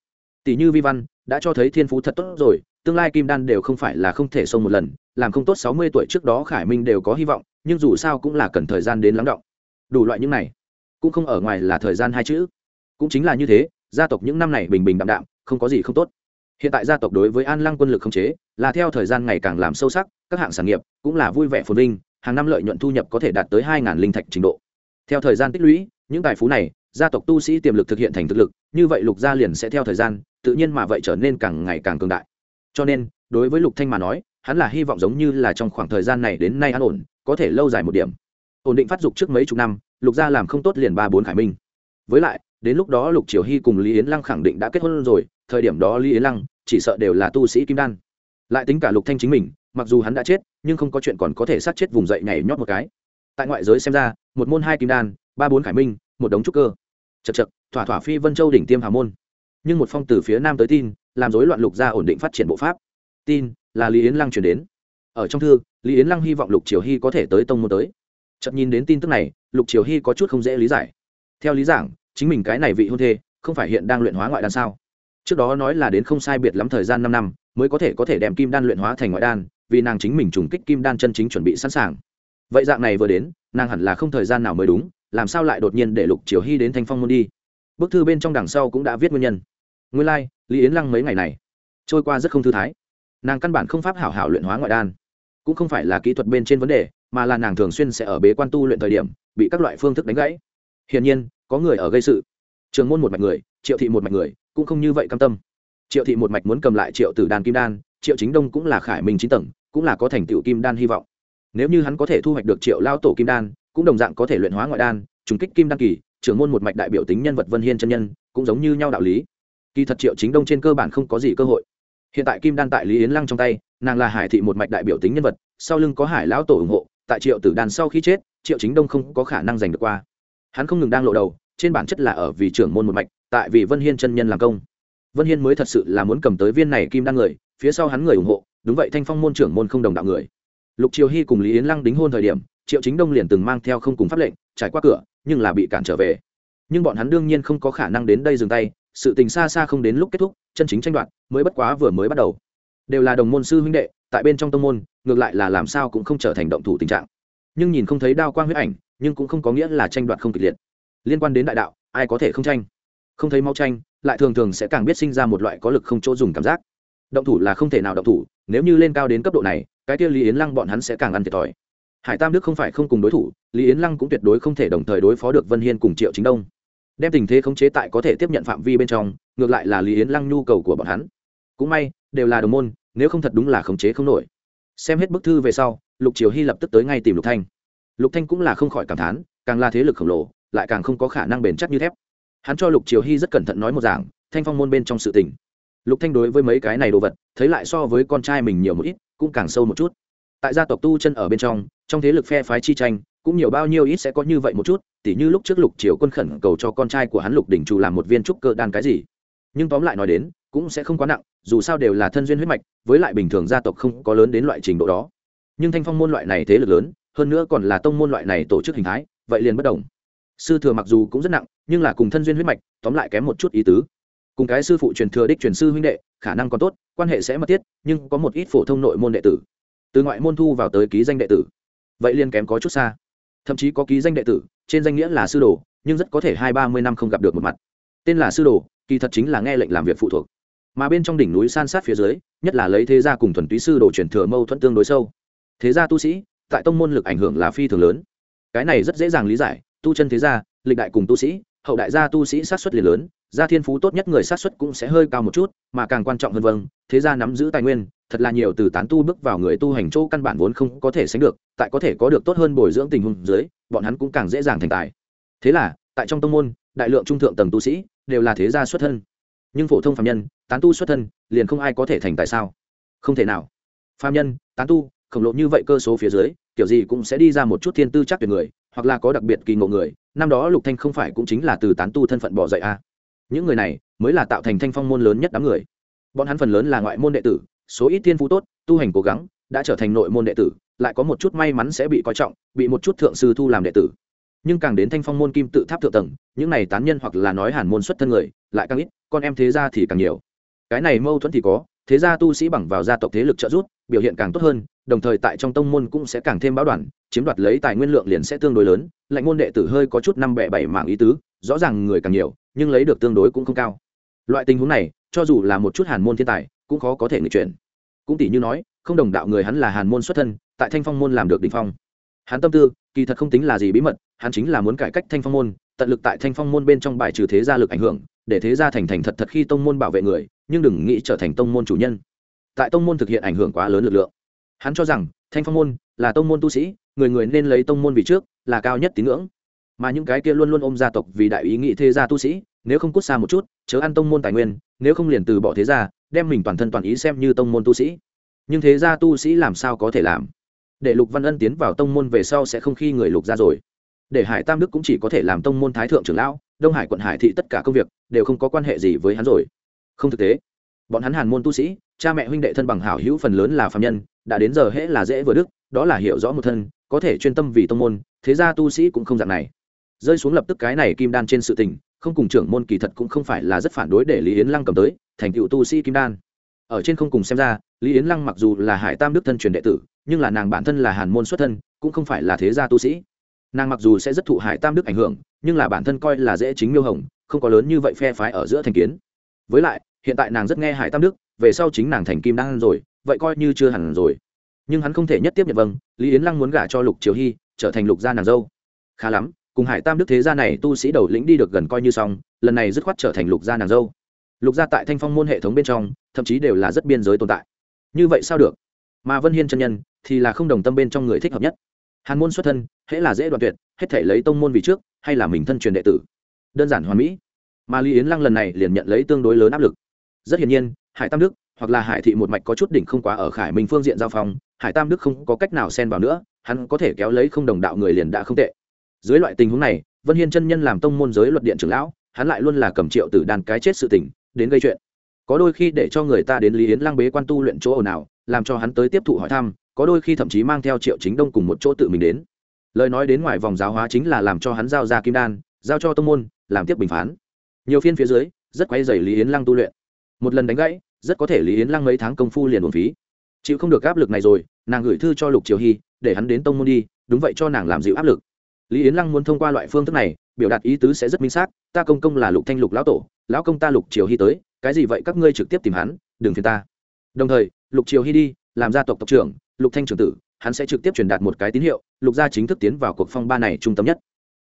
tỷ như vi văn, đã cho thấy thiên phú thật tốt rồi, tương lai kim đan đều không phải là không thể xông một lần, làm không tốt sáu mươi tuổi trước đó khải minh đều có hy vọng, nhưng dù sao cũng là cần thời gian đến lắng động. Đủ loại những này, cũng không ở ngoài là thời gian hai chữ. Cũng chính là như thế, gia tộc những năm này bình bình đạm đạm, không có gì không tốt. Hiện tại gia tộc đối với an lăng quân lực không chế, là theo thời gian ngày càng làm sâu sắc, các hạng sản nghiệp cũng là vui vẻ phồn vinh, hàng năm lợi nhuận thu nhập có thể đạt tới hai linh thạch trình độ. Theo thời gian tích lũy, những tài phú này gia tộc tu sĩ tiềm lực thực hiện thành thực lực, như vậy lục gia liền sẽ theo thời gian, tự nhiên mà vậy trở nên càng ngày càng cường đại. Cho nên, đối với lục thanh mà nói, hắn là hy vọng giống như là trong khoảng thời gian này đến nay an ổn, có thể lâu dài một điểm. Ổn định phát dục trước mấy chục năm, lục gia làm không tốt liền ba bốn khải minh. Với lại, đến lúc đó lục triều hy cùng lý yến lăng khẳng định đã kết hôn rồi, thời điểm đó lý yến lăng chỉ sợ đều là tu sĩ kim đan. Lại tính cả lục thanh chính mình, mặc dù hắn đã chết, nhưng không có chuyện còn có thể sát chết vùng dậy nhảy nhót một cái. Tại ngoại giới xem ra, một môn hai kim đan, ba bốn khải minh, một đống trúc cơ chật chật, thỏa thỏa phi vân châu đỉnh tiêm hà môn. Nhưng một phong từ phía nam tới tin, làm rối loạn lục gia ổn định phát triển bộ pháp. Tin là lý yến lăng chuyển đến. Ở trong thư, lý yến lăng hy vọng lục triều hy có thể tới tông môn tới. Chợt nhìn đến tin tức này, lục triều hy có chút không dễ lý giải. Theo lý giảng, chính mình cái này vị hôn thê, không phải hiện đang luyện hóa ngoại đan sao? Trước đó nói là đến không sai biệt lắm thời gian năm năm, mới có thể có thể đem kim đan luyện hóa thành ngoại đan, vì nàng chính mình trùng kích kim đan chân chính chuẩn bị sẵn sàng. Vậy dạng này vừa đến, nàng hẳn là không thời gian nào mới đúng làm sao lại đột nhiên để lục triều hy đến thanh phong môn đi? Bức thư bên trong đằng sau cũng đã viết nguyên nhân. Nguyên lai、like, lý yến lăng mấy ngày này trôi qua rất không thư thái. Nàng căn bản không pháp hảo hảo luyện hóa ngoại đan. Cũng không phải là kỹ thuật bên trên vấn đề mà là nàng thường xuyên sẽ ở bế quan tu luyện thời điểm bị các loại phương thức đánh gãy. Hiển nhiên có người ở gây sự. Trường môn một mạch người triệu thị một mạch người cũng không như vậy cam tâm. Triệu thị một mạch muốn cầm lại triệu tử đàn kim đan triệu chính đông cũng là khải minh chín tầng cũng là có thành tựu kim đan hy vọng. Nếu như hắn có thể thu hoạch được triệu lao tổ kim đan cũng đồng dạng có thể luyện hóa ngoại đan, trùng kích kim đăng kỳ, trưởng môn một mạch đại biểu tính nhân vật vân hiên chân nhân, cũng giống như nhau đạo lý. Kỳ thật triệu chính đông trên cơ bản không có gì cơ hội. Hiện tại kim đan tại lý yến lăng trong tay, nàng là hải thị một mạch đại biểu tính nhân vật, sau lưng có hải lão tổ ủng hộ, tại triệu tử đàn sau khi chết, triệu chính đông không có khả năng giành được qua. Hắn không ngừng đang lộ đầu, trên bản chất là ở vì trưởng môn một mạch, tại vì vân hiên chân nhân làm công. Vân hiên mới thật sự là muốn cầm tới viên này kim đan người, phía sau hắn người ủng hộ, đúng vậy thanh phong môn trưởng môn không đồng đạo người. Lục triều hy cùng lý yến lăng đính hôn thời điểm triệu chính đông liền từng mang theo không cùng pháp lệnh, trải qua cửa, nhưng là bị cản trở về. Nhưng bọn hắn đương nhiên không có khả năng đến đây dừng tay, sự tình xa xa không đến lúc kết thúc, chân chính tranh đoạt mới bất quá vừa mới bắt đầu. Đều là đồng môn sư huynh đệ, tại bên trong tông môn, ngược lại là làm sao cũng không trở thành động thủ tình trạng. Nhưng nhìn không thấy đao quang huyết ảnh, nhưng cũng không có nghĩa là tranh đoạt không kịch liệt. Liên quan đến đại đạo, ai có thể không tranh? Không thấy mau tranh, lại thường thường sẽ càng biết sinh ra một loại có lực không chỗ dùng cảm giác. Động thủ là không thể nào động thủ, nếu như lên cao đến cấp độ này, cái kia lý yến lăng bọn hắn sẽ càng ăn thiệt thòi hải tam đức không phải không cùng đối thủ, lý yến lăng cũng tuyệt đối không thể đồng thời đối phó được vân hiên cùng triệu chính đông. Đem tình thế khống chế tại có thể tiếp nhận phạm vi bên trong, ngược lại là lý yến lăng nhu cầu của bọn hắn. Cũng may, đều là đồng môn, nếu không thật đúng là khống chế không nổi. Xem hết bức thư về sau, lục triều hy lập tức tới ngay tìm lục thanh. Lục thanh cũng là không khỏi cảm thán, càng là thế lực khổng lồ, lại càng không có khả năng bền chắc như thép. Hắn cho lục triều hy rất cẩn thận nói một giảng thanh phong môn bên trong sự tình. Lục thanh đối với mấy cái này đồ vật, thấy lại so với con trai mình nhiều một ít, cũng càng sâu một chút tại gia tộc tu chân ở bên trong trong thế lực phe phái chi tranh, cũng nhiều bao nhiêu ít sẽ có như vậy một chút, tỉ như lúc trước lục triều quân khẩn cầu cho con trai của hắn lục đỉnh chủ làm một viên trúc cơ đan cái gì. Nhưng tóm lại nói đến, cũng sẽ không quá nặng, dù sao đều là thân duyên huyết mạch, với lại bình thường gia tộc không có lớn đến loại trình độ đó. Nhưng thanh phong môn loại này thế lực lớn, hơn nữa còn là tông môn loại này tổ chức hình thái, vậy liền bất đồng. Sư thừa mặc dù cũng rất nặng, nhưng là cùng thân duyên huyết mạch, tóm lại kém một chút ý tứ. Cùng cái sư phụ truyền thừa đích truyền sư huynh đệ, khả năng còn tốt, quan hệ sẽ mất tiết nhưng có một ít phổ thông nội môn đệ tử từ ngoại môn thu vào tới ký danh đệ tử. Vậy liên kém có chút xa. Thậm chí có ký danh đệ tử, trên danh nghĩa là sư đồ, nhưng rất có thể hai ba mươi năm không gặp được một mặt. Tên là sư đồ, kỳ thật chính là nghe lệnh làm việc phụ thuộc. Mà bên trong đỉnh núi san sát phía dưới, nhất là lấy thế gia cùng thuần túy sư đồ truyền thừa mâu thuẫn tương đối sâu. Thế gia tu sĩ, tại tông môn lực ảnh hưởng là phi thường lớn. Cái này rất dễ dàng lý giải, tu chân thế gia, lịch đại cùng tu sĩ, hậu đại gia tu sĩ sát xuất liền lớn, gia thiên phú tốt nhất người sát xuất cũng sẽ hơi cao một chút, mà càng quan trọng hơn vâng thế gia nắm giữ tài nguyên thật là nhiều từ tán tu bước vào người tu hành chỗ căn bản vốn không có thể sánh được, tại có thể có được tốt hơn bồi dưỡng tình huống dưới, bọn hắn cũng càng dễ dàng thành tài. Thế là, tại trong tông môn, đại lượng trung thượng tầng tu sĩ đều là thế gia xuất thân. Nhưng phổ thông phạm nhân, tán tu xuất thân, liền không ai có thể thành tại sao? Không thể nào. Phạm nhân, tán tu, khổng lồ như vậy cơ số phía dưới, kiểu gì cũng sẽ đi ra một chút thiên tư chắc tuyệt người, hoặc là có đặc biệt kỳ ngộ người, năm đó lục thanh không phải cũng chính là từ tán tu thân phận bỏ dậy a à. những người này mới là tạo thành thanh phong môn lớn nhất đám người. Bọn hắn phần lớn là ngoại môn đệ tử số ít thiên phú tốt, tu hành cố gắng, đã trở thành nội môn đệ tử, lại có một chút may mắn sẽ bị coi trọng, bị một chút thượng sư thu làm đệ tử. Nhưng càng đến thanh phong môn kim tự tháp thượng tầng, những này tán nhân hoặc là nói hàn môn xuất thân người, lại càng ít, con em thế gia thì càng nhiều. Cái này mâu thuẫn thì có, thế gia tu sĩ bằng vào gia tộc thế lực trợ giúp, biểu hiện càng tốt hơn, đồng thời tại trong tông môn cũng sẽ càng thêm báo đoàn, chiếm đoạt lấy tài nguyên lượng liền sẽ tương đối lớn lạnh môn đệ tử hơi có chút năm bẹ bảy mạng ý tứ, rõ ràng người càng nhiều, nhưng lấy được tương đối cũng không cao. Loại tình huống này, cho dù là một chút hàn môn thiên tài cũng khó có thể nghịch chuyển. Cũng tỷ như nói, không đồng đạo người hắn là hàn môn xuất thân, tại thanh phong môn làm được đ ỉ n h phong. Hắn tâm tư, kỳ thật không tính là gì bí mật, hắn chính là muốn cải cách thanh phong môn, tận lực tại thanh phong môn bên trong bài trừ thế gia lực ảnh hưởng, để thế gia thành thành thật thật khi tông môn bảo vệ người, nhưng đừng nghĩ trở thành tông môn chủ nhân. Tại tông môn thực hiện ảnh hưởng quá lớn lực lượng. Hắn cho rằng, thanh phong môn là tông môn tu sĩ, người người nên lấy tông môn vì trước, là cao nhất tín ngưỡng. Mà những cái kia luôn luôn ôm gia tộc vì đại ý nghĩ thế gia tu sĩ, nếu không cút xa một chút, chớ ăn tông môn tài nguyên, nếu không liền từ bỏ thế gia đem mình toàn thân toàn ý xem như tông môn tu sĩ. Nhưng thế gia tu sĩ làm sao có thể làm? Để lục văn ân tiến vào tông môn về sau sẽ không khi người lục ra rồi. Để hải tam đức cũng chỉ có thể làm tông môn thái thượng trưởng lão, đông hải quận hải thị tất cả công việc đều không có quan hệ gì với hắn rồi. Không thực tế. Bọn hắn hàn môn tu sĩ, cha mẹ huynh đệ thân bằng hảo hữu phần lớn là phạm nhân, đã đến giờ hễ là dễ vừa đức, đó là hiểu rõ một thân, có thể chuyên tâm vì tông môn, thế gia tu sĩ cũng không dạng này. Rơi xuống lập tức cái này kim đan trên sự tình không cùng trưởng môn kỳ thật cũng không phải là rất phản đối để lý yến lăng cầm tới, thành cựu tu sĩ kim đan. Ở trên không cùng xem ra, lý yến lăng mặc dù là hải tam đức thân truyền đệ tử, nhưng là nàng bản thân là hàn môn xuất thân, cũng không phải là thế gia tu sĩ. Nàng mặc dù sẽ rất thụ hải tam đức ảnh hưởng, nhưng là bản thân coi là dễ chính miêu hồng, không có lớn như vậy phe phái ở giữa thành kiến. Với lại, hiện tại nàng rất nghe hải tam đức, về sau chính nàng thành kim đan rồi, vậy coi như chưa hẳn rồi. Nhưng hắn không thể nhất tiếp nhận vâng lý yến lăng muốn gả cho lục triều hy, trở thành lục gia nàng dâu. Khá lắm cùng hải tam đức thế gia này tu sĩ đầu lĩnh đi được gần coi như xong, lần này dứt khoát trở thành lục gia nàng dâu. Lục gia tại thanh phong môn hệ thống bên trong, thậm chí đều là rất biên giới tồn tại. Như vậy sao được? Mà vân hiên chân nhân thì là không đồng tâm bên trong người thích hợp nhất. Hàn môn xuất thân, hễ là dễ đoạn tuyệt, hết thể lấy tông môn vì trước, hay là mình thân truyền đệ tử. Đơn giản hoàn mỹ. Mà lý yến lăng lần này liền nhận lấy tương đối lớn áp lực. Rất hiển nhiên, hải tam đức hoặc là hải thị một mạch có chút đỉnh không quá ở khải minh phương diện giao phong, hải tam đức không có cách nào xen vào nữa, hắn có thể kéo lấy không đồng đạo người liền đã không tệ dưới loại tình huống này, vân hiên chân nhân làm tông môn giới luật điện trưởng lão, hắn lại luôn là cầm triệu tử đàn cái chết sự tình, đến gây chuyện. Có đôi khi để cho người ta đến lý yến lang bế quan tu luyện chỗ ồn ào, làm cho hắn tới tiếp thụ hỏi thăm, có đôi khi thậm chí mang theo triệu chính đông cùng một chỗ tự mình đến. Lời nói đến ngoài vòng giáo hóa chính là làm cho hắn giao ra kim đan, giao cho tông môn, làm tiếp bình phán. Nhiều phiên phía dưới, rất quay dày lý yến lăng tu luyện. Một lần đánh gãy, rất có thể lý yến lăng mấy tháng công phu liền uổng phí. Chịu không được áp lực này rồi, nàng gửi thư cho lục triều hy, để hắn đến tông môn đi, đúng vậy cho nàng làm dịu áp lực lý yến lăng muốn thông qua loại phương thức này, biểu đạt ý tứ sẽ rất minh xác, ta công công là lục thanh lục lão tổ, lão công ta lục triều hy tới, cái gì vậy các ngươi trực tiếp tìm hắn, đừng phiền ta. Đồng thời, lục triều hy đi, làm gia tộc tộc trưởng, lục thanh trưởng tử, hắn sẽ trực tiếp truyền đạt một cái tín hiệu, lục gia chính thức tiến vào cuộc phong ba này trung tâm nhất.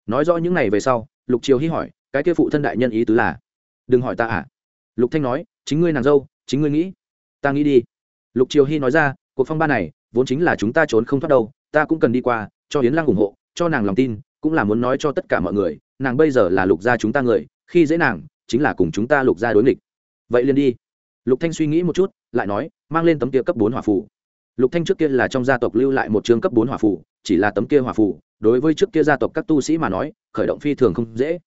Nói rõ những này về sau, lục triều hy hỏi, cái kia phụ thân đại nhân ý tứ là? Đừng hỏi ta à? Lục thanh nói, chính ngươi nàng dâu, chính ngươi nghĩ. Ta nghĩ đi. Lục triều hy nói ra, cuộc phong ba này, vốn chính là chúng ta trốn không thoát đâu, ta cũng cần đi qua, cho Yến lăng ủng hộ cho nàng lòng tin, cũng là muốn nói cho tất cả mọi người, nàng bây giờ là lục gia chúng ta người, khi dễ nàng, chính là cùng chúng ta lục gia đối nghịch. Vậy liền đi. Lục thanh suy nghĩ một chút, lại nói, mang lên tấm kia cấp bốn hỏa phù. Lục thanh trước kia là trong gia tộc lưu lại một trường cấp bốn hỏa phù, chỉ là tấm kia hỏa phù, đối với trước kia gia tộc các tu sĩ mà nói, khởi động phi thường không dễ.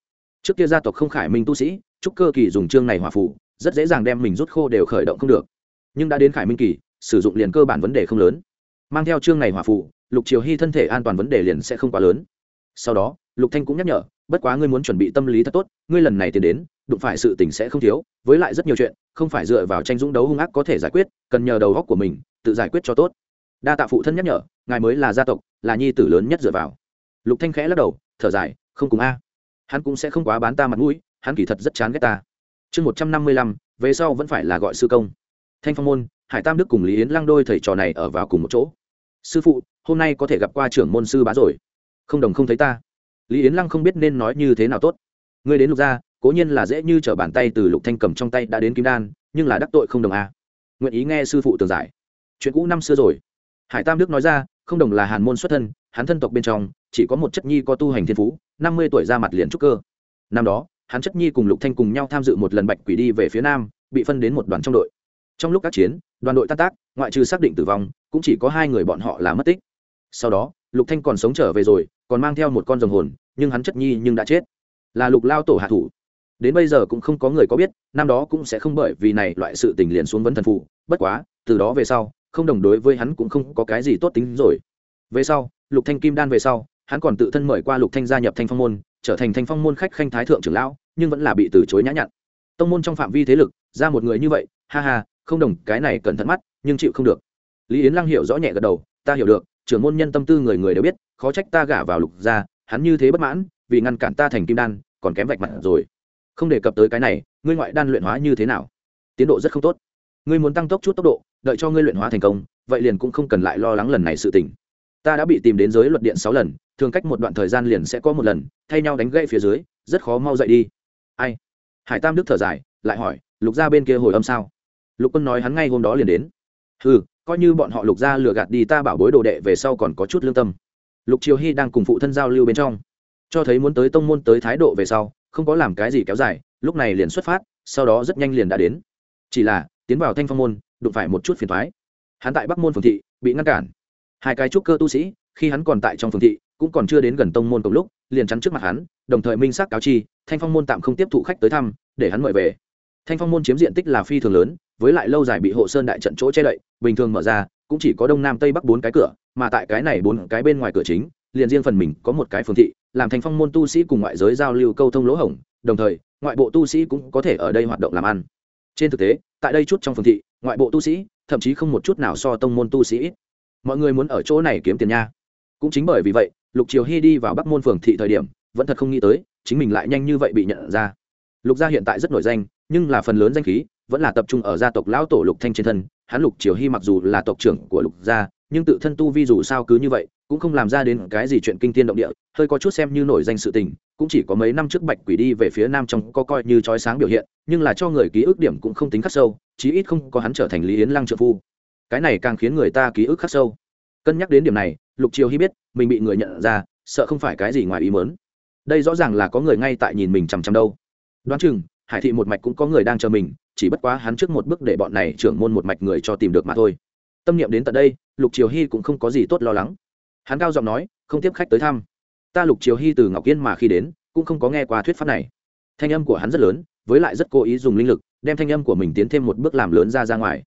Trước kia gia tộc không khải minh tu sĩ, trúc cơ kỳ dùng chương này hỏa phù, rất dễ dàng đem mình rút khô đều khởi động không được. Nhưng đã đến khải minh kỳ, sử dụng liền cơ bản vấn đề không lớn. Mang theo chương này hỏa phù lục triều hy thân thể an toàn vấn đề liền sẽ không quá lớn. Sau đó, lục thanh cũng nhắc nhở, bất quá ngươi muốn chuẩn bị tâm lý thật tốt, ngươi lần này tiến đến, đụng phải sự tình sẽ không thiếu, với lại rất nhiều chuyện, không phải dựa vào tranh dũng đấu hung ác có thể giải quyết, cần nhờ đầu góc của mình, tự giải quyết cho tốt. Đa tạ phụ thân nhắc nhở, ngài mới là gia tộc, là nhi tử lớn nhất dựa vào. Lục thanh khẽ lắc đầu, thở dài, không cùng a. Hắn cũng sẽ không quá bán ta mặt mũi, hắn kỳ thật rất chán ghét ta. Chương một trăm năm mươi lăm, về sau vẫn phải là gọi sư công. Thanh phong môn, hải tam đức cùng lý yến lăng đôi thầy trò này ở vào cùng một chỗ. Sư phụ hôm nay có thể gặp qua trưởng môn sư bá rồi. Không đồng không thấy ta. Lý yến lăng không biết nên nói như thế nào tốt. Ngươi đến lục gia, cố nhiên là dễ như t r ở bàn tay từ lục thanh cầm trong tay đã đến kim đan, nhưng là đắc tội không đồng a nguyện ý nghe sư phụ tường giải. Chuyện cũ năm xưa rồi. Hải tam đức nói ra, không đồng là hàn môn xuất thân, hắn thân tộc bên trong, chỉ có một chất nhi có tu hành thiên phú, năm mươi tuổi ra mặt liền trúc cơ. Năm đó, hắn chất nhi cùng lục thanh cùng nhau tham dự một lần bạch quỷ đi về phía nam, bị phân đến một đoàn trong đội. Trong lúc các chiến, đoàn đội tan tác, ngoại trừ xác định tử vong, cũng chỉ có hai người bọn họ là mất tích sau đó, lục thanh còn sống trở về rồi, còn mang theo một con rồng hồn, nhưng hắn chất nhi nhưng đã chết. Là lục lao tổ hạ thủ. Đến bây giờ cũng không có người có biết, năm đó cũng sẽ không bởi vì này loại sự tình liền xuống vấn thần phụ bất quá, từ đó về sau, không đồng đối với hắn cũng không có cái gì tốt tính rồi. Về sau, lục thanh kim đan về sau, hắn còn tự thân mời qua lục thanh gia nhập thanh phong môn, trở thành thanh phong môn khách khanh thái thượng trưởng lão, nhưng vẫn là bị từ chối nhã nhặn. Tông môn trong phạm vi thế lực, ra một người như vậy, ha ha, không đồng, cái này cẩn thận mắt, nhưng chịu không được. Lý yến lăng hiểu rõ nhẹ gật đầu, ta hiểu được trưởng môn nhân tâm tư người người đều biết, khó trách ta gả vào lục gia, hắn như thế bất mãn, vì ngăn cản ta thành kim đan, còn kém vạch mặt rồi. Không đề cập tới cái này, ngươi ngoại đan luyện hóa như thế nào? Tiến độ rất không tốt. Ngươi muốn tăng tốc chút tốc độ, đợi cho ngươi luyện hóa thành công, vậy liền cũng không cần lại lo lắng lần này sự tình. Ta đã bị tìm đến giới luật điện sáu lần, thường cách một đoạn thời gian liền sẽ có một lần, thay nhau đánh gãy phía dưới, rất khó mau dậy đi. Ai? Hải tam đức thở dài, lại hỏi, lục gia bên kia hồi âm sao? Lục quân nói hắn ngay hôm đó liền đến. Ừ coi như bọn họ lục gia lừa gạt đi ta bảo bối đồ đệ về sau còn có chút lương tâm. Lục triều hy đang cùng phụ thân giao lưu bên trong. Cho thấy muốn tới tông môn tới thái độ về sau, không có làm cái gì kéo dài, lúc này liền xuất phát, sau đó rất nhanh liền đã đến. Chỉ là, tiến vào thanh phong môn, đụng phải một chút phiền thoái hắn tại bắc môn phường thị, bị ngăn cản. Hai cái trúc cơ tu sĩ, khi hắn còn tại trong phường thị, cũng còn chưa đến gần tông môn cùng lúc, liền chắn trước mặt hắn, đồng thời minh xác cáo chi, thanh phong môn tạm không tiếp thụ khách tới thăm, để hắn mời về. Thanh phong môn chiếm diện tích là phi thường lớn với lại lâu dài bị hộ sơn đại trận chỗ che đậy, bình thường mở ra, cũng chỉ có đông nam tây bắc bốn cái cửa, mà tại cái này bốn cái bên ngoài cửa chính, liền riêng phần mình có một cái phường thị, làm thành phong môn tu sĩ cùng ngoại giới giao lưu câu thông lỗ hổng, đồng thời, ngoại bộ tu sĩ cũng có thể ở đây hoạt động làm ăn. Trên thực tế, tại đây chút trong phường thị, ngoại bộ tu sĩ, thậm chí không một chút nào so tông môn tu sĩ ít. Mọi người muốn ở chỗ này kiếm tiền nha. Cũng chính bởi vì vậy, lục triều hy đi vào bắc môn phường thị thời điểm, vẫn thật không nghĩ tới, chính mình lại nhanh như vậy bị nhận ra. Lục gia hiện tại rất nổi danh, nhưng là phần lớn danh khí vẫn là tập trung ở gia tộc lão tổ lục thanh trên thân, hắn lục triều hy mặc dù là tộc trưởng của lục gia, nhưng tự thân tu vi dù sao cứ như vậy, cũng không làm ra đến cái gì chuyện kinh thiên động địa, hơi có chút xem như nổi danh sự tình, cũng chỉ có mấy năm trước bạch quỷ đi về phía nam trong có coi như trói sáng biểu hiện, nhưng là cho người ký ức điểm cũng không tính khắc sâu, chí ít không có hắn trở thành lý yến lăng trợ phu. Cái này càng khiến người ta ký ức khắc sâu. Cân nhắc đến điểm này, lục triều hy biết, mình bị người nhận ra, sợ không phải cái gì ngoài ý mớn đây rõ ràng là có người ngay tại nhìn mình chằm chằm đâu. Đoán chừng, hải thị một mạch cũng có người đang chờ mình chỉ bất quá hắn trước một bước để bọn này trưởng môn một mạch người cho tìm được mà thôi. Tâm niệm đến tận đây, lục triều hy cũng không có gì tốt lo lắng. Hắn cao giọng nói, không tiếp khách tới thăm. Ta lục triều hy từ ngọc yên mà khi đến, cũng không có nghe qua thuyết pháp này. Thanh âm của hắn rất lớn, với lại rất cố ý dùng linh lực, đem thanh âm của mình tiến thêm một bước làm lớn ra ra ngoài.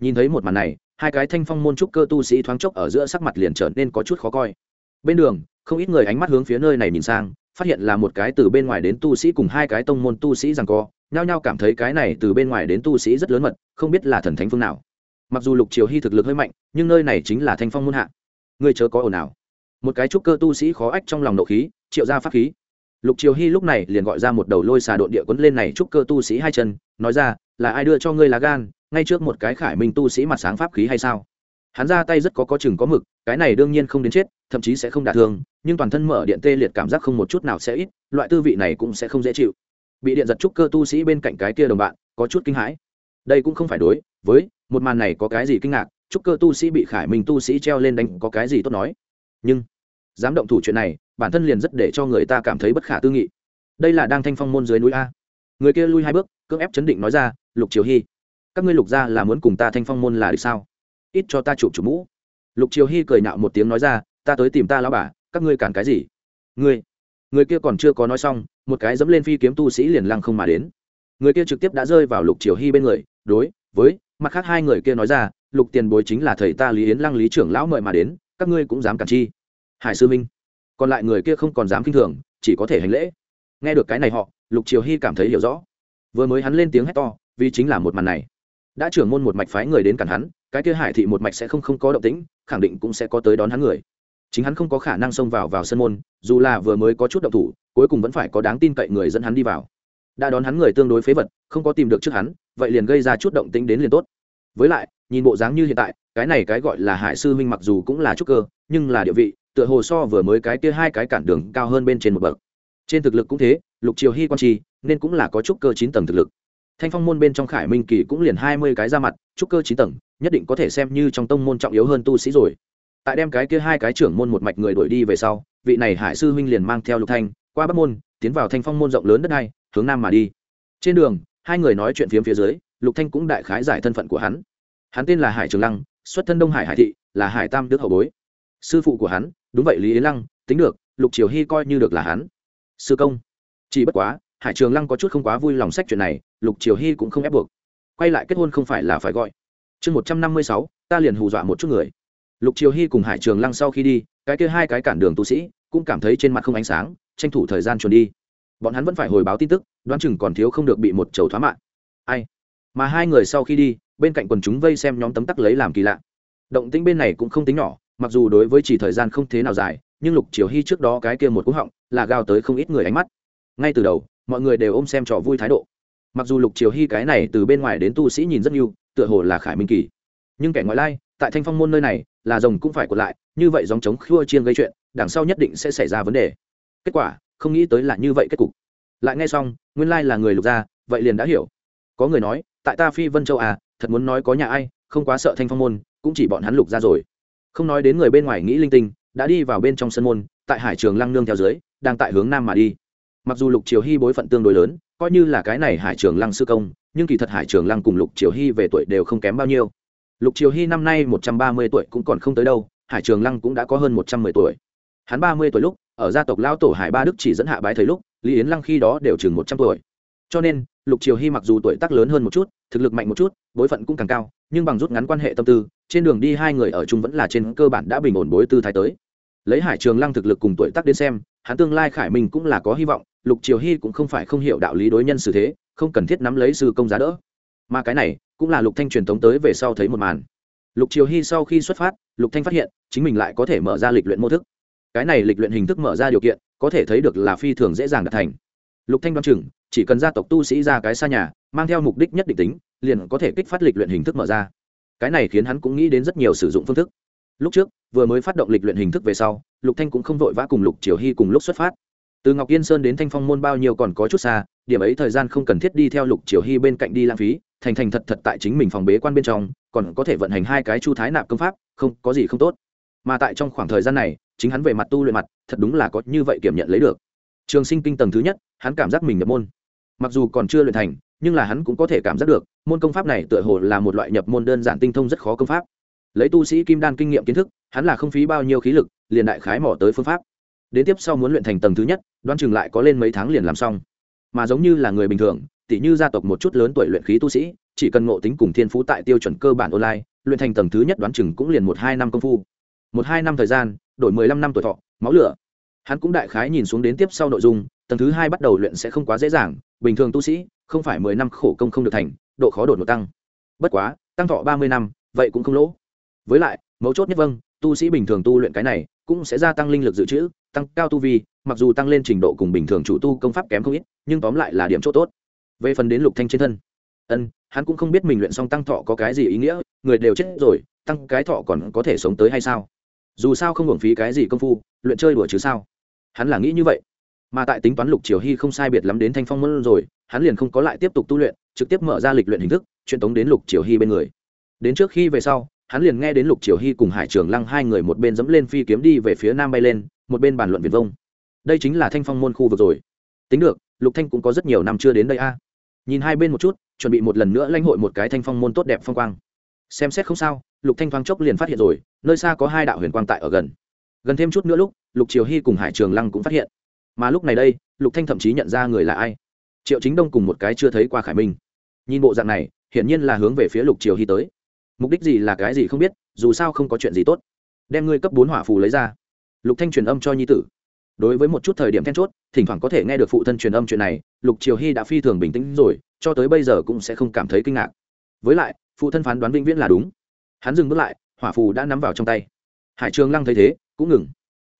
Nhìn thấy một màn này, hai cái thanh phong môn trúc cơ tu sĩ thoáng chốc ở giữa sắc mặt liền trở nên có chút khó coi. Bên đường, không ít người ánh mắt hướng phía nơi này nhìn sang phát hiện là một cái từ bên ngoài đến tu sĩ cùng hai cái tông môn tu sĩ rằng co, nhao nhao cảm thấy cái này từ bên ngoài đến tu sĩ rất lớn mật, không biết là thần thánh phương nào. Mặc dù lục triều hy thực lực hơi mạnh, nhưng nơi này chính là thanh phong môn hạ. Người chớ có ồn ào. Một cái trúc cơ tu sĩ khó ách trong lòng nộ khí, triệu ra pháp khí. Lục triều hy lúc này liền gọi ra một đầu lôi xà độn địa quấn lên này trúc cơ tu sĩ hai chân, nói ra, là ai đưa cho ngươi lá gan, ngay trước một cái khải minh tu sĩ mặt sáng pháp khí hay sao? Hắn ra tay rất có có chừng có mực, cái này đương nhiên không đến chết, thậm chí sẽ không đả thương, nhưng toàn thân mở điện tê liệt cảm giác không một chút nào sẽ ít, loại tư vị này cũng sẽ không dễ chịu. Bị điện giật trúc cơ tu sĩ bên cạnh cái kia đồng bạn, có chút kinh hãi. Đây cũng không phải đối, với, một màn này có cái gì kinh ngạc, trúc cơ tu sĩ bị khải minh tu sĩ treo lên đánh, có cái gì tốt nói? Nhưng, dám động thủ chuyện này, bản thân liền rất để cho người ta cảm thấy bất khả tư nghị. Đây là đang thanh phong môn dưới núi a. Người kia lui hai bước, cưỡng ép chấn định nói ra, lục triều hy, các ngươi lục ra là muốn cùng ta thanh phong môn là được sao? Ít cho ta chụp chụp mũ. Lục triều hy cười nạo một tiếng nói ra, ta tới tìm ta lão bà, các ngươi cản cái gì? Ngươi, người kia còn chưa có nói xong, một cái dẫm lên phi kiếm tu sĩ liền lăng không mà đến. Người kia trực tiếp đã rơi vào lục triều hy bên người, đối với mặt khác hai người kia nói ra, lục tiền bối chính là thầy ta lý yến lăng lý trưởng lão mời mà đến, các ngươi cũng dám cản chi. Hải sư minh. Còn lại người kia không còn dám k i n h thường, chỉ có thể hành lễ. Nghe được cái này họ, lục triều hy cảm thấy hiểu rõ. Vừa mới hắn lên tiếng hét to, vì chính là một màn này. Đã trưởng môn một mạch phái người đến cản hắn cái kia hải thị một mạch sẽ không không có động tĩnh, khẳng định cũng sẽ có tới đón hắn người. Chính hắn không có khả năng xông vào vào sân môn, dù là vừa mới có chút động thủ, cuối cùng vẫn phải có đáng tin cậy người dẫn hắn đi vào. Đã đón hắn người tương đối phế vật, không có tìm được trước hắn, vậy liền gây ra chút động tĩnh đến liền tốt. Với lại, nhìn bộ dáng như hiện tại, cái này cái gọi là hải sư minh mặc dù cũng là trúc cơ, nhưng là địa vị, tựa hồ so vừa mới cái kia hai cái cản đường cao hơn bên trên một bậc. Trên thực lực cũng thế, lục triều hy quan chi nên cũng là có trúc cơ chín tầng thực lực thanh phong môn bên trong khải minh kỳ cũng liền hai mươi cái ra mặt, trúc cơ chín tầng, nhất định có thể xem như trong tông môn trọng yếu hơn tu sĩ rồi. Tại đem cái kia hai cái trưởng môn một mạch người đuổi đi về sau, vị này hải sư huynh liền mang theo lục thanh, qua bắc môn, tiến vào thanh phong môn rộng lớn đất này hướng nam mà đi. Trên đường, hai người nói chuyện phiếm phía dưới, lục thanh cũng đại khái giải thân phận của hắn. Hắn tên là hải trường lăng, xuất thân đông hải hải thị, là hải tam đức hậu bối. Sư phụ của hắn, đúng vậy lý yến lăng, tính được, lục triều hy coi như được là hắn. Sư công. Chỉ bất quá, hải trường lăng có chút không quá vui lòng sách chuyện này lục triều hy cũng không ép buộc. Quay lại kết hôn không phải là phải gọi. Chương một trăm năm mươi sáu, ta liền hù dọa một chút người. Lục triều hy cùng hải trường lăng sau khi đi, cái kia hai cái cản đường tu sĩ cũng cảm thấy trên mặt không ánh sáng, tranh thủ thời gian chuồn đi. Bọn hắn vẫn phải hồi báo tin tức, đoán chừng còn thiếu không được bị một chầu thoá mạng. Ai? Mà hai người sau khi đi, bên cạnh quần chúng vây xem nhóm tấm tắc lấy làm kỳ lạ. Động tĩnh bên này cũng không tính nhỏ, mặc dù đối với chỉ thời gian không thế nào dài, nhưng lục triều hy trước đó cái kia một cú họng là gào tới không ít người ánh mắt. Ngay từ đầu, mọi người đều ôm xem trò vui thái độ mặc dù lục triều hy cái này từ bên ngoài đến tu sĩ nhìn rất nhiều, tựa hồ là khải minh kỳ. Nhưng kẻ ngoại lai, tại thanh phong môn nơi này, là rồng cũng phải còn lại, như vậy dòng chống khua chiên gây chuyện, đằng sau nhất định sẽ xảy ra vấn đề. Kết quả, không nghĩ tới là như vậy kết cục. Lại nghe xong, nguyên lai là người lục gia, vậy liền đã hiểu. Có người nói, tại ta phi vân châu à thật muốn nói có nhà ai, không quá sợ thanh phong môn, cũng chỉ bọn hắn lục ra rồi. Không nói đến người bên ngoài nghĩ linh tinh, đã đi vào bên trong sân môn, tại hải trường lăng nương theo dưới, đang tại hướng nam mà đi. Mặc dù lục triều hy bối phận tương đối lớn coi như là cái này hải trường lăng sư công, nhưng kỳ thật hải trường lăng cùng lục triều hy về tuổi đều không kém bao nhiêu. Lục triều hy năm nay một trăm ba mươi tuổi cũng còn không tới đâu, hải trường lăng cũng đã có hơn một trăm mười tuổi. Hắn ba mươi tuổi lúc, ở gia tộc lao tổ hải ba đức chỉ dẫn hạ bái thời lúc, lý yến lăng khi đó đều chừng một trăm tuổi. Cho nên, lục triều hy mặc dù tuổi tác lớn hơn một chút, thực lực mạnh một chút, bối phận cũng càng cao, nhưng bằng rút ngắn quan hệ tâm tư, trên đường đi hai người ở chung vẫn là trên cơ bản đã bình ổn bối tư thái tới lấy hải trường lăng thực lực cùng tuổi tác đến xem, hắn tương lai khải minh cũng là có hy vọng, lục triều hy cũng không phải không hiểu đạo lý đối nhân xử thế, không cần thiết nắm lấy sư công giá đỡ. Mà cái này cũng là lục thanh truyền tống tới về sau thấy một màn. Lục triều hy sau khi xuất phát, lục thanh phát hiện, chính mình lại có thể mở ra lịch luyện mô thức. Cái này lịch luyện hình thức mở ra điều kiện, có thể thấy được là phi thường dễ dàng đạt thành. Lục thanh đoán chừng, chỉ cần gia tộc tu sĩ ra cái xa nhà, mang theo mục đích nhất định tính, liền có thể kích phát lịch luyện hình thức mở ra. Cái này khiến hắn cũng nghĩ đến rất nhiều sử dụng phương thức lúc trước, vừa mới phát động lịch luyện hình thức về sau, lục thanh cũng không vội vã cùng lục triều hy cùng lúc xuất phát. Từ ngọc yên sơn đến thanh phong môn bao nhiêu còn có chút xa, điểm ấy thời gian không cần thiết đi theo lục triều hy bên cạnh đi lãng phí, thành thành thật thật tại chính mình phòng bế quan bên trong, còn có thể vận hành hai cái chu thái nạp công pháp, không, có gì không tốt. Mà tại trong khoảng thời gian này, chính hắn về mặt tu luyện mặt, thật đúng là có như vậy kiểm nhận lấy được. Trường sinh kinh tầng thứ nhất, hắn cảm giác mình nhập môn. Mặc dù còn chưa luyện thành, nhưng là hắn cũng có thể cảm giác được, môn công pháp này tựa hồ là một loại nhập môn đơn giản tinh thông rất khó công pháp lấy tu sĩ kim đan kinh nghiệm kiến thức, hắn là không phí bao nhiêu khí lực, liền đại khái mỏ tới phương pháp. Đến tiếp sau muốn luyện thành tầng thứ nhất đoan chừng lại có lên mấy tháng liền làm xong. Mà giống như là người bình thường tỷ như gia tộc một chút lớn tuổi luyện khí tu sĩ, chỉ cần ngộ tính cùng thiên phú tại tiêu chuẩn cơ bản online, luyện thành tầng thứ nhất đoán chừng cũng liền một hai năm công phu. Một hai năm thời gian, đổi mười lăm năm tuổi thọ, máu lửa. Hắn cũng đại khái nhìn xuống đến tiếp sau nội dung, tầng thứ hai bắt đầu luyện sẽ không quá dễ dàng, bình thường tu sĩ, không phải mười năm khổ công không được thành, độ khó đột ngột tăng. Bất quá, tăng thọ ba mươi năm, vậy cũng không lỗ với lại, mấu chốt nhất vâng tu sĩ bình thường tu luyện cái này cũng sẽ gia tăng linh lực dự trữ, tăng cao tu vi, mặc dù tăng lên trình độ cùng bình thường chủ tu công pháp kém không ít, nhưng tóm lại là điểm chỗ tốt. Về phần đến lục thanh trên thân, ân, hắn cũng không biết mình luyện xong tăng thọ có cái gì ý nghĩa, người đều chết rồi, tăng cái thọ còn có thể sống tới hay sao? Dù sao không hưởng phí cái gì công phu, luyện chơi đùa chứ sao? Hắn là nghĩ như vậy. Mà tại tính toán lục triều hy không sai biệt lắm đến thanh phong môn rồi, hắn liền không có lại tiếp tục tu luyện, trực tiếp mở ra lịch luyện hình thức, truyền tống đến lục triều hy bên người. Đến trước khi về sau hắn liền nghe đến lục triều hy cùng hải trường lăng hai người một bên dẫm lên phi kiếm đi về phía nam bay lên, một bên bàn luận việt vông. Đây chính là thanh phong môn khu vực rồi. Tính được, lục thanh cũng có rất nhiều năm chưa đến đây a. Nhìn hai bên một chút, chuẩn bị một lần nữa lãnh hội một cái thanh phong môn tốt đẹp phong quang. Xem xét không sao, lục thanh thoáng chốc liền phát hiện rồi, nơi xa có hai đạo huyền quang tại ở gần. Gần thêm chút nữa lúc, lục triều hy cùng hải trường lăng cũng phát hiện. Mà lúc này đây, lục thanh thậm chí nhận ra người là ai. Triệu chính đông cùng một cái chưa thấy qua khải minh. Nhìn bộ dạng này, hiển nhiên là hướng về phía lục triều hy tới mục đích gì là cái gì không biết, dù sao không có chuyện gì tốt. Đem ngươi cấp bốn hỏa phù lấy ra. Lục thanh truyền âm cho nhi tử. Đối với một chút thời điểm then chốt, thỉnh thoảng có thể nghe được phụ thân truyền âm chuyện này, lục triều hy đã phi thường bình tĩnh rồi, cho tới bây giờ cũng sẽ không cảm thấy kinh ngạc. Với lại, phụ thân phán đoán vĩnh viễn là đúng. Hắn dừng bước lại, hỏa phù đã nắm vào trong tay. Hải trường lăng thấy thế, cũng ngừng.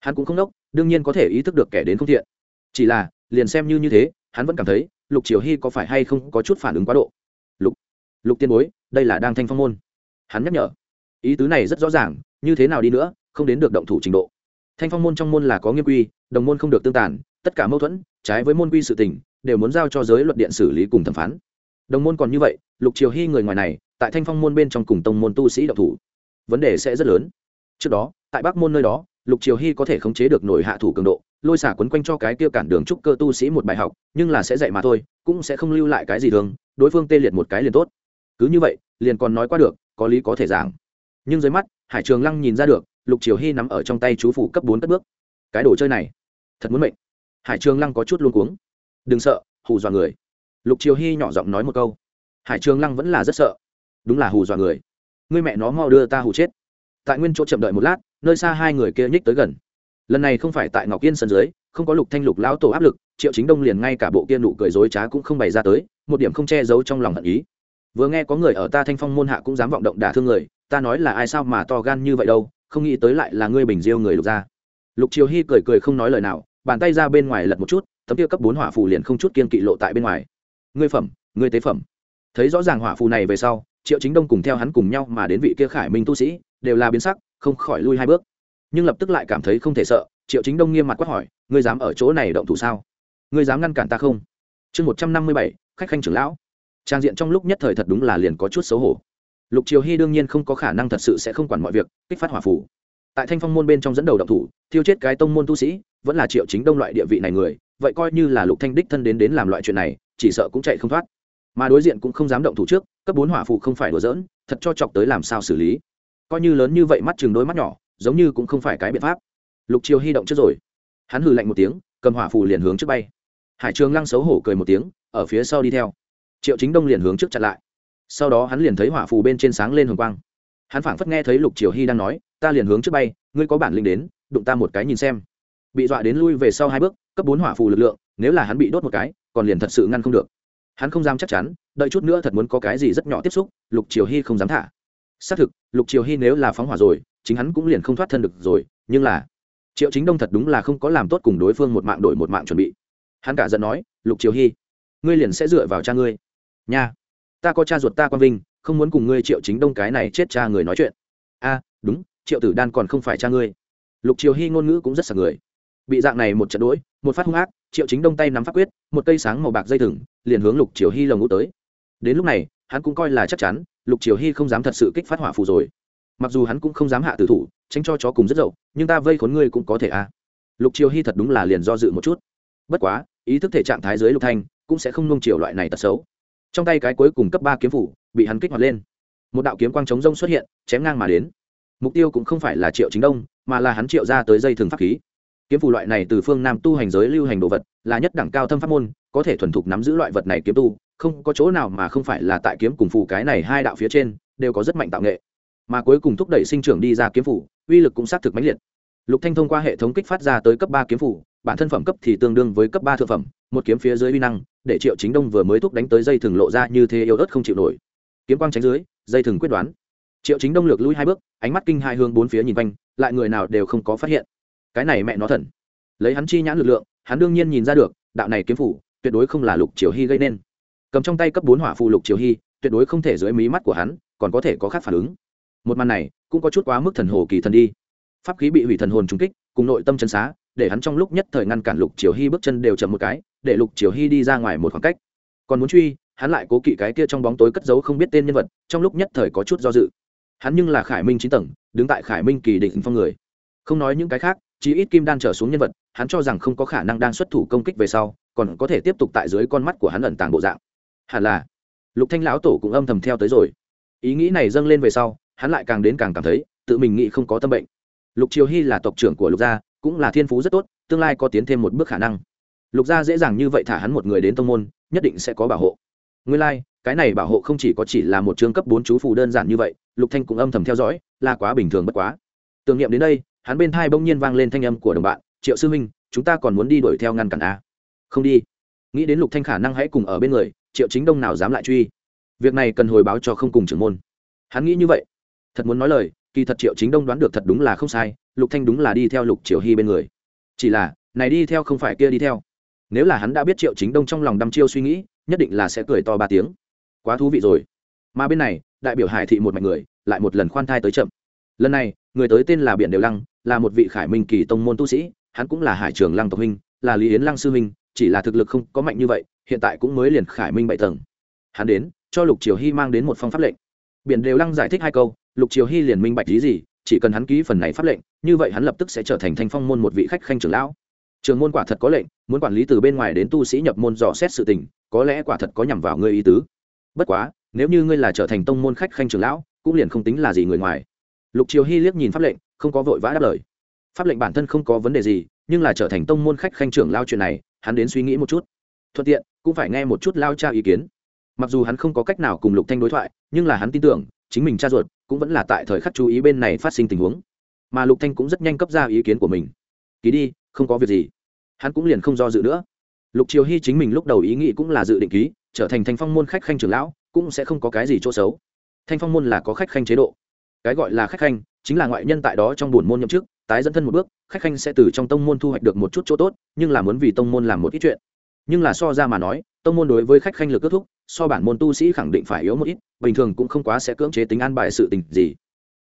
Hắn cũng không đốc đương nhiên có thể ý thức được kẻ đến không thiện. Chỉ là, liền xem như như thế, hắn vẫn cảm thấy, lục triều hy có phải hay không có chút phản ứng quá độ. Lục lục tiên bối, đây là đang thanh phong môn hắn nhắc nhở. Ý tứ này rất rõ ràng, như thế nào đi nữa, không đến được động thủ trình độ. Thanh phong môn trong môn là có nghiêm quy, đồng môn không được tương tàn, tất cả mâu thuẫn, trái với môn quy sự tình, đều muốn giao cho giới luật điện xử lý cùng thẩm phán. Đồng môn còn như vậy, lục triều hy người ngoài này, tại thanh phong môn bên trong cùng tông môn tu sĩ độc thủ, vấn đề sẽ rất lớn. Trước đó, tại bắc môn nơi đó, lục triều hy có thể khống chế được nổi hạ thủ cường độ, lôi xả quấn quanh cho cái kia cản đường trúc cơ tu sĩ một bài học, nhưng là sẽ dạy mà thôi, cũng sẽ không lưu lại cái gì thường, đối phương tê liệt một cái liền tốt. Cứ như vậy, liền còn nói qua được có lý có thể giảng. Nhưng dưới mắt, hải trường lăng nhìn ra được, lục triều hy nắm ở trong tay chú phủ cấp bốn cất bước. Cái đồ chơi này, thật muốn mệnh. Hải trường lăng có chút luôn cuống. Đừng sợ, hù dọa người. Lục triều hy nhỏ giọng nói một câu. Hải trường lăng vẫn là rất sợ. Đúng là hù dọa người. Người mẹ nó mau đưa ta hù chết. Tại nguyên chỗ chậm đợi một lát, nơi xa hai người kia nhích tới gần. Lần này không phải tại ngọc yên sân dưới, không có lục thanh lục lão tổ áp lực, triệu chính đông liền ngay cả bộ kia nụ cười dối trá cũng không bày ra tới, một điểm không che giấu trong lòng hận ý vừa nghe có người ở ta thanh phong môn hạ cũng dám vọng động đả thương người, ta nói là ai sao mà to gan như vậy đâu, không nghĩ tới lại là ngươi bình diêu người lục gia. Lục triều hy cười cười không nói lời nào, bàn tay ra bên ngoài lật một chút, tấm tiêu cấp bốn hỏa phù liền không chút kiên kỵ lộ tại bên ngoài. Ngươi phẩm, ngươi tế phẩm. Thấy rõ ràng hỏa phù này về sau, triệu chính đông cùng theo hắn cùng nhau mà đến vị kia khải minh tu sĩ, đều là biến sắc, không khỏi lui hai bước. Nhưng lập tức lại cảm thấy không thể sợ, triệu chính đông nghiêm mặt quát hỏi, ngươi dám ở chỗ này động thủ sao? Ngươi dám ngăn cản ta không? Chương một trăm năm mươi bảy, khách khanh trưởng lão trang diện trong lúc nhất thời thật đúng là liền có chút xấu hổ. Lục triều hy đương nhiên không có khả năng thật sự sẽ không quản mọi việc, kích phát hỏa phủ tại thanh phong môn bên trong dẫn đầu động thủ, thiêu chết cái tông môn tu sĩ, vẫn là triệu chính đông loại địa vị này người, vậy coi như là lục thanh đích thân đến đến làm loại chuyện này, chỉ sợ cũng chạy không thoát. Mà đối diện cũng không dám động thủ trước, cấp bốn hỏa phụ không phải đùa giỡn, thật cho chọc tới làm sao xử lý. Coi như lớn như vậy mắt chừng đôi mắt nhỏ, giống như cũng không phải cái biện pháp. Lục triều hy động trước rồi. Hắn hừ lạnh một tiếng, cầm hỏa phù liền hướng trước bay. Hải trường lăng xấu hổ cười một tiếng, ở phía sau đi theo triệu chính đông liền hướng trước chặn lại. Sau đó hắn liền thấy hỏa phù bên trên sáng lên hồng quang. Hắn phảng phất nghe thấy lục triều hy đang nói, ta liền hướng trước bay, ngươi có bản lĩnh đến, đụng ta một cái nhìn xem. Bị dọa đến lui về sau hai bước, cấp bốn hỏa phù lực lượng, nếu là hắn bị đốt một cái, còn liền thật sự ngăn không được. Hắn không dám chắc chắn, đợi chút nữa thật muốn có cái gì rất nhỏ tiếp xúc, lục triều hy không dám thả. Xác thực, lục triều hy nếu là phóng hỏa rồi, chính hắn cũng liền không thoát thân được rồi, nhưng là triệu chính đông thật đúng là không có làm tốt cùng đối phương một mạng đổi một mạng chuẩn bị. Hắn cả giận nói, lục triều hy, ngươi liền sẽ dựa vào cha ngươi nha, ta có cha ruột ta quang vinh, không muốn cùng ngươi triệu chính đông cái này chết cha người nói chuyện. A, đúng, triệu tử đan còn không phải cha ngươi. Lục triều hy ngôn ngữ cũng rất sạc người. Bị dạng này một trận đỗi một phát hung ác, triệu chính đông tay nắm phát quyết, một cây sáng màu bạc dây thừng, liền hướng lục triều hy lồng ngũ tới. Đến lúc này, hắn cũng coi là chắc chắn, lục triều hy không dám thật sự kích phát hỏa phù rồi. Mặc dù hắn cũng không dám hạ tử thủ, tránh cho chó cùng rất dậu, nhưng ta vây khốn ngươi cũng có thể a. Lục triều hy thật đúng là liền do dự một chút. Bất quá, ý thức thể trạng thái dưới lục thanh cũng sẽ không nung chiều loại này tật xấu trong tay cái cuối cùng cấp ba kiếm phủ, bị hắn kích hoạt lên. Một đạo kiếm quang chống rông xuất hiện, chém ngang mà đến. Mục tiêu cũng không phải là triệu chính đông, mà là hắn triệu ra tới dây thường pháp khí. Kiếm phù loại này từ phương nam tu hành giới lưu hành đồ vật, là nhất đẳng cao thâm pháp môn, có thể thuần thục nắm giữ loại vật này kiếm tu, không có chỗ nào mà không phải là tại kiếm cùng phù cái này hai đạo phía trên, đều có rất mạnh tạo nghệ. Mà cuối cùng thúc đẩy sinh trưởng đi ra kiếm phủ, uy lực cũng xác thực mãnh liệt. Lục thanh thông qua hệ thống kích phát ra tới cấp ba kiếm phủ, bản thân phẩm cấp thì tương đương với cấp ba thượng phẩm một kiếm phía dưới uy năng, để triệu chính đông vừa mới thúc đánh tới dây thừng lộ ra như thế yếu ớt không chịu nổi. Kiếm quang tránh dưới, dây thừng quyết đoán. Triệu chính đông lược lui hai bước, ánh mắt kinh hai hướng bốn phía nhìn quanh, lại người nào đều không có phát hiện. Cái này mẹ nó thần. Lấy hắn chi nhãn lực lượng, hắn đương nhiên nhìn ra được, đạo này kiếm phủ, tuyệt đối không là lục triều hy gây nên. Cầm trong tay cấp bốn hỏa phù lục triều hy, tuyệt đối không thể dưới mí mắt của hắn, còn có thể có khác phản ứng. Một màn này, cũng có chút quá mức thần hồ kỳ thần đi. Pháp khí bị hủy thần hồn trung kích, cùng nội tâm chân xá, để hắn trong lúc nhất thời ngăn cản lục triều hy bước chân đều chậm một cái để lục triều hy đi ra ngoài một khoảng cách. Còn muốn truy, hắn lại cố kỵ cái kia trong bóng tối cất giấu không biết tên nhân vật, trong lúc nhất thời có chút do dự. Hắn nhưng là khải minh chín tầng, đứng tại khải minh kỳ định phong người. Không nói những cái khác chỉ ít kim đan trở xuống nhân vật, hắn cho rằng không có khả năng đang xuất thủ công kích về sau, còn có thể tiếp tục tại dưới con mắt của hắn ẩn tàng bộ dạng. Hẳn là, lục thanh lão tổ cũng âm thầm theo tới rồi. Ý nghĩ này dâng lên về sau, hắn lại càng đến càng cảm thấy, tự mình nghĩ không có tâm bệnh. Lục triều hy là tộc trưởng của lục gia, cũng là thiên phú rất tốt, tương lai có tiến thêm một bước khả năng lục gia dễ dàng như vậy thả hắn một người đến tông môn nhất định sẽ có bảo hộ. Nguyên lai、like, cái này bảo hộ không chỉ có chỉ là một chương cấp bốn chú phù đơn giản như vậy lục thanh cũng âm thầm theo dõi là quá bình thường bất quá. Tưởng niệm đến đây hắn bên thai bỗng nhiên vang lên thanh âm của đồng bạn triệu sư huynh, chúng ta còn muốn đi đuổi theo ngăn cản a? Không đi. Nghĩ đến lục thanh khả năng hãy cùng ở bên người triệu chính đông nào dám lại truy? Việc này cần hồi báo cho không cùng trưởng môn. Hắn nghĩ như vậy. Thật muốn nói lời kỳ thật triệu chính đông đoán được thật đúng là không sai lục thanh đúng là đi theo lục triều hy bên người. Chỉ là này đi theo không phải kia đi theo nếu là hắn đã biết triệu chính đông trong lòng đăm chiêu suy nghĩ, nhất định là sẽ cười to ba tiếng. Quá thú vị rồi. Mà bên này, đại biểu hải thị một mạch người, lại một lần khoan thai tới chậm. Lần này, người tới tên là biển đều lăng, là một vị khải minh kỳ tông môn tu sĩ, hắn cũng là hải trường lăng tộc huynh, là lý yến lăng sư huynh, chỉ là thực lực không có mạnh như vậy, hiện tại cũng mới liền khải minh bảy tầng. Hắn đến, cho lục triều hy mang đến một phong pháp lệnh. Biển đều lăng giải thích hai câu, lục triều hy liền minh bạch lý gì, chỉ cần hắn ký phần này pháp lệnh, như vậy hắn lập tức sẽ trở thành thanh phong môn một vị khách khanh trưởng lão trường môn quả thật có lệnh, muốn quản lý từ bên ngoài đến tu sĩ nhập môn dò xét sự tình, có lẽ quả thật có nhằm vào ngươi ý tứ. Bất quá, nếu như ngươi là trở thành tông môn khách khanh trưởng lão, cũng liền không tính là gì người ngoài. Lục triều hy liếc nhìn pháp lệnh, không có vội vã đáp lời. Pháp lệnh bản thân không có vấn đề gì, nhưng là trở thành tông môn khách khanh trưởng lao chuyện này, hắn đến suy nghĩ một chút. Thuận tiện, cũng phải nghe một chút lao cha ý kiến. Mặc dù hắn không có cách nào cùng lục thanh đối thoại, nhưng là hắn tin tưởng, chính mình cha ruột cũng vẫn là tại thời khắc chú ý bên này phát sinh tình huống. Mà lục thanh cũng rất nhanh cấp ra ý kiến của mình. Ký đi không có việc gì. Hắn cũng liền không do dự nữa. Lục triều hy chính mình lúc đầu ý nghĩ cũng là dự định ký, trở thành thanh phong môn khách khanh trưởng lão, cũng sẽ không có cái gì chỗ xấu. Thanh phong môn là có khách khanh chế độ. Cái gọi là khách khanh, chính là ngoại nhân tại đó trong buồn môn nhậm chức, tái dẫn thân một bước, khách khanh sẽ từ trong tông môn thu hoạch được một chút chỗ tốt, nhưng là muốn vì tông môn làm một ít chuyện. Nhưng là so ra mà nói, tông môn đối với khách khanh lực kết thúc, so bản môn tu sĩ khẳng định phải yếu một ít, bình thường cũng không quá sẽ cưỡng chế tính an bài sự tình gì.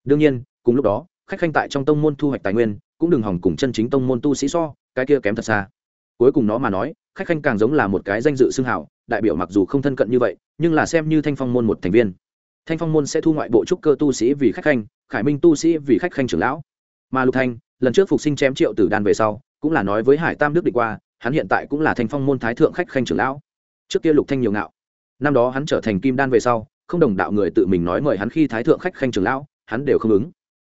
Đương nhiên, cùng lúc đó, khách khanh tại trong tông môn thu hoạch tài nguyên cũng đừng hỏng cùng chân chính tông môn tu sĩ so, cái kia kém thật xa. Cuối cùng nó mà nói, khách khanh càng giống là một cái danh dự xưng hảo đại biểu mặc dù không thân cận như vậy, nhưng là xem như thanh phong môn một thành viên. Thanh phong môn sẽ thu ngoại bộ trúc cơ tu sĩ vì khách khanh, khải minh tu sĩ vì khách khanh trưởng lão. Mà lục thanh, lần trước phục sinh chém triệu tử đan về sau, cũng là nói với hải tam đức đi qua, hắn hiện tại cũng là thanh phong môn thái thượng khách khanh trưởng lão. Trước kia lục thanh nhiều ngạo. Năm đó hắn trở thành kim đan về sau, không đồng đạo người tự mình nói mời hắn khi thái thượng khách khanh trưởng lão, hắn đều không ứng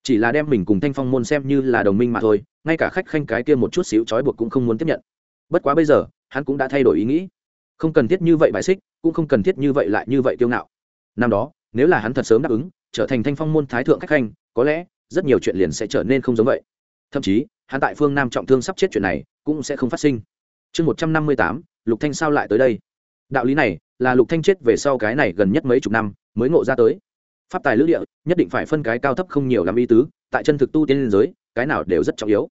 chỉ là đem mình cùng thanh phong môn xem như là đồng minh mà thôi, ngay cả khách khanh cái kia một chút xíu trói buộc cũng không muốn tiếp nhận. Bất quá bây giờ, hắn cũng đã thay đổi ý nghĩ. Không cần thiết như vậy bài xích, cũng không cần thiết như vậy lại như vậy kiêu ngạo. Năm đó, nếu là hắn thật sớm đáp ứng, trở thành thanh phong môn thái thượng khách khanh, có lẽ rất nhiều chuyện liền sẽ trở nên không giống vậy. Thậm chí, hắn tại phương nam trọng thương sắp chết chuyện này cũng sẽ không phát sinh. Chương một trăm năm mươi tám, lục thanh sao lại tới đây? Đạo lý này là lục thanh chết về sau cái này gần nhất mấy chục năm mới ngộ ra tới pháp tài lữ địa, nhất định phải phân cái cao thấp không nhiều làm y tứ, tại chân thực tu tiên liên giới, cái nào đều rất trọng yếu.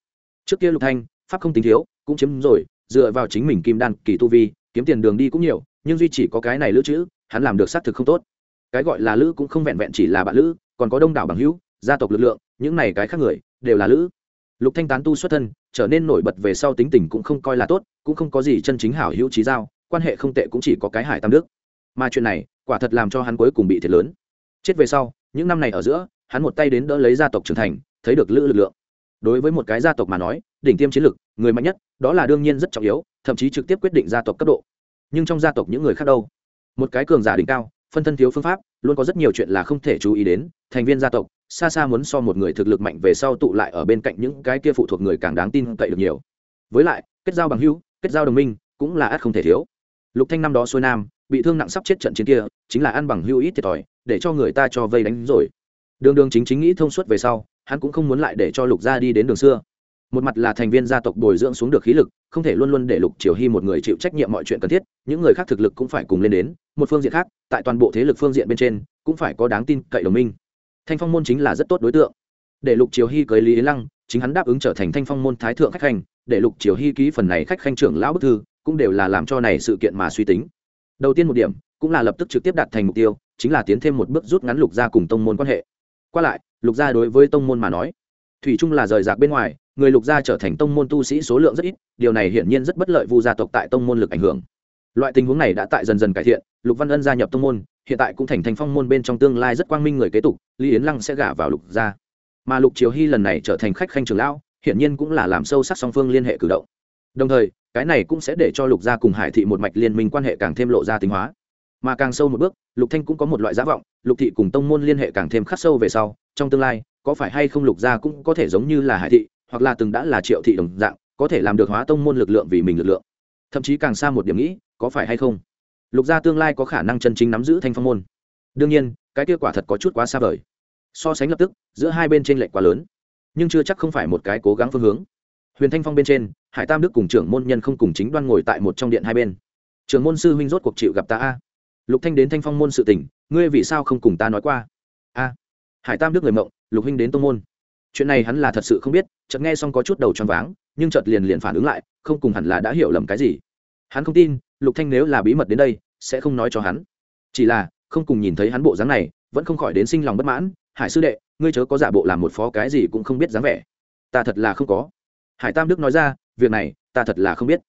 Trước kia lục thanh, pháp không tính thiếu, cũng chiếm rồi, dựa vào chính mình kim đan kỳ tu vi, kiếm tiền đường đi cũng nhiều, nhưng duy chỉ có cái này lữ chữ, hắn làm được xác thực không tốt. Cái gọi là lữ cũng không vẹn vẹn chỉ là bạn lữ, còn có đông đảo bằng hữu, gia tộc lực lượng, những này cái khác người, đều là lữ. Lục thanh tán tu xuất thân, trở nên nổi bật về sau tính tình cũng không coi là tốt, cũng không có gì chân chính hảo hữu trí giao, quan hệ không tệ cũng chỉ có cái hải tam đức. Mà chuyện này, quả thật làm cho hắn cuối cùng bị thiệt lớn chết về sau, những năm này ở giữa, hắn một tay đến đỡ lấy gia tộc trưởng thành, thấy được lữ lực lượng. Đối với một cái gia tộc mà nói, đỉnh tiêm chiến lực, người mạnh nhất, đó là đương nhiên rất trọng yếu, thậm chí trực tiếp quyết định gia tộc cấp độ. Nhưng trong gia tộc những người khác đâu? Một cái cường giả đỉnh cao, phân thân thiếu phương pháp, luôn có rất nhiều chuyện là không thể chú ý đến, thành viên gia tộc, xa xa muốn so một người thực lực mạnh về sau tụ lại ở bên cạnh những cái kia phụ thuộc người càng đáng tin cậy được nhiều. Với lại, kết giao bằng hữu, kết giao đồng minh, cũng là ắt không thể thiếu. Lục thanh năm đó xuôi nam bị thương nặng sắp chết trận chiến kia, chính là ăn bằng hữu ít thiệt thòi, để cho người ta cho vây đánh rồi. Đường đường chính chính nghĩ thông suốt về sau, hắn cũng không muốn lại để cho lục gia đi đến đường xưa. Một mặt là thành viên gia tộc bồi dưỡng xuống được khí lực, không thể luôn luôn để lục triều hy một người chịu trách nhiệm mọi chuyện cần thiết, những người khác thực lực cũng phải cùng lên đến, một phương diện khác, tại toàn bộ thế lực phương diện bên trên, cũng phải có đáng tin cậy đồng minh. Thanh phong môn chính là rất tốt đối tượng. Để lục triều hy cưới lý yến lăng, chính hắn đáp ứng trở thành thanh phong môn thái thượng khách khanh, để lục triều hy ký phần này khách khanh trưởng lão bức thư, cũng đều là làm cho này sự kiện mà suy tính đầu tiên một điểm, cũng là lập tức trực tiếp đạt thành mục tiêu, chính là tiến thêm một bước rút ngắn lục gia cùng tông môn quan hệ. Qua lại, lục gia đối với tông môn mà nói, thủy chung là rời rạc bên ngoài, người lục gia trở thành tông môn tu sĩ số lượng rất ít, điều này hiển nhiên rất bất lợi vu gia tộc tại tông môn lực ảnh hưởng. Loại tình huống này đã tại dần dần cải thiện, lục văn ân gia nhập tông môn, hiện tại cũng thành thành phong môn bên trong tương lai rất quang minh người kế tục, lý yến lăng sẽ gả vào lục gia. Mà lục triều hy lần này trở thành khách khanh trường lão, hiển nhiên cũng là làm sâu sắc song phương liên hệ cử động. Đồng thời cái này cũng sẽ để cho lục gia cùng hải thị một mạch liên minh quan hệ càng thêm lộ ra tính hóa. Mà càng sâu một bước, lục thanh cũng có một loại giả vọng, lục thị cùng tông môn liên hệ càng thêm khắc sâu về sau, trong tương lai, có phải hay không lục gia cũng có thể giống như là hải thị, hoặc là từng đã là triệu thị đồng dạng, có thể làm được hóa tông môn lực lượng vì mình lực lượng. Thậm chí càng xa một điểm nghĩ, có phải hay không? Lục gia tương lai có khả năng chân chính nắm giữ thanh phong môn. Đương nhiên, cái kết quả thật có chút quá xa vời. So sánh lập tức, giữa hai bên trên lệch quá lớn. Nhưng chưa chắc không phải một cái cố gắng phương hướng huyền thanh phong bên trên, hải tam đức cùng trưởng môn nhân không cùng chính đoan ngồi tại một trong điện hai bên. Trưởng môn sư huynh rốt cuộc chịu gặp ta a. Lục thanh đến thanh phong môn sự tình, ngươi vì sao không cùng ta nói qua? A. Hải tam đức người mộng, lục huynh đến tông môn. Chuyện này hắn là thật sự không biết, chợt nghe xong có chút đầu tròn váng, nhưng chợt liền liền phản ứng lại, không cùng hẳn là đã hiểu lầm cái gì. Hắn không tin, lục thanh nếu là bí mật đến đây, sẽ không nói cho hắn. Chỉ là, không cùng nhìn thấy hắn bộ dáng này, vẫn không khỏi đến sinh lòng bất mãn. Hải sư đệ, ngươi chớ có giả bộ làm một phó cái gì cũng không biết dáng vẻ. Ta thật là không có hải tam đức nói ra, việc này, ta thật là không biết.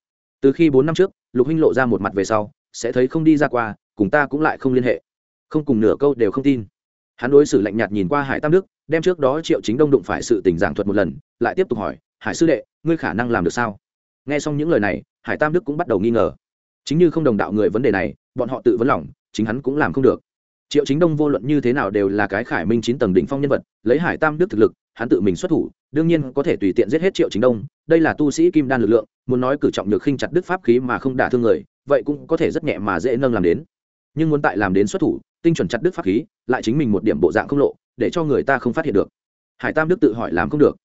Từ khi bốn năm trước, lục huynh lộ ra một mặt về sau, sẽ thấy không đi ra qua, cùng ta cũng lại không liên hệ. Không cùng nửa câu đều không tin. Hắn đối xử lạnh nhạt nhìn qua hải tam đức, đem trước đó triệu chính đông đụng phải sự tình giảng thuật một lần, lại tiếp tục hỏi, hải sư đệ, ngươi khả năng làm được sao? Nghe xong những lời này, hải tam đức cũng bắt đầu nghi ngờ. Chính như không đồng đạo người vấn đề này, bọn họ tự vấn lòng, chính hắn cũng làm không được. Triệu chính đông vô luận như thế nào đều là cái khải minh chín tầng đỉnh phong nhân vật, lấy hải tam đức thực lực hắn tự mình xuất thủ, đương nhiên có thể tùy tiện giết hết triệu chính đông, đây là tu sĩ kim đan lực lượng, muốn nói cử trọng nhược khinh chặt đức pháp khí mà không đả thương người, vậy cũng có thể rất nhẹ mà dễ nâng làm đến. Nhưng muốn tại làm đến xuất thủ, tinh chuẩn chặt đức pháp khí, lại chính mình một điểm bộ dạng không lộ, để cho người ta không phát hiện được. Hải tam đức tự hỏi làm không được.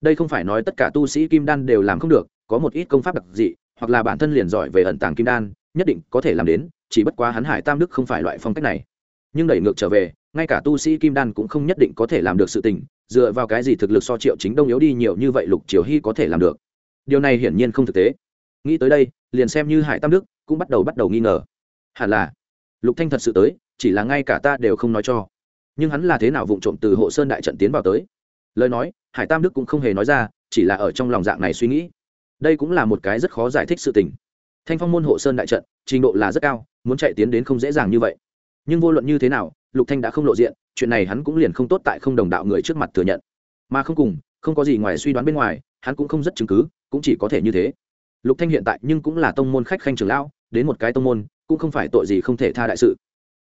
Đây không phải nói tất cả tu sĩ kim đan đều làm không được, có một ít công pháp đặc dị, hoặc là bản thân liền giỏi về ẩn tàng kim đan, nhất định có thể làm đến, chỉ bất quá hắn hải tam đức không phải loại phong cách này. Nhưng đẩy ngược trở về, ngay cả tu sĩ kim đan cũng không nhất định có thể làm được sự tình dựa vào cái gì thực lực so triệu chính đông yếu đi nhiều như vậy lục triều hy có thể làm được? Điều này hiển nhiên không thực tế. Nghĩ tới đây, liền xem như hải tam đức cũng bắt đầu bắt đầu nghi ngờ. Hẳn là, lục thanh thật sự tới, chỉ là ngay cả ta đều không nói cho. Nhưng hắn là thế nào vụng trộm từ hộ sơn đại trận tiến vào tới? Lời nói, hải tam đức cũng không hề nói ra, chỉ là ở trong lòng dạng này suy nghĩ. Đây cũng là một cái rất khó giải thích sự tình. Thanh phong môn hộ sơn đại trận trình độ là rất cao, muốn chạy tiến đến không dễ dàng như vậy. Nhưng vô luận như thế nào lục thanh đã không lộ diện, chuyện này hắn cũng liền không tốt tại không đồng đạo người trước mặt thừa nhận. Mà không cùng, không có gì ngoài suy đoán bên ngoài, hắn cũng không rất chứng cứ, cũng chỉ có thể như thế. Lục thanh hiện tại nhưng cũng là tông môn khách khanh trưởng lão, đến một cái tông môn, cũng không phải tội gì không thể tha đại sự.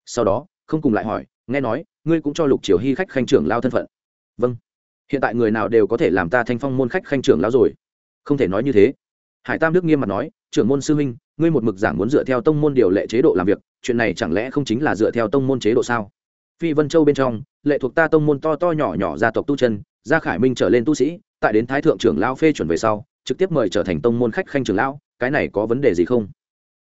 Sau đó, không cùng lại hỏi, nghe nói, ngươi cũng cho lục triều hy khách khanh trưởng lao thân phận. Vâng. Hiện tại người nào đều có thể làm ta thanh phong môn khách khanh trưởng lão rồi. Không thể nói như thế. Hải tam đức nghiêm mặt nói, trưởng môn sư huynh, ngươi một mực giảng muốn dựa theo tông môn điều lệ chế độ làm việc, chuyện này chẳng lẽ không chính là dựa theo tông môn chế độ sao? Phi vân châu bên trong, lệ thuộc ta tông môn to to nhỏ nhỏ gia tộc tu chân, gia khải minh trở lên tu sĩ, tại đến thái thượng trưởng lao phê chuẩn về sau, trực tiếp mời trở thành tông môn khách khanh trưởng lão, cái này có vấn đề gì không?